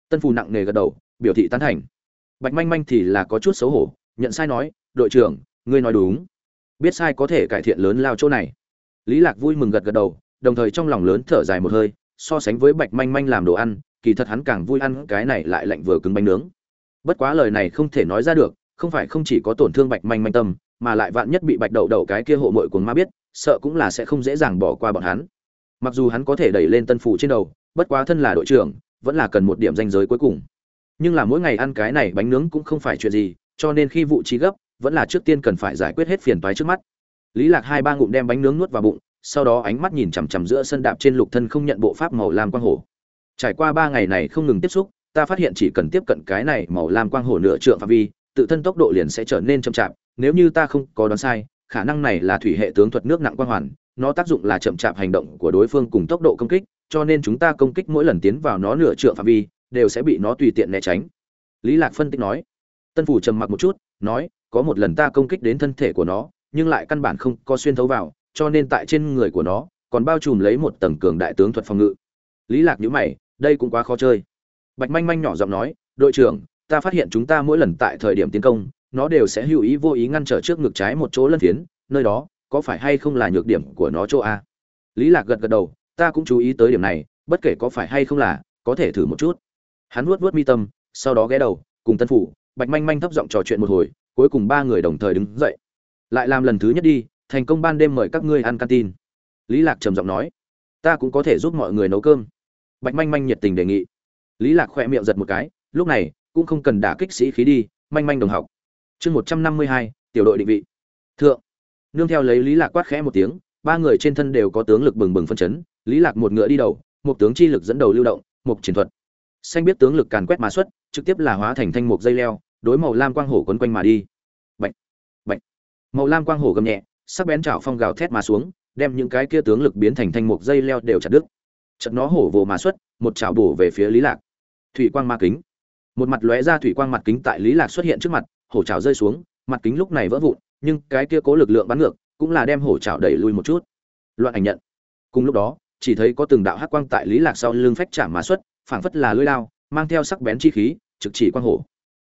Tân phù nặng nề gật đầu, biểu thị tán thành. Bạch manh manh thì là có chút xấu hổ, nhận sai nói, đội trưởng, ngươi nói đúng. Biết sai có thể cải thiện lớn lao chỗ này. Lý lạc vui mừng gật gật đầu, đồng thời trong lòng lớn thở dài một hơi so sánh với bạch manh manh làm đồ ăn, kỳ thật hắn càng vui ăn, cái này lại lạnh vừa cứng bánh nướng. Bất quá lời này không thể nói ra được, không phải không chỉ có tổn thương bạch manh manh tâm, mà lại vạn nhất bị bạch đậu đậu cái kia hộ mội cuồng ma biết, sợ cũng là sẽ không dễ dàng bỏ qua bọn hắn. Mặc dù hắn có thể đẩy lên tân phủ trên đầu, bất quá thân là đội trưởng, vẫn là cần một điểm danh giới cuối cùng. Nhưng là mỗi ngày ăn cái này bánh nướng cũng không phải chuyện gì, cho nên khi vụ trí gấp, vẫn là trước tiên cần phải giải quyết hết phiền toái trước mắt. Lý lạc hai ba ngụm đem bánh nướng nuốt vào bụng sau đó ánh mắt nhìn chằm chằm giữa sân đạp trên lục thân không nhận bộ pháp màu lam quang hổ. Trải qua ba ngày này không ngừng tiếp xúc, ta phát hiện chỉ cần tiếp cận cái này màu lam quang hổ nửa trượng phạm vi, tự thân tốc độ liền sẽ trở nên chậm chạp. Nếu như ta không có đoán sai, khả năng này là thủy hệ tướng thuật nước nặng quang hoàn, nó tác dụng là chậm chạp hành động của đối phương cùng tốc độ công kích, cho nên chúng ta công kích mỗi lần tiến vào nó nửa trượng phạm vi, đều sẽ bị nó tùy tiện né tránh. Lý lạc phân tích nói. Tân phủ trầm mặc một chút, nói, có một lần ta công kích đến thân thể của nó, nhưng lại căn bản không có xuyên thấu vào cho nên tại trên người của nó còn bao trùm lấy một tầng cường đại tướng thuật phòng ngự. Lý lạc nhíu mày, đây cũng quá khó chơi. Bạch manh manh nhỏ giọng nói, đội trưởng, ta phát hiện chúng ta mỗi lần tại thời điểm tiến công, nó đều sẽ hữu ý vô ý ngăn trở trước ngực trái một chỗ lân thiến nơi đó có phải hay không là nhược điểm của nó chỗ a? Lý lạc gật gật đầu, ta cũng chú ý tới điểm này, bất kể có phải hay không là, có thể thử một chút. Hắn vuốt vuốt mi tâm, sau đó ghé đầu, cùng tân phủ, bạch manh manh thấp giọng trò chuyện một hồi, cuối cùng ba người đồng thời đứng dậy. Lại làm lần thứ nhất đi thành công ban đêm mời các ngươi ăn canteen. Lý lạc trầm giọng nói, ta cũng có thể giúp mọi người nấu cơm. Bạch manh manh nhiệt tình đề nghị. Lý lạc khoe miệng giật một cái, lúc này cũng không cần đả kích sĩ khí đi, manh manh đồng học. Chương một trăm năm mươi hai, tiểu đội định vị. Thượng. Nương theo lấy lý lạc quát khẽ một tiếng, ba người trên thân đều có tướng lực bừng bừng phân chấn, lý lạc một ngựa đi đầu, một tướng chi lực dẫn đầu lưu động, một chiến thuật. Xanh biết tướng lực càn quét mà xuất, trực tiếp là hóa thành thanh mục dây leo, đối màu lam quang hổ quấn quanh mà đi. Bệnh bệnh màu lam quang hổ gầm nhẹ sắc bén chảo phong gào thét mà xuống, đem những cái kia tướng lực biến thành thanh mục dây leo đều chặt đứt. Chật nó hổ vồ mà xuất, một chảo bổ về phía lý lạc. Thủy quang ma kính. Một mặt lóe ra thủy quang mặt kính tại lý lạc xuất hiện trước mặt, hổ chảo rơi xuống, mặt kính lúc này vỡ vụn, nhưng cái kia cố lực lượng bắn ngược, cũng là đem hổ chảo đẩy lui một chút. Loạn ảnh nhận. Cùng lúc đó, chỉ thấy có từng đạo hắc quang tại lý lạc sau lưng phách chạm mà xuất, phảng phất là lưỡi lao, mang theo sắc bén chi khí, trực chỉ quang hổ.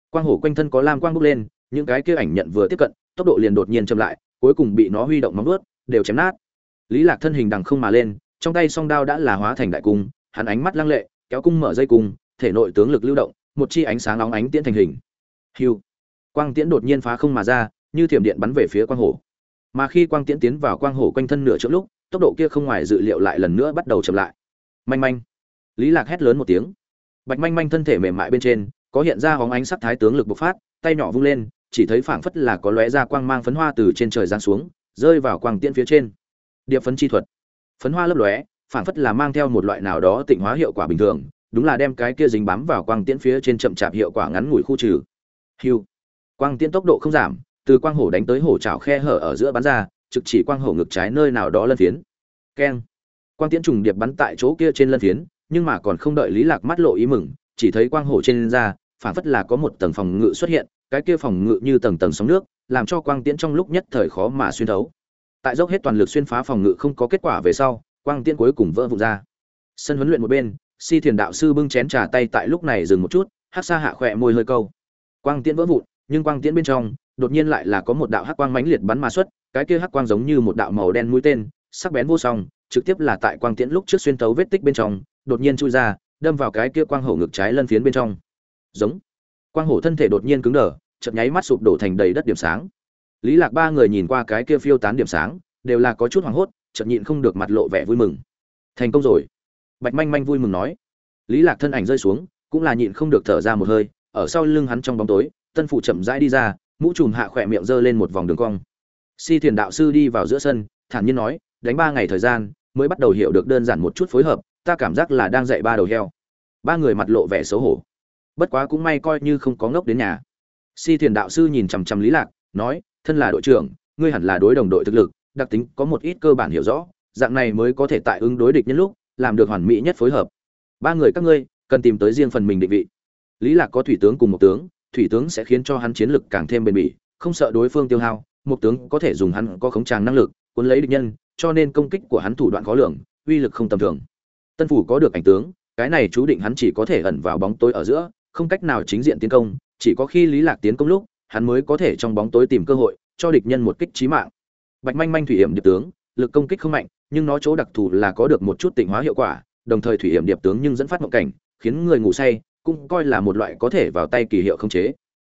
Quang hổ quanh thân có lam quang bốc lên, những cái kia ảnh nhận vừa tiếp cận, tốc độ liền đột nhiên chậm lại cuối cùng bị nó huy động móng vuốt, đều chém nát. Lý lạc thân hình đằng không mà lên, trong tay song đao đã là hóa thành đại cung, hắn ánh mắt lăng lệ, kéo cung mở dây cung, thể nội tướng lực lưu động, một chi ánh sáng nóng ánh tiễn thành hình. Hưu quang tiễn đột nhiên phá không mà ra, như thiểm điện bắn về phía quang hổ. Mà khi quang tiễn tiến vào quang hổ quanh thân nửa chỗ lúc, tốc độ kia không ngoài dự liệu lại lần nữa bắt đầu chậm lại. Manh manh! Lý lạc hét lớn một tiếng. Bạch manh manh thân thể mềm mại bên trên, có hiện ra hóng ánh sắc thái tướng lực bộc phát, tay nhỏ vung lên chỉ thấy phảng phất là có lóe ra quang mang phấn hoa từ trên trời giáng xuống, rơi vào quang tiễn phía trên. Điệp phấn chi thuật. Phấn hoa lấp lóe, phảng phất là mang theo một loại nào đó tịnh hóa hiệu quả bình thường, đúng là đem cái kia dính bám vào quang tiễn phía trên chậm chạp hiệu quả ngắn ngủi khu trừ. Hưu. Quang tiễn tốc độ không giảm, từ quang hổ đánh tới hổ trảo khe hở ở giữa bắn ra, trực chỉ quang hổ ngực trái nơi nào đó lân phiến. Keng. Quang tiễn trùng điệp bắn tại chỗ kia trên lân phiến, nhưng mà còn không đợi lý lạc mắt lộ ý mừng, chỉ thấy quang hổ trên ra phản phất là có một tầng phòng ngự xuất hiện cái kia phòng ngự như tầng tầng sóng nước, làm cho quang tiễn trong lúc nhất thời khó mà xuyên thấu. Tại dốc hết toàn lực xuyên phá phòng ngự không có kết quả về sau, quang tiễn cuối cùng vỡ vụn ra. Sân huấn luyện một bên, si thiền đạo sư bưng chén trà tay tại lúc này dừng một chút, hát xa hạ khỏe môi hơi câu. Quang tiễn vỡ vụn, nhưng quang tiễn bên trong, đột nhiên lại là có một đạo hắc quang mãnh liệt bắn mà xuất, cái kia hắc quang giống như một đạo màu đen mũi tên, sắc bén vô song, trực tiếp là tại quang tiễn lúc trước xuyên tấu vết tích bên trong, đột nhiên chui ra, đâm vào cái kia quang hổ ngực trái lân phiến bên trong. Giống quang hổ thân thể đột nhiên cứng đờ chậm nháy mắt sụp đổ thành đầy đất điểm sáng. Lý lạc ba người nhìn qua cái kia phiêu tán điểm sáng, đều là có chút hoảng hốt, chợt nhịn không được mặt lộ vẻ vui mừng. Thành công rồi. Bạch manh manh vui mừng nói. Lý lạc thân ảnh rơi xuống, cũng là nhịn không được thở ra một hơi, ở sau lưng hắn trong bóng tối tân phụ chậm rãi đi ra, mũ trùm hạ khỏe miệng giơ lên một vòng đường cong. Si thiền đạo sư đi vào giữa sân, thản nhiên nói, đánh ba ngày thời gian, mới bắt đầu hiểu được đơn giản một chút phối hợp, ta cảm giác là đang dạy ba đầu heo. Ba người mặt lộ vẻ xấu hổ bất quá cũng may coi như không có ngốc đến nhà. Si thiền đạo sư nhìn chằm chằm lý lạc, nói, thân là đội trưởng, ngươi hẳn là đối đồng đội thực lực, đặc tính có một ít cơ bản hiểu rõ, dạng này mới có thể tại ứng đối địch nhân lúc, làm được hoàn mỹ nhất phối hợp. Ba người các ngươi, cần tìm tới riêng phần mình định vị. Lý lạc có thủy tướng cùng một tướng, thủy tướng sẽ khiến cho hắn chiến lực càng thêm bền bỉ, không sợ đối phương tiêu hao, một tướng có thể dùng hắn có khống tràng năng lực, cuốn lấy địch nhân, cho nên công kích của hắn thủ đoạn khó lường, uy lực không tầm thường. Tân phủ có được ảnh tướng, cái này chú định hắn chỉ có thể ẩn vào bóng tối ở giữa không cách nào chính diện tiến công, chỉ có khi lý lạc tiến công lúc, hắn mới có thể trong bóng tối tìm cơ hội, cho địch nhân một kích chí mạng. Bạch manh manh thủy hiểm điệp tướng, lực công kích không mạnh, nhưng nó chỗ đặc thù là có được một chút tịnh hóa hiệu quả, đồng thời thủy hiểm điệp tướng nhưng dẫn phát mộng cảnh, khiến người ngủ say, cũng coi là một loại có thể vào tay kỳ hiệu không chế.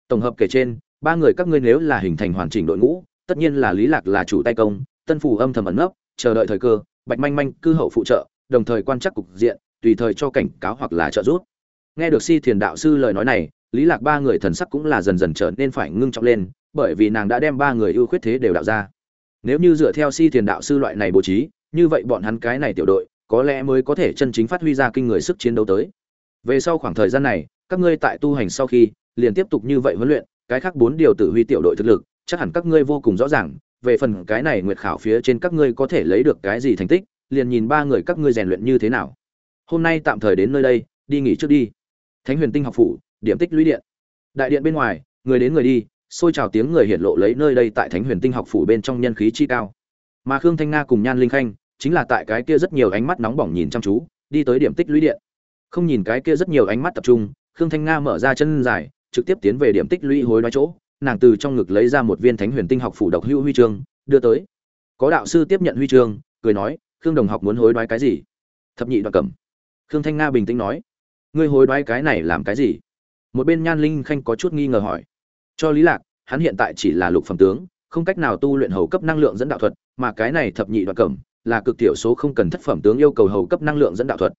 Tổng hợp kể trên, ba người các ngươi nếu là hình thành hoàn chỉnh đội ngũ, tất nhiên là lý lạc là chủ tay công, tân phủ âm thầm ẩn nấp, chờ đợi thời cơ, bạch manh manh cư hậu phụ trợ, đồng thời quan chắc cục diện, tùy thời cho cảnh cáo hoặc là trợ giúp nghe được si thiền đạo sư lời nói này, lý lạc ba người thần sắc cũng là dần dần trở nên phải ngưng trọng lên, bởi vì nàng đã đem ba người ưu khuyết thế đều đạo ra. Nếu như dựa theo si thiền đạo sư loại này bố trí, như vậy bọn hắn cái này tiểu đội, có lẽ mới có thể chân chính phát huy ra kinh người sức chiến đấu tới. Về sau khoảng thời gian này, các ngươi tại tu hành sau khi, liền tiếp tục như vậy huấn luyện, cái khác bốn điều tử huy tiểu đội thực lực, chắc hẳn các ngươi vô cùng rõ ràng, về phần cái này nguyệt khảo phía trên các ngươi có thể lấy được cái gì thành tích, liền nhìn ba người các ngươi rèn luyện như thế nào. Hôm nay tạm thời đến nơi đây, đi nghỉ trước đi thánh huyền tinh học phủ, điểm tích lũy điện. Đại điện bên ngoài, người đến người đi, xôi trào tiếng người hiện lộ lấy nơi đây tại thánh huyền tinh học phủ bên trong nhân khí chi cao. Mà khương thanh nga cùng nhan linh khanh, chính là tại cái kia rất nhiều ánh mắt nóng bỏng nhìn chăm chú, đi tới điểm tích lũy điện. Không nhìn cái kia rất nhiều ánh mắt tập trung, khương thanh nga mở ra chân dài, trực tiếp tiến về điểm tích lũy hối đoái chỗ, nàng từ trong ngực lấy ra một viên thánh huyền tinh học phủ độc hữu huy chương, đưa tới. Có đạo sư tiếp nhận huy chương, cười nói, khương đồng học muốn hối đoái cái gì? Thập nhị đoạn cẩm. Khương thanh nga bình tĩnh nói ngươi hối đoái cái này làm cái gì? Một bên nhan linh khanh có chút nghi ngờ hỏi. Cho lý lạc, hắn hiện tại chỉ là lục phẩm tướng, không cách nào tu luyện hầu cấp năng lượng dẫn đạo thuật, mà cái này thập nhị đoạn cẩm là cực tiểu số không cần thất phẩm tướng yêu cầu hầu cấp năng lượng dẫn đạo thuật.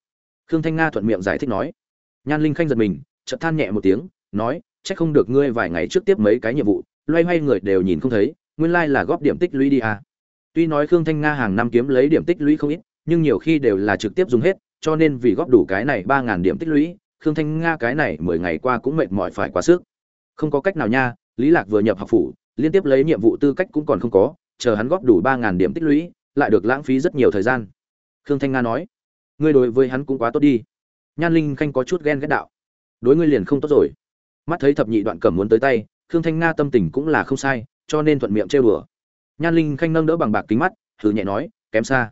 Khương thanh nga thuận miệng giải thích nói. Nhan linh khanh giật mình, chợt than nhẹ một tiếng, nói, chắc không được ngươi vài ngày trước tiếp mấy cái nhiệm vụ, loay hoay người đều nhìn không thấy, nguyên lai là góp điểm tích lũy đi à. tuy nói khương thanh nga hàng năm kiếm lấy điểm tích lũy không ít, nhưng nhiều khi đều là trực tiếp dùng hết cho nên vì góp đủ cái này ba ngàn điểm tích lũy, khương thanh nga cái này mười ngày qua cũng mệt mỏi phải quá sức. Không có cách nào nha, lý lạc vừa nhập học phủ, liên tiếp lấy nhiệm vụ tư cách cũng còn không có, chờ hắn góp đủ ba ngàn điểm tích lũy, lại được lãng phí rất nhiều thời gian. Khương thanh nga nói, ngươi đối với hắn cũng quá tốt đi. Nhan linh khanh có chút ghen ghét đạo, đối ngươi liền không tốt rồi. Mắt thấy thập nhị đoạn cầm muốn tới tay, khương thanh nga tâm tình cũng là không sai, cho nên thuận miệng trêu đùa. Nhan linh khanh nâng đỡ bằng bạc kính mắt thử nhẹ nói, kém xa.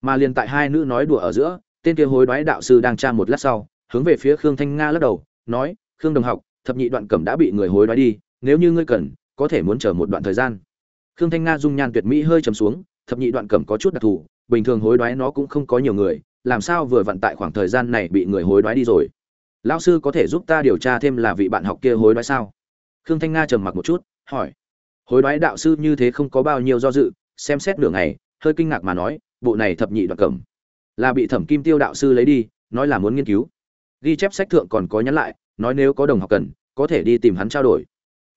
Mà liền tại hai nữ nói đùa ở giữa tên kia hối đoái đạo sư đang tra một lát sau, hướng về phía khương thanh nga lắc đầu, nói, khương đồng học, thập nhị đoạn cẩm đã bị người hối đoái đi, nếu như ngươi cần, có thể muốn chờ một đoạn thời gian. Khương thanh nga dung nhan tuyệt mỹ hơi trầm xuống, thập nhị đoạn cẩm có chút đặc thù, bình thường hối đoái nó cũng không có nhiều người, làm sao vừa vặn tại khoảng thời gian này bị người hối đoái đi rồi? Lão sư có thể giúp ta điều tra thêm là vị bạn học kia hối đoái sao? Khương thanh nga trầm mặc một chút, hỏi. Hối đoái đạo sư như thế không có bao nhiêu do dự, xem xét nửa ngày, hơi kinh ngạc mà nói, bộ này thập nhị đoạn cẩm là bị thẩm kim tiêu đạo sư lấy đi, nói là muốn nghiên cứu. Ghi chép sách thượng còn có nhắn lại, nói nếu có đồng học cần, có thể đi tìm hắn trao đổi.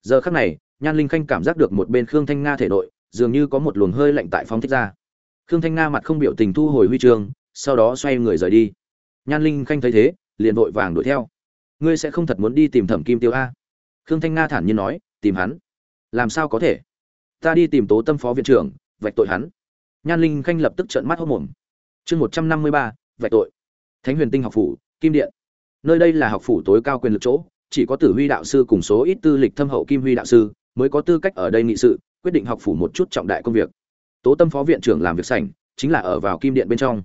Giờ khắc này, nhan linh khanh cảm giác được một bên khương thanh nga thể nội, dường như có một luồng hơi lạnh tại phóng thích ra. Khương thanh nga mặt không biểu tình thu hồi huy chương, sau đó xoay người rời đi. Nhan linh khanh thấy thế, liền vội vàng đuổi theo. Ngươi sẽ không thật muốn đi tìm thẩm kim tiêu a? Khương thanh nga thản nhiên nói, tìm hắn? Làm sao có thể? Ta đi tìm tố tâm phó viện trưởng, vạch tội hắn. Nhan linh khanh lập tức trợn mắt hốc mồm chương một trăm năm mươi ba vạch tội. Thánh huyền tinh học phủ, kim điện. Nơi đây là học phủ tối cao quyền lực chỗ, chỉ có tử huy đạo sư cùng số ít tư lịch thâm hậu kim huy đạo sư mới có tư cách ở đây nghị sự, quyết định học phủ một chút trọng đại công việc. Tố tâm phó viện trưởng làm việc sảnh, chính là ở vào kim điện bên trong.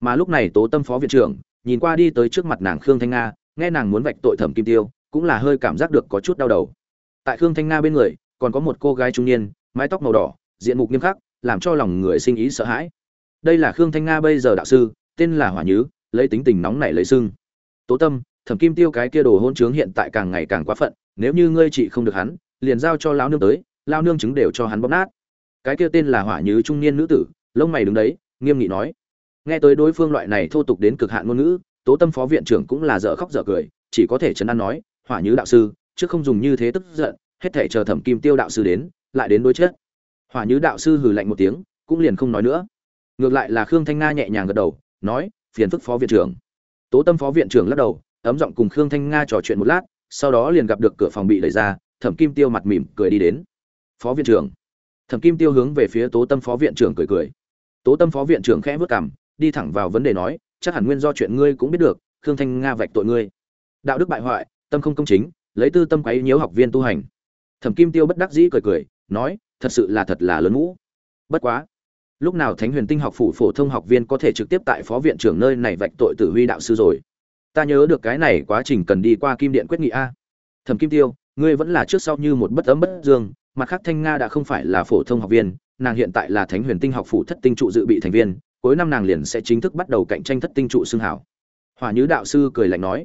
Mà lúc này tố tâm phó viện trưởng nhìn qua đi tới trước mặt nàng khương thanh nga, nghe nàng muốn vạch tội thẩm kim tiêu, cũng là hơi cảm giác được có chút đau đầu. Tại khương thanh nga bên người, còn có một cô gái trung niên, mái tóc màu đỏ, diện mục nghiêm khắc, làm cho lòng người sinh ý sợ hãi đây là khương thanh nga bây giờ đạo sư, tên là hỏa nhứ, lấy tính tình nóng nảy lấy sưng. Tố tâm, thẩm kim tiêu cái kia đồ hôn trướng hiện tại càng ngày càng quá phận, nếu như ngươi chị không được hắn, liền giao cho lão nương tới lao nương chứng đều cho hắn bóp nát. Cái kia tên là hỏa nhứ trung niên nữ tử, lông mày đứng đấy, nghiêm nghị nói. Nghe tới đối phương loại này thô tục đến cực hạn ngôn ngữ, tố tâm phó viện trưởng cũng là dở khóc dở cười, chỉ có thể chấn an nói, hỏa nhứ đạo sư chứ không dùng như thế tức giận, hết thể chờ thẩm kim tiêu đạo sư đến, lại đến đối chết hỏa nhứ đạo sư hừ lạnh một tiếng, cũng liền không nói nữa ngược lại là khương thanh nga nhẹ nhàng gật đầu, nói, phiền phức phó viện trưởng. Tố tâm phó viện trưởng lắc đầu, ấm giọng cùng khương thanh nga trò chuyện một lát, sau đó liền gặp được cửa phòng bị đẩy ra, thẩm kim tiêu mặt mỉm cười đi đến. Phó viện trưởng. Thẩm kim tiêu hướng về phía tố tâm phó viện trưởng cười cười. Tố tâm phó viện trưởng khẽ vớt cảm đi thẳng vào vấn đề nói, chắc hẳn nguyên do chuyện ngươi cũng biết được, khương thanh nga vạch tội ngươi. Đạo đức bại hoại, tâm không công chính, lấy tư tâm quấy nhiễu học viên tu hành. Thẩm kim tiêu bất đắc dĩ cười cười, nói, thật sự là thật là lớn mũ bất quá lúc nào thánh huyền tinh học phủ phổ thông học viên có thể trực tiếp tại phó viện trưởng nơi này vạch tội tử huy đạo sư rồi? Ta nhớ được cái này quá trình cần đi qua kim điện quyết nghị a. Thẩm kim tiêu, ngươi vẫn là trước sau như một bất ấm bất dương, mặt khác thanh nga đã không phải là phổ thông học viên, nàng hiện tại là thánh huyền tinh học phủ thất tinh trụ dự bị thành viên, cuối năm nàng liền sẽ chính thức bắt đầu cạnh tranh thất tinh trụ xương hảo. Hỏa nhứ đạo sư cười lạnh nói.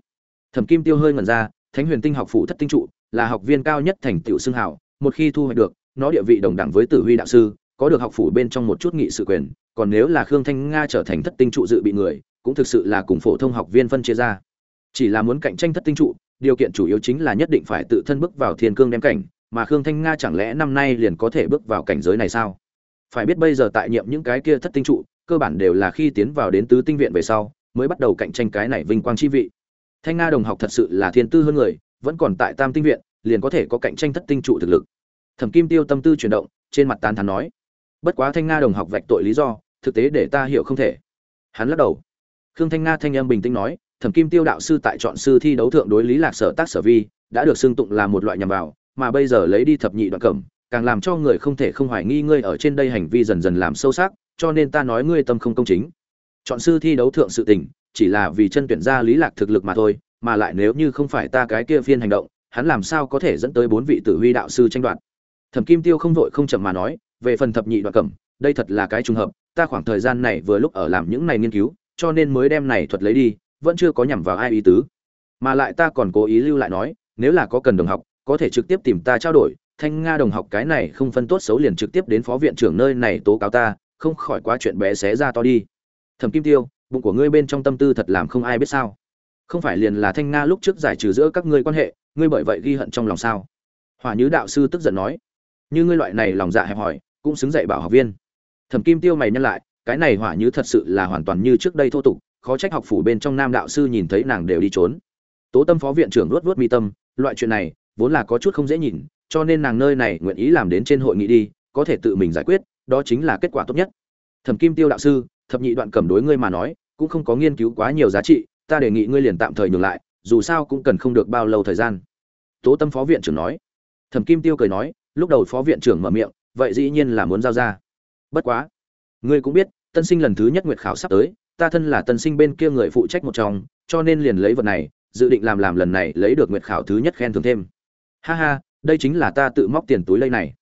Thẩm kim tiêu hơi ngẩn ra, thánh huyền tinh học phủ thất tinh trụ là học viên cao nhất thành tựu xương hảo, một khi thu hoạch được, nó địa vị đồng đẳng với tử huy đạo sư có được học phủ bên trong một chút nghị sự quyền, còn nếu là khương thanh nga trở thành thất tinh trụ dự bị người, cũng thực sự là cùng phổ thông học viên phân chia ra. Chỉ là muốn cạnh tranh thất tinh trụ, điều kiện chủ yếu chính là nhất định phải tự thân bước vào thiên cương đem cảnh, mà khương thanh nga chẳng lẽ năm nay liền có thể bước vào cảnh giới này sao? Phải biết bây giờ tại nhiệm những cái kia thất tinh trụ, cơ bản đều là khi tiến vào đến tứ tinh viện về sau, mới bắt đầu cạnh tranh cái này vinh quang chi vị. Thanh nga đồng học thật sự là thiên tư hơn người, vẫn còn tại tam tinh viện, liền có thể có cạnh tranh thất tinh trụ thực lực. Thẩm kim tiêu tâm tư chuyển động, trên mặt tán thán nói bất quá thanh nga đồng học vạch tội lý do, thực tế để ta hiểu không thể. Hắn lắc đầu. Khương thanh nga thanh âm bình tĩnh nói, thẩm kim tiêu đạo sư tại chọn sư thi đấu thượng đối lý lạc sở tác sở vi, đã được xưng tụng là một loại nhằm vào, mà bây giờ lấy đi thập nhị đoạn cẩm, càng làm cho người không thể không hoài nghi ngươi ở trên đây hành vi dần dần làm sâu sắc, cho nên ta nói ngươi tâm không công chính. Chọn sư thi đấu thượng sự tình, chỉ là vì chân tuyển ra lý lạc thực lực mà thôi, mà lại nếu như không phải ta cái kia phiên hành động, hắn làm sao có thể dẫn tới bốn vị tử huy đạo sư tranh đoạt? Thẩm kim tiêu không vội không chậm mà nói về phần thập nhị đoạn cẩm, đây thật là cái trùng hợp, ta khoảng thời gian này vừa lúc ở làm những này nghiên cứu, cho nên mới đem này thuật lấy đi, vẫn chưa có nhằm vào ai ý tứ. Mà lại ta còn cố ý lưu lại nói, nếu là có cần đồng học, có thể trực tiếp tìm ta trao đổi, thanh nga đồng học cái này không phân tốt xấu liền trực tiếp đến phó viện trưởng nơi này tố cáo ta, không khỏi quá chuyện bé xé ra to đi. Thẩm kim tiêu, bụng của ngươi bên trong tâm tư thật làm không ai biết sao. Không phải liền là thanh nga lúc trước giải trừ giữa các ngươi quan hệ, ngươi bởi vậy ghi hận trong lòng sao? Hỏa nhứ đạo sư tức giận nói. Như ngươi loại này lòng dạ hẹp hòi cũng xứng dạy bảo học viên. Thẩm kim tiêu mày nhân lại, cái này hỏa như thật sự là hoàn toàn như trước đây thô tục, khó trách học phủ bên trong nam đạo sư nhìn thấy nàng đều đi trốn. Tố tâm phó viện trưởng luốt luốt mi tâm, loại chuyện này, vốn là có chút không dễ nhìn, cho nên nàng nơi này nguyện ý làm đến trên hội nghị đi, có thể tự mình giải quyết, đó chính là kết quả tốt nhất. Thẩm kim tiêu đạo sư, thập nhị đoạn cẩm đối ngươi mà nói, cũng không có nghiên cứu quá nhiều giá trị, ta đề nghị ngươi liền tạm thời nhường lại, dù sao cũng cần không được bao lâu thời gian. Tố tâm phó viện trưởng nói. Thẩm kim tiêu cười nói, lúc đầu phó viện trưởng mở miệng vậy dĩ nhiên là muốn giao ra. Bất quá, ngươi cũng biết, tân sinh lần thứ nhất nguyệt khảo sắp tới, ta thân là tân sinh bên kia người phụ trách một trong, cho nên liền lấy vật này, dự định làm làm lần này lấy được nguyệt khảo thứ nhất khen thưởng thêm. Ha ha, đây chính là ta tự móc tiền túi lây này.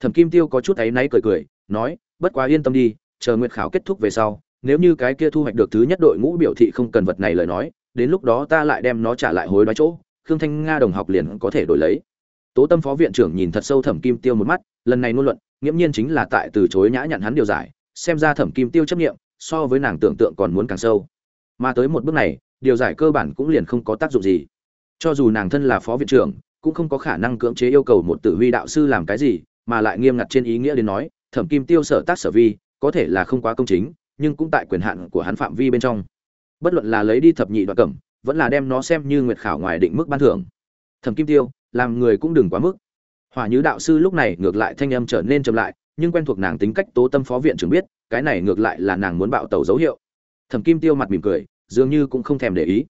Thẩm kim tiêu có chút áy náy cười cười, nói, bất quá yên tâm đi, chờ nguyệt khảo kết thúc về sau, nếu như cái kia thu hoạch được thứ nhất đội ngũ biểu thị không cần vật này lời nói, đến lúc đó ta lại đem nó trả lại hối đoái chỗ, khương thanh nga đồng học liền có thể đổi lấy tố tâm phó viện trưởng nhìn thật sâu thẩm kim tiêu một mắt, lần này ngôn luận, nghiễm nhiên chính là tại từ chối nhã nhặn hắn điều giải, xem ra thẩm kim tiêu chấp nghiệm so với nàng tưởng tượng còn muốn càng sâu. Mà tới một bước này, điều giải cơ bản cũng liền không có tác dụng gì. Cho dù nàng thân là phó viện trưởng, cũng không có khả năng cưỡng chế yêu cầu một tử huy đạo sư làm cái gì, mà lại nghiêm ngặt trên ý nghĩa đến nói, thẩm kim tiêu sở tác sở vi, có thể là không quá công chính, nhưng cũng tại quyền hạn của hắn phạm vi bên trong. Bất luận là lấy đi thập nhị đoạn cẩm, vẫn là đem nó xem như nguyệt khảo ngoài định mức ban thưởng. Thẩm kim tiêu làm người cũng đừng quá mức. Hỏa nhứ đạo sư lúc này ngược lại thanh âm trở nên chậm lại, nhưng quen thuộc nàng tính cách tố tâm phó viện trưởng biết, cái này ngược lại là nàng muốn bạo tẩu dấu hiệu. Thẩm kim tiêu mặt mỉm cười, dường như cũng không thèm để ý.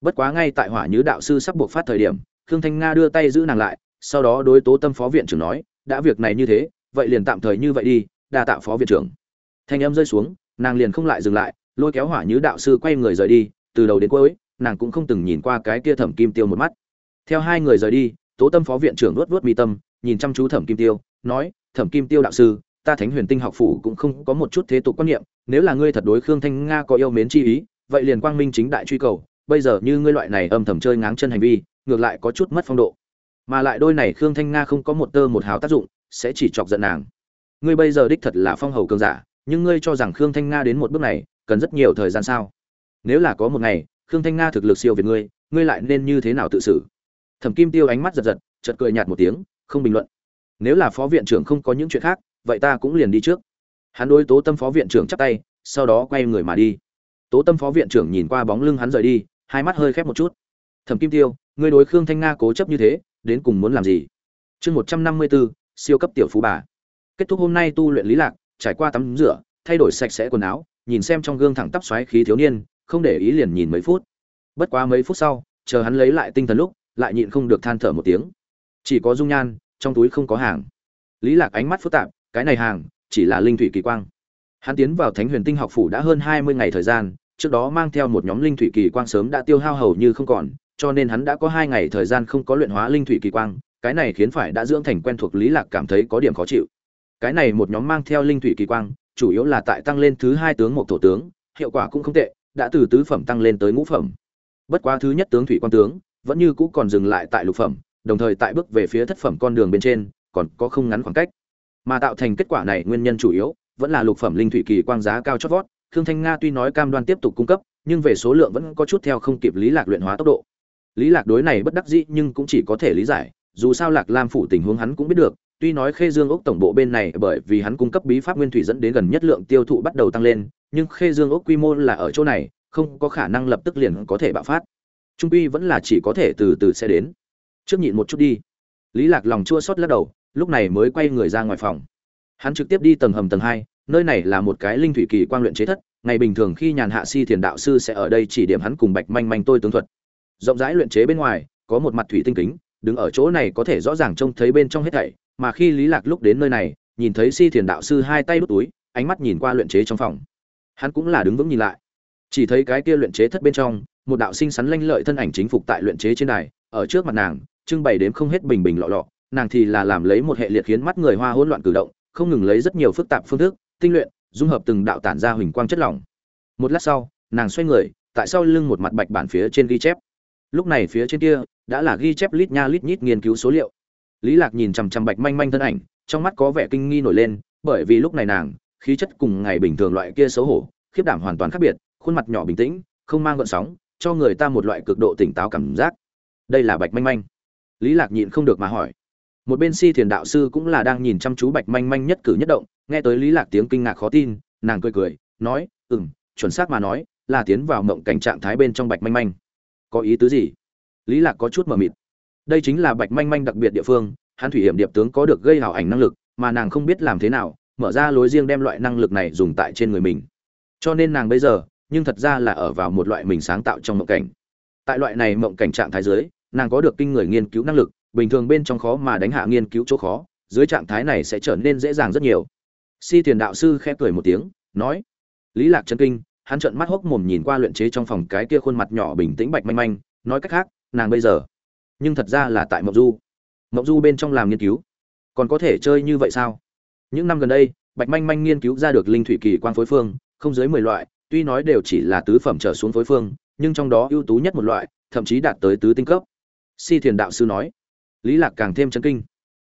Bất quá ngay tại hỏa nhứ đạo sư sắp buộc phát thời điểm, khương thanh nga đưa tay giữ nàng lại, sau đó đối tố tâm phó viện trưởng nói, đã việc này như thế, vậy liền tạm thời như vậy đi, đa tạ phó viện trưởng. Thanh âm rơi xuống, nàng liền không lại dừng lại, lôi kéo hỏa nhứ đạo sư quay người rời đi, từ đầu đến cuối, nàng cũng không từng nhìn qua cái kia thẩm kim tiêu một mắt. Theo hai người rời đi tố tâm phó viện trưởng luốt luốt mi tâm, nhìn chăm chú thẩm kim tiêu, nói, thẩm kim tiêu đạo sư, ta thánh huyền tinh học phủ cũng không có một chút thế tục quan niệm, nếu là ngươi thật đối khương thanh nga có yêu mến chi ý, vậy liền quang minh chính đại truy cầu, bây giờ như ngươi loại này âm thầm chơi ngáng chân hành vi, ngược lại có chút mất phong độ. Mà lại đôi này khương thanh nga không có một tơ một hào tác dụng, sẽ chỉ chọc giận nàng. Ngươi bây giờ đích thật là phong hầu cường giả, nhưng ngươi cho rằng khương thanh nga đến một bước này, cần rất nhiều thời gian sao? Nếu là có một ngày, khương thanh nga thực lực siêu việt ngươi ngươi lại nên như thế nào tự xử? Thẩm kim tiêu ánh mắt giật giật, chợt cười nhạt một tiếng, không bình luận. Nếu là phó viện trưởng không có những chuyện khác, vậy ta cũng liền đi trước. Hắn đối tố tâm phó viện trưởng chắp tay, sau đó quay người mà đi. Tố tâm phó viện trưởng nhìn qua bóng lưng hắn rời đi, hai mắt hơi khép một chút. Thẩm kim tiêu, ngươi đối khương thanh nga cố chấp như thế, đến cùng muốn làm gì? Chương một trăm năm mươi bốn, siêu cấp tiểu phú bà. Kết thúc hôm nay tu luyện lý lạc, trải qua tắm rửa, thay đổi sạch sẽ quần áo, nhìn xem trong gương thẳng tắp xoáy khí thiếu niên, không để ý liền nhìn mấy phút. Bất quá mấy phút sau, chờ hắn lấy lại tinh thần lúc lại nhịn không được than thở một tiếng. Chỉ có dung nhan, trong túi không có hàng. Lý lạc ánh mắt phức tạp, cái này hàng, chỉ là linh thủy kỳ quang. Hắn tiến vào thánh huyền tinh học phủ đã hơn hai mươi ngày thời gian, trước đó mang theo một nhóm linh thủy kỳ quang sớm đã tiêu hao hầu như không còn, cho nên hắn đã có hai ngày thời gian không có luyện hóa linh thủy kỳ quang, cái này khiến phải đã dưỡng thành quen thuộc lý lạc cảm thấy có điểm khó chịu. Cái này một nhóm mang theo linh thủy kỳ quang, chủ yếu là tại tăng lên thứ hai tướng một thổ tướng, hiệu quả cũng không tệ, đã từ tứ phẩm tăng lên tới ngũ phẩm. Bất quá thứ nhất tướng thủy quan tướng vẫn như cũ còn dừng lại tại lục phẩm, đồng thời tại bước về phía thất phẩm con đường bên trên, còn có không ngắn khoảng cách. Mà tạo thành kết quả này nguyên nhân chủ yếu vẫn là lục phẩm linh thủy kỳ quang giá cao chót vót, khương thanh nga tuy nói cam đoan tiếp tục cung cấp, nhưng về số lượng vẫn có chút theo không kịp lý lạc luyện hóa tốc độ. Lý lạc đối này bất đắc dĩ nhưng cũng chỉ có thể lý giải, dù sao lạc lam phủ tình huống hắn cũng biết được, tuy nói khê dương ốc tổng bộ bên này bởi vì hắn cung cấp bí pháp nguyên thủy dẫn đến gần nhất lượng tiêu thụ bắt đầu tăng lên, nhưng khê dương ốc quy mô là ở chỗ này, không có khả năng lập tức liền có thể bạo phát trung quy vẫn là chỉ có thể từ từ sẽ đến. Trước nhịn một chút đi. Lý lạc lòng chua xót lắc đầu, lúc này mới quay người ra ngoài phòng. Hắn trực tiếp đi tầng hầm tầng hai, nơi này là một cái linh thủy kỳ quang luyện chế thất, ngày bình thường khi nhàn hạ si thiền đạo sư sẽ ở đây chỉ điểm hắn cùng bạch manh manh tôi tướng thuật. Rộng rãi luyện chế bên ngoài, có một mặt thủy tinh kính, đứng ở chỗ này có thể rõ ràng trông thấy bên trong hết thảy, mà khi lý lạc lúc đến nơi này, nhìn thấy si thiền đạo sư hai tay đút túi, ánh mắt nhìn qua luyện chế trong phòng. Hắn cũng là đứng vững nhìn lại. Chỉ thấy cái kia luyện chế thất bên trong một đạo sinh sắn lanh lợi thân ảnh chính phục tại luyện chế trên đài, ở trước mặt nàng, trưng bày đếm không hết bình bình lọ lọ. Nàng thì là làm lấy một hệ liệt khiến mắt người hoa hỗn loạn cử động, không ngừng lấy rất nhiều phức tạp phương thức, tinh luyện, dung hợp từng đạo tản ra huỳnh quang chất lỏng. Một lát sau, nàng xoay người, tại sau lưng một mặt bạch bản phía trên ghi chép. Lúc này phía trên kia, đã là ghi chép lít nha lít nhít nghiên cứu số liệu. Lý lạc nhìn chằm chằm bạch manh manh thân ảnh, trong mắt có vẻ kinh nghi nổi lên, bởi vì lúc này nàng, khí chất cùng ngày bình thường loại kia xấu hổ, khiếp đảm hoàn toàn khác biệt, khuôn mặt nhỏ bình tĩnh, không mang gợn sóng cho người ta một loại cực độ tỉnh táo cảm giác. Đây là bạch manh manh. Lý lạc nhịn không được mà hỏi. Một bên si thiền đạo sư cũng là đang nhìn chăm chú bạch manh manh nhất cử nhất động, nghe tới lý lạc tiếng kinh ngạc khó tin, nàng cười cười, nói, ừm, chuẩn xác mà nói, là tiến vào mộng cảnh trạng thái bên trong bạch manh manh. Có ý tứ gì? Lý lạc có chút mờ mịt. Đây chính là bạch manh manh đặc biệt địa phương, hắn thủy hiểm điệp tướng có được gây hảo ảnh năng lực, mà nàng không biết làm thế nào, mở ra lối riêng đem loại năng lực này dùng tại trên người mình. Cho nên nàng bây giờ nhưng thật ra là ở vào một loại mình sáng tạo trong mộng cảnh. Tại loại này mộng cảnh trạng thái dưới, nàng có được kinh người nghiên cứu năng lực, bình thường bên trong khó mà đánh hạ nghiên cứu chỗ khó, dưới trạng thái này sẽ trở nên dễ dàng rất nhiều. Si tiền đạo sư khẽ cười một tiếng, nói, lý lạc chân kinh. Hắn trợn mắt hốc mồm nhìn qua luyện chế trong phòng cái kia khuôn mặt nhỏ bình tĩnh bạch manh manh, nói cách khác, nàng bây giờ, nhưng thật ra là tại mộng du. Mộng du bên trong làm nghiên cứu. Còn có thể chơi như vậy sao? Những năm gần đây, bạch manh manh nghiên cứu ra được linh thủy kỳ quang phối phương, không dưới mười loại tuy nói đều chỉ là tứ phẩm trở xuống phối phương, nhưng trong đó ưu tú nhất một loại, thậm chí đạt tới tứ tinh cấp. Si thiền đạo sư nói, lý lạc càng thêm chấn kinh.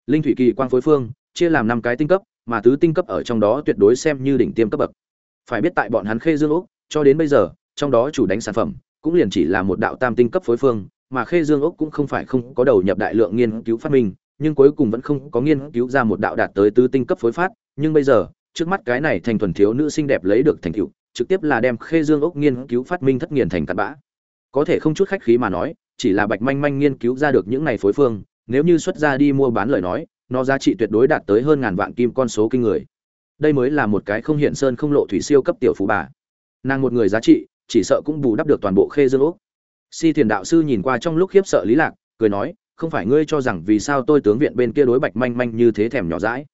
Linh thủy kỳ quang phối phương, chia làm năm cái tinh cấp, mà tứ tinh cấp ở trong đó tuyệt đối xem như đỉnh tiêm cấp bậc. Phải biết tại bọn hắn khê dương ốc cho đến bây giờ, trong đó chủ đánh sản phẩm, cũng liền chỉ là một đạo tam tinh cấp phối phương, mà khê dương ốc cũng không phải không có đầu nhập đại lượng nghiên cứu phát minh, nhưng cuối cùng vẫn không có nghiên cứu ra một đạo đạt tới tứ tinh cấp phối phát, nhưng bây giờ, trước mắt cái này thành thuần thiếu nữ xinh đẹp lấy được thành tựu trực tiếp là đem khê dương ốc nghiên cứu phát minh thất nghiền thành cặn bã. Có thể không chút khách khí mà nói, chỉ là bạch manh manh nghiên cứu ra được những này phối phương, nếu như xuất ra đi mua bán lời nói, nó giá trị tuyệt đối đạt tới hơn ngàn vạn kim con số kinh người. Đây mới là một cái không hiện sơn không lộ thủy siêu cấp tiểu phú bà. Nàng một người giá trị, chỉ sợ cũng bù đắp được toàn bộ khê dương ốc. Si thiền đạo sư nhìn qua trong lúc khiếp sợ lý lạc, cười nói, không phải ngươi cho rằng vì sao tôi tướng viện bên kia đối bạch manh manh như thế thèm nhỏ dãi?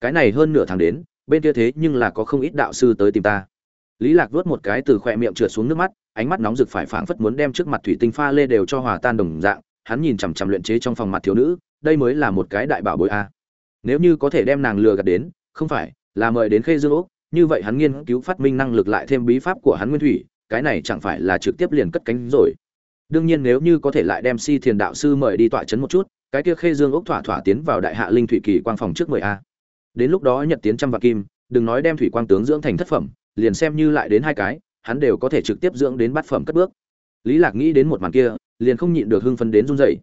Cái này hơn nửa tháng đến, bên kia thế nhưng là có không ít đạo sư tới tìm ta lý lạc vuốt một cái từ khoe miệng trượt xuống nước mắt, ánh mắt nóng rực phải phảng phất muốn đem trước mặt thủy tinh pha lê đều cho hòa tan đồng dạng, hắn nhìn chằm chằm luyện chế trong phòng mặt thiếu nữ, đây mới là một cái đại bảo bối a. Nếu như có thể đem nàng lừa gạt đến, không phải, là mời đến khê dương úc, như vậy hắn nghiên cứu phát minh năng lực lại thêm bí pháp của hắn nguyên thủy, cái này chẳng phải là trực tiếp liền cất cánh rồi. Đương nhiên nếu như có thể lại đem si thiền đạo sư mời đi tọa chấn một chút, cái kia khê dương ốc thỏa thỏa tiến vào đại hạ linh thủy kỳ quang phòng trước mười a. Đến lúc đó nhật tiến trăm vạn kim, đừng nói đem thủy quang tướng dưỡng thành thất phẩm liền xem như lại đến hai cái, hắn đều có thể trực tiếp dưỡng đến bát phẩm cất bước. Lý lạc nghĩ đến một màn kia, liền không nhịn được hưng phấn đến run rẩy.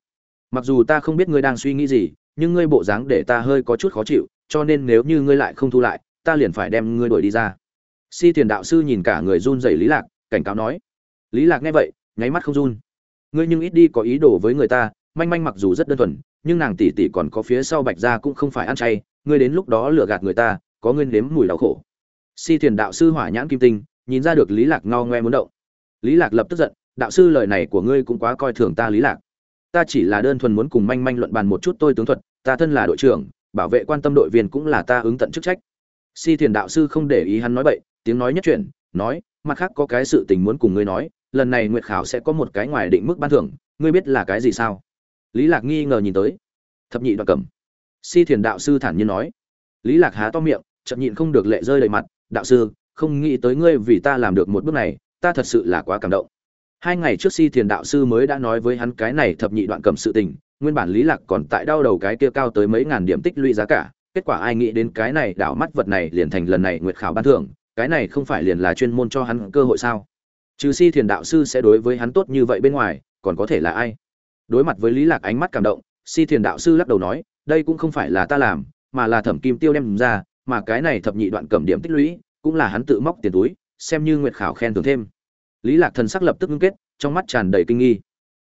Mặc dù ta không biết ngươi đang suy nghĩ gì, nhưng ngươi bộ dáng để ta hơi có chút khó chịu, cho nên nếu như ngươi lại không thu lại, ta liền phải đem ngươi đuổi đi ra. Si tiền đạo sư nhìn cả người run rẩy lý lạc, cảnh cáo nói. Lý lạc nghe vậy, nháy mắt không run. Ngươi nhưng ít đi có ý đồ với người ta, manh manh mặc dù rất đơn thuần, nhưng nàng tỷ tỷ còn có phía sau bạch gia cũng không phải ăn chay, ngươi đến lúc đó lừa gạt người ta, có ngươi nếm mùi đau khổ si thiền đạo sư hỏa nhãn kim tinh, nhìn ra được lý lạc ngao ngoe muốn động. Lý lạc lập tức giận, đạo sư, lời này của ngươi cũng quá coi thường ta lý lạc. Ta chỉ là đơn thuần muốn cùng manh manh luận bàn một chút tôi tướng thuật, ta thân là đội trưởng, bảo vệ quan tâm đội viên cũng là ta ứng tận chức trách. Si thiền đạo sư không để ý hắn nói bậy, tiếng nói nhất chuyển, nói, mặt khác có cái sự tình muốn cùng ngươi nói, lần này nguyệt khảo sẽ có một cái ngoài định mức ban thưởng, ngươi biết là cái gì sao? Lý lạc nghi ngờ nhìn tới. Thập nhị đoạn cẩm. Si thiền đạo sư thản nhiên nói. Lý lạc há to miệng, chậm nhịn không được lệ rơi đầy mặt đạo sư, không nghĩ tới ngươi vì ta làm được một bước này, ta thật sự là quá cảm động. Hai ngày trước si thiền đạo sư mới đã nói với hắn cái này thập nhị đoạn cầm sự tình, nguyên bản lý lạc còn tại đau đầu cái kia cao tới mấy ngàn điểm tích lũy giá cả, kết quả ai nghĩ đến cái này đảo mắt vật này liền thành lần này nguyệt khảo ban thưởng, cái này không phải liền là chuyên môn cho hắn cơ hội sao? Trừ si thiền đạo sư sẽ đối với hắn tốt như vậy bên ngoài, còn có thể là ai? Đối mặt với lý lạc ánh mắt cảm động, si thiền đạo sư lắc đầu nói, đây cũng không phải là ta làm, mà là thẩm kim tiêu đem ra mà cái này thập nhị đoạn cầm điểm tích lũy cũng là hắn tự móc tiền túi, xem như nguyệt khảo khen thưởng thêm. Lý lạc thần sắc lập tức ngưng kết, trong mắt tràn đầy kinh nghi.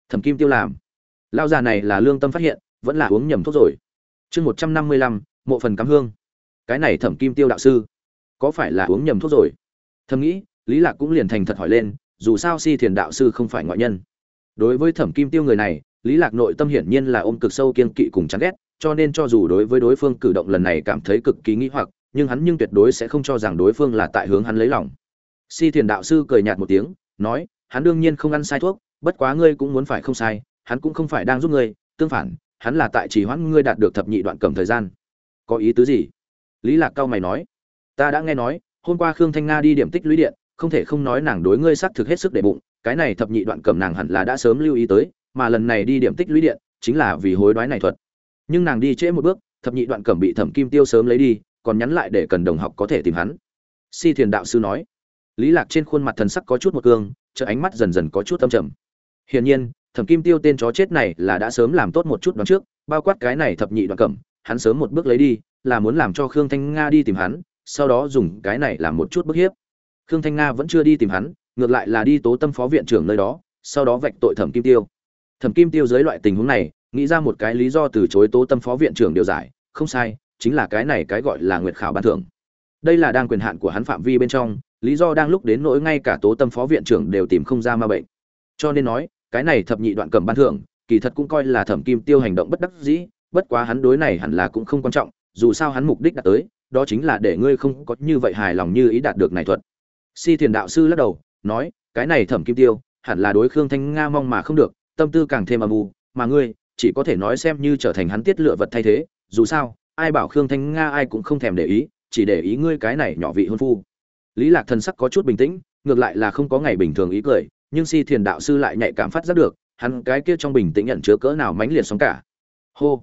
Thẩm kim tiêu làm. Lao già này là lương tâm phát hiện, vẫn là uống nhầm thuốc rồi. Chương một trăm năm mươi lăm, mộ phần cắm hương. Cái này thẩm kim tiêu đạo sư, có phải là uống nhầm thuốc rồi? Thầm nghĩ, lý lạc cũng liền thành thật hỏi lên, dù sao si thiền đạo sư không phải ngoại nhân. Đối với thẩm kim tiêu người này, lý lạc nội tâm hiển nhiên là ôm cực sâu kiên kỵ cùng chán ghét cho nên cho dù đối với đối phương cử động lần này cảm thấy cực kỳ nghi hoặc, nhưng hắn nhưng tuyệt đối sẽ không cho rằng đối phương là tại hướng hắn lấy lòng. Si thiền đạo sư cười nhạt một tiếng, nói, hắn đương nhiên không ăn sai thuốc, bất quá ngươi cũng muốn phải không sai, hắn cũng không phải đang giúp ngươi, tương phản, hắn là tại chỉ hoãn ngươi đạt được thập nhị đoạn cầm thời gian. Có ý tứ gì? Lý lạc cao mày nói, ta đã nghe nói, hôm qua khương thanh nga đi điểm tích lũy điện, không thể không nói nàng đối ngươi xác thực hết sức để bụng, cái này thập nhị đoạn cầm nàng hẳn là đã sớm lưu ý tới, mà lần này đi điểm tích lũy điện, chính là vì hối đoái này thuật nhưng nàng đi trễ một bước, thập nhị đoạn cẩm bị thẩm kim tiêu sớm lấy đi, còn nhắn lại để cần đồng học có thể tìm hắn. Si thiền đạo sư nói. Lý lạc trên khuôn mặt thần sắc có chút một cương, chợ ánh mắt dần dần có chút âm trầm. Hiển nhiên, thẩm kim tiêu tên chó chết này là đã sớm làm tốt một chút đoán trước, bao quát cái này thập nhị đoạn cẩm, hắn sớm một bước lấy đi, là muốn làm cho khương thanh nga đi tìm hắn, sau đó dùng cái này làm một chút bức hiếp. Khương thanh nga vẫn chưa đi tìm hắn, ngược lại là đi tố tâm phó viện trưởng nơi đó, sau đó vạch tội thẩm kim tiêu. Thẩm kim tiêu dưới loại tình huống này nghĩ ra một cái lý do từ chối tố tâm phó viện trưởng điều giải, không sai, chính là cái này cái gọi là nguyệt khảo ban thưởng. Đây là đang quyền hạn của hắn phạm vi bên trong, lý do đang lúc đến nỗi ngay cả tố tâm phó viện trưởng đều tìm không ra ma bệnh. Cho nên nói, cái này thập nhị đoạn cầm ban thưởng, kỳ thật cũng coi là thẩm kim tiêu hành động bất đắc dĩ, bất quá hắn đối này hẳn là cũng không quan trọng, dù sao hắn mục đích đã tới, đó chính là để ngươi không có như vậy hài lòng như ý đạt được này thuật. Si thiền đạo sư lắc đầu, nói, cái này thẩm kim tiêu, hẳn là đối khương thanh nga mong mà không được, tâm tư càng thêm âm u, mà ngươi chỉ có thể nói xem như trở thành hắn tiết lựa vật thay thế, dù sao, ai bảo khương thanh nga ai cũng không thèm để ý, chỉ để ý ngươi cái này nhỏ vị hôn phu. Lý lạc thần sắc có chút bình tĩnh, ngược lại là không có ngày bình thường ý cười, nhưng si thiền đạo sư lại nhạy cảm phát giác được, hắn cái kia trong bình tĩnh nhận chứa cỡ nào mãnh liệt sóng cả. Hô.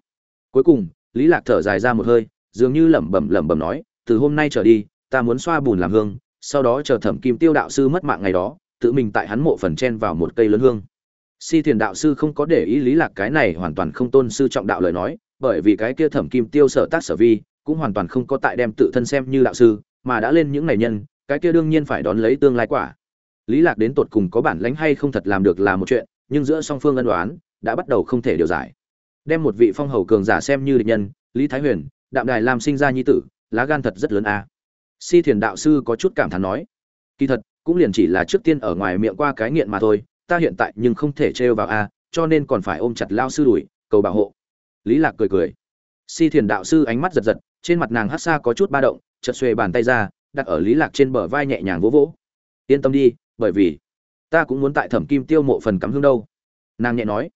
Cuối cùng, lý lạc thở dài ra một hơi, dường như lẩm bẩm lẩm bẩm nói, từ hôm nay trở đi, ta muốn xoa bùn làm hương, sau đó chờ thẩm kim tiêu đạo sư mất mạng ngày đó, tự mình tại hắn mộ phần chen vào một cây lớn hương si thiền đạo sư không có để ý lý lạc cái này hoàn toàn không tôn sư trọng đạo lời nói, bởi vì cái kia thẩm kim tiêu sở tác sở vi, cũng hoàn toàn không có tại đem tự thân xem như đạo sư, mà đã lên những này nhân, cái kia đương nhiên phải đón lấy tương lai quả. Lý lạc đến tột cùng có bản lãnh hay không thật làm được là một chuyện, nhưng giữa song phương ân đoán đã bắt đầu không thể điều giải. Đem một vị phong hầu cường giả xem như địch nhân, lý thái huyền, đạm đài làm sinh ra nhi tử, lá gan thật rất lớn a. Si thiền đạo sư có chút cảm thán nói, kỳ thật, cũng liền chỉ là trước tiên ở ngoài miệng qua cái nghiện mà thôi ta hiện tại nhưng không thể trêu vào a, cho nên còn phải ôm chặt lao sư đuổi, cầu bảo hộ. Lý lạc cười cười. Si thiền đạo sư ánh mắt giật giật, trên mặt nàng hắc xa có chút ba động, chợt xuề bàn tay ra, đặt ở lý lạc trên bờ vai nhẹ nhàng vỗ vỗ. Yên tâm đi, bởi vì ta cũng muốn tại thẩm kim tiêu mộ phần cắm hương đâu. Nàng nhẹ nói.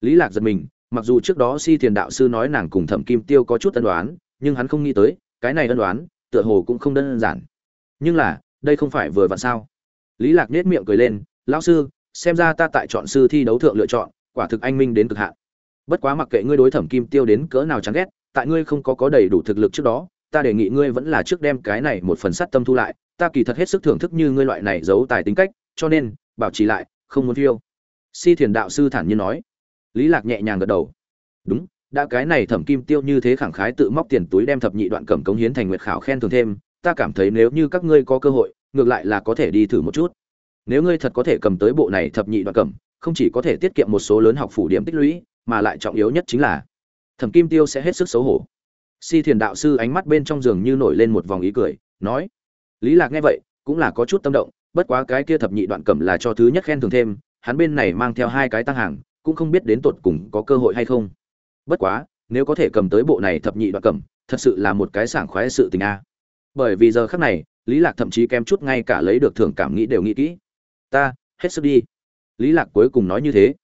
Lý lạc giật mình, mặc dù trước đó si thiền đạo sư nói nàng cùng thẩm kim tiêu có chút ân đoán nhưng hắn không nghĩ tới, cái này ân đoán tựa hồ cũng không đơn giản. Nhưng là, đây không phải vừa vặn sao? Lý lạc nhếch miệng cười lên, lão sư xem ra ta tại chọn sư thi đấu thượng lựa chọn, quả thực anh minh đến cực hạn. Bất quá mặc kệ ngươi đối thẩm kim tiêu đến cỡ nào chán ghét, tại ngươi không có có đầy đủ thực lực trước đó, ta đề nghị ngươi vẫn là trước đem cái này một phần sắt tâm thu lại, ta kỳ thật hết sức thưởng thức như ngươi loại này giấu tài tính cách, cho nên, bảo trì lại, không muốn phiêu. Si thiền đạo sư thản nhiên nói. Lý lạc nhẹ nhàng gật đầu. Đúng, đã cái này thẩm kim tiêu như thế khẳng khái tự móc tiền túi đem thập nhị đoạn cẩm cống hiến thành nguyệt khảo khen thường thêm, ta cảm thấy nếu như các ngươi có cơ hội, ngược lại là có thể đi thử một chút nếu ngươi thật có thể cầm tới bộ này thập nhị đoạn cẩm không chỉ có thể tiết kiệm một số lớn học phủ điểm tích lũy, mà lại trọng yếu nhất chính là, thẩm kim tiêu sẽ hết sức xấu hổ. Si thiền đạo sư ánh mắt bên trong giường như nổi lên một vòng ý cười, nói, lý lạc nghe vậy, cũng là có chút tâm động, bất quá cái kia thập nhị đoạn cẩm là cho thứ nhất khen thường thêm, hắn bên này mang theo hai cái tăng hàng, cũng không biết đến tột cùng có cơ hội hay không. Bất quá, nếu có thể cầm tới bộ này thập nhị đoạn cẩm thật sự là một cái sảng khoái sự tình a. Bởi vì giờ khắc này, lý lạc thậm chí kém chút ngay cả lấy được thưởng cảm nghĩ đều nghĩ kỹ ta, hết sức đi. Lý lạc cuối cùng nói như thế.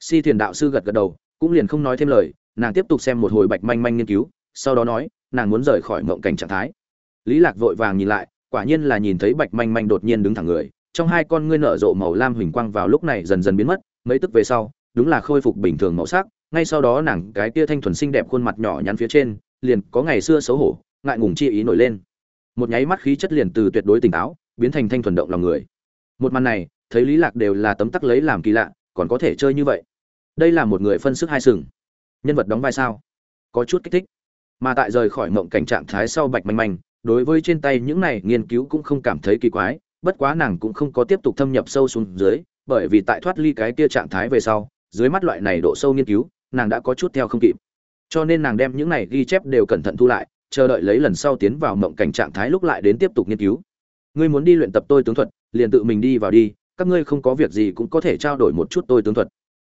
Si thiền đạo sư gật gật đầu, cũng liền không nói thêm lời, nàng tiếp tục xem một hồi bạch manh manh nghiên cứu, sau đó nói, nàng muốn rời khỏi mộng cảnh trạng thái. Lý lạc vội vàng nhìn lại, quả nhiên là nhìn thấy bạch manh manh đột nhiên đứng thẳng người, trong hai con ngươi nở rộ màu lam huỳnh quang vào lúc này dần dần biến mất, mấy tức về sau, đúng là khôi phục bình thường màu sắc, ngay sau đó nàng, cái kia thanh thuần xinh đẹp khuôn mặt nhỏ nhắn phía trên, liền có ngày xưa xấu hổ, ngại ngùng chi ý nổi lên. Một nháy mắt khí chất liền từ tuyệt đối tỉnh táo, biến thành thanh thuần động lòng người. Một màn này thấy lý lạc đều là tấm tắc lấy làm kỳ lạ, còn có thể chơi như vậy. Đây là một người phân sức hai sừng. Nhân vật đóng vai sao? Có chút kích thích. Mà tại rời khỏi mộng cảnh trạng thái sau bạch manh manh, đối với trên tay những này nghiên cứu cũng không cảm thấy kỳ quái, bất quá nàng cũng không có tiếp tục thâm nhập sâu xuống dưới, bởi vì tại thoát ly cái kia trạng thái về sau, dưới mắt loại này độ sâu nghiên cứu, nàng đã có chút theo không kịp. Cho nên nàng đem những này ghi chép đều cẩn thận thu lại, chờ đợi lấy lần sau tiến vào mộng cảnh trạng thái lúc lại đến tiếp tục nghiên cứu. Ngươi muốn đi luyện tập tôi tướng thuật, liền tự mình đi vào đi các ngươi không có việc gì cũng có thể trao đổi một chút tôi tướng thuật.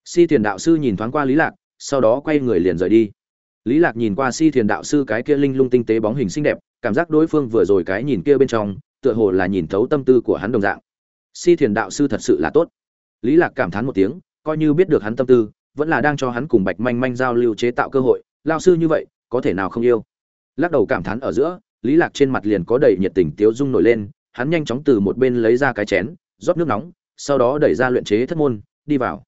Si thiền đạo sư nhìn thoáng qua lý lạc, sau đó quay người liền rời đi. Lý lạc nhìn qua si thiền đạo sư cái kia linh lung tinh tế bóng hình xinh đẹp, cảm giác đối phương vừa rồi cái nhìn kia bên trong, tựa hồ là nhìn thấu tâm tư của hắn đồng dạng. Si thiền đạo sư thật sự là tốt. Lý lạc cảm thán một tiếng, coi như biết được hắn tâm tư, vẫn là đang cho hắn cùng bạch manh manh giao lưu chế tạo cơ hội lao sư như vậy, có thể nào không yêu? Lắc đầu cảm thán ở giữa, lý lạc trên mặt liền có đầy nhiệt tình tiếu dung nổi lên, hắn nhanh chóng từ một bên lấy ra cái chén rót nước nóng, sau đó đẩy ra luyện chế thất môn, đi vào.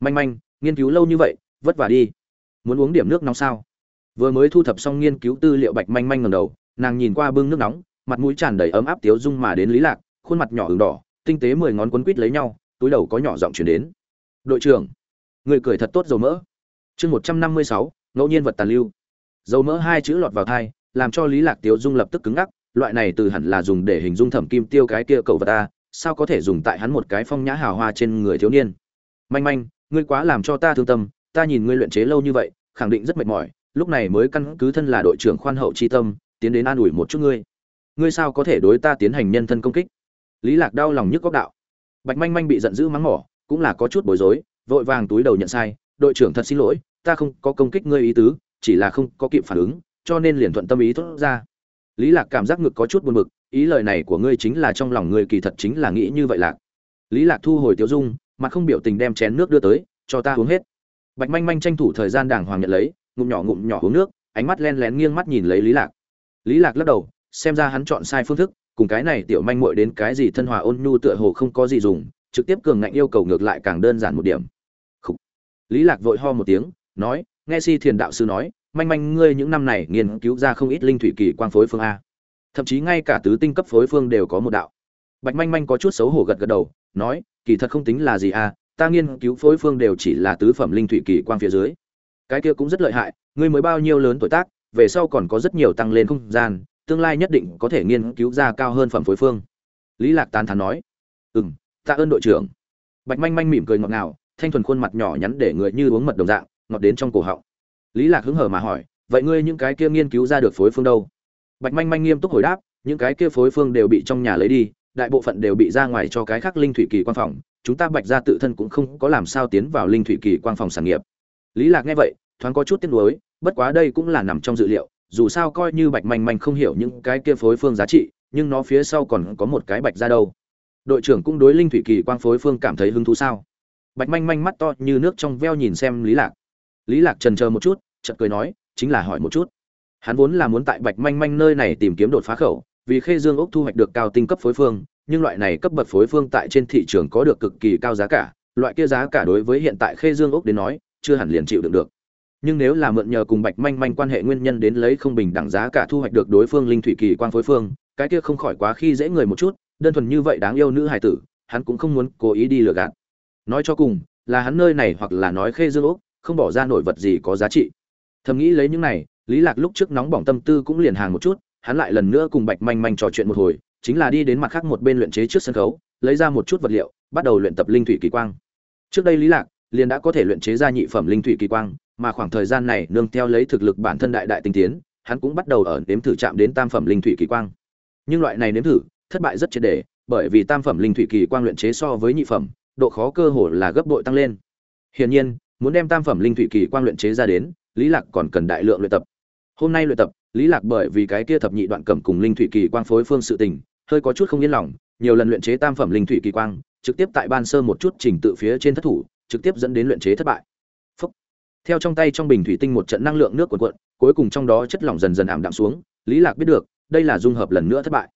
Manh manh, nghiên cứu lâu như vậy, vất vả đi. Muốn uống điểm nước nóng sao? Vừa mới thu thập xong nghiên cứu tư liệu bạch manh manh ngầm đầu, nàng nhìn qua bưng nước nóng, mặt mũi tràn đầy ấm áp tiếu dung mà đến lý lạc, khuôn mặt nhỏ ửng đỏ, tinh tế mười ngón quấn quít lấy nhau, túi đầu có nhỏ giọng chuyển đến. Đội trưởng, người cười thật tốt dầu mỡ. Chương một trăm năm mươi sáu, ngẫu nhiên vật tàn lưu. Dầu mỡ hai chữ lọt vào thai, làm cho lý lạc tiếu dung lập tức cứng ngắc, loại này từ hẳn là dùng để hình dung thẩm kim tiêu cái kia cầu vật ta sao có thể dùng tại hắn một cái phong nhã hào hoa trên người thiếu niên? Manh manh, ngươi quá làm cho ta thương tâm, ta nhìn ngươi luyện chế lâu như vậy, khẳng định rất mệt mỏi, lúc này mới căn cứ thân là đội trưởng khoan hậu chi tâm, tiến đến an ủi một chút ngươi. Ngươi sao có thể đối ta tiến hành nhân thân công kích? Lý lạc đau lòng nhức góc đạo. Bạch manh manh bị giận dữ mắng mỏ, cũng là có chút bối rối, vội vàng túi đầu nhận sai, đội trưởng thật xin lỗi, ta không có công kích ngươi ý tứ, chỉ là không có kịp phản ứng, cho nên liền thuận tâm ý thốt ra. Lý lạc cảm giác ngực có chút buồn bực ý lời này của ngươi chính là trong lòng ngươi kỳ thật chính là nghĩ như vậy lạc. Lý lạc thu hồi tiêu dung mặt không biểu tình đem chén nước đưa tới, cho ta uống hết. Bạch manh manh tranh thủ thời gian đàng hoàng nhận lấy, ngụm nhỏ ngụm nhỏ uống nước, ánh mắt len lén nghiêng mắt nhìn lấy lý lạc. Lý lạc lắc đầu, xem ra hắn chọn sai phương thức, cùng cái này tiểu manh muội đến cái gì thân hòa ôn nhu tựa hồ không có gì dùng, trực tiếp cường ngạnh yêu cầu ngược lại càng đơn giản một điểm. Khủ. lý lạc vội ho một tiếng, nói, nghe si thiền đạo sư nói, manh manh ngươi những năm này nghiên cứu ra không ít linh thủy kỳ quang phối phương a thậm chí ngay cả tứ tinh cấp phối phương đều có một đạo. Bạch manh manh có chút xấu hổ gật gật đầu, nói, kỳ thật không tính là gì a ta nghiên cứu phối phương đều chỉ là tứ phẩm linh thủy kỳ quang phía dưới. Cái kia cũng rất lợi hại, ngươi mới bao nhiêu lớn tuổi tác, về sau còn có rất nhiều tăng lên không gian, tương lai nhất định có thể nghiên cứu ra cao hơn phẩm phối phương. Lý lạc tán thán nói ừ m tạ ơn đội trưởng. Bạch manh manh mỉm cười ngọt ngào, thanh thuần khuôn mặt nhỏ nhắn để người như uống mật đồng dạng, ngọt đến trong cổ họng. Lý lạc hứng hở mà hỏi, vậy ngươi những cái kia nghiên cứu ra được phối phương đâu? Bạch manh manh nghiêm túc hồi đáp, những cái kia phối phương đều bị trong nhà lấy đi, đại bộ phận đều bị ra ngoài cho cái khác linh thủy kỳ quan phòng, chúng ta bạch ra tự thân cũng không có làm sao tiến vào linh thủy kỳ quan phòng sản nghiệp. Lý lạc nghe vậy, thoáng có chút tiếc nuối, bất quá đây cũng là nằm trong dự liệu, dù sao coi như bạch manh manh không hiểu những cái kia phối phương giá trị, nhưng nó phía sau còn có một cái bạch ra đâu. Đội trưởng cũng đối linh thủy kỳ quang phối phương cảm thấy hứng thú sao? Bạch manh manh mắt to như nước trong veo nhìn xem lý lạc. Lý lạc trần chờ một chút, chợt cười nói, chính là hỏi một chút hắn vốn là muốn tại bạch manh manh nơi này tìm kiếm đột phá khẩu, vì khê dương ốc thu hoạch được cao tinh cấp phối phương, nhưng loại này cấp bậc phối phương tại trên thị trường có được cực kỳ cao giá cả, loại kia giá cả đối với hiện tại khê dương ốc đến nói, chưa hẳn liền chịu đựng được. Nhưng nếu là mượn nhờ cùng bạch manh manh quan hệ nguyên nhân đến lấy không bình đẳng giá cả thu hoạch được đối phương linh thủy kỳ quan phối phương, cái kia không khỏi quá khi dễ người một chút, đơn thuần như vậy đáng yêu nữ hài tử, hắn cũng không muốn cố ý đi lừa gạt. Nói cho cùng, là hắn nơi này hoặc là nói khê dương ốc, không bỏ ra nổi vật gì có giá trị. Thầm nghĩ lấy những này lý lạc lúc trước nóng bỏng tâm tư cũng liền hàng một chút, hắn lại lần nữa cùng bạch manh manh trò chuyện một hồi, chính là đi đến mặt khác một bên luyện chế trước sân khấu, lấy ra một chút vật liệu, bắt đầu luyện tập linh thủy kỳ quang. Trước đây lý lạc liền đã có thể luyện chế ra nhị phẩm linh thủy kỳ quang, mà khoảng thời gian này nương theo lấy thực lực bản thân đại đại tinh tiến, hắn cũng bắt đầu ở nếm thử chạm đến tam phẩm linh thủy kỳ quang. Nhưng loại này nếm thử, thất bại rất triệt đề bởi vì tam phẩm linh thủy kỳ quang luyện chế so với nhị phẩm, độ khó cơ hồ là gấp bội tăng lên. Hiển nhiên, muốn đem tam phẩm linh thủy kỳ quang luyện chế ra đến, lý lạc còn cần đại lượng luyện tập hôm nay luyện tập, lý lạc bởi vì cái kia thập nhị đoạn cẩm cùng linh thủy kỳ quang phối phương sự tình, hơi có chút không yên lòng, nhiều lần luyện chế tam phẩm linh thủy kỳ quang, trực tiếp tại ban sơ một chút trình tự phía trên thất thủ, trực tiếp dẫn đến luyện chế thất bại. Phúc. theo trong tay trong bình thủy tinh một trận năng lượng nước cuộn cuộn, cuối cùng trong đó chất lỏng dần dần ảm đạm xuống, lý lạc biết được, đây là dung hợp lần nữa thất bại.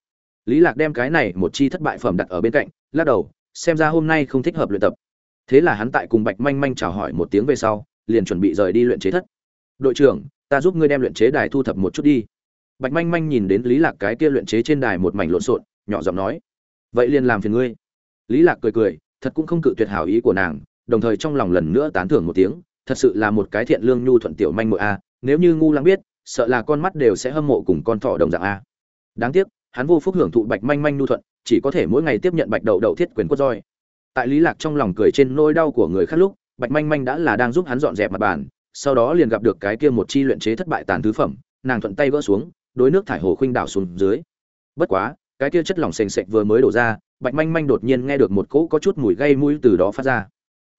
Lý lạc đem cái này một chi thất bại phẩm đặt ở bên cạnh, lắc đầu, xem ra hôm nay không thích hợp luyện tập. Thế là hắn tại cùng bạch manh manh chào hỏi một tiếng về sau, liền chuẩn bị rời đi luyện chế thất. Đội trưởng ta giúp ngươi đem luyện chế đài thu thập một chút đi. Bạch manh manh nhìn đến lý lạc cái kia luyện chế trên đài một mảnh lộn xộn, nhỏ giọng nói, vậy liền làm phiền ngươi. Lý lạc cười cười, thật cũng không cự tuyệt hảo ý của nàng, đồng thời trong lòng lần nữa tán thưởng một tiếng, thật sự là một cái thiện lương nhu thuận tiểu manh muội a, nếu như ngu lắng biết, sợ là con mắt đều sẽ hâm mộ cùng con thỏ đồng dạng a. Đáng tiếc, hắn vô phúc hưởng thụ bạch manh manh nhu thuận, chỉ có thể mỗi ngày tiếp nhận bạch đậu đậu thiết quyền quất roi. Tại lý lạc trong lòng cười trên nỗi đau của người khác lúc, bạch manh manh đã là đang giúp hắn dọn dẹp mặt bàn sau đó liền gặp được cái kia một chi luyện chế thất bại tàn thứ phẩm, nàng thuận tay vỡ xuống, đối nước thải hồ khuynh đảo xuống dưới. Bất quá, cái kia chất lỏng sền sệt vừa mới đổ ra, bạch manh manh đột nhiên nghe được một cỗ có chút mùi gây mũi từ đó phát ra.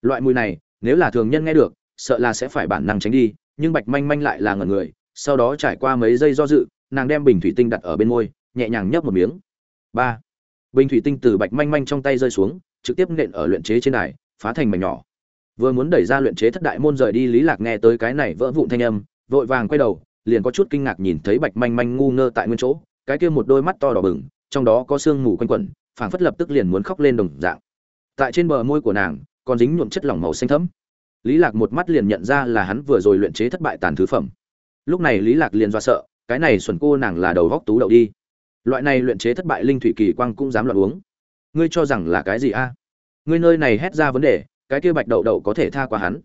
Loại mùi này, nếu là thường nhân nghe được, sợ là sẽ phải bản năng tránh đi, nhưng bạch manh manh lại là ngẩn người, sau đó trải qua mấy giây do dự, nàng đem bình thủy tinh đặt ở bên môi, nhẹ nhàng nhấp một miếng. Ba. Bình thủy tinh từ bạch manh manh trong tay rơi xuống, trực tiếp nện ở luyện chế trên đài, phá thành mảnh nhỏ vừa muốn đẩy ra luyện chế thất đại môn rời đi, lý lạc nghe tới cái này vỡ vụn thanh âm, vội vàng quay đầu, liền có chút kinh ngạc nhìn thấy bạch manh manh ngu ngơ tại nguyên chỗ, cái kia một đôi mắt to đỏ bừng, trong đó có sương mù quanh quẩn, phảng phất lập tức liền muốn khóc lên đồng dạng. Tại trên bờ môi của nàng, còn dính nhuộm chất lỏng màu xanh thẫm. Lý lạc một mắt liền nhận ra là hắn vừa rồi luyện chế thất bại tàn thứ phẩm. Lúc này lý lạc liền do sợ, cái này xuẩn cô nàng là đầu góc tú đậu đi. Loại này luyện chế thất bại linh thủy kỳ quang cũng dám loạn uống. Ngươi cho rằng là cái gì a? Ngươi nơi này hét ra vấn đề cái kia bạch đậu đậu có thể tha qua hắn.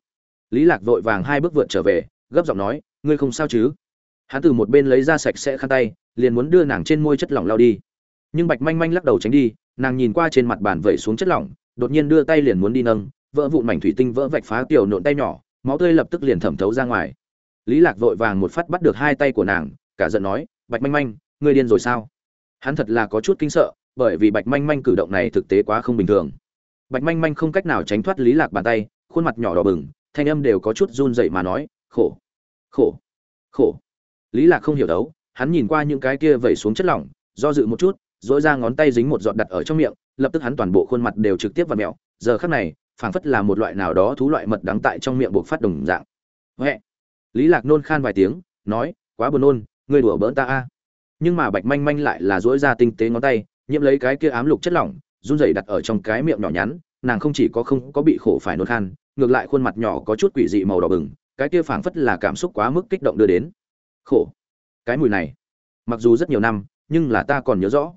Lý lạc vội vàng hai bước vượt trở về, gấp giọng nói, ngươi không sao chứ? Hắn từ một bên lấy ra sạch sẽ khăn tay, liền muốn đưa nàng trên môi chất lỏng lao đi. Nhưng bạch manh manh lắc đầu tránh đi, nàng nhìn qua trên mặt bàn vẩy xuống chất lỏng, đột nhiên đưa tay liền muốn đi nâng, vỡ vụn mảnh thủy tinh vỡ vạch phá tiểu nộn tay nhỏ, máu tươi lập tức liền thẩm thấu ra ngoài. Lý lạc vội vàng một phát bắt được hai tay của nàng, cả giận nói, bạch manh manh, ngươi điên rồi sao? Hắn thật là có chút kinh sợ, bởi vì bạch manh manh cử động này thực tế quá không bình thường bạch manh manh không cách nào tránh thoát lý lạc bàn tay, khuôn mặt nhỏ đỏ bừng, thanh âm đều có chút run rẩy mà nói, khổ khổ khổ. Lý lạc không hiểu đấu, hắn nhìn qua những cái kia vẩy xuống chất lỏng, do dự một chút dỗi ra ngón tay dính một giọt đặt ở trong miệng, lập tức hắn toàn bộ khuôn mặt đều trực tiếp vặn mẹo giờ khắc này, phảng phất là một loại nào đó thú loại mật đắng tại trong miệng buộc phát đồng dạng. Huệ. Lý lạc nôn khan vài tiếng, nói, quá buồn nôn, ngươi đùa bỡn ta a. Nhưng mà bạch manh manh lại là dỗi ra tinh tế ngón tay, nhiễm lấy cái kia ám lục chất lỏng run rẩy đặt ở trong cái miệng nhỏ nhắn, nàng không chỉ có không có bị khổ phải nôn khan, ngược lại khuôn mặt nhỏ có chút quỷ dị màu đỏ bừng, cái kia phảng phất là cảm xúc quá mức kích động đưa đến. Khổ. Cái mùi này, mặc dù rất nhiều năm, nhưng là ta còn nhớ rõ.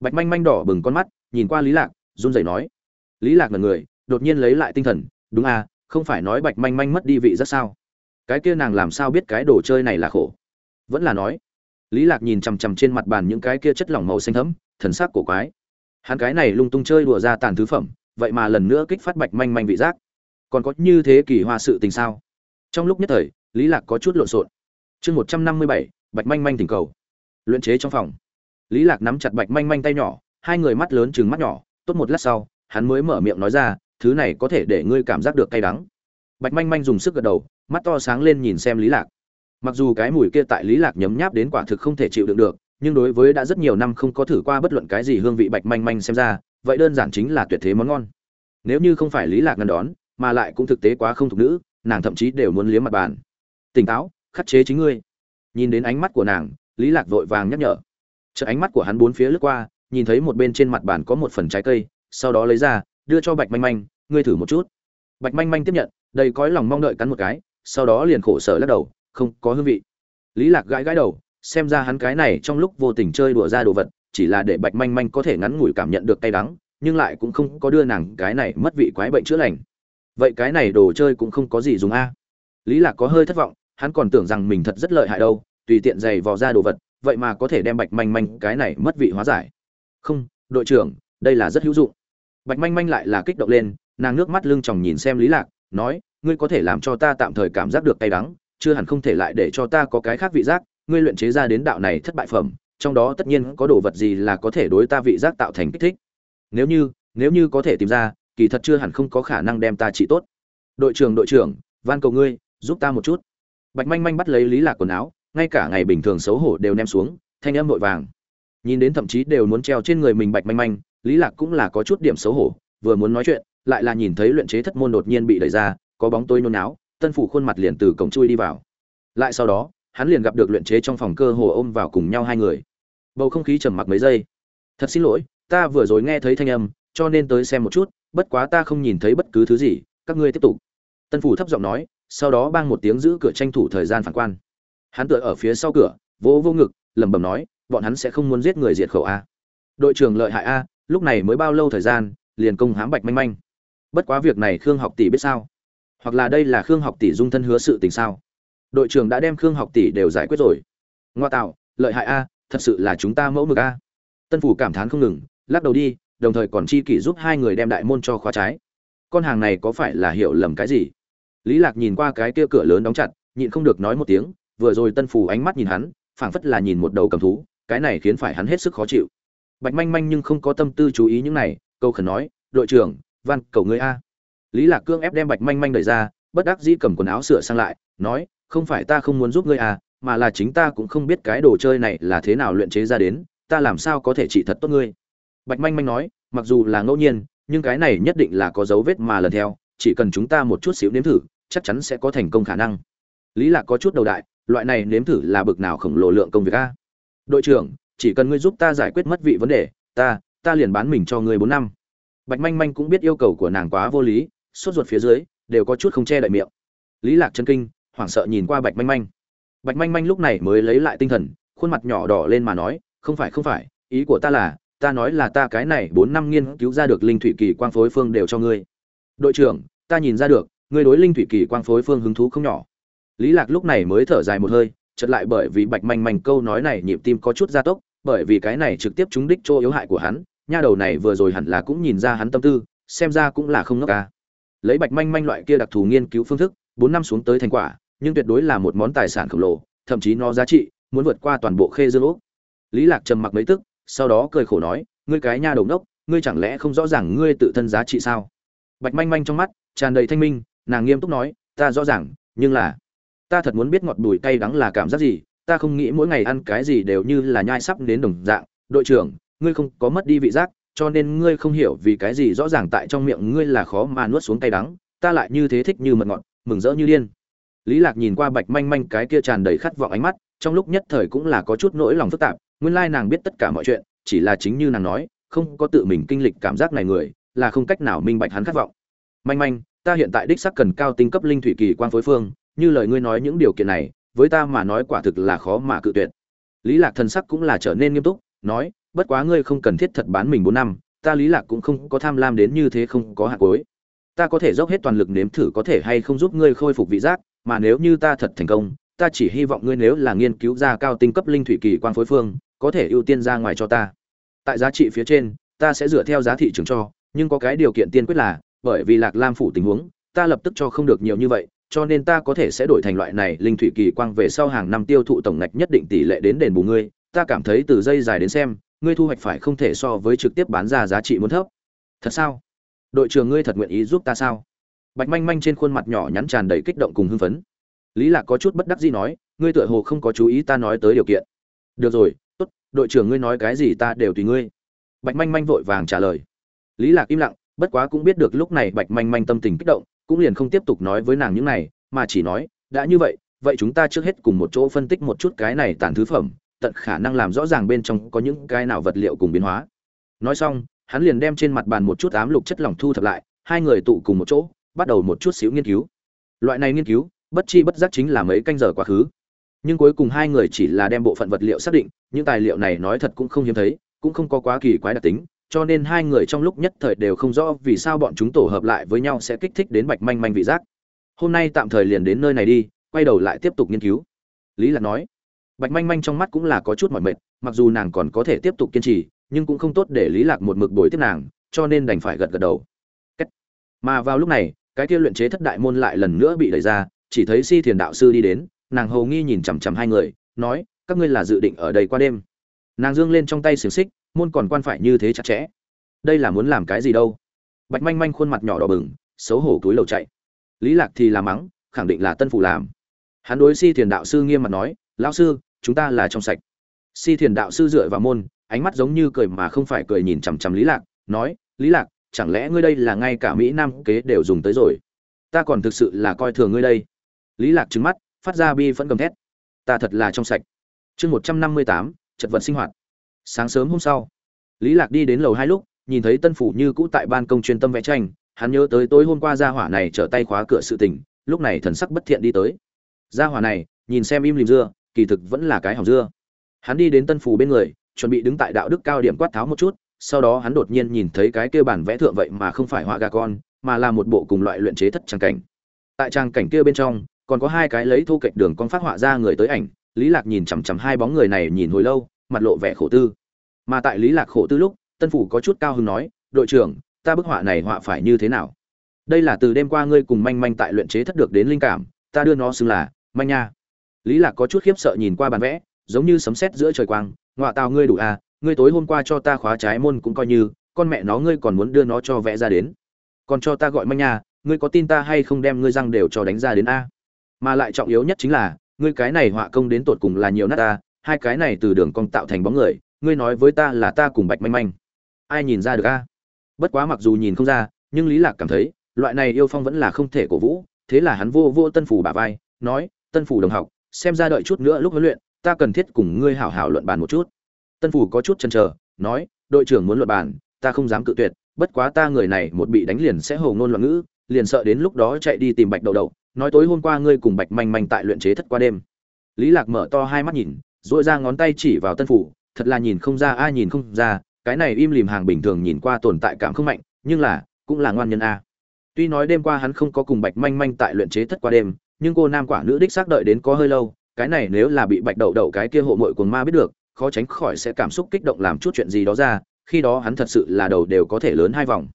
Bạch manh manh đỏ bừng con mắt, nhìn qua lý lạc, run rẩy nói. Lý lạc là người, đột nhiên lấy lại tinh thần, đúng à không phải nói bạch manh manh mất đi vị rất sao. Cái kia nàng làm sao biết cái đồ chơi này là khổ? Vẫn là nói. Lý lạc nhìn chằm chằm trên mặt bàn những cái kia chất lỏng màu xanh thẫm, thần sắc cổ quái hắn cái này lung tung chơi đùa ra tàn thứ phẩm, vậy mà lần nữa kích phát bạch manh manh vị giác. Còn có như thế kỳ hoa sự tình sao? Trong lúc nhất thời, lý lạc có chút lộn xộn. Chương một trăm năm mươi bảy, bạch manh manh tình cầu. Luyện chế trong phòng. Lý lạc nắm chặt bạch manh manh tay nhỏ, hai người mắt lớn chừng mắt nhỏ, tốt một lát sau, hắn mới mở miệng nói ra, thứ này có thể để ngươi cảm giác được cay đắng. Bạch manh manh dùng sức gật đầu, mắt to sáng lên nhìn xem lý lạc. Mặc dù cái mùi kia tại lý lạc nhấm nháp đến quả thực không thể chịu đựng được nhưng đối với đã rất nhiều năm không có thử qua bất luận cái gì hương vị bạch manh manh xem ra, vậy đơn giản chính là tuyệt thế món ngon. Nếu như không phải lý lạc ngăn đón, mà lại cũng thực tế quá không thục nữ, nàng thậm chí đều muốn liếm mặt bàn. Tỉnh táo, khắc chế chính ngươi. Nhìn đến ánh mắt của nàng, lý lạc vội vàng nhắc nhở. Chợt ánh mắt của hắn bốn phía lướt qua, nhìn thấy một bên trên mặt bàn có một phần trái cây, sau đó lấy ra, đưa cho bạch manh manh, ngươi thử một chút. Bạch manh manh tiếp nhận, đầy cõi lòng mong đợi cắn một cái, sau đó liền khổ sở lắc đầu, không có hương vị. Lý lạc gãi gãi đầu xem ra hắn cái này trong lúc vô tình chơi đùa ra đồ vật, chỉ là để bạch manh manh có thể ngắn ngủi cảm nhận được tay đắng, nhưng lại cũng không có đưa nàng cái này mất vị quái bệnh chữa lành. Vậy cái này đồ chơi cũng không có gì dùng a. Lý lạc có hơi thất vọng, hắn còn tưởng rằng mình thật rất lợi hại đâu, tùy tiện giày vò ra đồ vật, vậy mà có thể đem bạch manh manh cái này mất vị hóa giải. Không, đội trưởng, đây là rất hữu dụng. Bạch manh manh lại là kích động lên, nàng nước mắt lưng tròng nhìn xem lý lạc, nói, ngươi có thể làm cho ta tạm thời cảm giác được cay đắng, chưa hẳn không thể lại để cho ta có cái khác vị giác ngươi luyện chế ra đến đạo này thất bại phẩm, trong đó tất nhiên có đồ vật gì là có thể đối ta vị giác tạo thành kích thích. Nếu như nếu như có thể tìm ra, kỳ thật chưa hẳn không có khả năng đem ta trị tốt. Đội trưởng đội trưởng, van cầu ngươi, giúp ta một chút. Bạch manh manh bắt lấy lý lạc quần áo, ngay cả ngày bình thường xấu hổ đều ném xuống, thanh âm vội vàng. Nhìn đến thậm chí đều muốn treo trên người mình bạch manh manh, lý lạc cũng là có chút điểm xấu hổ, vừa muốn nói chuyện, lại là nhìn thấy luyện chế thất môn đột nhiên bị đẩy ra, có bóng tối nôn áo tân phủ khuôn mặt liền từ cổng chui đi vào. Lại sau đó hắn liền gặp được luyện chế trong phòng cơ hồ ôm vào cùng nhau hai người. Bầu không khí trầm mặc mấy giây. Thật xin lỗi, ta vừa rồi nghe thấy thanh âm, cho nên tới xem một chút, bất quá ta không nhìn thấy bất cứ thứ gì, các ngươi tiếp tục. Tân phủ thấp giọng nói, sau đó bang một tiếng giữ cửa tranh thủ thời gian phản quan. Hắn tựa ở phía sau cửa, vỗ vô ngực, lẩm bẩm nói, bọn hắn sẽ không muốn giết người diệt khẩu a. Đội trưởng lợi hại a, lúc này mới bao lâu thời gian, liền công hám bạch manh manh. Bất quá việc này khương học tỷ biết sao? Hoặc là đây là khương học tỷ dung thân hứa sự tình sao? Đội trưởng đã đem khương học tỷ đều giải quyết rồi. Ngoa tạo, lợi hại a, thật sự là chúng ta mẫu mực a. Tân phủ cảm thán không ngừng, lắc đầu đi, đồng thời còn chi kỷ giúp hai người đem đại môn cho khóa trái. Con hàng này có phải là hiểu lầm cái gì? Lý lạc nhìn qua cái kia cửa lớn đóng chặt, nhịn không được nói một tiếng, vừa rồi tân phủ ánh mắt nhìn hắn, phảng phất là nhìn một đầu cầm thú, cái này khiến phải hắn hết sức khó chịu. Bạch manh manh nhưng không có tâm tư chú ý những này, câu khẩn nói, đội trưởng, van cầu ngươi a. Lý lạc cương ép đem bạch manh manh đẩy ra, bất đắc dĩ cầm quần áo sửa sang lại, nói không phải ta không muốn giúp ngươi à mà là chính ta cũng không biết cái đồ chơi này là thế nào luyện chế ra đến, ta làm sao có thể trị thật tốt ngươi? Bạch manh manh nói, mặc dù là ngẫu nhiên, nhưng cái này nhất định là có dấu vết mà lần theo, chỉ cần chúng ta một chút xíu nếm thử, chắc chắn sẽ có thành công khả năng. Lý lạc có chút đầu đại, loại này nếm thử là bực nào khổng lồ lượng công việc a? Đội trưởng, chỉ cần ngươi giúp ta giải quyết mất vị vấn đề, ta ta liền bán mình cho ngươi bốn năm. Bạch manh manh cũng biết yêu cầu của nàng quá vô lý, sốt ruột phía dưới, đều có chút không che đậy miệng. Lý lạc chân kinh hoảng sợ nhìn qua bạch manh manh. Bạch manh manh lúc này mới lấy lại tinh thần, khuôn mặt nhỏ đỏ lên mà nói, không phải không phải, ý của ta là, ta nói là ta cái này bốn năm nghiên cứu ra được linh thủy kỳ quang phối phương đều cho ngươi. Đội trưởng, ta nhìn ra được, ngươi đối linh thủy kỳ quang phối phương hứng thú không nhỏ. Lý lạc lúc này mới thở dài một hơi, chợt lại bởi vì bạch manh manh câu nói này nhịp tim có chút gia tốc, bởi vì cái này trực tiếp trúng đích chỗ yếu hại của hắn, nha đầu này vừa rồi hẳn là cũng nhìn ra hắn tâm tư, xem ra cũng là không ngốc ca lấy bạch manh manh loại kia đặc thù nghiên cứu phương thức, bốn năm xuống tới thành quả nhưng tuyệt đối là một món tài sản khổng lồ, thậm chí nó giá trị muốn vượt qua toàn bộ khê dương úc. Lý lạc trầm mặc mấy tức, sau đó cười khổ nói, ngươi cái nha đầu đốc ngươi chẳng lẽ không rõ ràng ngươi tự thân giá trị sao? Bạch manh manh trong mắt tràn đầy thanh minh, nàng nghiêm túc nói, ta rõ ràng, nhưng là ta thật muốn biết ngọt bùi cay đắng là cảm giác gì, ta không nghĩ mỗi ngày ăn cái gì đều như là nhai sắp đến đồng dạng. Đội trưởng, ngươi không có mất đi vị giác, cho nên ngươi không hiểu vì cái gì rõ ràng tại trong miệng ngươi là khó mà nuốt xuống cay đắng, ta lại như thế thích như mật ngọt, mừng rỡ như điên lý lạc nhìn qua bạch manh manh cái kia tràn đầy khát vọng ánh mắt, trong lúc nhất thời cũng là có chút nỗi lòng phức tạp, nguyên lai nàng biết tất cả mọi chuyện, chỉ là chính như nàng nói, không có tự mình kinh lịch cảm giác này người, là không cách nào minh bạch hắn khát vọng. Manh manh, ta hiện tại đích sắc cần cao tinh cấp linh thủy kỳ quan phối phương, như lời ngươi nói những điều kiện này, với ta mà nói quả thực là khó mà cự tuyệt. Lý lạc thần sắc cũng là trở nên nghiêm túc, nói, bất quá ngươi không cần thiết thật bán mình bốn năm, ta lý lạc cũng không có tham lam đến như thế không có hạt cuối ta có thể dốc hết toàn lực nếm thử có thể hay không giúp ngươi khôi phục vị giác mà nếu như ta thật thành công, ta chỉ hy vọng ngươi nếu là nghiên cứu ra cao tinh cấp linh thủy kỳ quan phối phương, có thể ưu tiên ra ngoài cho ta. Tại giá trị phía trên, ta sẽ dựa theo giá thị trường cho, nhưng có cái điều kiện tiên quyết là, bởi vì lạc lam phủ tình huống, ta lập tức cho không được nhiều như vậy, cho nên ta có thể sẽ đổi thành loại này linh thủy kỳ quang về sau hàng năm tiêu thụ tổng ngạch nhất định tỷ lệ đến đền bù ngươi. Ta cảm thấy từ dây dài đến xem, ngươi thu hoạch phải không thể so với trực tiếp bán ra giá trị muốn thấp. Thật sao? Đội trưởng ngươi thật nguyện ý giúp ta sao? Bạch manh manh trên khuôn mặt nhỏ nhắn tràn đầy kích động cùng hưng phấn. Lý lạc có chút bất đắc dĩ nói, ngươi tựa hồ không có chú ý ta nói tới điều kiện. Được rồi, tốt, đội trưởng ngươi nói cái gì ta đều tùy ngươi. Bạch manh manh vội vàng trả lời. Lý lạc im lặng, bất quá cũng biết được lúc này bạch manh manh tâm tình kích động, cũng liền không tiếp tục nói với nàng những này, mà chỉ nói, đã như vậy vậy chúng ta trước hết cùng một chỗ phân tích một chút cái này tàn thứ phẩm, tận khả năng làm rõ ràng bên trong có những cái nào vật liệu cùng biến hóa. Nói xong, hắn liền đem trên mặt bàn một chút ám lục chất lỏng thu thập lại, hai người tụ cùng một chỗ bắt đầu một chút xíu nghiên cứu. Loại này nghiên cứu, bất chi bất giác chính là mấy canh giờ quá khứ. Nhưng cuối cùng hai người chỉ là đem bộ phận vật liệu xác định, những tài liệu này nói thật cũng không hiếm thấy, cũng không có quá kỳ quái đặc tính, cho nên hai người trong lúc nhất thời đều không rõ vì sao bọn chúng tổ hợp lại với nhau sẽ kích thích đến bạch manh manh vị giác. Hôm nay tạm thời liền đến nơi này đi, quay đầu lại tiếp tục nghiên cứu. Lý lạc nói, bạch manh manh trong mắt cũng là có chút mỏi mệt, mặc dù nàng còn có thể tiếp tục kiên trì, nhưng cũng không tốt để lý lạc một mực bồi tiếp nàng, cho nên đành phải gật gật đầu. Mà vào lúc này cái kia luyện chế thất đại môn lại lần nữa bị đẩy ra, chỉ thấy si thiền đạo sư đi đến, nàng hầu nghi nhìn chằm chằm hai người, nói, các ngươi là dự định ở đây qua đêm. Nàng dương lên trong tay xiềng xích, môn còn quan phải như thế chặt chẽ. Đây là muốn làm cái gì đâu? Bạch manh manh khuôn mặt nhỏ đỏ bừng, xấu hổ túi lầu chạy. Lý lạc thì làm mắng, khẳng định là tân phụ làm. Hắn đối si thiền đạo sư nghiêm mặt nói, lão sư, chúng ta là trong sạch. Si thiền đạo sư dựa vào môn, ánh mắt giống như cười mà không phải cười nhìn chằm chằm lý lạc, nói, lý lạc chẳng lẽ ngươi đây là ngay cả mỹ nam kế đều dùng tới rồi? Ta còn thực sự là coi thường ngươi đây. Lý lạc trừng mắt, phát ra bi phẫn cầm thét. Ta thật là trong sạch. Chương một trăm năm mươi tám, chật vật sinh hoạt. Sáng sớm hôm sau, lý lạc đi đến lầu hai lúc, nhìn thấy tân phủ như cũ tại ban công chuyên tâm vẽ tranh, hắn nhớ tới tối hôm qua gia hỏa này trở tay khóa cửa sự tình, lúc này thần sắc bất thiện đi tới. Gia hỏa này, nhìn xem im lìm dưa, kỳ thực vẫn là cái hỏng dưa. Hắn đi đến tân phủ bên người, chuẩn bị đứng tại đạo đức cao điểm quát tháo một chút sau đó hắn đột nhiên nhìn thấy cái kia bản vẽ thượng vậy mà không phải họa gà con, mà là một bộ cùng loại luyện chế thất trang cảnh. Tại trang cảnh kia bên trong, còn có hai cái lấy thu kệch đường con phát họa ra người tới ảnh, lý lạc nhìn chằm chằm hai bóng người này nhìn hồi lâu, mặt lộ vẻ khổ tư. Mà tại lý lạc khổ tư lúc, tân phủ có chút cao hứng nói, đội trưởng, ta bức họa này họa phải như thế nào? Đây là từ đêm qua ngươi cùng manh manh tại luyện chế thất được đến linh cảm, ta đưa nó xưng là manh nha. Lý lạc có chút khiếp sợ nhìn qua bản vẽ, giống như sấm sét giữa trời quang, ngọa tào ngươi đủ à ngươi tối hôm qua cho ta khóa trái môn cũng coi như, con mẹ nó ngươi còn muốn đưa nó cho vẽ ra đến. Còn cho ta gọi manh nha, ngươi có tin ta hay không đem ngươi răng đều cho đánh ra đến a? Mà lại trọng yếu nhất chính là, ngươi cái này họa công đến tột cùng là nhiều nát ta, hai cái này từ đường cong tạo thành bóng người, ngươi nói với ta là ta cùng bạch manh manh. Ai nhìn ra được a? Bất quá mặc dù nhìn không ra, nhưng lý lạc cảm thấy, loại này yêu phong vẫn là không thể cổ vũ, thế là hắn vô vô tân phủ bả vai, nói, tân phủ đồng học, xem ra đợi chút nữa lúc huấn luyện, ta cần thiết cùng ngươi hảo hảo luận bàn một chút tân phủ có chút chần chờ, nói, đội trưởng muốn luận bàn, ta không dám cự tuyệt, bất quá ta người này một bị đánh liền sẽ hồ ngôn loạn ngữ, liền sợ đến lúc đó chạy đi tìm bạch đầu đầu nói tối hôm qua ngươi cùng bạch manh manh tại luyện chế thất qua đêm. Lý lạc mở to hai mắt nhìn dội ra ngón tay chỉ vào tân phủ thật là nhìn không ra ai nhìn không ra, cái này im lìm hàng bình thường nhìn qua tồn tại cảm không mạnh, nhưng là, cũng là ngoan nhân a. Tuy nói đêm qua hắn không có cùng bạch manh manh tại luyện chế thất qua đêm, nhưng cô nam quả nữ đích xác đợi đến có hơi lâu, cái này nếu là bị bạch đậu đậu cái kia hộ mội cuồng ma biết được khó tránh khỏi sẽ cảm xúc kích động làm chút chuyện gì đó ra, khi đó hắn thật sự là đầu đều có thể lớn hai vòng.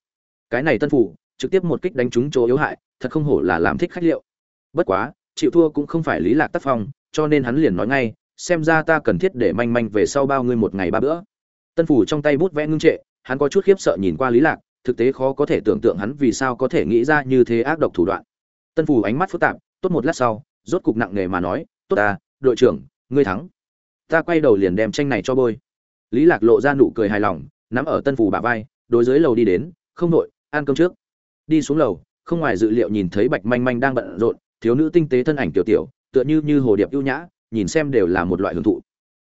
Cái này tân phủ, trực tiếp một kích đánh trúng chỗ yếu hại, thật không hổ là làm thích khách liệu. Bất quá, chịu thua cũng không phải lý lạc tác phong, cho nên hắn liền nói ngay, xem ra ta cần thiết để manh manh về sau bao ngươi một ngày ba bữa. Tân phủ trong tay bút vẽ ngưng trệ, hắn có chút khiếp sợ nhìn qua lý lạc, thực tế khó có thể tưởng tượng hắn vì sao có thể nghĩ ra như thế ác độc thủ đoạn. Tân phủ ánh mắt phức tạp, tốt một lát sau, rốt cục nặng nề mà nói, tốt ta, đội trưởng, ngươi thắng ta quay đầu liền đem tranh này cho bôi. Lý lạc lộ ra nụ cười hài lòng, nắm ở tân phủ bà vai, đối dưới lầu đi đến, không nội ăn cơm trước. Đi xuống lầu, không ngoài dự liệu nhìn thấy bạch manh manh đang bận rộn, thiếu nữ tinh tế thân ảnh tiểu tiểu, tựa như như hồ điệp ưu nhã, nhìn xem đều là một loại hưởng thụ.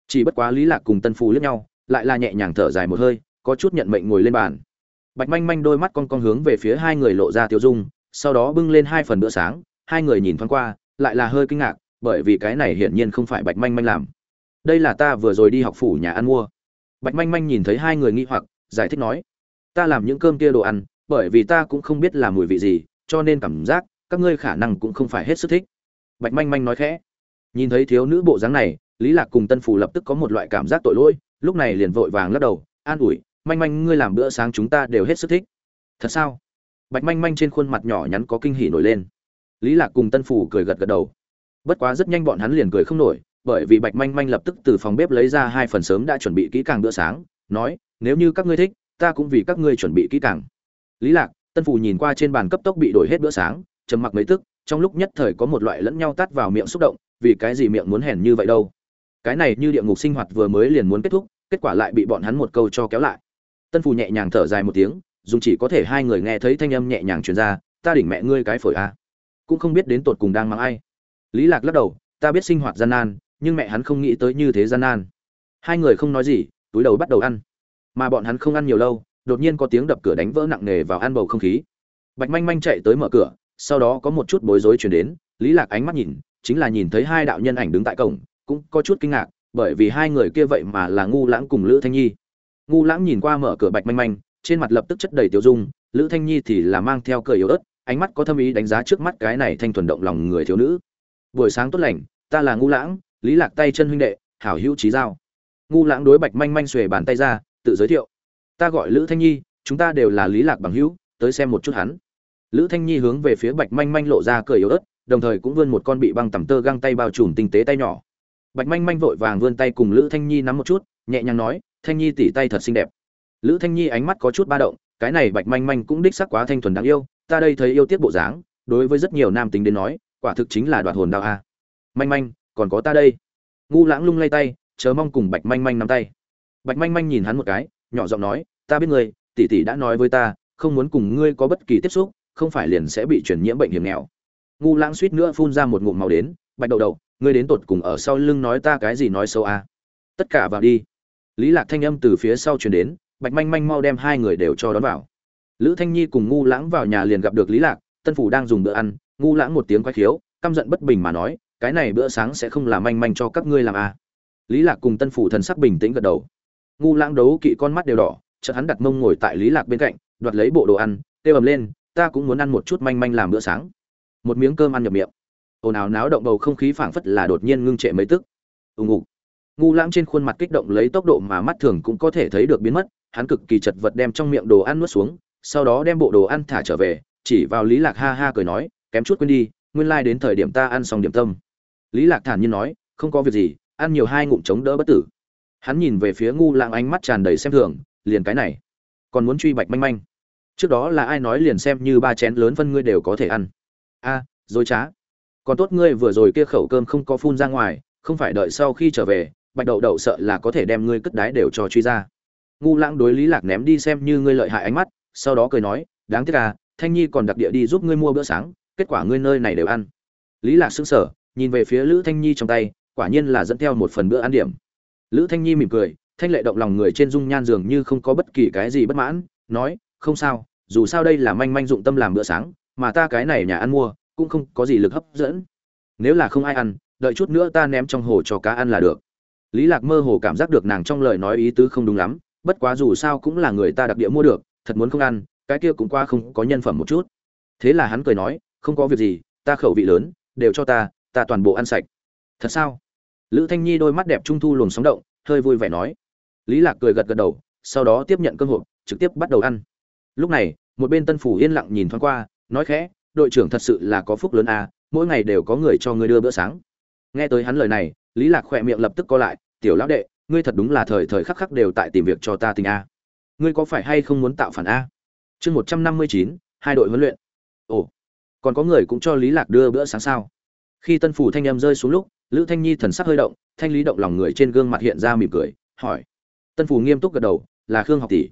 Chỉ bất quá lý lạc cùng tân phù liếc nhau, lại là nhẹ nhàng thở dài một hơi, có chút nhận mệnh ngồi lên bàn. Bạch manh manh đôi mắt con con hướng về phía hai người lộ ra tiêu dung, sau đó bưng lên hai phần bữa sáng, hai người nhìn thoáng qua, lại là hơi kinh ngạc, bởi vì cái này hiển nhiên không phải bạch manh manh làm đây là ta vừa rồi đi học phủ nhà ăn mua. Bạch manh manh nhìn thấy hai người nghi hoặc, giải thích nói, ta làm những cơm kia đồ ăn, bởi vì ta cũng không biết là mùi vị gì, cho nên cảm giác các ngươi khả năng cũng không phải hết sức thích. Bạch manh manh nói khẽ, nhìn thấy thiếu nữ bộ dáng này, lý lạc cùng tân phủ lập tức có một loại cảm giác tội lỗi, lúc này liền vội vàng lắc đầu, an ủi, manh manh, ngươi làm bữa sáng chúng ta đều hết sức thích. Thật sao? Bạch manh manh trên khuôn mặt nhỏ nhắn có kinh hỉ nổi lên. Lý lạc cùng tân phủ cười gật gật đầu. Bất quá rất nhanh bọn hắn liền cười không nổi bởi vì bạch manh manh lập tức từ phòng bếp lấy ra hai phần sớm đã chuẩn bị kỹ càng bữa sáng, nói, nếu như các ngươi thích, ta cũng vì các ngươi chuẩn bị kỹ càng. Lý lạc, tân phù nhìn qua trên bàn cấp tốc bị đổi hết bữa sáng, trầm mặc mấy tức, trong lúc nhất thời có một loại lẫn nhau tát vào miệng xúc động, vì cái gì miệng muốn hèn như vậy đâu? Cái này như địa ngục sinh hoạt vừa mới liền muốn kết thúc, kết quả lại bị bọn hắn một câu cho kéo lại. Tân phù nhẹ nhàng thở dài một tiếng, dùng chỉ có thể hai người nghe thấy thanh âm nhẹ nhàng truyền ra, ta đỉnh mẹ ngươi cái phổi a. Cũng không biết đến tột cùng đang mang ai. Lý lạc lắc đầu, ta biết sinh hoạt gian nan nhưng mẹ hắn không nghĩ tới như thế gian nan. Hai người không nói gì, túi đầu bắt đầu ăn. Mà bọn hắn không ăn nhiều lâu, đột nhiên có tiếng đập cửa đánh vỡ nặng nề vào ăn bầu không khí. Bạch manh manh chạy tới mở cửa, sau đó có một chút bối rối chuyển đến, lý lạc ánh mắt nhìn, chính là nhìn thấy hai đạo nhân ảnh đứng tại cổng, cũng có chút kinh ngạc, bởi vì hai người kia vậy mà là ngu lãng cùng lữ thanh nhi. Ngu lãng nhìn qua mở cửa bạch manh manh, trên mặt lập tức chất đầy tiêu dung, lữ thanh nhi thì là mang theo cười yếu ớt, ánh mắt có thâm ý đánh giá trước mắt cái này thanh thuần động lòng người thiếu nữ. Buổi sáng tốt lành, ta là ngu lãng lý lạc tay chân huynh đệ, hảo hữu trí giao. Ngu lãng đối bạch manh manh xuề bàn tay ra, tự giới thiệu. Ta gọi lữ thanh nhi, chúng ta đều là lý lạc bằng hữu, tới xem một chút hắn. Lữ thanh nhi hướng về phía bạch manh manh lộ ra cười yếu ớt, đồng thời cũng vươn một con bị băng tẩm tơ găng tay bao trùm tinh tế tay nhỏ. Bạch manh manh vội vàng vươn tay cùng lữ thanh nhi nắm một chút, nhẹ nhàng nói, thanh nhi tỉ tay thật xinh đẹp. Lữ thanh nhi ánh mắt có chút ba động, cái này bạch manh manh cũng đích sắc quá thanh thuần đáng yêu, ta đây thấy yêu tiết bộ dáng, đối với rất nhiều nam tính đến nói, quả thực chính là đoạt hồn đạo a. Manh manh còn có ta đây. Ngu lãng lung lay tay, chờ mong cùng bạch manh manh nắm tay. Bạch manh manh nhìn hắn một cái, nhỏ giọng nói, ta biết ngươi, tỷ tỷ đã nói với ta, không muốn cùng ngươi có bất kỳ tiếp xúc, không phải liền sẽ bị truyền nhiễm bệnh hiểm nghèo. Ngu lãng suýt nữa phun ra một ngụm màu đến, bạch đầu đầu ngươi đến tột cùng ở sau lưng nói ta cái gì nói xấu a tất cả vào đi. Lý lạc thanh âm từ phía sau truyền đến, bạch manh manh mau đem hai người đều cho đón vào. Lữ thanh nhi cùng ngu lãng vào nhà liền gặp được lý lạc, tân phủ đang dùng bữa ăn, ngu lãng một tiếng quái khiếu, căm giận bất bình mà nói cái này bữa sáng sẽ không làm manh manh cho các ngươi làm à. lý lạc cùng tân phủ thần sắc bình tĩnh gật đầu. Ngu lãng đấu kỵ con mắt đều đỏ, chợt hắn đặt mông ngồi tại lý lạc bên cạnh, đoạt lấy bộ đồ ăn tê ầm lên, ta cũng muốn ăn một chút manh manh làm bữa sáng. Một miếng cơm ăn nhập miệng. Ồn ào náo động bầu không khí phảng phất là đột nhiên ngưng trệ mấy tức. Ù ngục. Ngu lãng trên khuôn mặt kích động lấy tốc độ mà mắt thường cũng có thể thấy được biến mất, hắn cực kỳ chật vật đem trong miệng đồ ăn nuốt xuống, sau đó đem bộ đồ ăn thả trở về, chỉ vào lý lạc ha ha cười nói, kém chút quên đi, nguyên lai like đến thời điểm ta ăn xong điểm tâm lý lạc thản nhiên nói, không có việc gì, ăn nhiều hai ngụm chống đỡ bất tử. Hắn nhìn về phía ngu lãng ánh mắt tràn đầy xem thường, liền cái này, còn muốn truy bạch manh manh? Trước đó là ai nói liền xem như ba chén lớn phân ngươi đều có thể ăn. A, dối trá. Còn tốt ngươi vừa rồi kia khẩu cơm không có phun ra ngoài, không phải đợi sau khi trở về, bạch đậu đậu sợ là có thể đem ngươi cất đái đều cho truy ra. Ngu lãng đối lý lạc ném đi xem như ngươi lợi hại ánh mắt, sau đó cười nói, đáng tiếc à thanh nhi còn đặc địa đi giúp ngươi mua bữa sáng, kết quả ngươi nơi này đều ăn. Lý lạc sững sờ nhìn về phía lữ thanh nhi trong tay, quả nhiên là dẫn theo một phần bữa ăn điểm. Lữ thanh nhi mỉm cười, thanh lệ động lòng người trên dung nhan dường như không có bất kỳ cái gì bất mãn, nói, không sao, dù sao đây là manh manh dụng tâm làm bữa sáng, mà ta cái này nhà ăn mua, cũng không có gì lực hấp dẫn. Nếu là không ai ăn, đợi chút nữa ta ném trong hồ cho cá ăn là được. Lý lạc mơ hồ cảm giác được nàng trong lời nói ý tứ không đúng lắm, bất quá dù sao cũng là người ta đặc địa mua được, thật muốn không ăn, cái kia cũng qua không có nhân phẩm một chút. Thế là hắn cười nói, không có việc gì, ta khẩu vị lớn, đều cho ta ta toàn bộ ăn sạch. Thật sao? Lữ thanh nhi đôi mắt đẹp trung thu luồng sóng động, hơi vui vẻ nói. Lý lạc cười gật gật đầu, sau đó tiếp nhận cơm hộp, trực tiếp bắt đầu ăn. Lúc này, một bên tân phủ yên lặng nhìn thoáng qua, nói khẽ, đội trưởng thật sự là có phúc lớn à mỗi ngày đều có người cho ngươi đưa bữa sáng. Nghe tới hắn lời này, lý lạc khoe miệng lập tức co lại, tiểu lão đệ, ngươi thật đúng là thời thời khắc khắc đều tại tìm việc cho ta tình a ngươi có phải hay không muốn tạo phản a chương một trăm năm mươi chín, hai đội huấn luyện. Ồ, còn có người cũng cho lý lạc đưa bữa sáng sao? Khi tân phủ thanh em rơi xuống lúc, lữ thanh nhi thần sắc hơi động, thanh lý động lòng người trên gương mặt hiện ra mỉm cười, hỏi. Tân phủ nghiêm túc gật đầu, là khương học tỷ.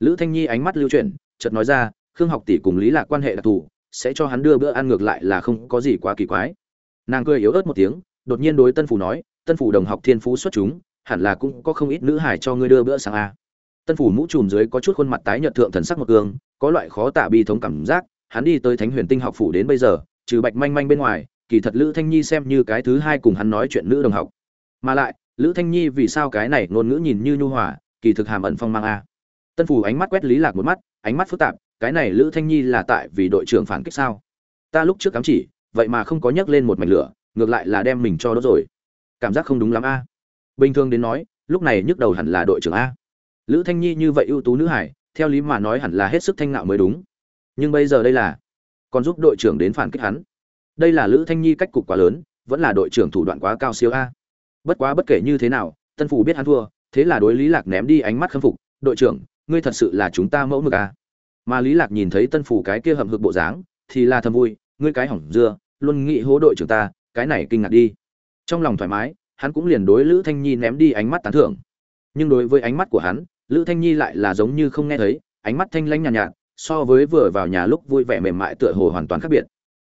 Lữ thanh nhi ánh mắt lưu chuyển, chợt nói ra, khương học tỷ cùng lý lạc quan hệ đặc thù, sẽ cho hắn đưa bữa ăn ngược lại là không có gì quá kỳ quái. Nàng cười yếu ớt một tiếng, đột nhiên đối tân phủ nói, tân phủ đồng học thiên phú xuất chúng, hẳn là cũng có không ít nữ hải cho ngươi đưa bữa sáng a. Tân phủ mũ trùm dưới có chút khuôn mặt tái nhợt thượng thần sắc một gương có loại khó tả bi thống cảm giác, hắn đi tới thánh huyền tinh học phủ đến bây giờ, trừ bạch manh manh bên ngoài kỳ thật lữ thanh nhi xem như cái thứ hai cùng hắn nói chuyện nữ đồng học. Mà lại, lữ thanh nhi vì sao cái này ngôn ngữ nhìn như nhu hòa, kỳ thực hàm ẩn phong mang a. Tân phủ ánh mắt quét lý lạc một mắt, ánh mắt phức tạp, cái này lữ thanh nhi là tại vì đội trưởng phản kích sao? Ta lúc trước cắm chỉ, vậy mà không có nhắc lên một mảnh lửa, ngược lại là đem mình cho đốt rồi. Cảm giác không đúng lắm a. Bình thường đến nói, lúc này nhức đầu hẳn là đội trưởng a. Lữ thanh nhi như vậy ưu tú nữ hải, theo lý mà nói hẳn là hết sức thanh ngạo mới đúng. Nhưng bây giờ đây là còn giúp đội trưởng đến phản kích hắn đây là lữ thanh nhi cách cục quá lớn vẫn là đội trưởng thủ đoạn quá cao siêu a. Bất quá bất kể như thế nào tân phủ biết hắn thua thế là đối lý lạc ném đi ánh mắt khâm phục đội trưởng ngươi thật sự là chúng ta mẫu mực a. Mà lý lạc nhìn thấy tân phủ cái kia hậm hực bộ dáng thì là thầm vui ngươi cái hỏng dưa luôn nghĩ hố đội trưởng ta cái này kinh ngạc đi. Trong lòng thoải mái hắn cũng liền đối lữ thanh nhi ném đi ánh mắt tán thưởng. Nhưng đối với ánh mắt của hắn lữ thanh nhi lại là giống như không nghe thấy ánh mắt thanh lãnh nhàn nhạt, nhạt so với vừa vào nhà lúc vui vẻ mềm mại tựa hồ hoàn toàn khác biệt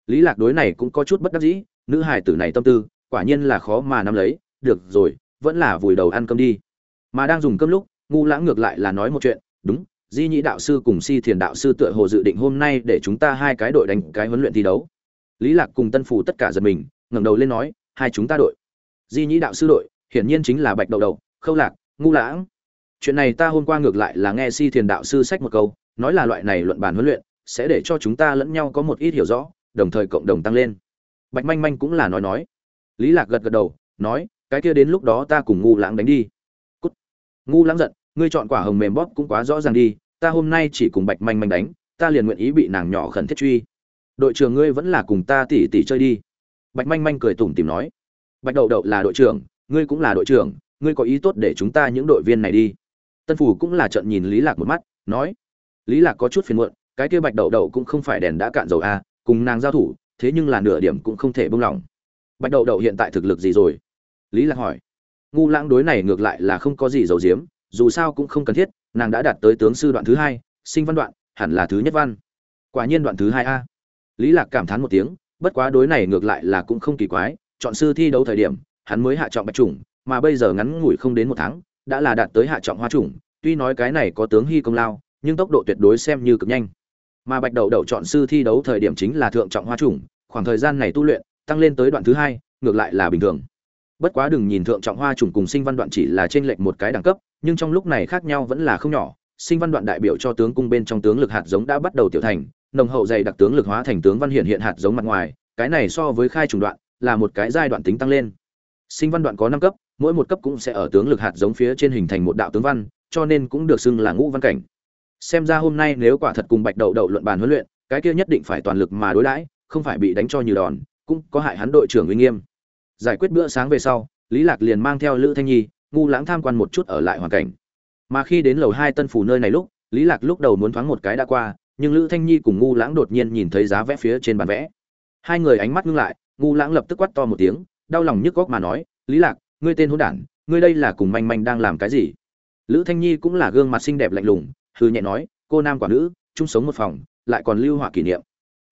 lý lạc đối này cũng có chút bất đắc dĩ, nữ hài tử này tâm tư, quả nhiên là khó mà nắm lấy, được rồi, vẫn là vùi đầu ăn cơm đi. Mà đang dùng cơm lúc, ngu lãng ngược lại là nói một chuyện, đúng, di nhĩ đạo sư cùng si thiền đạo sư tựa hồ dự định hôm nay để chúng ta hai cái đội đánh cái huấn luyện thi đấu. Lý lạc cùng tân phủ tất cả giật mình, ngẩng đầu lên nói, hai chúng ta đội. Di nhĩ đạo sư đội, hiển nhiên chính là bạch đầu đầu khâu lạc, ngu lãng. Chuyện này ta hôm qua ngược lại là nghe si thiền đạo sư sách một câu, nói là loại này luận bàn huấn luyện, sẽ để cho chúng ta lẫn nhau có một ít hiểu rõ đồng thời cộng đồng tăng lên. Bạch manh manh cũng là nói nói. Lý lạc gật gật đầu, nói, cái kia đến lúc đó ta cùng ngu lãng đánh đi. Cút. Ngu lãng giận, ngươi chọn quả hồng mềm bóp cũng quá rõ ràng đi, ta hôm nay chỉ cùng bạch manh manh đánh, ta liền nguyện ý bị nàng nhỏ khẩn thiết truy. Đội trưởng ngươi vẫn là cùng ta tỉ tỉ chơi đi. Bạch manh manh cười tủm tỉm nói. Bạch đậu đậu là đội trưởng, ngươi cũng là đội trưởng, ngươi có ý tốt để chúng ta những đội viên này đi. Tân phủ cũng là trận nhìn lý lạc một mắt, nói, lý lạc có chút phiền muộn, cái kia bạch đậu đậu cũng không phải đèn đã cạn dầu a cùng nàng giao thủ thế nhưng là nửa điểm cũng không thể buông lỏng. Bạch đậu đậu hiện tại thực lực gì rồi? Lý lạc hỏi. Ngu lãng đối này ngược lại là không có gì dầu diếm dù sao cũng không cần thiết nàng đã đạt tới tướng sư đoạn thứ hai sinh văn đoạn hẳn là thứ nhất văn. Quả nhiên đoạn thứ hai a. Lý lạc cảm thán một tiếng bất quá đối này ngược lại là cũng không kỳ quái chọn sư thi đấu thời điểm hắn mới hạ trọng bạch trùng, mà bây giờ ngắn ngủi không đến một tháng đã là đạt tới hạ trọng hoa trùng. tuy nói cái này có tướng hy công lao nhưng tốc độ tuyệt đối xem như cực nhanh mà bạch đậu đậu chọn sư thi đấu thời điểm chính là thượng trọng hoa trùng, khoảng thời gian này tu luyện tăng lên tới đoạn thứ hai ngược lại là bình thường. Bất quá đừng nhìn thượng trọng hoa trùng cùng sinh văn đoạn chỉ là trên lệch một cái đẳng cấp nhưng trong lúc này khác nhau vẫn là không nhỏ. Sinh văn đoạn đại biểu cho tướng cung bên trong tướng lực hạt giống đã bắt đầu tiểu thành nồng hậu dày đặc tướng lực hóa thành tướng văn hiện hiện hạt giống mặt ngoài cái này so với khai trùng đoạn là một cái giai đoạn tính tăng lên. Sinh văn đoạn có năm cấp mỗi một cấp cũng sẽ ở tướng lực hạt giống phía trên hình thành một đạo tướng văn cho nên cũng được xưng là ngũ văn cảnh xem ra hôm nay nếu quả thật cùng bạch đậu đậu luận bàn huấn luyện, cái kia nhất định phải toàn lực mà đối đãi, không phải bị đánh cho như đòn, cũng có hại hắn đội trưởng uy nghiêm. Giải quyết bữa sáng về sau, lý lạc liền mang theo lữ thanh nhi, ngu lãng tham quan một chút ở lại hoàn cảnh. Mà khi đến lầu hai tân phủ nơi này lúc, lý lạc lúc đầu muốn thoáng một cái đã qua, nhưng lữ thanh nhi cùng ngu lãng đột nhiên nhìn thấy giá vẽ phía trên bàn vẽ. Hai người ánh mắt ngưng lại, ngu lãng lập tức quát to một tiếng, đau lòng nhức góc mà nói, lý lạc, ngươi tên hỗn đản, ngươi đây là cùng manh manh đang làm cái gì? Lữ thanh nhi cũng là gương mặt xinh đẹp lạnh lùng hư nhẹ nói, cô nam quả nữ, chung sống một phòng, lại còn lưu họa kỷ niệm.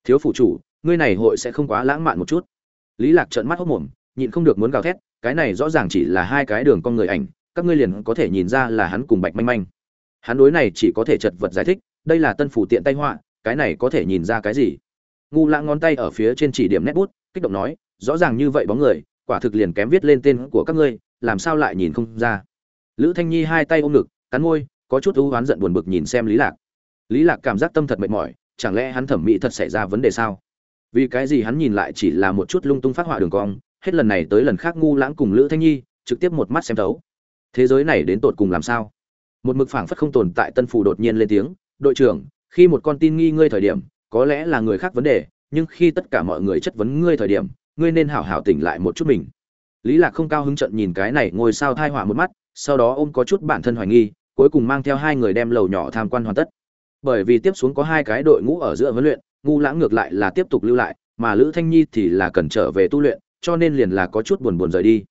Thiếu phủ chủ, ngươi này hội sẽ không quá lãng mạn một chút. Lý lạc trợn mắt hốc mồm, nhịn không được muốn gào thét, cái này rõ ràng chỉ là hai cái đường con người ảnh, các ngươi liền có thể nhìn ra là hắn cùng bạch manh manh. Hắn đối này chỉ có thể chật vật giải thích, đây là tân phủ tiện tay họa, cái này có thể nhìn ra cái gì? Ngu lãng ngón tay ở phía trên chỉ điểm nét bút, kích động nói, rõ ràng như vậy bóng người, quả thực liền kém viết lên tên của các ngươi, làm sao lại nhìn không ra? Lữ thanh nhi hai tay ôm ngực, cắn môi có chút ưu oán giận buồn bực nhìn xem lý lạc. Lý lạc cảm giác tâm thật mệt mỏi, chẳng lẽ hắn thẩm mỹ thật xảy ra vấn đề sao? Vì cái gì hắn nhìn lại chỉ là một chút lung tung phát họa đường cong, hết lần này tới lần khác ngu lãng cùng lữ thanh nhi, trực tiếp một mắt xem thấu. Thế giới này đến tột cùng làm sao? Một mực phảng phất không tồn tại tân phủ đột nhiên lên tiếng, đội trưởng, khi một con tin nghi ngươi thời điểm, có lẽ là người khác vấn đề, nhưng khi tất cả mọi người chất vấn ngươi thời điểm, ngươi nên hảo hảo tỉnh lại một chút mình. Lý lạc không cao hứng trận nhìn cái này ngồi sao thai họa một mắt, sau đó ôm có chút bản thân hoài nghi cuối cùng mang theo hai người đem lầu nhỏ tham quan hoàn tất. Bởi vì tiếp xuống có hai cái đội ngũ ở giữa huấn luyện, ngu lãng ngược lại là tiếp tục lưu lại, mà lữ thanh nhi thì là cần trở về tu luyện, cho nên liền là có chút buồn buồn rời đi.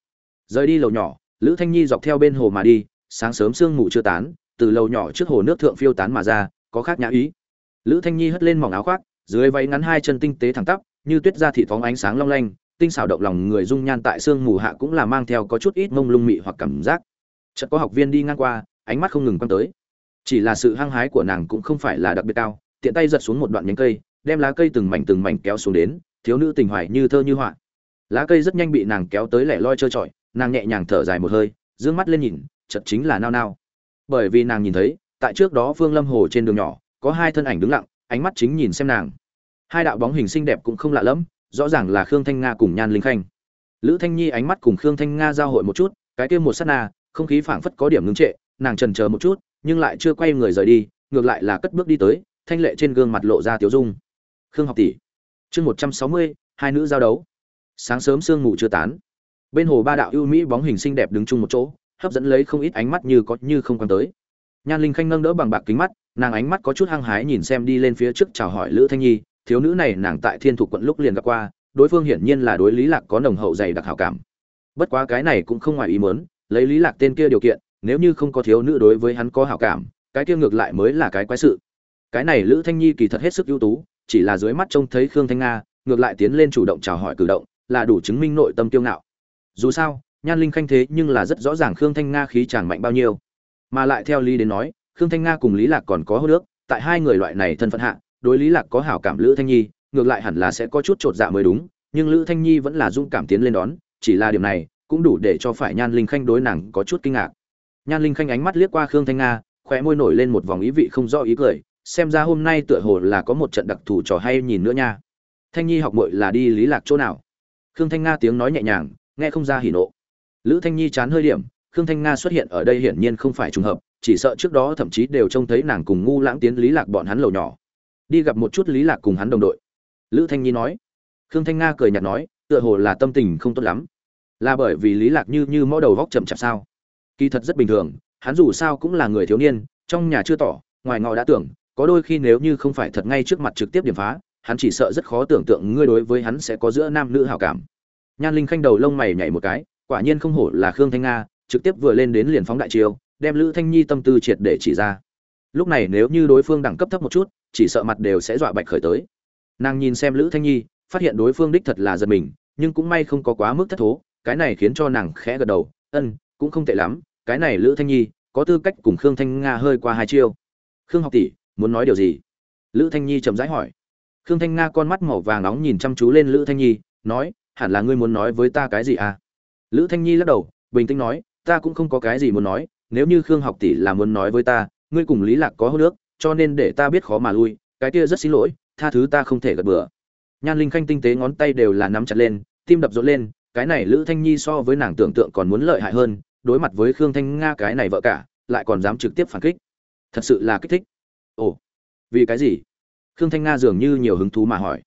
Rời đi lầu nhỏ, lữ thanh nhi dọc theo bên hồ mà đi, sáng sớm sương mù chưa tán, từ lầu nhỏ trước hồ nước thượng phiêu tán mà ra, có khác nhã ý. Lữ thanh nhi hất lên mỏng áo khoác, dưới váy ngắn hai chân tinh tế thẳng tắp, như tuyết ra thị phóng ánh sáng long lanh, tinh xảo động lòng người dung nhan tại sương mù hạ cũng là mang theo có chút ít mông lung mị hoặc cảm giác. Chợt có học viên đi ngang qua ánh mắt không ngừng quan tới. Chỉ là sự hăng hái của nàng cũng không phải là đặc biệt cao, tiện tay giật xuống một đoạn nhánh cây, đem lá cây từng mảnh từng mảnh kéo xuống đến, thiếu nữ tình hoài như thơ như họa. Lá cây rất nhanh bị nàng kéo tới lẻ loi trơ trọi, nàng nhẹ nhàng thở dài một hơi d mắt lên nhìn chật chính là nao nao. Bởi vì nàng nhìn thấy, tại trước đó phương lâm hồ trên đường nhỏ, có hai thân ảnh đứng lặng, ánh mắt chính nhìn xem nàng. Hai đạo bóng hình xinh đẹp cũng không lạ lẫm, rõ ràng là khương thanh nga cùng nhan linh khanh. Lữ thanh nhi ánh mắt cùng khương thanh nga giao hội một chút, cái kia một sát na, không khí phảng phất có điểm ngưng trệ nàng trần chờ một chút, nhưng lại chưa quay người rời đi, ngược lại là cất bước đi tới, thanh lệ trên gương mặt lộ ra tiếu dung. Khương học tỷ. Chương một trăm sáu mươi, hai nữ giao đấu. Sáng sớm sương ngủ chưa tán. Bên hồ ba đạo ưu mỹ bóng hình xinh đẹp đứng chung một chỗ, hấp dẫn lấy không ít ánh mắt như có như không quan tới. Nhan linh khanh nâng đỡ bằng bạc kính mắt, nàng ánh mắt có chút hăng hái nhìn xem đi lên phía trước chào hỏi lữ thanh nhi, thiếu nữ này nàng tại thiên thủ quận lúc liền gặp qua, đối phương hiển nhiên là đối lý lạc có nồng hậu dày đặc hảo cảm. Bất quá cái này cũng không ngoài ý muốn, lấy lý lạc tên kia điều kiện nếu như không có thiếu nữ đối với hắn có hảo cảm, cái kia ngược lại mới là cái quái sự. Cái này lữ thanh nhi kỳ thật hết sức ưu tú, chỉ là dưới mắt trông thấy khương thanh nga, ngược lại tiến lên chủ động chào hỏi cử động, là đủ chứng minh nội tâm kiêu ngạo. Dù sao, nhan linh khanh thế nhưng là rất rõ ràng khương thanh nga khí chàng mạnh bao nhiêu. Mà lại theo lý đến nói, khương thanh nga cùng lý lạc còn có hô nước, tại hai người loại này thân phận hạ, đối lý lạc có hảo cảm lữ thanh nhi, ngược lại hẳn là sẽ có chút trột dạ mới đúng, nhưng lữ thanh nhi vẫn là dung cảm tiến lên đón, chỉ là điểm này, cũng đủ để cho phải nhan linh khanh đối nàng có chút kinh ngạc nhan linh khanh ánh mắt liếc qua khương thanh nga, khóe môi nổi lên một vòng ý vị không rõ ý cười, xem ra hôm nay tựa hồ là có một trận đặc thù trò hay nhìn nữa nha. Thanh nhi học muội là đi lý lạc chỗ nào? Khương thanh nga tiếng nói nhẹ nhàng, nghe không ra hỉ nộ. Lữ thanh nhi chán hơi điểm, khương thanh nga xuất hiện ở đây hiển nhiên không phải trùng hợp, chỉ sợ trước đó thậm chí đều trông thấy nàng cùng ngu lãng tiến lý lạc bọn hắn lầu nhỏ. Đi gặp một chút lý lạc cùng hắn đồng đội. Lữ thanh nhi nói. Khương thanh nga cười nhạt nói, tựa hồ là tâm tình không tốt lắm. Là bởi vì lý lạc như như mõ đầu vóc chậm chạp sao? Kỳ thật rất bình thường, hắn dù sao cũng là người thiếu niên, trong nhà chưa tỏ, ngoài ngọ đã tưởng, có đôi khi nếu như không phải thật ngay trước mặt trực tiếp điểm phá, hắn chỉ sợ rất khó tưởng tượng ngươi đối với hắn sẽ có giữa nam nữ hảo cảm. Nhan linh khanh đầu lông mày nhảy một cái, quả nhiên không hổ là khương thanh nga, trực tiếp vừa lên đến liền phóng đại chiêu, đem lữ thanh nhi tâm tư triệt để chỉ ra. Lúc này nếu như đối phương đẳng cấp thấp một chút, chỉ sợ mặt đều sẽ dọa bạch khởi tới. Nàng nhìn xem lữ thanh nhi, phát hiện đối phương đích thật là giật mình, nhưng cũng may không có quá mức thất thố, cái này khiến cho nàng khẽ gật đầu, ân cũng không tệ lắm, cái này lữ thanh nhi, có tư cách cùng khương thanh nga hơi qua hai chiêu. Khương học tỷ, muốn nói điều gì? Lữ thanh nhi chậm rãi hỏi. Khương thanh nga con mắt màu vàng nóng nhìn chăm chú lên lữ thanh nhi, nói, hẳn là ngươi muốn nói với ta cái gì à? Lữ thanh nhi lắc đầu, bình tĩnh nói, ta cũng không có cái gì muốn nói, nếu như khương học tỷ là muốn nói với ta, ngươi cùng lý lạc có hô nước cho nên để ta biết khó mà lui, cái kia rất xin lỗi, tha thứ ta không thể gật bừa. Nhan linh khanh tinh tế ngón tay đều là nắm chặt lên, tim đập rộn lên cái này lữ thanh nhi so với nàng tưởng tượng còn muốn lợi hại hơn, đối mặt với khương thanh nga cái này vợ cả, lại còn dám trực tiếp phản kích. Thật sự là kích thích. Ồ, vì cái gì? Khương thanh nga dường như nhiều hứng thú mà hỏi.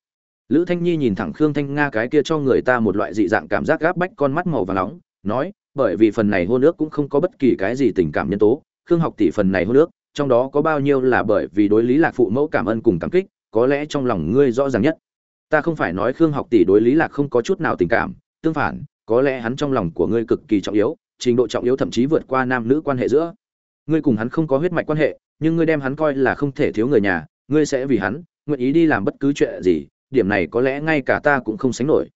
Lữ thanh nhi nhìn thẳng khương thanh nga cái kia cho người ta một loại dị dạng cảm giác gáp bách con mắt màu và nóng, nói, bởi vì phần này hôn ước cũng không có bất kỳ cái gì tình cảm nhân tố, khương học tỷ phần này hôn ước, trong đó có bao nhiêu là bởi vì đối lý lạc phụ mẫu cảm ơn cùng cảm kích, có lẽ trong lòng ngươi rõ ràng nhất. Ta không phải nói khương học tỷ đối lý lạc không có chút nào tình cảm tương phản, có lẽ hắn trong lòng của ngươi cực kỳ trọng yếu, trình độ trọng yếu thậm chí vượt qua nam nữ quan hệ giữa. Ngươi cùng hắn không có huyết mạch quan hệ, nhưng ngươi đem hắn coi là không thể thiếu người nhà, ngươi sẽ vì hắn, nguyện ý đi làm bất cứ chuyện gì, điểm này có lẽ ngay cả ta cũng không sánh nổi.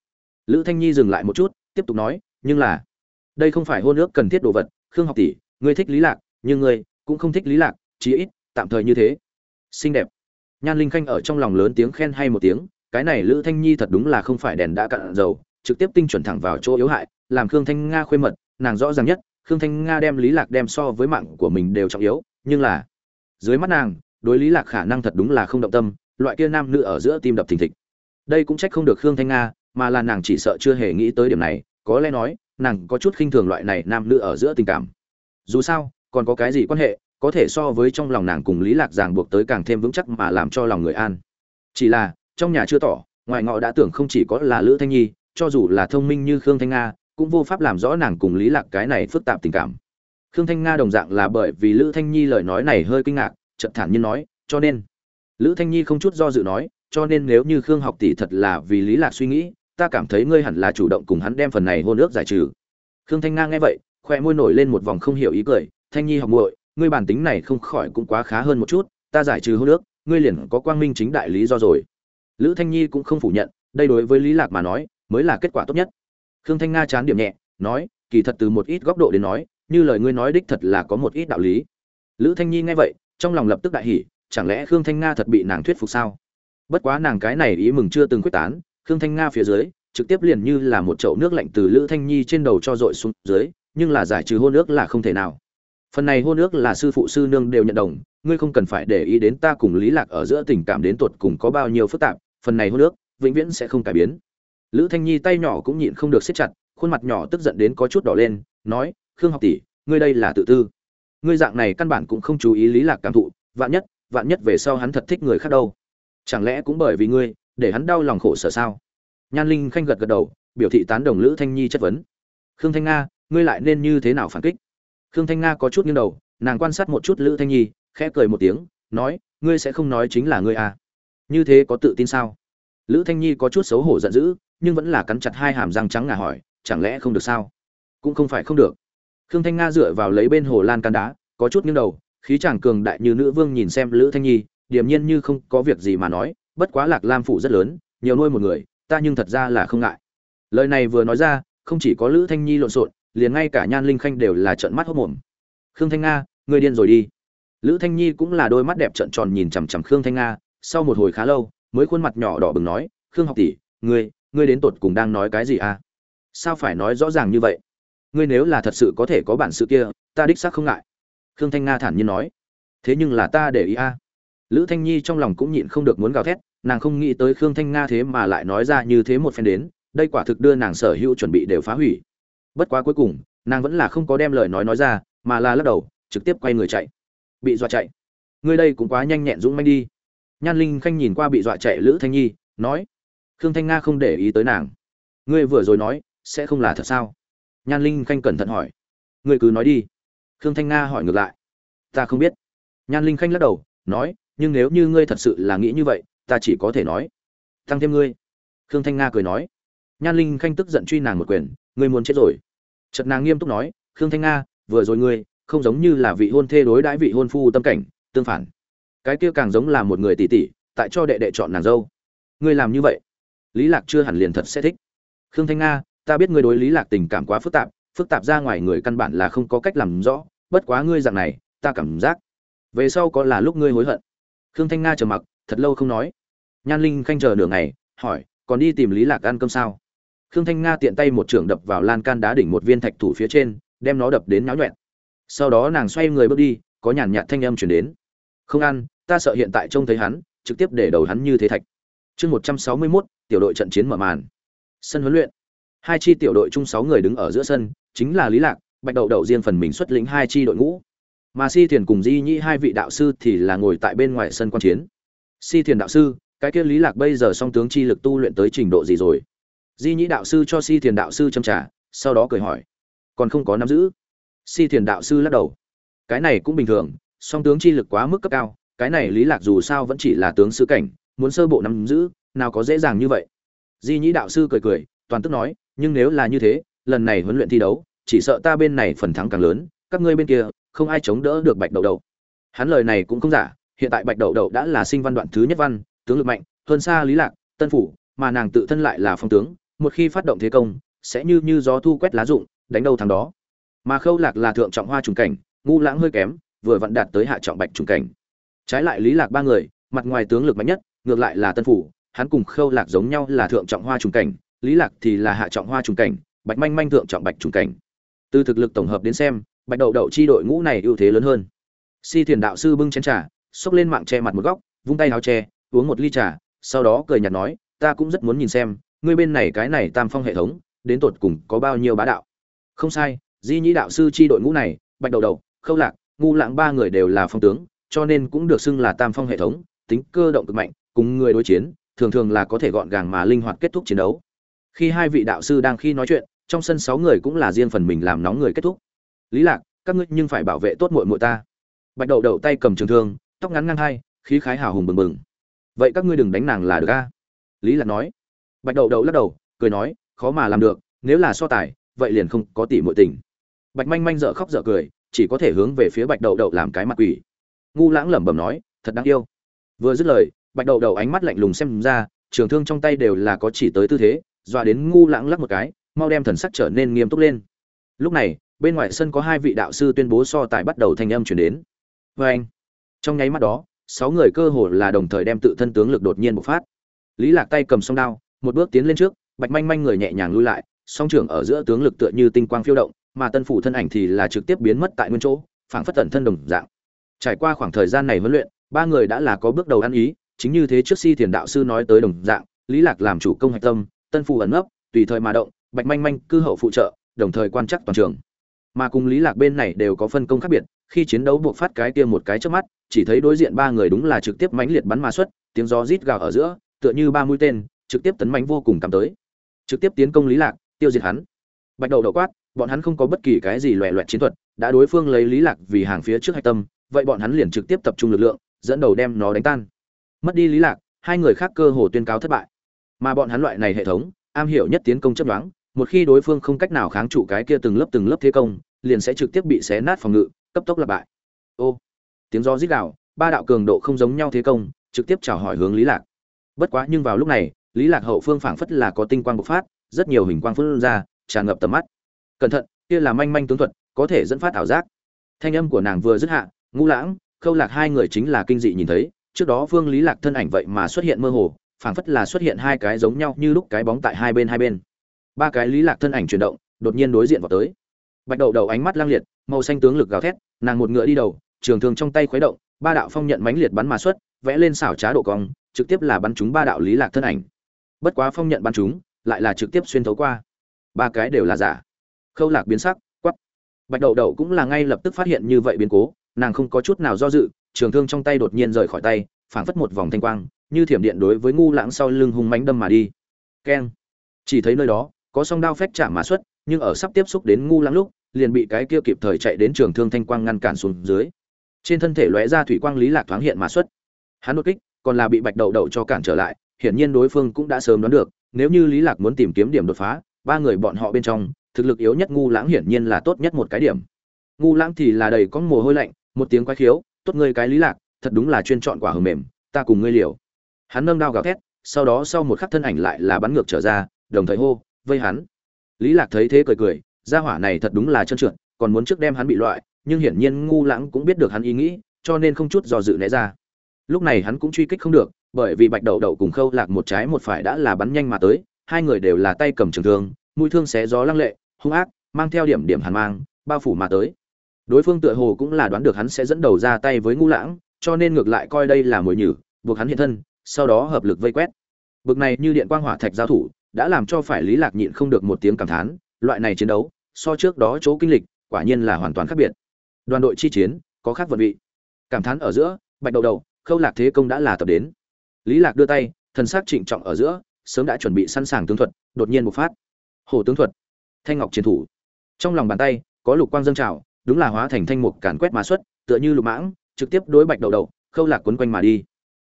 Lữ thanh nhi dừng lại một chút, tiếp tục nói, nhưng là, đây không phải hôn ước cần thiết đồ vật, khương học tỷ, ngươi thích lý lạc, nhưng ngươi cũng không thích lý lạc, chí ít, tạm thời như thế. Xinh đẹp. Nhan linh khanh ở trong lòng lớn tiếng khen hay một tiếng, cái này lữ thanh nhi thật đúng là không phải đèn đã cạn dầu trực tiếp tinh chuẩn thẳng vào chỗ yếu hại, làm khương thanh nga khuê mật, nàng rõ ràng nhất, khương thanh nga đem lý lạc đem so với mạng của mình đều trọng yếu, nhưng là, dưới mắt nàng, đối lý lạc khả năng thật đúng là không động tâm, loại kia nam nữ ở giữa tim đập thình thịch. Đây cũng trách không được khương thanh nga, mà là nàng chỉ sợ chưa hề nghĩ tới điểm này, có lẽ nói, nàng có chút khinh thường loại này nam nữ ở giữa tình cảm. Dù sao, còn có cái gì quan hệ, có thể so với trong lòng nàng cùng lý lạc ràng buộc tới càng thêm vững chắc mà làm cho lòng người an. Chỉ là, trong nhà chưa tỏ ngoài ngọ đã tưởng không chỉ có là lữ thanh nhi cho dù là thông minh như khương thanh nga, cũng vô pháp làm rõ nàng cùng lý lạc cái này phức tạp tình cảm. Khương thanh nga đồng dạng là bởi vì lữ thanh nhi lời nói này hơi kinh ngạc, chợt thản nhiên nói, cho nên. Lữ thanh nhi không chút do dự nói, cho nên nếu như khương học tỷ thật là vì lý lạc suy nghĩ, ta cảm thấy ngươi hẳn là chủ động cùng hắn đem phần này hôn ước giải trừ. Khương thanh nga nghe vậy khoe môi nổi lên một vòng không hiểu ý cười, thanh nhi học muội, ngươi bản tính này không khỏi cũng quá khá hơn một chút, ta giải trừ hôn ước, ngươi liền có quang minh chính đại lý do rồi. Lữ thanh nhi cũng không phủ nhận, đây đối với lý lạc mà nói mới là kết quả tốt nhất. Khương thanh nga chán điểm nhẹ, nói, kỳ thật từ một ít góc độ đến nói, như lời ngươi nói đích thật là có một ít đạo lý. Lữ thanh nhi nghe vậy, trong lòng lập tức đại hỉ, chẳng lẽ khương thanh nga thật bị nàng thuyết phục sao? Bất quá nàng cái này ý mừng chưa từng quyết tán, khương thanh nga phía dưới, trực tiếp liền như là một chậu nước lạnh từ lữ thanh nhi trên đầu cho dội xuống dưới, nhưng là giải trừ hôn ước là không thể nào. Phần này hôn ước là sư phụ sư nương đều nhận đồng, ngươi không cần phải để ý đến ta cùng lý lạc ở giữa tình cảm đến tuột cùng có bao nhiêu phức tạp, phần này hôn ước vĩnh viễn sẽ không cải biến lữ thanh nhi tay nhỏ cũng nhịn không được siết chặt, khuôn mặt nhỏ tức giận đến có chút đỏ lên, nói, khương học tỷ, ngươi đây là tự tư. Ngươi dạng này căn bản cũng không chú ý lý lạc cảm thụ, vạn nhất vạn nhất về sau hắn thật thích người khác đâu. Chẳng lẽ cũng bởi vì ngươi, để hắn đau lòng khổ sở sao? Nhan linh khanh gật gật đầu, biểu thị tán đồng lữ thanh nhi chất vấn. Khương thanh nga, ngươi lại nên như thế nào phản kích? Khương thanh nga có chút nghiêng đầu, nàng quan sát một chút lữ thanh nhi, khẽ cười một tiếng, nói, ngươi sẽ không nói chính là ngươi à? Như thế có tự tin sao? Lữ thanh nhi có chút xấu hổ giận dữ nhưng vẫn là cắn chặt hai hàm răng trắng ngà hỏi, chẳng lẽ không được sao? Cũng không phải không được. Khương thanh nga dựa vào lấy bên hồ lan can đá, có chút nghiêng đầu, khí chàng cường đại như nữ vương nhìn xem lữ thanh nhi, điềm nhiên như không có việc gì mà nói, bất quá lạc lam phụ rất lớn, nhiều nuôi một người, ta nhưng thật ra là không ngại. Lời này vừa nói ra, không chỉ có lữ thanh nhi lộn xộn, liền ngay cả nhan linh khanh đều là trợn mắt hốc mồm khương thanh nga người điên rồi đi. Lữ thanh nhi cũng là đôi mắt đẹp trợn tròn nhìn chằm chằm khương thanh nga, sau một hồi khá lâu, mới khuôn mặt nhỏ đỏ bừng nói, khương học tỷ, ngươi ngươi đến tột cùng đang nói cái gì à? Sao phải nói rõ ràng như vậy? Ngươi nếu là thật sự có thể có bản sự kia, ta đích xác không ngại. Khương thanh nga thản nhiên nói. Thế nhưng là ta để ý a. Lữ thanh nhi trong lòng cũng nhịn không được muốn gào thét, nàng không nghĩ tới khương thanh nga thế mà lại nói ra như thế một phen đến, đây quả thực đưa nàng sở hữu chuẩn bị đều phá hủy. Bất quá cuối cùng, nàng vẫn là không có đem lời nói nói ra, mà là lắc đầu, trực tiếp quay người chạy. Bị dọa chạy. Ngươi đây cũng quá nhanh nhẹn dũng manh đi. Nhan linh khanh nhìn qua bị dọa chạy lữ thanh nhi, nói khương thanh nga không để ý tới nàng. Ngươi vừa rồi nói, sẽ không là thật sao? Nhan linh khanh cẩn thận hỏi. Ngươi cứ nói đi. Khương thanh nga hỏi ngược lại. Ta không biết. Nhan linh khanh lắc đầu, nói, nhưng nếu như ngươi thật sự là nghĩ như vậy, ta chỉ có thể nói. Tăng thêm ngươi. Khương thanh nga cười nói. Nhan linh khanh tức giận truy nàng một quyền, ngươi muốn chết rồi. Trật nàng nghiêm túc nói, khương thanh nga, vừa rồi ngươi, không giống như là vị hôn thê đối đãi vị hôn phu tâm cảnh, tương phản. Cái kia càng giống là một người tỷ tỷ tại cho đệ đệ chọn nàng dâu. Ngươi làm như vậy lý lạc chưa hẳn liền thật sẽ thích. Khương thanh nga, ta biết ngươi đối lý lạc tình cảm quá phức tạp phức tạp ra ngoài người căn bản là không có cách làm rõ, bất quá ngươi dạng này, ta cảm giác, về sau có là lúc ngươi hối hận. Khương thanh nga trầm mặc, thật lâu không nói. Nhan linh khanh chờ nửa ngày, hỏi, còn đi tìm lý lạc ăn cơm sao? Khương thanh nga tiện tay một trưởng đập vào lan can đá đỉnh một viên thạch thủ phía trên, đem nó đập đến náo nhuẹn. Sau đó nàng xoay người bước đi, có nhàn nhạt thanh âm chuyển đến. Không ăn, ta sợ hiện tại trông thấy hắn, trực tiếp để đầu hắn như thế thạch. Chương một trăm sáu mươi mốt tiểu đội trận chiến mở màn. Sân huấn luyện. Hai chi tiểu đội chung sáu người đứng ở giữa sân chính là lý lạc bạch đậu đậu riêng phần mình xuất lĩnh hai chi đội ngũ. Mà si thiền cùng di nhĩ hai vị đạo sư thì là ngồi tại bên ngoài sân quan chiến. Si thiền đạo sư cái kia lý lạc bây giờ song tướng chi lực tu luyện tới trình độ gì rồi? Di nhĩ đạo sư cho si thiền đạo sư châm trà, sau đó cười hỏi. Còn không có nắm giữ. Si thiền đạo sư lắc đầu. Cái này cũng bình thường song tướng chi lực quá mức cấp cao cái này lý lạc dù sao vẫn chỉ là tướng sư cảnh muốn sơ bộ nắm giữ nào có dễ dàng như vậy. Di nhĩ đạo sư cười cười, toàn tức nói, nhưng nếu là như thế, lần này huấn luyện thi đấu, chỉ sợ ta bên này phần thắng càng lớn, các ngươi bên kia, không ai chống đỡ được bạch đậu đậu. Hắn lời này cũng không giả, hiện tại bạch đậu đậu đã là sinh văn đoạn thứ nhất văn, tướng lực mạnh, hơn xa lý lạc, tân phủ, mà nàng tự thân lại là phong tướng, một khi phát động thế công, sẽ như như gió thu quét lá rụng, đánh đầu thằng đó. Mà khâu lạc là thượng trọng hoa trùng cảnh, ngu lãng hơi kém, vừa vặn đạt tới hạ trọng bạch trùng cảnh. Trái lại lý lạc ba người, mặt ngoài tướng lực mạnh nhất, ngược lại là tân phủ hắn cùng khâu lạc giống nhau là thượng trọng hoa trùng cảnh, lý lạc thì là hạ trọng hoa trùng cảnh, bạch manh manh thượng trọng bạch trùng cảnh. Từ thực lực tổng hợp đến xem, bạch đậu đậu chi đội ngũ này ưu thế lớn hơn. Si thiền đạo sư bưng chén trà, xốc lên mạng che mặt một góc, vung tay áo che, uống một ly trà, sau đó cười nhạt nói, ta cũng rất muốn nhìn xem, ngươi bên này cái này tam phong hệ thống, đến tột cùng có bao nhiêu bá đạo? Không sai, di nhĩ đạo sư chi đội ngũ này, bạch đầu đầu khâu lạc, ngu lãng ba người đều là phong tướng, cho nên cũng được xưng là tam phong hệ thống, tính cơ động cực mạnh, cùng người đối chiến thường thường là có thể gọn gàng mà linh hoạt kết thúc chiến đấu. Khi hai vị đạo sư đang khi nói chuyện, trong sân sáu người cũng là riêng phần mình làm nóng người kết thúc. Lý lạc, các ngươi nhưng phải bảo vệ tốt muội muội ta. Bạch đậu đậu tay cầm trường thương, tóc ngắn ngang hai, khí khái hào hùng bừng bừng. Vậy các ngươi đừng đánh nàng là được a? Lý lạc nói. Bạch đậu đậu lắc đầu, cười nói, khó mà làm được, nếu là so tài, vậy liền không có tỷ muội tình. Bạch manh manh dở khóc dở cười, chỉ có thể hướng về phía bạch đậu đậu làm cái mặt quỷ. Ngu lãng lẩm bẩm nói, thật đáng yêu. Vừa dứt lời bạch đậu đầu ánh mắt lạnh lùng xem ra, trường thương trong tay đều là có chỉ tới tư thế, dọa đến ngu lãng lắc một cái, mau đem thần sắc trở nên nghiêm túc lên. Lúc này, bên ngoài sân có hai vị đạo sư tuyên bố so tài bắt đầu thanh âm chuyển đến. Vê anh, trong nháy mắt đó, sáu người cơ hồ là đồng thời đem tự thân tướng lực đột nhiên bộc phát. Lý lạc tay cầm song đao, một bước tiến lên trước, bạch manh manh người nhẹ nhàng lui lại, song trưởng ở giữa tướng lực tựa như tinh quang phiêu động, mà tân phủ thân ảnh thì là trực tiếp biến mất tại nguyên chỗ, phảng phất tận thân đồng dạng. Trải qua khoảng thời gian này huấn luyện, ba người đã là có bước đầu ăn ý chính như thế trước si thiền đạo sư nói tới đồng dạng, lý lạc làm chủ công hạch tâm, tân Phù ẩn nấp, tùy thời mà động, bạch manh manh cư hậu phụ trợ, đồng thời quan chắc toàn trường. Mà cùng lý lạc bên này đều có phân công khác biệt, khi chiến đấu buộc phát cái kia một cái trước mắt, chỉ thấy đối diện ba người đúng là trực tiếp mãnh liệt bắn ma xuất, tiếng gió rít gào ở giữa, tựa như ba mũi tên, trực tiếp tấn mãnh vô cùng cắm tới. Trực tiếp tiến công lý lạc, tiêu diệt hắn. Bạch đầu đậu quát, bọn hắn không có bất kỳ cái gì loẹ loẹt chiến thuật, đã đối phương lấy lý lạc vì hàng phía trước hạch tâm, vậy bọn hắn liền trực tiếp tập trung lực lượng, dẫn đầu đem nó đánh tan mất đi lý lạc, hai người khác cơ hồ tuyên cáo thất bại. Mà bọn hắn loại này hệ thống, am hiểu nhất tiến công chấp đoán, một khi đối phương không cách nào kháng trụ cái kia từng lớp từng lớp thế công, liền sẽ trực tiếp bị xé nát phòng ngự, cấp tốc lặp bại. Ô, tiếng gió rít gào, ba đạo cường độ không giống nhau thế công, trực tiếp chào hỏi hướng lý lạc. Bất quá nhưng vào lúc này, lý lạc hậu phương phảng phất là có tinh quang bộc phát, rất nhiều hình quang phun ra, tràn ngập tầm mắt. Cẩn thận, kia là manh manh tướng thuật, có thể dẫn phát ảo giác. Thanh âm của nàng vừa dứt hạ, ngũ lãng, khâu lạc hai người chính là kinh dị nhìn thấy trước đó vương lý lạc thân ảnh vậy mà xuất hiện mơ hồ phảng phất là xuất hiện hai cái giống nhau như lúc cái bóng tại hai bên hai bên. Ba cái lý lạc thân ảnh chuyển động đột nhiên đối diện vào tới. Bạch đậu đầu ánh mắt lang liệt màu xanh tướng lực gào thét nàng một ngựa đi đầu trường thương trong tay khuấy động ba đạo phong nhận mãnh liệt bắn mà xuất vẽ lên xảo trá độ cong trực tiếp là bắn trúng ba đạo lý lạc thân ảnh. Bất quá phong nhận bắn trúng, lại là trực tiếp xuyên thấu qua. Ba cái đều là giả. Khâu lạc biến sắc quắc. bạch đậu đậu cũng là ngay lập tức phát hiện như vậy biến cố nàng không có chút nào do dự trường thương trong tay đột nhiên rời khỏi tay, phảng phất một vòng thanh quang, như thiểm điện đối với ngu lãng sau lưng hung mãnh đâm mà đi. Keng. Chỉ thấy nơi đó, có song đao phách chạm mà xuất, nhưng ở sắp tiếp xúc đến ngu lãng lúc, liền bị cái kia kịp thời chạy đến trường thương thanh quang ngăn cản xuống dưới. Trên thân thể lóe ra thủy quang lý lạc thoáng hiện mà xuất. Hắn đột kích, còn là bị bạch đậu đậu cho cản trở lại, hiển nhiên đối phương cũng đã sớm đoán được, nếu như lý lạc muốn tìm kiếm điểm đột phá, ba người bọn họ bên trong, thực lực yếu nhất ngu lãng hiển nhiên là tốt nhất một cái điểm. Ngu lãng thì là đầy có mồ hôi lạnh, một tiếng quái khiếu tốt ngươi cái lý lạc, thật đúng là chuyên chọn quả hờ mềm, ta cùng ngươi liều. Hắn nâng đao gào thét, sau đó sau một khắc thân ảnh lại là bắn ngược trở ra, đồng thời hô, vây hắn. Lý lạc thấy thế cười cười, gia hỏa này thật đúng là trơn trượt, còn muốn trước đem hắn bị loại, nhưng hiển nhiên ngu lãng cũng biết được hắn ý nghĩ, cho nên không chút do dự né ra. Lúc này hắn cũng truy kích không được, bởi vì bạch đậu đậu cùng khâu lạc một trái một phải đã là bắn nhanh mà tới, hai người đều là tay cầm trường thương, mũi thương xé gió lăng lệ, hung ác, mang theo điểm điểm hàn mang, bao phủ mà tới đối phương tựa hồ cũng là đoán được hắn sẽ dẫn đầu ra tay với ngu lãng, cho nên ngược lại coi đây là mồi nhử, buộc hắn hiện thân, sau đó hợp lực vây quét. Bực này như điện quang hỏa thạch giao thủ, đã làm cho phải lý lạc nhịn không được một tiếng cảm thán, loại này chiến đấu, so trước đó chỗ kinh lịch, quả nhiên là hoàn toàn khác biệt. Đoàn đội chi chiến, có khác vận vị. Cảm thán ở giữa, bạch đầu đầu, khâu lạc thế công đã là tập đến. Lý lạc đưa tay, thần sắc trịnh trọng ở giữa, sớm đã chuẩn bị sẵn sàng tướng thuật, đột nhiên một phát. Hồ tướng thuật. Thanh ngọc chiến thủ. Trong lòng bàn tay, có lục quang dâng trào đúng là hóa thành thanh mục càn quét mà xuất, tựa như lục mãng, trực tiếp đối bạch đầu đầu, khâu lạc quấn quanh mà đi.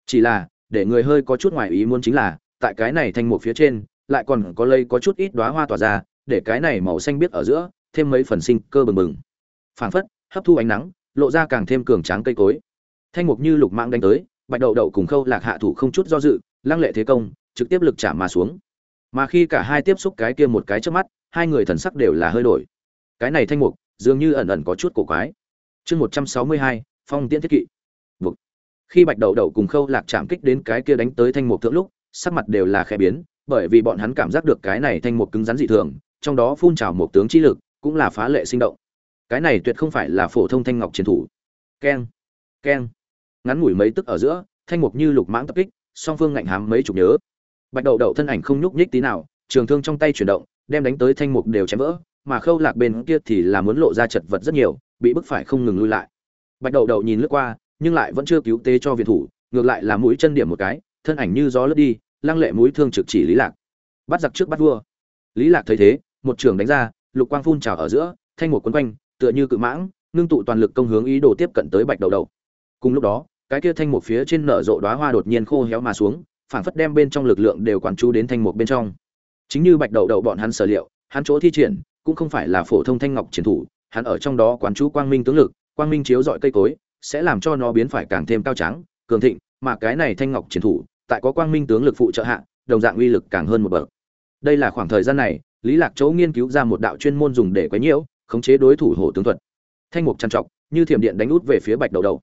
Chỉ là, để người hơi có chút ngoài ý muốn chính là, tại cái này thanh mục phía trên, lại còn có lây có chút ít đóa hoa tỏa ra, để cái này màu xanh biết ở giữa, thêm mấy phần sinh cơ bừng bừng. Phảng phất, hấp thu ánh nắng, lộ ra càng thêm cường tráng cây cối. Thanh mục như lục mãng đánh tới, bạch đậu đậu cùng khâu lạc hạ thủ không chút do dự, lăng lệ thế công, trực tiếp lực chạm mà xuống. Mà khi cả hai tiếp xúc cái kia một cái trước mắt, hai người thần sắc đều là hơi đổi. Cái này thanh mục dường như ẩn ẩn có chút cổ quái. Chương một trăm sáu mươi hai, phong tiễn thiết kỵ. Vực. khi bạch đậu đậu cùng khâu lạc chạm kích đến cái kia đánh tới thanh mục thượng lúc, sắc mặt đều là khẽ biến, bởi vì bọn hắn cảm giác được cái này thanh mục cứng rắn dị thường, trong đó phun trào một tướng chi lực, cũng là phá lệ sinh động. Cái này tuyệt không phải là phổ thông thanh ngọc chiến thủ. Keng keng. Ngắn ngủi mấy tức ở giữa, thanh mục như lục mãng tập kích, song phương ngạnh hám mấy chục nhớ. Bạch đậu đậu thân ảnh không nhúc nhích tí nào, trường thương trong tay chuyển động, đem đánh tới thanh mục đều chém vỡ mà khâu lạc bên kia thì là muốn lộ ra chật vật rất nhiều, bị bức phải không ngừng lui lại. Bạch đậu đậu nhìn lướt qua, nhưng lại vẫn chưa cứu tế cho viện thủ, ngược lại là mũi chân điểm một cái, thân ảnh như gió lướt đi, lăng lệ mũi thương trực chỉ lý lạc. Bắt giặc trước bắt vua. Lý lạc thấy thế, một trường đánh ra, lục quang phun trào ở giữa, thanh một quấn quanh, tựa như cự mãng, ngưng tụ toàn lực công hướng ý đồ tiếp cận tới bạch đầu đầu cùng lúc đó, cái kia thanh một phía trên nở rộ đóa hoa đột nhiên khô héo mà xuống phản phất đem bên trong lực lượng đều quán chú đến thanh một bên trong. Chính như bạch đầu đầu bọn hắn sở liệu, hắn chỗ thi triển cũng không phải là phổ thông thanh ngọc chiến thủ, hắn ở trong đó quán chú quang minh tướng lực, quang minh chiếu dọi cây cối, sẽ làm cho nó biến phải càng thêm cao trắng cường thịnh, mà cái này thanh ngọc chiến thủ, tại có quang minh tướng lực phụ trợ hạ, đồng dạng uy lực càng hơn một bậc. Đây là khoảng thời gian này, lý lạc chỗ nghiên cứu ra một đạo chuyên môn dùng để quấy nhiễu, khống chế đối thủ hổ tướng thuật. Thanh mục chăn trọc, như thiểm điện đánh út về phía bạch đầu đầu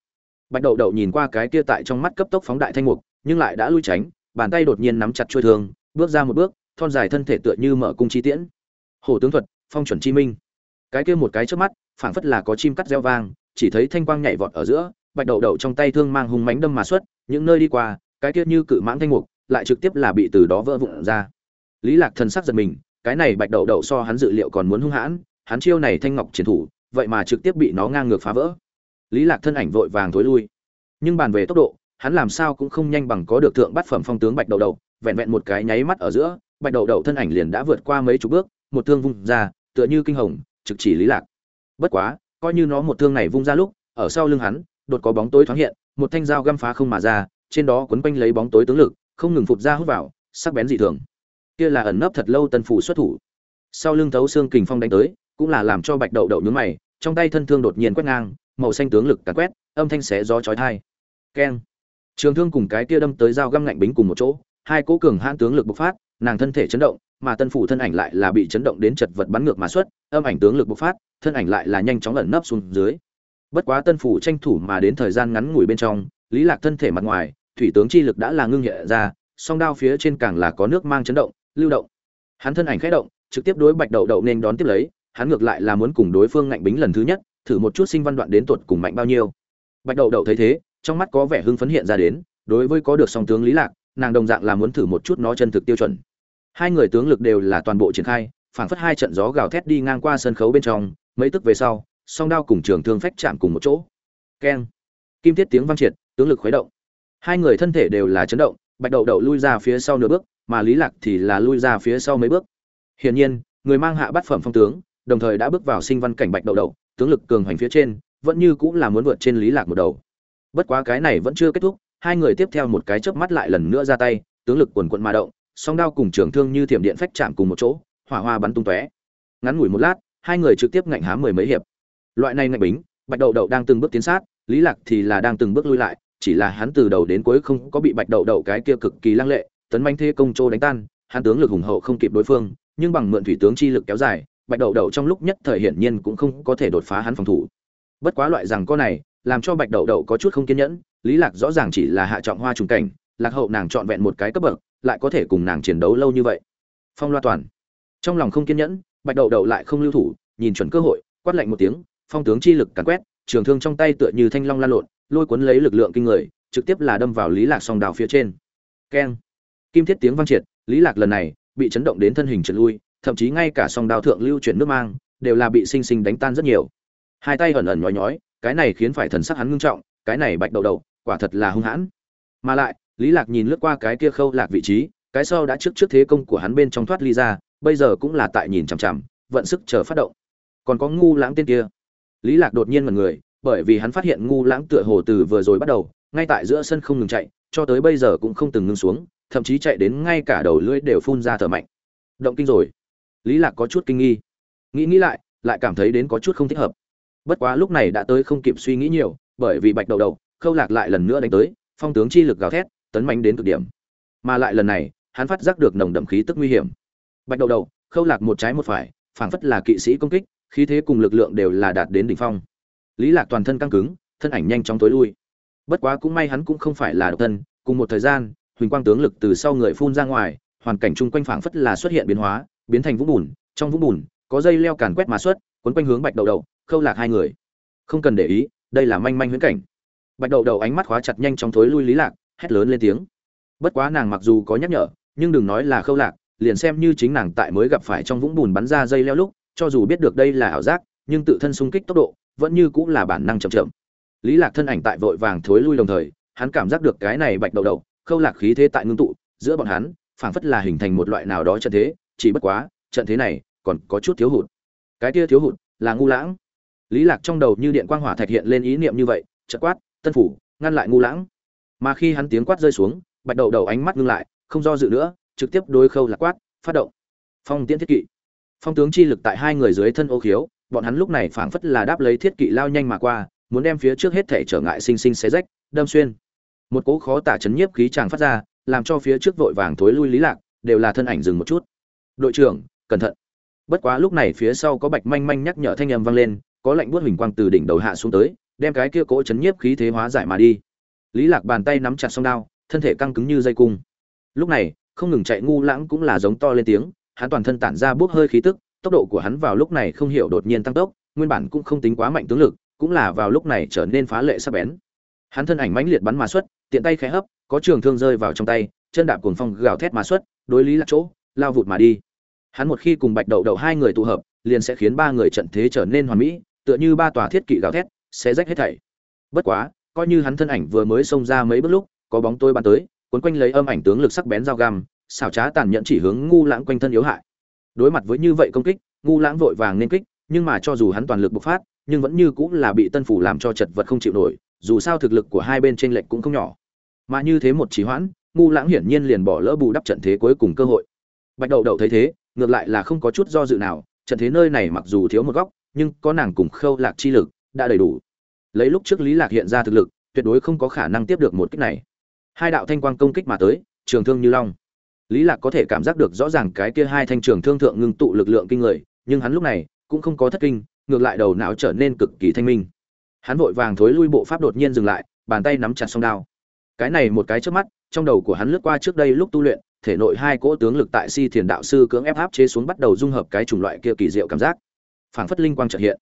bạch đầu đầu nhìn qua cái kia tại trong mắt cấp tốc phóng đại thanh mục nhưng lại đã lui tránh, bàn tay đột nhiên nắm chặt chuôi thương, bước ra một bước, thon dài thân thể tựa như mở cung chi tiễn. Hổ tướng thuật phong chuẩn chi minh. Cái kia một cái trước mắt, phảng phất là có chim cắt reo vang, chỉ thấy thanh quang nhảy vọt ở giữa, bạch đậu đậu trong tay thương mang hung mãnh đâm mà xuất, những nơi đi qua, cái kia như cự mãng thanh mục, lại trực tiếp là bị từ đó vỡ vụn ra. Lý lạc thần sắc giật mình, cái này bạch đậu đậu so hắn dự liệu còn muốn hung hãn, hắn chiêu này thanh ngọc chiến thủ, vậy mà trực tiếp bị nó ngang ngược phá vỡ. Lý lạc thân ảnh vội vàng thối lui. Nhưng bàn về tốc độ, hắn làm sao cũng không nhanh bằng có được thượng bát phẩm phong tướng bạch đậu đậu, vẹn vẹn một cái nháy mắt ở giữa, bạch đậu đậu thân ảnh liền đã vượt qua mấy chục bước, một thương vung ra tựa như kinh hồng, trực chỉ lý lạc. Bất quá, coi như nó một thương này vung ra lúc, ở sau lưng hắn, đột có bóng tối thoáng hiện, một thanh dao găm phá không mà ra, trên đó quấn quanh lấy bóng tối tướng lực, không ngừng phụt ra hút vào, sắc bén dị thường. Kia là ẩn nấp thật lâu tân phủ xuất thủ. Sau lưng thấu xương kình phong đánh tới, cũng là làm cho bạch đậu đậu nhướng mày, trong tay thân thương đột nhiên quét ngang, màu xanh tướng lực càn quét, âm thanh xé gió chói tai. Keng. Trường thương cùng cái kia đâm tới dao găm ngạnh bính cùng một chỗ, hai cố cường hãn tướng lực bộc phát, nàng thân thể chấn động mà tân phủ thân ảnh lại là bị chấn động đến chật vật bắn ngược mà xuất, âm ảnh tướng lực bộc phát, thân ảnh lại là nhanh chóng ẩn nấp xuống dưới. Bất quá tân phủ tranh thủ mà đến thời gian ngắn ngủi bên trong, lý lạc thân thể mặt ngoài, thủy tướng chi lực đã là ngưng nhẹ ra, song đao phía trên càng là có nước mang chấn động, lưu động. Hắn thân ảnh khẽ động, trực tiếp đối bạch đậu đậu nên đón tiếp lấy, hắn ngược lại là muốn cùng đối phương ngạnh bính lần thứ nhất, thử một chút sinh văn đoạn đến tuột cùng mạnh bao nhiêu. Bạch đậu đậu thấy thế, trong mắt có vẻ hưng phấn hiện ra đến, đối với có được song tướng lý lạc, nàng đồng dạng là muốn thử một chút nó chân thực tiêu chuẩn hai người tướng lực đều là toàn bộ triển khai, phảng phất hai trận gió gào thét đi ngang qua sân khấu bên trong, mấy tức về sau, song đao cùng trường thương phách chạm cùng một chỗ. Keng. Kim thiết tiếng vang triệt, tướng lực khuấy động. Hai người thân thể đều là chấn động, bạch đậu đậu lui ra phía sau nửa bước, mà lý lạc thì là lui ra phía sau mấy bước. Hiển nhiên, người mang hạ bát phẩm phong tướng, đồng thời đã bước vào sinh văn cảnh bạch đậu đậu, tướng lực cường hành phía trên, vẫn như cũng là muốn vượt trên lý lạc một đầu. Bất quá cái này vẫn chưa kết thúc, hai người tiếp theo một cái chớp mắt lại lần nữa ra tay, tướng lực quần quận mà động song đao cùng trường thương như thiểm điện phách chạm cùng một chỗ, hỏa hoa bắn tung tóe. Ngắn ngủi một lát, hai người trực tiếp ngạnh há mười mấy hiệp. Loại này ngạnh bính, bạch đậu đậu đang từng bước tiến sát, lý lạc thì là đang từng bước lui lại, chỉ là hắn từ đầu đến cuối không có bị bạch đậu đậu cái kia cực kỳ lăng lệ, tấn manh thế công trô đánh tan, hắn tướng lực hùng hậu không kịp đối phương, nhưng bằng mượn thủy tướng chi lực kéo dài, bạch đậu đậu trong lúc nhất thời hiển nhiên cũng không có thể đột phá hắn phòng thủ. Bất quá loại rằng con này, làm cho bạch đậu đậu có chút không kiên nhẫn, lý lạc rõ ràng chỉ là hạ trọng hoa trùng cảnh, lạc hậu nàng chọn vẹn một cái cấp bậc lại có thể cùng nàng chiến đấu lâu như vậy. Phong loa toàn. Trong lòng không kiên nhẫn, bạch đậu đậu lại không lưu thủ, nhìn chuẩn cơ hội, quát lạnh một tiếng, phong tướng chi lực càn quét, trường thương trong tay tựa như thanh long lan lộn, lôi cuốn lấy lực lượng kinh người, trực tiếp là đâm vào lý lạc song đào phía trên. Keng. Kim thiết tiếng vang triệt, lý lạc lần này bị chấn động đến thân hình trượt lui, thậm chí ngay cả song đào thượng lưu chuyển nước mang, đều là bị sinh sinh đánh tan rất nhiều. Hai tay ẩn ẩn nhói nhói, cái này khiến phải thần sắc hắn ngưng trọng, cái này bạch đầu đầu quả thật là hung hãn. Mà lại lý lạc nhìn lướt qua cái kia khâu lạc vị trí, cái sau đã trước trước thế công của hắn bên trong thoát ly ra, bây giờ cũng là tại nhìn chằm chằm, vận sức chờ phát động. Còn có ngu lãng tên kia. Lý lạc đột nhiên ngẩn người, bởi vì hắn phát hiện ngu lãng tựa hồ từ vừa rồi bắt đầu, ngay tại giữa sân không ngừng chạy, cho tới bây giờ cũng không từng ngưng xuống, thậm chí chạy đến ngay cả đầu lưỡi đều phun ra thở mạnh. Động kinh rồi. Lý lạc có chút kinh nghi. Nghĩ nghĩ lại lại cảm thấy đến có chút không thích hợp. Bất quá lúc này đã tới không kịp suy nghĩ nhiều, bởi vì bạch đầu đầu, khâu lạc lại lần nữa đánh tới, phong tướng chi lực gào thét tấn mạnh đến cực điểm. Mà lại lần này, hắn phát giác được nồng đậm khí tức nguy hiểm. Bạch đầu đầu, khâu lạc một trái một phải, phảng phất là kỵ sĩ công kích, khí thế cùng lực lượng đều là đạt đến đỉnh phong. Lý lạc toàn thân căng cứng, thân ảnh nhanh chóng tối lui. Bất quá cũng may hắn cũng không phải là độc thân, cùng một thời gian, huỳnh quang tướng lực từ sau người phun ra ngoài, hoàn cảnh chung quanh phảng phất là xuất hiện biến hóa, biến thành vũng bùn, trong vũng bùn, có dây leo càn quét mà xuất quấn quanh hướng bạch đầu đầu, khâu lạc hai người. Không cần để ý, đây là manh manh huyễn cảnh. Bạch đầu đầu ánh mắt khóa chặt nhanh chóng thối lui lý lạc hét lớn lên tiếng. Bất quá nàng mặc dù có nhắc nhở, nhưng đừng nói là khâu lạc, liền xem như chính nàng tại mới gặp phải trong vũng bùn bắn ra dây leo lúc, cho dù biết được đây là ảo giác, nhưng tự thân xung kích tốc độ, vẫn như cũng là bản năng chậm chậm. Lý lạc thân ảnh tại vội vàng thối lui đồng thời, hắn cảm giác được cái này bạch đầu đầu, khâu lạc khí thế tại ngưng tụ, giữa bọn hắn, phảng phất là hình thành một loại nào đó trận thế, chỉ bất quá, trận thế này còn có chút thiếu hụt. Cái kia thiếu hụt là ngu lãng. Lý lạc trong đầu như điện quang hỏa thạch hiện lên ý niệm như vậy, chợt quát, tân phủ, ngăn lại ngu lãng mà khi hắn tiếng quát rơi xuống, bạch đầu đầu ánh mắt ngưng lại, không do dự nữa, trực tiếp đối khâu lạc quát, phát động. Phong tiễn thiết kỵ. Phong tướng chi lực tại hai người dưới thân ô khiếu, bọn hắn lúc này phảng phất là đáp lấy thiết kỵ lao nhanh mà qua, muốn đem phía trước hết thể trở ngại sinh sinh xé rách, đâm xuyên. Một cỗ khó tả chấn nhiếp khí tràng phát ra, làm cho phía trước vội vàng thối lui lý lạc, đều là thân ảnh dừng một chút. Đội trưởng, cẩn thận. Bất quá lúc này phía sau có bạch manh manh nhắc nhở thanh âm vang lên, có lạnh buốt hình quang từ đỉnh đầu hạ xuống tới, đem cái kia cỗ chấn nhiếp khí thế hóa giải mà đi lý lạc bàn tay nắm chặt song đao, thân thể căng cứng như dây cung. Lúc này, không ngừng chạy ngu lãng cũng là giống to lên tiếng, hắn toàn thân tản ra bốc hơi khí tức, tốc độ của hắn vào lúc này không hiểu đột nhiên tăng tốc, nguyên bản cũng không tính quá mạnh tướng lực, cũng là vào lúc này trở nên phá lệ sắc bén. Hắn thân ảnh mãnh liệt bắn mà xuất, tiện tay khẽ hấp, có trường thương rơi vào trong tay, chân đạp cuồng phong gào thét mà xuất, đối lý lạc chỗ, lao vụt mà đi. Hắn một khi cùng bạch đậu đậu hai người tụ hợp, liền sẽ khiến ba người trận thế trở nên hoàn mỹ, tựa như ba tòa thiết kỵ gào thét, sẽ rách hết thảy. Bất quá coi như hắn thân ảnh vừa mới xông ra mấy bước lúc, có bóng tôi bắn tới, cuốn quanh lấy âm ảnh tướng lực sắc bén dao găm, xảo trá tàn nhẫn chỉ hướng ngu lãng quanh thân yếu hại. Đối mặt với như vậy công kích, ngu lãng vội vàng nên kích, nhưng mà cho dù hắn toàn lực bộc phát, nhưng vẫn như cũng là bị tân phủ làm cho chật vật không chịu nổi, dù sao thực lực của hai bên trên lệch cũng không nhỏ. Mà như thế một trí hoãn, ngu lãng hiển nhiên liền bỏ lỡ bù đắp trận thế cuối cùng cơ hội. Bạch đậu đậu thấy thế, ngược lại là không có chút do dự nào, trận thế nơi này mặc dù thiếu một góc, nhưng có nàng cùng khâu lạc chi lực, đã đầy đủ lấy lúc trước lý lạc hiện ra thực lực, tuyệt đối không có khả năng tiếp được một kích này. Hai đạo thanh quang công kích mà tới, trường thương như long. Lý lạc có thể cảm giác được rõ ràng cái kia hai thanh trường thương thượng ngưng tụ lực lượng kinh người, nhưng hắn lúc này cũng không có thất kinh, ngược lại đầu não trở nên cực kỳ thanh minh. Hắn vội vàng thối lui bộ pháp đột nhiên dừng lại, bàn tay nắm chặt song đao. Cái này một cái trước mắt, trong đầu của hắn lướt qua trước đây lúc tu luyện, thể nội hai cỗ tướng lực tại si thiền đạo sư cưỡng ép áp chế xuống bắt đầu dung hợp cái chủng loại kia kỳ diệu cảm giác. Phảng phất linh quang trợ hiện.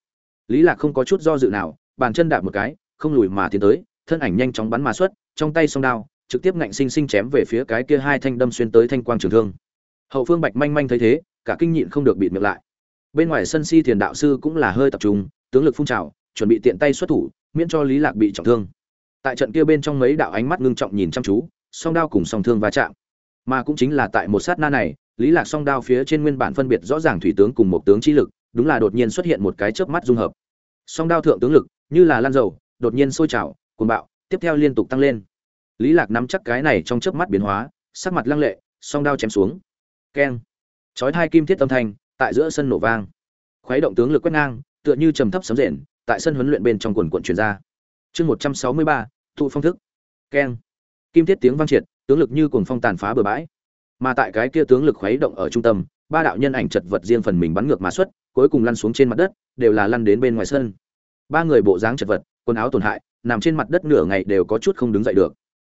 Lý lạc không có chút do dự nào bàn chân đạp một cái, không lùi mà tiến tới, thân ảnh nhanh chóng bắn mà xuất, trong tay song đao, trực tiếp ngạnh sinh sinh chém về phía cái kia hai thanh đâm xuyên tới thanh quang trường thương. Hậu phương bạch manh manh thấy thế, cả kinh nhịn không được bịt miệng lại. Bên ngoài sân si thiền đạo sư cũng là hơi tập trung, tướng lực phun trào, chuẩn bị tiện tay xuất thủ, miễn cho lý lạc bị trọng thương. Tại trận kia bên trong mấy đạo ánh mắt ngưng trọng nhìn chăm chú, song đao cùng song thương va chạm. Mà cũng chính là tại một sát na này, lý lạc song đao phía trên nguyên bản phân biệt rõ ràng thủy tướng cùng một tướng chi lực, đúng là đột nhiên xuất hiện một cái chớp mắt dung hợp. Song đao thượng tướng lực như là lan dầu, đột nhiên sôi trào, cuồng bạo, tiếp theo liên tục tăng lên. Lý lạc nắm chắc cái này trong chớp mắt biến hóa, sắc mặt lăng lệ, song đao chém xuống. Keng. Chói hai kim thiết âm thanh, tại giữa sân nổ vang. Khuấy động tướng lực quét ngang, tựa như trầm thấp sấm rền, tại sân huấn luyện bên trong quần quận truyền ra. Chương một trăm sáu mươi ba, thụ phong thức. Keng. Kim thiết tiếng vang triệt, tướng lực như cuồng phong tàn phá bừa bãi. Mà tại cái kia tướng lực khuấy động ở trung tâm, ba đạo nhân ảnh chật vật riêng phần mình bắn ngược mà xuất, cuối cùng lăn xuống trên mặt đất, đều là lăn đến bên ngoài sân ba người bộ dáng chật vật, quần áo tổn hại, nằm trên mặt đất nửa ngày đều có chút không đứng dậy được.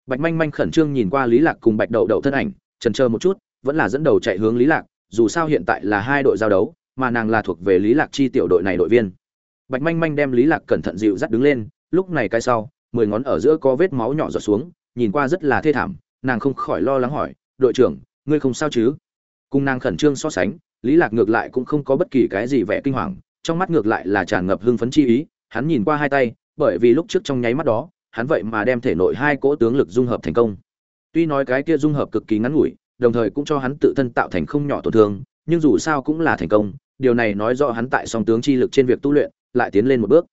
Bạch manh manh khẩn trương nhìn qua lý lạc cùng bạch đậu đậu thân ảnh trần chờ một chút, vẫn là dẫn đầu chạy hướng lý lạc, dù sao hiện tại là hai đội giao đấu, mà nàng là thuộc về lý lạc chi tiểu đội này đội viên. Bạch manh manh đem lý lạc cẩn thận dịu dắt đứng lên, lúc này cái sau, mười ngón ở giữa có vết máu nhỏ giọt xuống, nhìn qua rất là thê thảm, nàng không khỏi lo lắng hỏi, đội trưởng, ngươi không sao chứ? Cùng nàng khẩn trương so sánh, lý lạc ngược lại cũng không có bất kỳ cái gì vẻ kinh hoàng, trong mắt ngược lại là tràn ngập hưng phấn chi ý hắn nhìn qua hai tay, bởi vì lúc trước trong nháy mắt đó, hắn vậy mà đem thể nội hai cỗ tướng lực dung hợp thành công. Tuy nói cái kia dung hợp cực kỳ ngắn ngủi, đồng thời cũng cho hắn tự thân tạo thành không nhỏ tổn thương, nhưng dù sao cũng là thành công, điều này nói rõ hắn tại song tướng chi lực trên việc tu luyện, lại tiến lên một bước.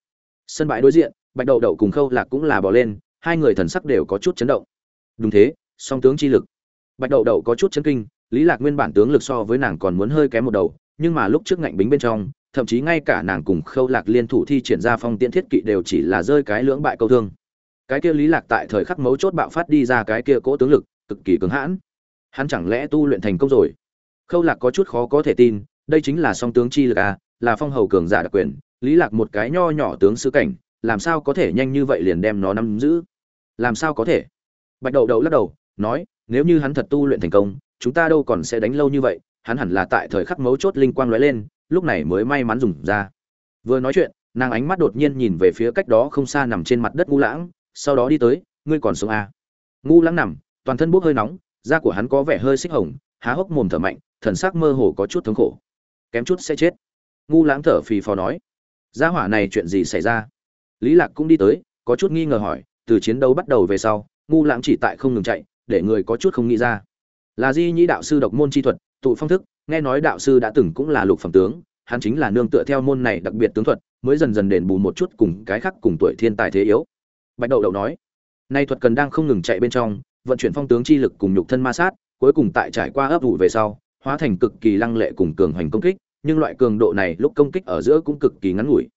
Sân bãi đối diện, bạch đậu đậu cùng khâu lạc cũng là bỏ lên, hai người thần sắc đều có chút chấn động. Đúng thế, song tướng chi lực. Bạch đậu đậu có chút chấn kinh, lý lạc nguyên bản tướng lực so với nàng còn muốn hơi kém một đầu, nhưng mà lúc trước ngạnh bính bên trong thậm chí ngay cả nàng cùng khâu lạc liên thủ thi triển ra phong tiễn thiết kỵ đều chỉ là rơi cái lưỡng bại câu thương. Cái kia lý lạc tại thời khắc mấu chốt bạo phát đi ra cái kia cỗ tướng lực, cực kỳ cứng hãn. Hắn chẳng lẽ tu luyện thành công rồi? Khâu lạc có chút khó có thể tin, đây chính là song tướng chi lực à là phong hầu cường giả đặc quyền, lý lạc một cái nho nhỏ tướng sứ cảnh, làm sao có thể nhanh như vậy liền đem nó nắm giữ? Làm sao có thể? Bạch đậu đậu lắc đầu, nói, nếu như hắn thật tu luyện thành công, chúng ta đâu còn sẽ đánh lâu như vậy, hắn hẳn là tại thời khắc mấu chốt linh quang lóe lên lúc này mới may mắn dùng ra. Vừa nói chuyện, nàng ánh mắt đột nhiên nhìn về phía cách đó không xa nằm trên mặt đất ngu lãng, sau đó đi tới, ngươi còn sống à. ngu lãng nằm, toàn thân bốc hơi nóng, da của hắn có vẻ hơi xích hồng, há hốc mồm thở mạnh, thần sắc mơ hồ có chút thống khổ. Kém chút sẽ chết. Ngu lãng thở phì phò nói. Gia hỏa này chuyện gì xảy ra? Lý lạc cũng đi tới, có chút nghi ngờ hỏi, từ chiến đấu bắt đầu về sau, ngu lãng chỉ tại không ngừng chạy, để người có chút không nghĩ ra. Là di nhĩ đạo sư độc môn chi thuật, tụ phong thức nghe nói đạo sư đã từng cũng là lục phẩm tướng, hắn chính là nương tựa theo môn này đặc biệt tướng thuật, mới dần dần đền bù một chút cùng cái khác cùng tuổi thiên tài thế yếu. Bạch đậu đậu nói, nay thuật cần đang không ngừng chạy bên trong, vận chuyển phong tướng chi lực cùng nhục thân ma sát, cuối cùng tại trải qua ấp ủ về sau, hóa thành cực kỳ lăng lệ cùng cường hoành công kích, nhưng loại cường độ này lúc công kích ở giữa cũng cực kỳ ngắn ngủi.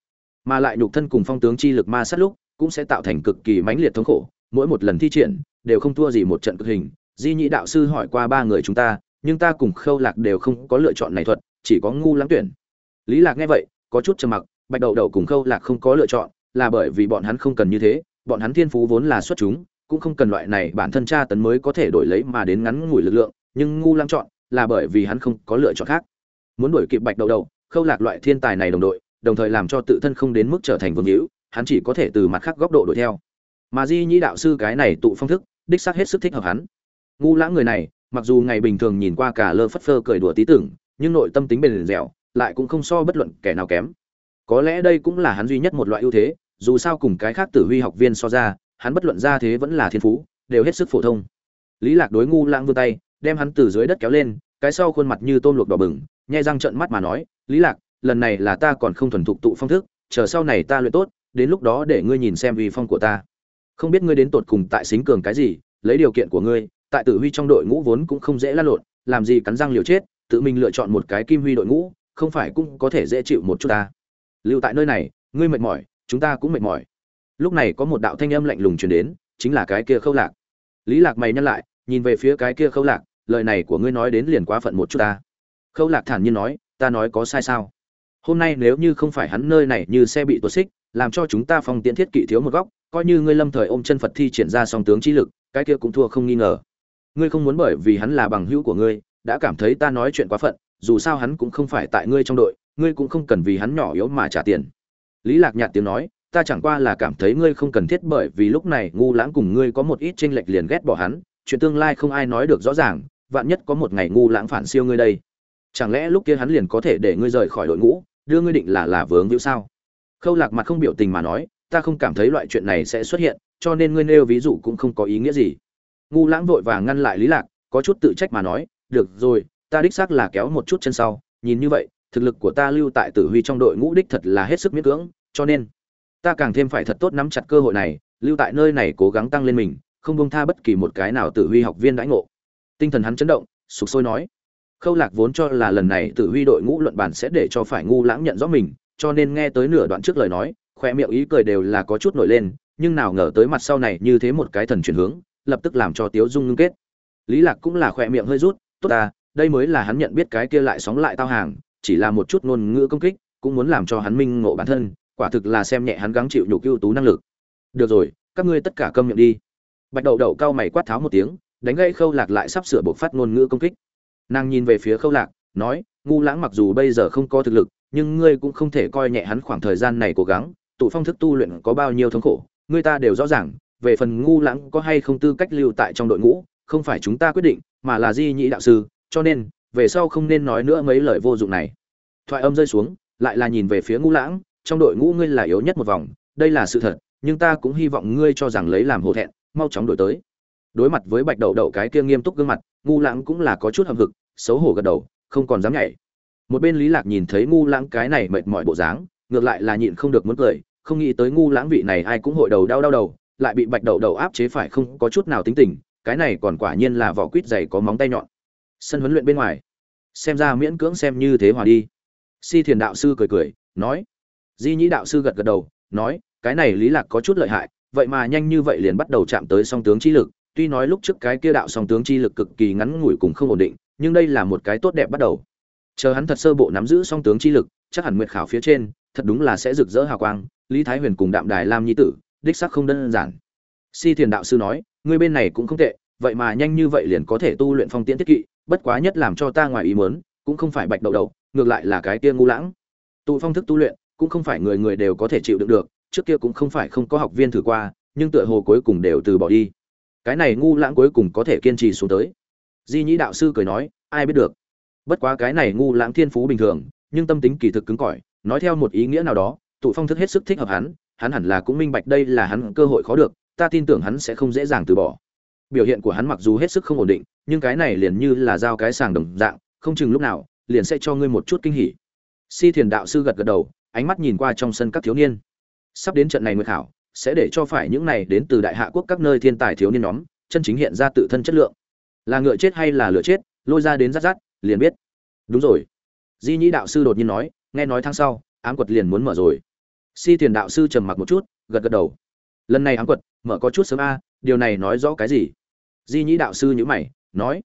Mà lại nhục thân cùng phong tướng chi lực ma sát lúc, cũng sẽ tạo thành cực kỳ mãnh liệt thống khổ, mỗi một lần thi triển, đều không thua gì một trận cực hình. Di nhị đạo sư hỏi qua ba người chúng ta nhưng ta cùng khâu lạc đều không có lựa chọn này thuật, chỉ có ngu lắm tuyển. Lý lạc nghe vậy, có chút trầm mặc, bạch đậu đậu cùng khâu lạc không có lựa chọn, là bởi vì bọn hắn không cần như thế, bọn hắn thiên phú vốn là xuất chúng, cũng không cần loại này bản thân tra tấn mới có thể đổi lấy mà đến ngắn ngủi lực lượng, nhưng ngu lắm chọn, là bởi vì hắn không có lựa chọn khác. Muốn đuổi kịp bạch đậu đậu, khâu lạc loại thiên tài này đồng đội, đồng thời làm cho tự thân không đến mức trở thành vương hữu, hắn chỉ có thể từ mặt khác góc độ đuổi theo. Mà di nhĩ đạo sư cái này tụ phong thức, đích xác hết sức thích hợp hắn. Ngu lãng người này mặc dù ngày bình thường nhìn qua cả lơ phất phơ cười đùa tí tưởng, nhưng nội tâm tính bền dẻo, lại cũng không so bất luận kẻ nào kém. Có lẽ đây cũng là hắn duy nhất một loại ưu thế, dù sao cùng cái khác tử huy học viên so ra, hắn bất luận ra thế vẫn là thiên phú, đều hết sức phổ thông. Lý lạc đối ngu lãng vươn tay, đem hắn từ dưới đất kéo lên, cái sau khuôn mặt như tôm luộc đỏ bừng, nhai răng trợn mắt mà nói, lý lạc, lần này là ta còn không thuần thục tụ phong thức, chờ sau này ta luyện tốt, đến lúc đó để ngươi nhìn xem uy phong của ta. Không biết ngươi đến tột cùng tại xính cường cái gì, lấy điều kiện của ngươi tại tử huy trong đội ngũ vốn cũng không dễ lăn lộn, làm gì cắn răng liều chết, tự mình lựa chọn một cái kim huy đội ngũ, không phải cũng có thể dễ chịu một chút ta. Lưu tại nơi này, ngươi mệt mỏi, chúng ta cũng mệt mỏi. Lúc này có một đạo thanh âm lạnh lùng truyền đến, chính là cái kia khâu lạc. Lý lạc mày nhăn lại, nhìn về phía cái kia khâu lạc, lời này của ngươi nói đến liền quá phận một chút ta. Khâu lạc thản nhiên nói, ta nói có sai sao? Hôm nay nếu như không phải hắn nơi này như xe bị tuột xích, làm cho chúng ta phong tiễn thiết kỵ thiếu một góc, coi như ngươi lâm thời ôm chân phật thi triển ra song tướng trí lực, cái kia cũng thua không nghi ngờ ngươi không muốn bởi vì hắn là bằng hữu của ngươi, đã cảm thấy ta nói chuyện quá phận, dù sao hắn cũng không phải tại ngươi trong đội, ngươi cũng không cần vì hắn nhỏ yếu mà trả tiền. Lý lạc nhạt tiếng nói, ta chẳng qua là cảm thấy ngươi không cần thiết bởi vì lúc này ngu lãng cùng ngươi có một ít tranh lệch liền ghét bỏ hắn, chuyện tương lai không ai nói được rõ ràng, vạn nhất có một ngày ngu lãng phản siêu ngươi đây. Chẳng lẽ lúc kia hắn liền có thể để ngươi rời khỏi đội ngũ, đưa ngươi định là là vướng hữu sao? Khâu lạc mặt không biểu tình mà nói, ta không cảm thấy loại chuyện này sẽ xuất hiện, cho nên ngươi nêu ví dụ cũng không có ý nghĩa gì ngu lãng vội vàng ngăn lại lý lạc, có chút tự trách mà nói, được rồi, ta đích xác là kéo một chút chân sau, nhìn như vậy, thực lực của ta lưu tại tử huy trong đội ngũ đích thật là hết sức miễn cưỡng, cho nên ta càng thêm phải thật tốt nắm chặt cơ hội này, lưu tại nơi này cố gắng tăng lên mình, không bông tha bất kỳ một cái nào tử huy học viên đãi ngộ. Tinh thần hắn chấn động, sục sôi nói, khâu lạc vốn cho là lần này tử huy đội ngũ luận bản sẽ để cho phải ngu lãng nhận rõ mình, cho nên nghe tới nửa đoạn trước lời nói, khoe miệng ý cười đều là có chút nổi lên, nhưng nào ngờ tới mặt sau này như thế một cái thần chuyển hướng lập tức làm cho tiếu dung ngưng kết. Lý lạc cũng là khoe miệng hơi rút, tốt ta, đây mới là hắn nhận biết cái kia lại sóng lại tao hàng, chỉ là một chút ngôn ngữ công kích, cũng muốn làm cho hắn minh ngộ bản thân, quả thực là xem nhẹ hắn gắng chịu nhục ưu tú năng lực. Được rồi, các ngươi tất cả câm miệng đi. Bạch đậu đậu cao mày quát tháo một tiếng, đánh gãy khâu lạc lại sắp sửa buộc phát ngôn ngữ công kích. Nàng nhìn về phía khâu lạc, nói, ngu lãng mặc dù bây giờ không có thực lực, nhưng ngươi cũng không thể coi nhẹ hắn khoảng thời gian này cố gắng, tụ phong thức tu luyện có bao nhiêu thống khổ ngươi ta đều rõ ràng về phần ngu lãng có hay không tư cách lưu tại trong đội ngũ, không phải chúng ta quyết định, mà là di nhị đạo sư, cho nên, về sau không nên nói nữa mấy lời vô dụng này. Thoại âm rơi xuống, lại là nhìn về phía ngu lãng, trong đội ngũ ngươi là yếu nhất một vòng, đây là sự thật, nhưng ta cũng hy vọng ngươi cho rằng lấy làm hổ thẹn, mau chóng đổi tới. Đối mặt với bạch đậu đậu cái kia nghiêm túc gương mặt, ngu lãng cũng là có chút hậm hực, xấu hổ gật đầu, không còn dám nhảy. Một bên lý lạc nhìn thấy ngu lãng cái này mệt mỏi bộ dáng, ngược lại là nhịn không được muốn cười, không nghĩ tới ngu lãng vị này ai cũng hội đầu đau đau đầu lại bị bạch đậu đậu áp chế phải không? Có chút nào tính tình, cái này còn quả nhiên là vỏ quýt dày có móng tay nhọn. Sân huấn luyện bên ngoài. Xem ra miễn cưỡng xem như thế hòa đi. Si thiền đạo sư cười cười, nói. Di nhĩ đạo sư gật gật đầu, nói, cái này lý lạc có chút lợi hại, vậy mà nhanh như vậy liền bắt đầu chạm tới song tướng chi lực. Tuy nói lúc trước cái kia đạo song tướng chi lực cực kỳ ngắn ngủi cùng không ổn định, nhưng đây là một cái tốt đẹp bắt đầu. Chờ hắn thật sơ bộ nắm giữ song tướng chi lực, chắc hẳn nguyệt khảo phía trên, thật đúng là sẽ rực rỡ hào quang. Lý thái huyền cùng đạm đài lam nhi tử đích sắc không đơn giản. Si thiền đạo sư nói, ngươi bên này cũng không tệ, vậy mà nhanh như vậy liền có thể tu luyện phong tiễn tiết kỵ, bất quá nhất làm cho ta ngoài ý muốn, cũng không phải bạch đậu đầu ngược lại là cái kia ngu lãng. Tụ phong thức tu luyện, cũng không phải người người đều có thể chịu đựng được, trước kia cũng không phải không có học viên thử qua, nhưng tựa hồ cuối cùng đều từ bỏ đi. Cái này ngu lãng cuối cùng có thể kiên trì xuống tới. Di nhĩ đạo sư cười nói, ai biết được. Bất quá cái này ngu lãng thiên phú bình thường, nhưng tâm tính kỳ thực cứng cỏi, nói theo một ý nghĩa nào đó, tụ phong thức hết sức thích hợp hắn hắn hẳn là cũng minh bạch đây là hắn cơ hội khó được, ta tin tưởng hắn sẽ không dễ dàng từ bỏ. Biểu hiện của hắn mặc dù hết sức không ổn định, nhưng cái này liền như là giao cái sàng đồng dạng, không chừng lúc nào, liền sẽ cho ngươi một chút kinh hỉ. Si thiền đạo sư gật gật đầu, ánh mắt nhìn qua trong sân các thiếu niên. Sắp đến trận này nguyệt khảo, sẽ để cho phải những này đến từ đại hạ quốc các nơi thiên tài thiếu niên nhóm, chân chính hiện ra tự thân chất lượng. Là ngựa chết hay là lửa chết, lôi ra đến rát rát, liền biết. Đúng rồi. Di nhĩ đạo sư đột nhiên nói, nghe nói tháng sau, ám quật liền muốn mở rồi si thiền đạo sư trầm mặc một chút, gật gật đầu. Lần này ám quật, mở có chút sớm a, điều này nói rõ cái gì? Di nhĩ đạo sư nhữ mày, nói.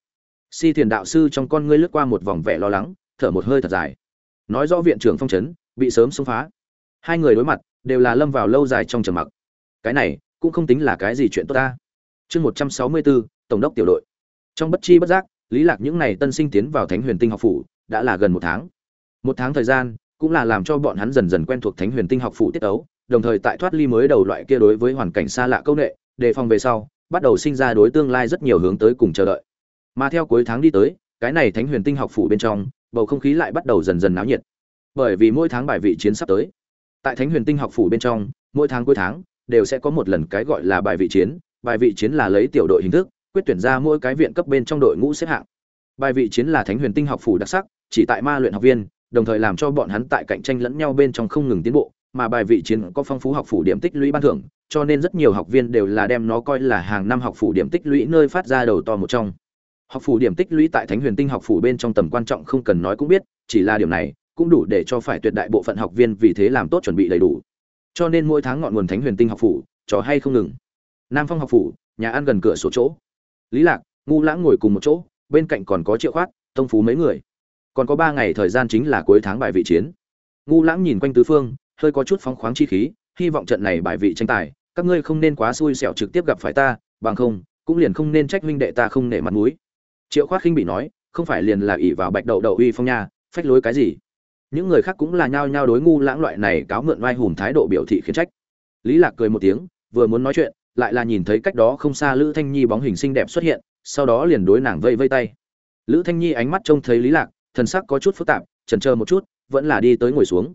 Si thiền đạo sư trong con ngươi lướt qua một vòng vẻ lo lắng, thở một hơi thật dài. Nói rõ viện trưởng phong trấn bị sớm xông phá. Hai người đối mặt, đều là lâm vào lâu dài trong trầm mặc. Cái này, cũng không tính là cái gì chuyện tốt ta. Chương một trăm sáu mươi bốn, tổng đốc tiểu đội. Trong bất chi bất giác, lý lạc những ngày tân sinh tiến vào thánh huyền tinh học phủ, đã là gần một tháng. Một tháng thời gian cũng là làm cho bọn hắn dần dần quen thuộc thánh huyền tinh học Phụ tiết ấu đồng thời tại thoát ly mới đầu loại kia đối với hoàn cảnh xa lạ công nghệ đề phòng về sau, bắt đầu sinh ra đối tương lai rất nhiều hướng tới cùng chờ đợi. Mà theo cuối tháng đi tới, cái này thánh huyền tinh học phủ bên trong, bầu không khí lại bắt đầu dần dần náo nhiệt. Bởi vì mỗi tháng bài vị chiến sắp tới, tại thánh huyền tinh học phủ bên trong, mỗi tháng cuối tháng, đều sẽ có một lần cái gọi là bài vị chiến, bài vị chiến là lấy tiểu đội hình thức, quyết tuyển ra mỗi cái viện cấp bên trong đội ngũ xếp hạng. Bài vị chiến là thánh huyền tinh học phủ đặc sắc, chỉ tại ma luyện học viên đồng thời làm cho bọn hắn tại cạnh tranh lẫn nhau bên trong không ngừng tiến bộ, mà bài vị chiến có phong phú học phủ điểm tích lũy ban thưởng, cho nên rất nhiều học viên đều là đem nó coi là hàng năm học phủ điểm tích lũy nơi phát ra đầu to một trong. Học phủ điểm tích lũy tại thánh huyền tinh học phủ bên trong tầm quan trọng không cần nói cũng biết, chỉ là điểm này cũng đủ để cho phải tuyệt đại bộ phận học viên vì thế làm tốt chuẩn bị đầy đủ. Cho nên mỗi tháng ngọn nguồn thánh huyền tinh học phủ, trò hay không ngừng. Nam phong học phủ, nhà ăn gần cửa sổ chỗ. Lý lạc ngu lãng ngồi cùng một chỗ, bên cạnh còn có triệu khoát, tông phú mấy người còn có ba ngày thời gian chính là cuối tháng bài vị chiến. Ngu lãng nhìn quanh tứ phương, hơi có chút phóng khoáng chi khí, hy vọng trận này bài vị tranh tài, các ngươi không nên quá xui xẻo trực tiếp gặp phải ta, bằng không, cũng liền không nên trách huynh đệ ta không nể mặt mũi. Triệu khoát khinh bị nói, không phải liền là ỷ vào bạch đậu đậu uy phong nha, phách lối cái gì? Những người khác cũng là nhao nhao đối ngu lãng loại này cáo mượn oai hùng thái độ biểu thị khiến trách. Lý lạc cười một tiếng, vừa muốn nói chuyện, lại là nhìn thấy cách đó không xa lữ thanh nhi bóng hình xinh đẹp xuất hiện, sau đó liền đối nàng vây vây tay. Lữ thanh nhi ánh mắt trông thấy lý lạc thần sắc có chút phức tạp, chần chờ một chút, vẫn là đi tới ngồi xuống.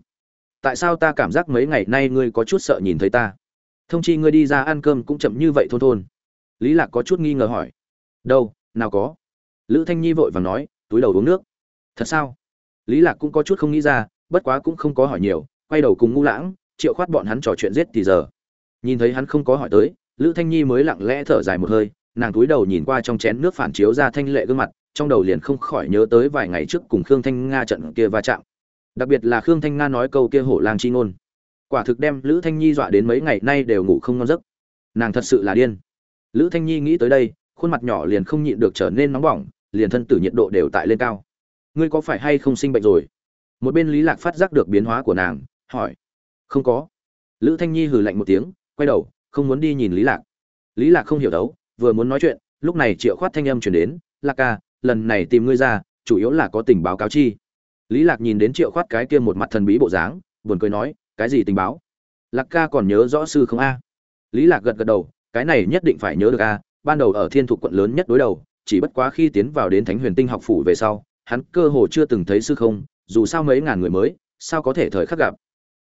Tại sao ta cảm giác mấy ngày nay ngươi có chút sợ nhìn thấy ta? Thông chi ngươi đi ra ăn cơm cũng chậm như vậy thôn thôn. Lý lạc có chút nghi ngờ hỏi. Đâu, nào có. Lữ thanh nhi vội vàng nói, túi đầu uống nước. Thật sao? Lý lạc cũng có chút không nghĩ ra, bất quá cũng không có hỏi nhiều, quay đầu cùng ngu lãng, triệu khoát bọn hắn trò chuyện giết thì giờ. Nhìn thấy hắn không có hỏi tới, lữ thanh nhi mới lặng lẽ thở dài một hơi, nàng túi đầu nhìn qua trong chén nước phản chiếu ra thanh lệ gương mặt trong đầu liền không khỏi nhớ tới vài ngày trước cùng khương thanh nga trận kia va chạm. Đặc biệt là khương thanh nga nói câu kia hổ lang chi ngôn. Quả thực đem lữ thanh nhi dọa đến mấy ngày nay đều ngủ không ngon giấc. Nàng thật sự là điên. Lữ thanh nhi nghĩ tới đây, khuôn mặt nhỏ liền không nhịn được trở nên nóng bỏng, liền thân tử nhiệt độ đều tại lên cao. Ngươi có phải hay không sinh bệnh rồi? Một bên lý lạc phát giác được biến hóa của nàng, hỏi. Không có. Lữ thanh nhi hừ lạnh một tiếng, quay đầu, không muốn đi nhìn lý lạc. Lý lạc không hiểu đấu, vừa muốn nói chuyện, lúc này triệu khoát thanh âm truyền đến, lạc ca lần này tìm ngươi ra, chủ yếu là có tình báo cáo chi. Lý lạc nhìn đến triệu khoát cái kia một mặt thần bí bộ dáng, buồn cười nói, cái gì tình báo? Lạc ca còn nhớ rõ sư không a? Lý lạc gật gật đầu, cái này nhất định phải nhớ được a, ban đầu ở thiên thục quận lớn nhất đối đầu, chỉ bất quá khi tiến vào đến thánh huyền tinh học phủ về sau, hắn cơ hồ chưa từng thấy sư không, dù sao mấy ngàn người mới, sao có thể thời khắc gặp?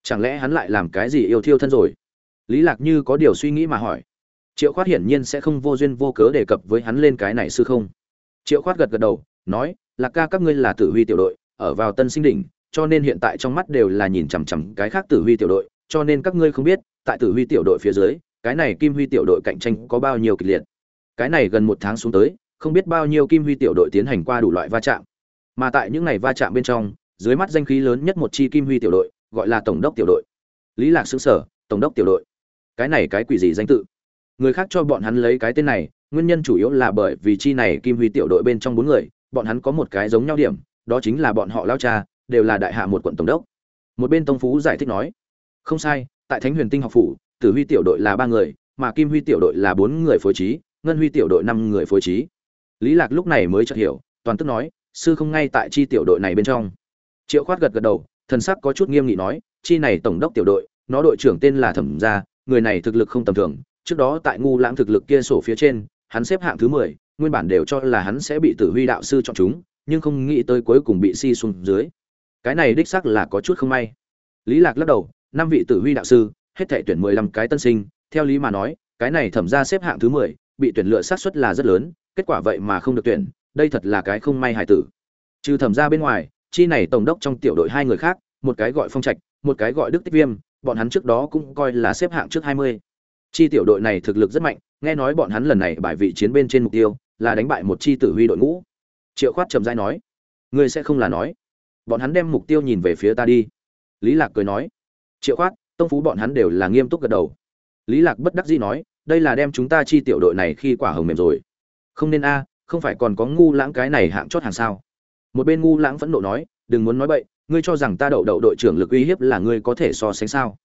Chẳng lẽ hắn lại làm cái gì yêu thiêu thân rồi? Lý lạc như có điều suy nghĩ mà hỏi. Triệu khoát hiển nhiên sẽ không vô duyên vô cớ đề cập với hắn lên cái này sư không triệu khoát gật gật đầu, nói, lạc ca, các ngươi là tử huy tiểu đội, ở vào tân sinh đỉnh, cho nên hiện tại trong mắt đều là nhìn chằm chằm cái khác tử huy tiểu đội, cho nên các ngươi không biết, tại tử huy tiểu đội phía dưới, cái này kim huy tiểu đội cạnh tranh có bao nhiêu kịch liệt. Cái này gần một tháng xuống tới, không biết bao nhiêu kim huy tiểu đội tiến hành qua đủ loại va chạm. Mà tại những ngày va chạm bên trong, dưới mắt danh khí lớn nhất một chi kim huy tiểu đội, gọi là tổng đốc tiểu đội. Lý lạc xứ sở, tổng đốc tiểu đội. Cái này cái quỷ gì danh tự? Người khác cho bọn hắn lấy cái tên này nguyên nhân chủ yếu là bởi vì chi này kim huy tiểu đội bên trong bốn người, bọn hắn có một cái giống nhau điểm, đó chính là bọn họ lao cha, đều là đại hạ một quận tổng đốc. Một bên tông phú giải thích nói, không sai, tại thánh huyền tinh học phủ, tử huy tiểu đội là ba người, mà kim huy tiểu đội là bốn người phối trí, ngân huy tiểu đội năm người phối trí. Lý lạc lúc này mới chợt hiểu, toàn tức nói, sư không ngay tại chi tiểu đội này bên trong. Triệu khoát gật gật đầu, thần sắc có chút nghiêm nghị nói, chi này tổng đốc tiểu đội, nó đội trưởng tên là thẩm gia, người này thực lực không tầm thường, trước đó tại ngu lãng thực lực kia sổ phía trên hắn xếp hạng thứ mười, nguyên bản đều cho là hắn sẽ bị tử huy đạo sư chọn chúng, nhưng không nghĩ tới cuối cùng bị si xuống dưới. Cái này đích xác là có chút không may. Lý lạc lắc đầu, năm vị tử huy đạo sư, hết thảy tuyển mười lăm cái tân sinh, theo lý mà nói, cái này thẩm ra xếp hạng thứ mười, bị tuyển lựa xác suất là rất lớn, kết quả vậy mà không được tuyển, đây thật là cái không may hài tử. Trừ thẩm ra bên ngoài, chi này tổng đốc trong tiểu đội hai người khác, một cái gọi phong trạch, một cái gọi đức tích viêm, bọn hắn trước đó cũng coi là xếp hạng trước hai mươi chi tiểu đội này thực lực rất mạnh, nghe nói bọn hắn lần này bài vị chiến bên trên mục tiêu là đánh bại một chi tử huy đội ngũ. Triệu khoát trầm dai nói, ngươi sẽ không là nói. Bọn hắn đem mục tiêu nhìn về phía ta đi. Lý lạc cười nói, triệu khoát, tông phú bọn hắn đều là nghiêm túc gật đầu. Lý lạc bất đắc dĩ nói, đây là đem chúng ta chi tiểu đội này khi quả hồng mềm rồi. Không nên a, không phải còn có ngu lãng cái này hạng chót hàng sao? Một bên ngu lãng phẫn nộ nói, đừng muốn nói bậy, ngươi cho rằng ta đậu đậu đội trưởng lực uy hiếp là ngươi có thể so sánh sao?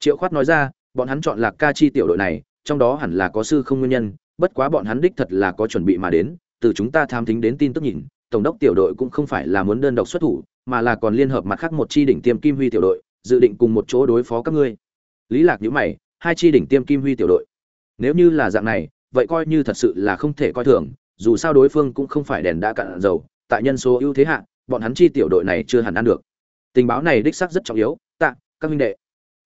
Triệu khoát nói ra bọn hắn chọn lạc ca chi tiểu đội này, trong đó hẳn là có sư không nguyên nhân, bất quá bọn hắn đích thật là có chuẩn bị mà đến, từ chúng ta tham thính đến tin tức nhìn, tổng đốc tiểu đội cũng không phải là muốn đơn độc xuất thủ, mà là còn liên hợp mặt khác một chi đỉnh tiêm kim huy tiểu đội, dự định cùng một chỗ đối phó các ngươi. Lý lạc nhữ mày, hai chi đỉnh tiêm kim huy tiểu đội. Nếu như là dạng này, vậy coi như thật sự là không thể coi thường, dù sao đối phương cũng không phải đèn đã cạn dầu, tại nhân số ưu thế hạ, bọn hắn chi tiểu đội này chưa hẳn ăn được. Tình báo này đích xác rất trọng yếu, tạ, các minh đệ.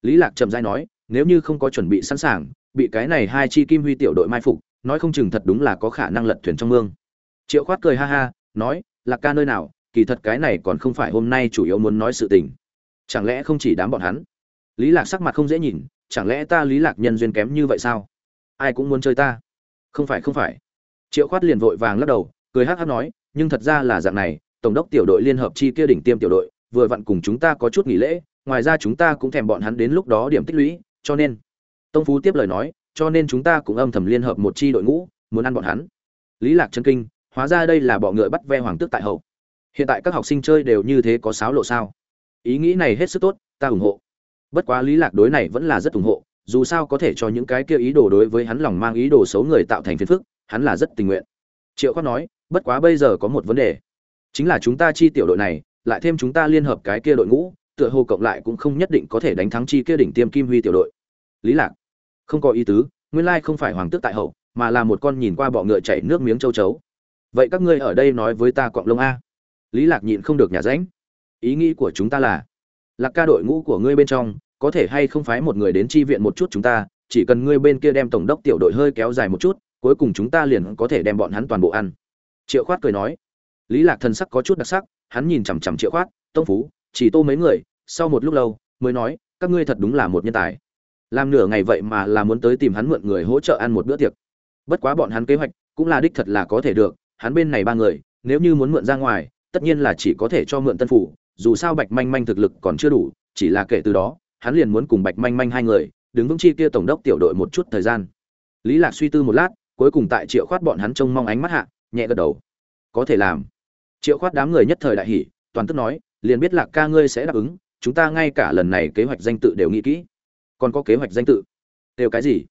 Lý lạc trầm giai nói nếu như không có chuẩn bị sẵn sàng, bị cái này hai chi kim huy tiểu đội mai phục, nói không chừng thật đúng là có khả năng lật thuyền trong mương. Triệu khoát cười ha ha, nói, lạc ca nơi nào, kỳ thật cái này còn không phải hôm nay chủ yếu muốn nói sự tình. Chẳng lẽ không chỉ đám bọn hắn? Lý lạc sắc mặt không dễ nhìn, chẳng lẽ ta lý lạc nhân duyên kém như vậy sao? Ai cũng muốn chơi ta. Không phải không phải. Triệu khoát liền vội vàng lắc đầu, cười hắc hắc nói, nhưng thật ra là dạng này, tổng đốc tiểu đội liên hợp chi kia đỉnh tiêm tiểu đội, vừa vặn cùng chúng ta có chút nghỉ lễ, ngoài ra chúng ta cũng thèm bọn hắn đến lúc đó điểm tích lũy cho nên. Tông phú tiếp lời nói, cho nên chúng ta cũng âm thầm liên hợp một chi đội ngũ, muốn ăn bọn hắn. Lý lạc chân kinh, hóa ra đây là bọ ngựa bắt ve hoàng tước tại hậu. Hiện tại các học sinh chơi đều như thế có sáo lộ sao? Ý nghĩ này hết sức tốt, ta ủng hộ. Bất quá lý lạc đối này vẫn là rất ủng hộ, dù sao có thể cho những cái kia ý đồ đối với hắn lòng mang ý đồ xấu người tạo thành phiền phức, hắn là rất tình nguyện. Triệu khoát nói, bất quá bây giờ có một vấn đề. Chính là chúng ta chi tiểu đội này, lại thêm chúng ta liên hợp cái kia đội ngũ, tựa hồ cộng lại cũng không nhất định có thể đánh thắng chi kia đỉnh tiêm kim huy tiểu đội lý lạc. Không có ý tứ, nguyên lai không phải hoàng tước tại hậu, mà là một con nhìn qua bọ ngựa chảy nước miếng châu chấu. Vậy các ngươi ở đây nói với ta cọng lông a. Lý lạc nhịn không được nhà ránh. Ý nghĩ của chúng ta là, lạc ca đội ngũ của ngươi bên trong, có thể hay không phái một người đến chi viện một chút chúng ta, chỉ cần ngươi bên kia đem tổng đốc tiểu đội hơi kéo dài một chút, cuối cùng chúng ta liền có thể đem bọn hắn toàn bộ ăn. Triệu khoát cười nói. Lý lạc thần sắc có chút đặc sắc, hắn nhìn chằm chằm triệu khoát, tông phú, chỉ tô mấy người, sau một lúc lâu, mới nói, các ngươi thật đúng là một nhân tài làm nửa ngày vậy mà là muốn tới tìm hắn mượn người hỗ trợ ăn một bữa tiệc. Bất quá bọn hắn kế hoạch cũng là đích thật là có thể được, hắn bên này ba người, nếu như muốn mượn ra ngoài, tất nhiên là chỉ có thể cho mượn tân phủ, dù sao bạch manh manh thực lực còn chưa đủ, chỉ là kể từ đó, hắn liền muốn cùng bạch manh manh hai người đứng vững chi kia tổng đốc tiểu đội một chút thời gian. Lý lạc suy tư một lát, cuối cùng tại triệu khoát bọn hắn trông mong ánh mắt hạ, nhẹ gật đầu. Có thể làm. Triệu khoát đám người nhất thời đại hỉ, toàn tức nói, liền biết lạc ca ngươi sẽ đáp ứng, chúng ta ngay cả lần này kế hoạch danh tự đều nghĩ kỹ còn có kế hoạch danh tự. Đều cái gì?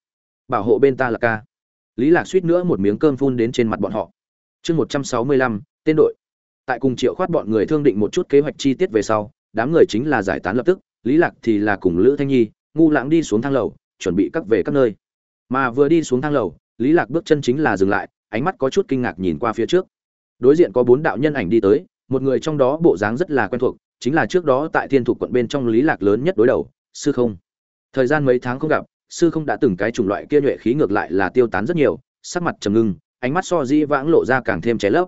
Bảo hộ bên ta là ca. Lý lạc suýt nữa một miếng cơm phun đến trên mặt bọn họ. Chương một trăm sáu mươi lăm, tên đội. Tại cùng triệu khoát bọn người thương định một chút kế hoạch chi tiết về sau, đám người chính là giải tán lập tức, lý lạc thì là cùng lữ thanh nhi, ngu lãng đi xuống thang lầu, chuẩn bị cắt về các nơi. Mà vừa đi xuống thang lầu, lý lạc bước chân chính là dừng lại, ánh mắt có chút kinh ngạc nhìn qua phía trước. Đối diện có bốn đạo nhân ảnh đi tới, một người trong đó bộ dáng rất là quen thuộc, chính là trước đó tại thiên thục quận bên trong lý lạc lớn nhất đối đầu, sư không thời gian mấy tháng không gặp, sư không đã từng cái chủng loại kia nhuệ khí ngược lại là tiêu tán rất nhiều, sắc mặt trầm ngưng, ánh mắt so dĩ vãng lộ ra càng thêm cháy lấp.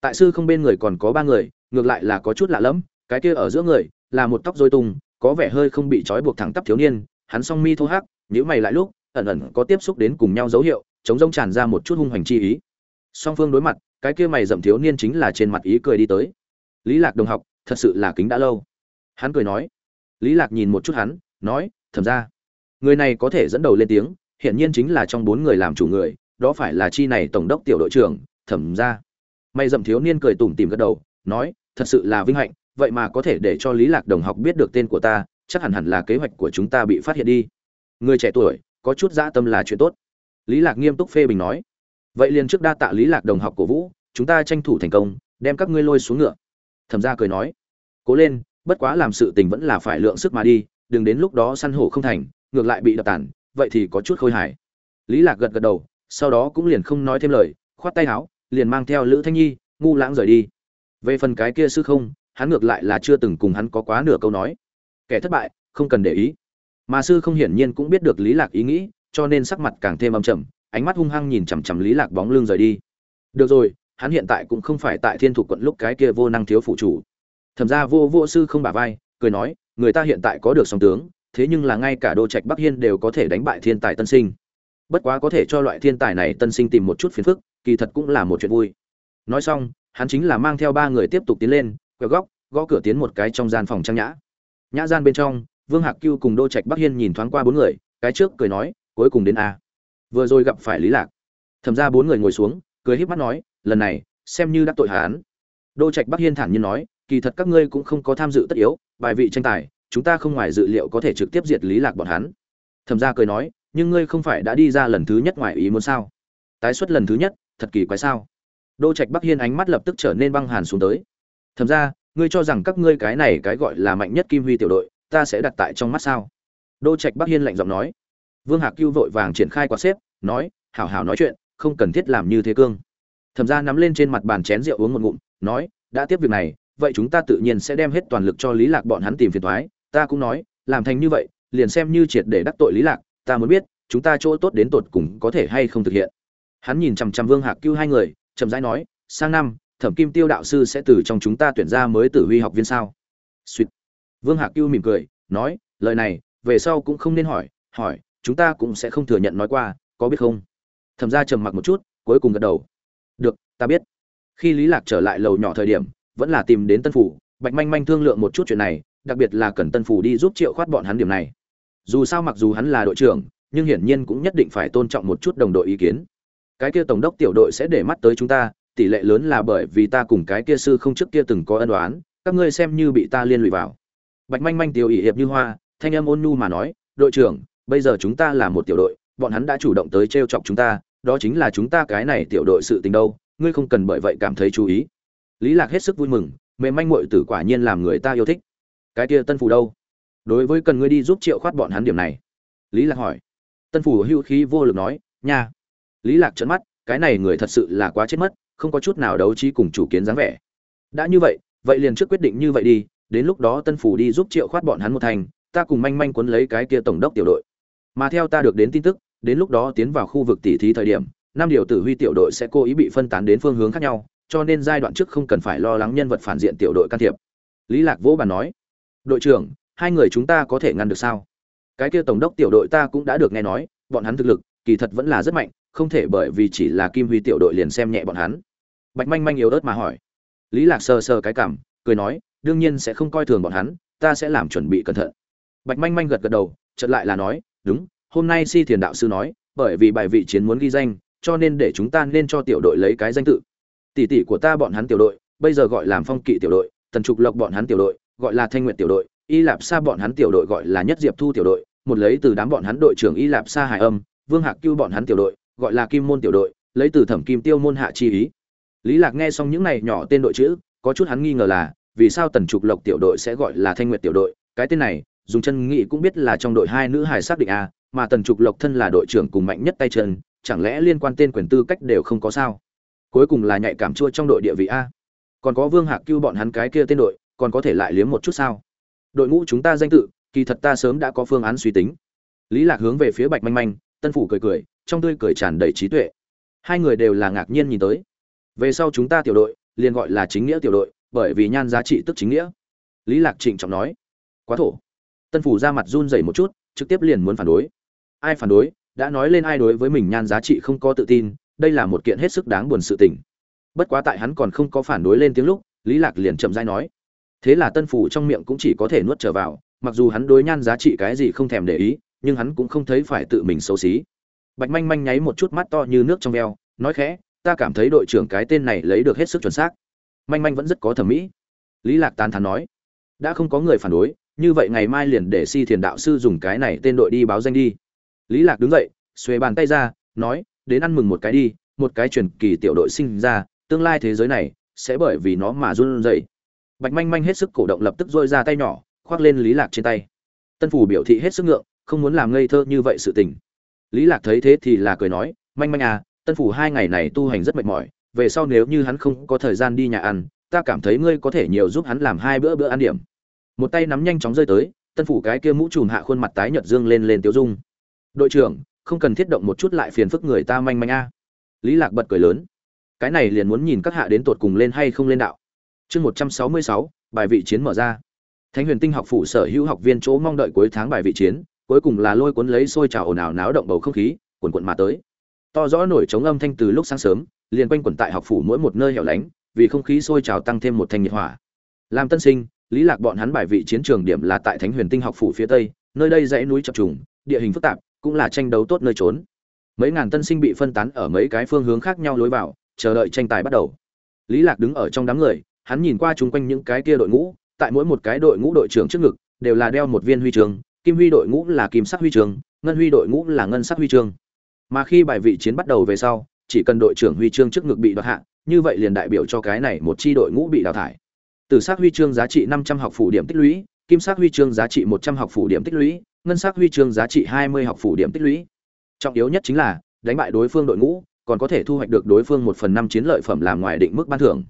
Tại sư không bên người còn có ba người, ngược lại là có chút lạ lẫm, cái kia ở giữa người là một tóc dôi tung, có vẻ hơi không bị trói buộc thẳng tắp thiếu niên, hắn song mi thô hắc, nhíu mày lại lúc, ẩn ẩn có tiếp xúc đến cùng nhau dấu hiệu, chống rông tràn ra một chút hung hoành chi ý. Song phương đối mặt, cái kia mày dậm thiếu niên chính là trên mặt ý cười đi tới. Lý lạc đồng học, thật sự là kính đã lâu. Hắn cười nói. Lý lạc nhìn một chút hắn, nói Thẩm ra. Người này có thể dẫn đầu lên tiếng hiện nhiên chính là trong bốn người làm chủ người, đó phải là chi này tổng đốc tiểu đội trưởng, thẩm ra. May dậm thiếu niên cười tủm tìm gật đầu, nói, thật sự là vinh hạnh, vậy mà có thể để cho lý lạc đồng học biết được tên của ta, chắc hẳn hẳn là kế hoạch của chúng ta bị phát hiện đi. Người trẻ tuổi, có chút dã tâm là chuyện tốt. Lý lạc nghiêm túc phê bình nói, vậy liền trước đa tạ lý lạc đồng học cổ vũ, chúng ta tranh thủ thành công, đem các ngươi lôi xuống ngựa. Thẩm gia cười nói, cố lên, bất quá làm sự tình vẫn là phải lượng sức mà đi đừng đến lúc đó săn hổ không thành, ngược lại bị đập tàn, vậy thì có chút khôi hài. Lý lạc gật gật đầu, sau đó cũng liền không nói thêm lời, khoát tay áo, liền mang theo lữ thanh nhi, ngu lãng rời đi. Về phần cái kia sư không, hắn ngược lại là chưa từng cùng hắn có quá nửa câu nói. Kẻ thất bại, không cần để ý. Mà sư không hiển nhiên cũng biết được lý lạc ý nghĩ, cho nên sắc mặt càng thêm âm trầm, ánh mắt hung hăng nhìn chằm chằm lý lạc bóng lưng rời đi. Được rồi, hắn hiện tại cũng không phải tại thiên thủ quận lúc cái kia vô năng thiếu phụ chủ. Thẩm ra vô vô sư không bả vai, cười nói người ta hiện tại có được song tướng, thế nhưng là ngay cả đô trạch bắc hiên đều có thể đánh bại thiên tài tân sinh. Bất quá có thể cho loại thiên tài này tân sinh tìm một chút phiền phức, kỳ thật cũng là một chuyện vui. Nói xong, hắn chính là mang theo ba người tiếp tục tiến lên, quẹo góc, gõ cửa tiến một cái trong gian phòng trang nhã. Nhã gian bên trong, vương hạc cưu cùng đô trạch bắc hiên nhìn thoáng qua bốn người, cái trước cười nói, cuối cùng đến a. Vừa rồi gặp phải lý lạc. Thầm ra bốn người ngồi xuống, cười híp mắt nói, lần này, xem như đắc tội hắn. Đô trạch bắc hiên thản nhiên nói kỳ thật các ngươi cũng không có tham dự tất yếu, bài vị tranh tài, chúng ta không ngoài dự liệu có thể trực tiếp diệt lý lạc bọn hắn. Thẩm gia cười nói, nhưng ngươi không phải đã đi ra lần thứ nhất ngoài ý muốn sao? Tái xuất lần thứ nhất, thật kỳ quái sao? Đô trạch bắc hiên ánh mắt lập tức trở nên băng hàn xuống tới. Thẩm gia, ngươi cho rằng các ngươi cái này cái gọi là mạnh nhất kim huy tiểu đội, ta sẽ đặt tại trong mắt sao? Đô trạch bắc hiên lạnh giọng nói. Vương hạc cưu vội vàng triển khai quạt xếp, nói, hảo hảo nói chuyện, không cần thiết làm như thế cương. Thẩm gia nắm lên trên mặt bàn chén rượu uống một ngụm, nói, đã tiếp việc này vậy chúng ta tự nhiên sẽ đem hết toàn lực cho lý lạc bọn hắn tìm phiền toái ta cũng nói, làm thành như vậy, liền xem như triệt để đắc tội lý lạc, ta muốn biết, chúng ta chỗ tốt đến tột cùng có thể hay không thực hiện. Hắn nhìn chằm chằm vương hạc cưu hai người, chậm rãi nói, sang năm, thẩm kim tiêu đạo sư sẽ từ trong chúng ta tuyển ra mới tử huy học viên sao? Suýt vương hạc cưu mỉm cười, nói, lời này, về sau cũng không nên hỏi hỏi, chúng ta cũng sẽ không thừa nhận nói qua, có biết không? Thẩm gia trầm mặc một chút, cuối cùng gật đầu. Được, ta biết. Khi lý lạc trở lại lầu nhỏ thời điểm vẫn là tìm đến tân phủ, bạch manh manh thương lượng một chút chuyện này, đặc biệt là cần tân phủ đi giúp triệu khoát bọn hắn điểm này. Dù sao mặc dù hắn là đội trưởng, nhưng hiển nhiên cũng nhất định phải tôn trọng một chút đồng đội ý kiến. Cái kia tổng đốc tiểu đội sẽ để mắt tới chúng ta, tỷ lệ lớn là bởi vì ta cùng cái kia sư không trước kia từng có ân đoán các ngươi xem như bị ta liên lụy vào. Bạch manh manh tiểu ỷ hiệp như hoa, thanh âm ôn nhu mà nói, đội trưởng, bây giờ chúng ta là một tiểu đội, bọn hắn đã chủ động tới t chọc chúng ta, đó chính là chúng ta cái này tiểu đội sự tình đâu, ngươi không cần bởi vậy cảm thấy chú ý lý lạc hết sức vui mừng, mềm manh muội tử quả nhiên làm người ta yêu thích. Cái kia tân phủ đâu? Đối với cần ngươi đi giúp triệu khoát bọn hắn điểm này. Lý lạc hỏi. Tân phủ hưu khí vô lực nói, nha. Lý lạc trợn mắt, cái này người thật sự là quá chết mất, không có chút nào đấu trí cùng chủ kiến dáng vẻ. Đã như vậy vậy liền trước quyết định như vậy đi, đến lúc đó tân phủ đi giúp triệu khoát bọn hắn một thành, ta cùng manh manh cuốn lấy cái kia tổng đốc tiểu đội. Mà theo ta được đến tin tức, đến lúc đó tiến vào khu vực tỉ thí thời điểm, năm điều tử huy tiểu đội sẽ cố ý bị phân tán đến phương hướng khác nhau cho nên giai đoạn trước không cần phải lo lắng nhân vật phản diện tiểu đội can thiệp. Lý lạc vỗ bàn nói, đội trưởng, hai người chúng ta có thể ngăn được sao? Cái kia tổng đốc tiểu đội ta cũng đã được nghe nói, bọn hắn thực lực, kỳ thật vẫn là rất mạnh, không thể bởi vì chỉ là kim huy tiểu đội liền xem nhẹ bọn hắn. Bạch manh manh yếu ớt mà hỏi. Lý lạc sờ sờ cái cảm, cười nói, đương nhiên sẽ không coi thường bọn hắn, ta sẽ làm chuẩn bị cẩn thận. Bạch manh manh gật gật đầu, chợt lại là nói, đúng, hôm nay si thiền đạo sư nói, bởi vì bài vị chiến muốn ghi danh, cho nên để chúng ta nên cho tiểu đội lấy cái danh tự tỷ tỷ của ta bọn hắn tiểu đội, bây giờ gọi làm phong kỵ tiểu đội, tần trục lộc bọn hắn tiểu đội, gọi là thanh nguyện tiểu đội, y lạp sa bọn hắn tiểu đội gọi là nhất diệp thu tiểu đội, một lấy từ đám bọn hắn đội trưởng y lạp sa hải âm, vương hạc cưu bọn hắn tiểu đội, gọi là kim môn tiểu đội, lấy từ thẩm kim tiêu môn hạ chi ý. Lý lạc nghe xong những này nhỏ tên đội chữ, có chút hắn nghi ngờ là, vì sao tần trục lộc tiểu đội sẽ gọi là thanh nguyệt tiểu đội, cái tên này, dùng chân nghĩ cũng biết là trong đội hai nữ hài xác định a, mà tần trục lộc thân là đội trưởng cùng mạnh nhất tay chân, chẳng lẽ liên quan tên quyền tư cách đều không có sao? Cuối cùng là nhạy cảm chua trong đội địa vị a. Còn có vương hạc cưu bọn hắn cái kia tên đội, còn có thể lại liếm một chút sao? Đội ngũ chúng ta danh tự, kỳ thật ta sớm đã có phương án suy tính. Lý lạc hướng về phía bạch manh manh, tân phủ cười cười, trong tươi cười tràn đầy trí tuệ. Hai người đều là ngạc nhiên nhìn tới. Về sau chúng ta tiểu đội, liền gọi là chính nghĩa tiểu đội, bởi vì nhan giá trị tức chính nghĩa. Lý lạc trịnh trọng nói. Quá thổ. Tân phủ ra mặt run rẩy một chút, trực tiếp liền muốn phản đối. Ai phản đối? Đã nói lên ai đối với mình nhan giá trị không có tự tin đây là một kiện hết sức đáng buồn sự tình. Bất quá tại hắn còn không có phản đối lên tiếng lúc, lý lạc liền chậm rãi nói, thế là tân phủ trong miệng cũng chỉ có thể nuốt trở vào, mặc dù hắn đối nhan giá trị cái gì không thèm để ý, nhưng hắn cũng không thấy phải tự mình xấu xí. Bạch manh manh nháy một chút mắt to như nước trong veo, nói khẽ, ta cảm thấy đội trưởng cái tên này lấy được hết sức chuẩn xác. Manh manh vẫn rất có thẩm mỹ. Lý lạc tán thán nói, đã không có người phản đối, như vậy ngày mai liền để si thiền đạo sư dùng cái này tên đội đi báo danh đi. Lý lạc đứng dậy, xuề bàn tay ra, nói đến ăn mừng một cái đi, một cái truyền kỳ tiểu đội sinh ra, tương lai thế giới này sẽ bởi vì nó mà run rẩy. Bạch manh manh hết sức cổ động lập tức dôi ra tay nhỏ, khoác lên lý lạc trên tay. Tân phủ biểu thị hết sức ngượng, không muốn làm ngây thơ như vậy sự tình. Lý lạc thấy thế thì là cười nói, manh manh à tân phủ hai ngày này tu hành rất mệt mỏi, về sau nếu như hắn không có thời gian đi nhà ăn, ta cảm thấy ngươi có thể nhiều giúp hắn làm hai bữa bữa ăn điểm. Một tay nắm nhanh chóng rơi tới, tân phủ cái kia mũ trùm hạ khuôn mặt tái nhợt dương lên lên tiêu dung. Đội trưởng không cần thiết động một chút lại phiền phức người ta manh manh a. Lý lạc bật cười lớn. Cái này liền muốn nhìn các hạ đến tột cùng lên hay không lên đạo. Chương một trăm sáu mươi sáu, bài vị chiến mở ra. Thánh huyền tinh học phủ sở hữu học viên chỗ mong đợi cuối tháng bài vị chiến, cuối cùng là lôi cuốn lấy xôi trào ồn ào náo động bầu không khí quần quận mà tới. To rõ nổi trống âm thanh từ lúc sáng sớm, liền quanh quẩn tại học phủ mỗi một nơi hẻo lánh, vì không khí sôi trào tăng thêm một thanh nhiệt hỏa. Làm tân sinh, lý lạc bọn hắn bài vị chiến trường điểm là tại thánh huyền tinh học phủ phía tây, nơi đây dãy núi chập trùng, địa hình phức tạp cũng là tranh đấu tốt nơi trốn. Mấy ngàn tân sinh bị phân tán ở mấy cái phương hướng khác nhau lối vào, chờ đợi tranh tài bắt đầu. Lý lạc đứng ở trong đám người, hắn nhìn qua chung quanh những cái kia đội ngũ, tại mỗi một cái đội ngũ đội trưởng trước ngực, đều là đeo một viên huy chương, kim huy đội ngũ là kim sắc huy chương, ngân huy đội ngũ là ngân sắc huy chương. Mà khi bài vị chiến bắt đầu về sau, chỉ cần đội trưởng huy chương trước ngực bị đoạt hạ, như vậy liền đại biểu cho cái này một chi đội ngũ bị đào thải. Từ sắc huy chương giá trị 500 học phủ điểm tích lũy, kim sắc huy chương giá trị 100 học phủ điểm tích lũy ngân sắc huy chương giá trị 20 học phủ điểm tích lũy. Trọng yếu nhất chính là, đánh bại đối phương đội ngũ, còn có thể thu hoạch được đối phương một phần năm chiến lợi phẩm làm ngoài định mức ban thưởng.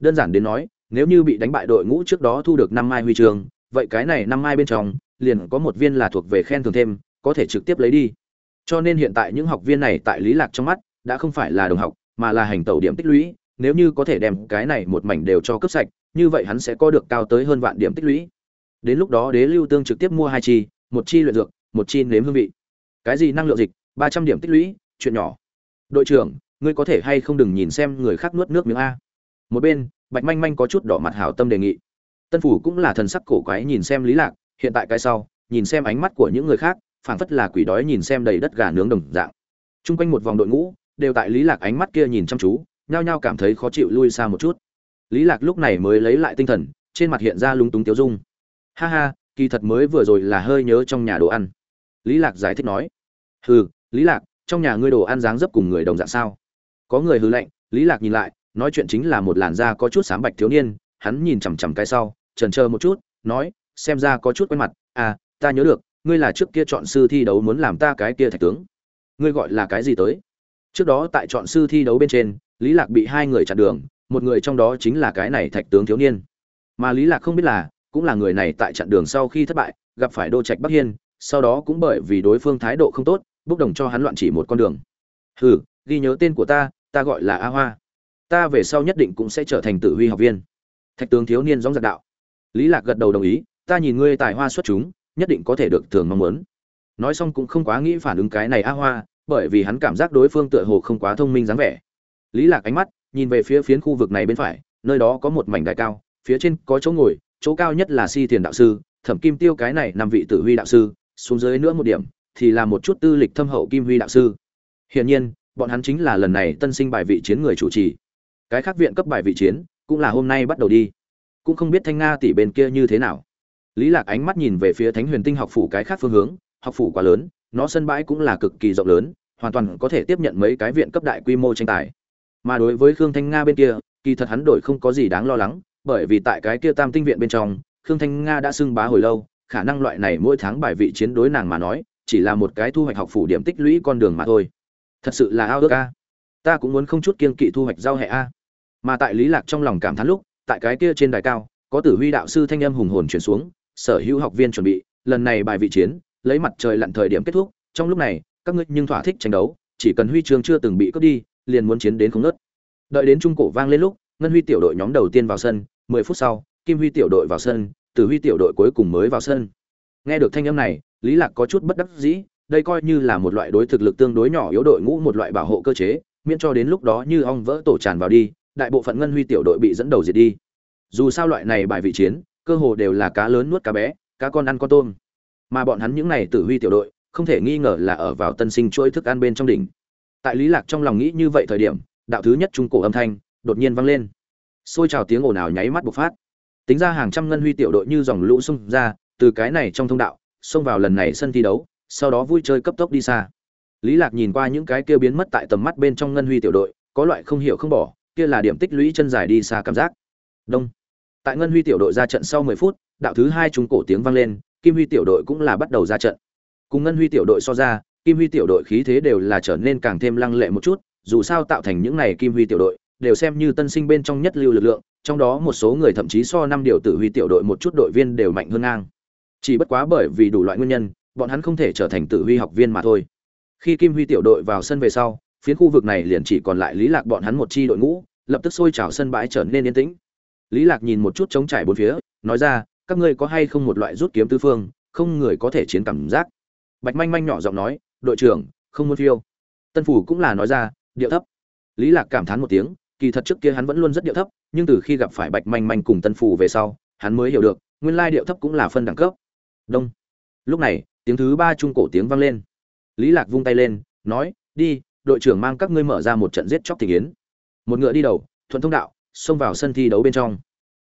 Đơn giản đến nói, nếu như bị đánh bại đội ngũ trước đó thu được năm mai huy chương, vậy cái này năm mai bên trong, liền có một viên là thuộc về khen thưởng thêm, có thể trực tiếp lấy đi. Cho nên hiện tại những học viên này tại lý lạc trong mắt, đã không phải là đồng học, mà là hành tẩu điểm tích lũy, nếu như có thể đem cái này một mảnh đều cho cấp sạch, như vậy hắn sẽ có được cao tới hơn vạn điểm tích lũy. Đến lúc đó đế lưu tương trực tiếp mua hai chi một chi luyện dược, một chi nếm hương vị. Cái gì năng lượng dịch? Ba trăm điểm tích lũy, chuyện nhỏ. Đội trưởng, ngươi có thể hay không đừng nhìn xem người khác nuốt nước miếng a. Một bên, bạch manh manh có chút đỏ mặt hảo tâm đề nghị. Tân phủ cũng là thần sắc cổ quái nhìn xem lý lạc, hiện tại cái sau, nhìn xem ánh mắt của những người khác, phảng phất là quỷ đói nhìn xem đầy đất gà nướng đồng dạng. Chung quanh một vòng đội ngũ, đều tại lý lạc ánh mắt kia nhìn chăm chú, nhao nhao cảm thấy khó chịu lui xa một chút. Lý lạc lúc này mới lấy lại tinh thần, trên mặt hiện ra lúng túng tiếu dung. Ha ha kỳ thật mới vừa rồi là hơi nhớ trong nhà đồ ăn. Lý lạc giải thích nói, hừ, lý lạc, trong nhà ngươi đồ ăn dáng dấp cùng người đồng dạng sao? Có người hư lệnh lý lạc nhìn lại, nói chuyện chính là một làn da có chút sám bạch thiếu niên, hắn nhìn chằm chằm cái sau, trần chờ một chút, nói, xem ra có chút quen mặt à ta nhớ được, ngươi là trước kia chọn sư thi đấu muốn làm ta cái kia thạch tướng. Ngươi gọi là cái gì tới? Trước đó tại chọn sư thi đấu bên trên, lý lạc bị hai người chặn đường, một người trong đó chính là cái này thạch tướng thiếu niên. Mà lý lạc không biết là cũng là người này tại chặn đường sau khi thất bại, gặp phải đô trạch bắc hiên, sau đó cũng bởi vì đối phương thái độ không tốt, bốc đồng cho hắn loạn chỉ một con đường. Hừ, ghi nhớ tên của ta ta gọi là a hoa. Ta về sau nhất định cũng sẽ trở thành tử huy học viên. Thạch tướng thiếu niên gióng giặc đạo. Lý lạc gật đầu đồng ý, ta nhìn ngươi tài hoa xuất chúng, nhất định có thể được thưởng mong muốn. Nói xong cũng không quá nghĩ phản ứng cái này a hoa, bởi vì hắn cảm giác đối phương tựa hồ không quá thông minh dáng vẻ. Lý lạc ánh mắt, nhìn về phía phiến khu vực này bên phải, nơi đó có một mảnh đài cao, phía trên có chỗ ngồi chỗ cao nhất là si thiền đạo sư, thẩm kim tiêu cái này năm vị tử huy đạo sư, xuống dưới nữa một điểm, thì là một chút tư lịch thâm hậu kim huy đạo sư. Hiển nhiên, bọn hắn chính là lần này tân sinh bài vị chiến người chủ trì. Cái khác viện cấp bài vị chiến, cũng là hôm nay bắt đầu đi. Cũng không biết thanh nga tỷ bên kia như thế nào. Lý lạc ánh mắt nhìn về phía thánh huyền tinh học phủ cái khác phương hướng, học phủ quá lớn, nó sân bãi cũng là cực kỳ rộng lớn, hoàn toàn có thể tiếp nhận mấy cái viện cấp đại quy mô tranh tài. Mà đối với khương thanh nga bên kia, kỳ thật hắn đổi không có gì đáng lo lắng bởi vì tại cái kia tam tinh viện bên trong, khương thanh nga đã xưng bá hồi lâu, khả năng loại này mỗi tháng bài vị chiến đối nàng mà nói, chỉ là một cái thu hoạch học phủ điểm tích lũy con đường mà thôi. Thật sự là ao ước a. Ta cũng muốn không chút kiên kỵ thu hoạch giao hệ a. Mà tại lý lạc trong lòng cảm thán lúc, tại cái kia trên đài cao, có tử huy đạo sư thanh âm hùng hồn chuyển xuống, sở hữu học viên chuẩn bị, lần này bài vị chiến, lấy mặt trời lặn thời điểm kết thúc, trong lúc này, các ngươi nhưng thỏa thích tranh đấu, chỉ cần huy chương chưa từng bị cướp đi, liền muốn chiến đến không nớt đợi đến trung cổ vang lên lúc, ngân huy tiểu đội nhóm đầu tiên vào sân 10 phút sau, kim huy tiểu đội vào sân, tử huy tiểu đội cuối cùng mới vào sân. Nghe được thanh âm này, lý lạc có chút bất đắc dĩ, đây coi như là một loại đối thực lực tương đối nhỏ yếu đội ngũ một loại bảo hộ cơ chế, miễn cho đến lúc đó như ong vỡ tổ tràn vào đi, đại bộ phận ngân huy tiểu đội bị dẫn đầu diệt đi. Dù sao loại này bài vị chiến, cơ hồ đều là cá lớn nuốt cá bé, cá con ăn con tôm. Mà bọn hắn những này tử huy tiểu đội, không thể nghi ngờ là ở vào tân sinh chuỗi thức ăn bên trong đỉnh. Tại lý lạc trong lòng nghĩ như vậy thời điểm, đạo thứ nhất trung cổ âm thanh đột nhiên vang lên xôi trào tiếng ồn ào nháy mắt bộc phát. Tính ra hàng trăm ngân huy tiểu đội như dòng lũ xung ra, từ cái này trong thông đạo, xông vào lần này sân thi đấu, sau đó vui chơi cấp tốc đi xa. Lý lạc nhìn qua những cái kia biến mất tại tầm mắt bên trong ngân huy tiểu đội, có loại không hiểu không bỏ, kia là điểm tích lũy chân dài đi xa cảm giác. Đông. Tại ngân huy tiểu đội ra trận sau 10 phút, đạo thứ hai trung cổ tiếng vang lên, kim huy tiểu đội cũng là bắt đầu ra trận. Cùng ngân huy tiểu đội so ra, kim huy tiểu đội khí thế đều là trở nên càng thêm lăng lệ một chút, dù sao tạo thành những này kim huy tiểu đội đều xem như tân sinh bên trong nhất lưu lực lượng, trong đó một số người thậm chí so năm điều tử huy tiểu đội một chút đội viên đều mạnh hơn ngang. Chỉ bất quá bởi vì đủ loại nguyên nhân, bọn hắn không thể trở thành tử huy học viên mà thôi. Khi kim huy tiểu đội vào sân về sau phiến khu vực này liền chỉ còn lại lý lạc bọn hắn một chi đội ngũ, lập tức sôi trào sân bãi trở nên yên tĩnh. Lý lạc nhìn một chút trống trải bốn phía, nói ra, các ngươi có hay không một loại rút kiếm tứ phương, không người có thể chiến cảm giác? Bạch manh manh nhỏ giọng nói, đội trưởng, không muốn phiêu. Tân phủ cũng là nói ra, điệu thấp. Lý lạc cảm thán một tiếng kỳ thật trước kia hắn vẫn luôn rất điệu thấp, nhưng từ khi gặp phải bạch manh manh cùng tân phủ về sau, hắn mới hiểu được, nguyên lai điệu thấp cũng là phân đẳng cấp. Đông. Lúc này, tiếng thứ ba trung cổ tiếng vang lên. Lý lạc vung tay lên, nói, đi, đội trưởng mang các ngươi mở ra một trận giết chóc thị kiến. Một ngựa đi đầu, thuận thông đạo, xông vào sân thi đấu bên trong.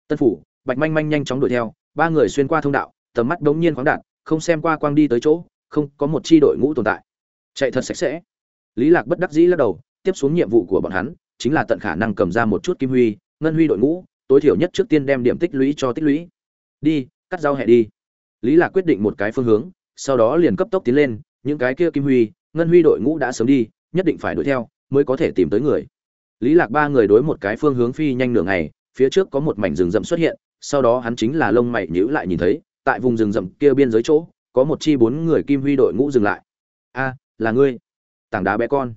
Tân phủ bạch manh manh nhanh chóng đuổi theo, ba người xuyên qua thông đạo, tầm mắt đống nhiên khoáng đạt, không xem qua quang đi tới chỗ, không có một chi đội ngũ tồn tại. Chạy thật sạch sẽ. Lý lạc bất đắc dĩ lắc đầu, tiếp xuống nhiệm vụ của bọn hắn chính là tận khả năng cầm ra một chút kim huy, ngân huy đội ngũ, tối thiểu nhất trước tiên đem điểm tích lũy cho tích lũy. Đi, cắt rau hẹ đi. Lý lạc quyết định một cái phương hướng, sau đó liền cấp tốc tiến lên, những cái kia kim huy, ngân huy đội ngũ đã sớm đi, nhất định phải đuổi theo, mới có thể tìm tới người. Lý lạc ba người đối một cái phương hướng phi nhanh nửa ngày, phía trước có một mảnh rừng rậm xuất hiện, sau đó hắn chính là lông mày nhíu lại nhìn thấy, tại vùng rừng rậm kia biên giới chỗ, có một chi bốn người kim huy đội ngũ dừng lại. A, là ngươi. Tảng đá bé con.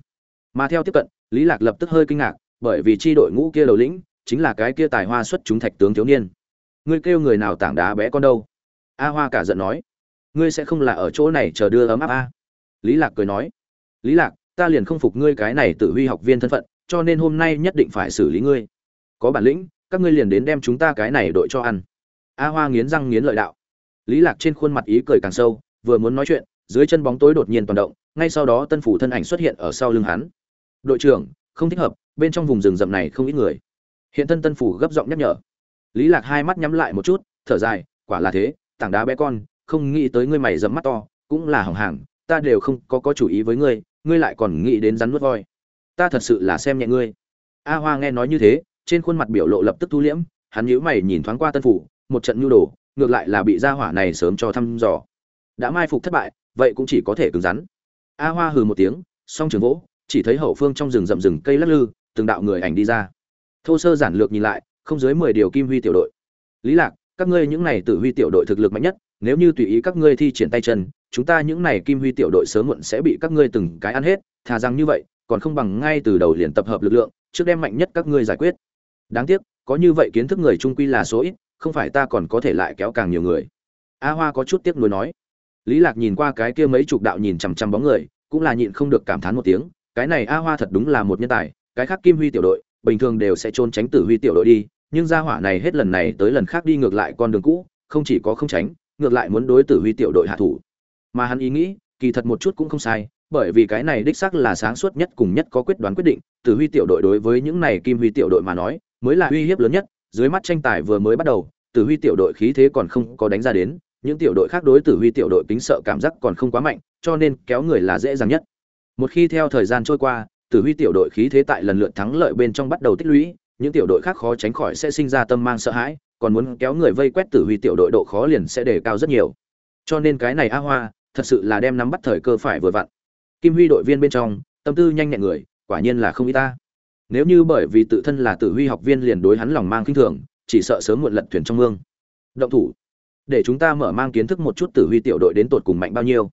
Mà theo tiếp cận lý lạc lập tức hơi kinh ngạc, bởi vì chi đội ngũ kia đầu lĩnh chính là cái kia tài hoa xuất chúng thạch tướng thiếu niên. Ngươi kêu người nào tảng đá bé con đâu? A hoa cả giận nói. Ngươi sẽ không là ở chỗ này chờ đưa ấm áp a? Lý lạc cười nói. Lý lạc, ta liền không phục ngươi cái này tự huy học viên thân phận, cho nên hôm nay nhất định phải xử lý ngươi. Có bản lĩnh, các ngươi liền đến đem chúng ta cái này đội cho ăn. A hoa nghiến răng nghiến lợi đạo. Lý lạc trên khuôn mặt ý cười càng sâu, vừa muốn nói chuyện, dưới chân bóng tối đột nhiên toàn động, ngay sau đó tân phủ thân ảnh xuất hiện ở sau lưng hắn đội trưởng, không thích hợp, bên trong vùng rừng rậm này không ít người. Hiện thân tân phủ gấp giọng nhắc nhở. Lý lạc hai mắt nhắm lại một chút, thở dài, quả là thế, tảng đá bé con, không nghĩ tới ngươi mày dẫm mắt to, cũng là hỏng hàng, ta đều không có có chủ ý với ngươi ngươi lại còn nghĩ đến rắn nuốt voi. Ta thật sự là xem nhẹ ngươi. A hoa nghe nói như thế, trên khuôn mặt biểu lộ lập tức thu liễm, hắn nhíu mày nhìn thoáng qua tân phủ, một trận nhu đồ, ngược lại là bị gia hỏa này sớm cho thăm dò. Đã mai phục thất bại, vậy cũng chỉ có thể cứng rắn. A hoa hừ một tiếng, song trường vỗ chỉ thấy hậu phương trong rừng rậm rừng cây lắc lư, từng đạo người ảnh đi ra. Thô sơ giản lược nhìn lại, không dưới mười điều kim huy tiểu đội. Lý lạc, các ngươi những này tử huy tiểu đội thực lực mạnh nhất, nếu như tùy ý các ngươi thi triển tay chân, chúng ta những này kim huy tiểu đội sớm muộn sẽ bị các ngươi từng cái ăn hết, thà rằng như vậy, còn không bằng ngay từ đầu liền tập hợp lực lượng, trước đem mạnh nhất các ngươi giải quyết. Đáng tiếc, có như vậy kiến thức người trung quy là số ít, không phải ta còn có thể lại kéo càng nhiều người. A hoa có chút tiếc nuối nói. Lý lạc nhìn qua cái kia mấy chục đạo nhìn chằm chằm bóng người, cũng là nhịn không được cảm thán một tiếng cái này a hoa thật đúng là một nhân tài, cái khác kim huy tiểu đội, bình thường đều sẽ trốn tránh tử huy tiểu đội đi, nhưng gia hỏa này hết lần này tới lần khác đi ngược lại con đường cũ, không chỉ có không tránh, ngược lại muốn đối tử huy tiểu đội hạ thủ. Mà hắn ý nghĩ, kỳ thật một chút cũng không sai, bởi vì cái này đích xác là sáng suốt nhất cùng nhất có quyết đoán quyết định, tử huy tiểu đội đối với những này kim huy tiểu đội mà nói, mới là uy hiếp lớn nhất, dưới mắt tranh tài vừa mới bắt đầu, tử huy tiểu đội khí thế còn không có đánh ra đến, những tiểu đội khác đối tử huy tiểu đội kính sợ cảm giác còn không quá mạnh, cho nên kéo người là dễ dàng nhất một khi theo thời gian trôi qua, tử huy tiểu đội khí thế tại lần lượt thắng lợi bên trong bắt đầu tích lũy, những tiểu đội khác khó tránh khỏi sẽ sinh ra tâm mang sợ hãi, còn muốn kéo người vây quét tử huy tiểu đội độ khó liền sẽ đề cao rất nhiều. Cho nên cái này a hoa, thật sự là đem nắm bắt thời cơ phải vừa vặn. Kim huy đội viên bên trong, tâm tư nhanh nhẹn người, quả nhiên là không ít ta. Nếu như bởi vì tự thân là tử huy học viên liền đối hắn lòng mang kinh thường, chỉ sợ sớm muộn lật thuyền trong mương. Động thủ. Để chúng ta mở mang kiến thức một chút tử huy tiểu đội đến tột cùng mạnh bao nhiêu.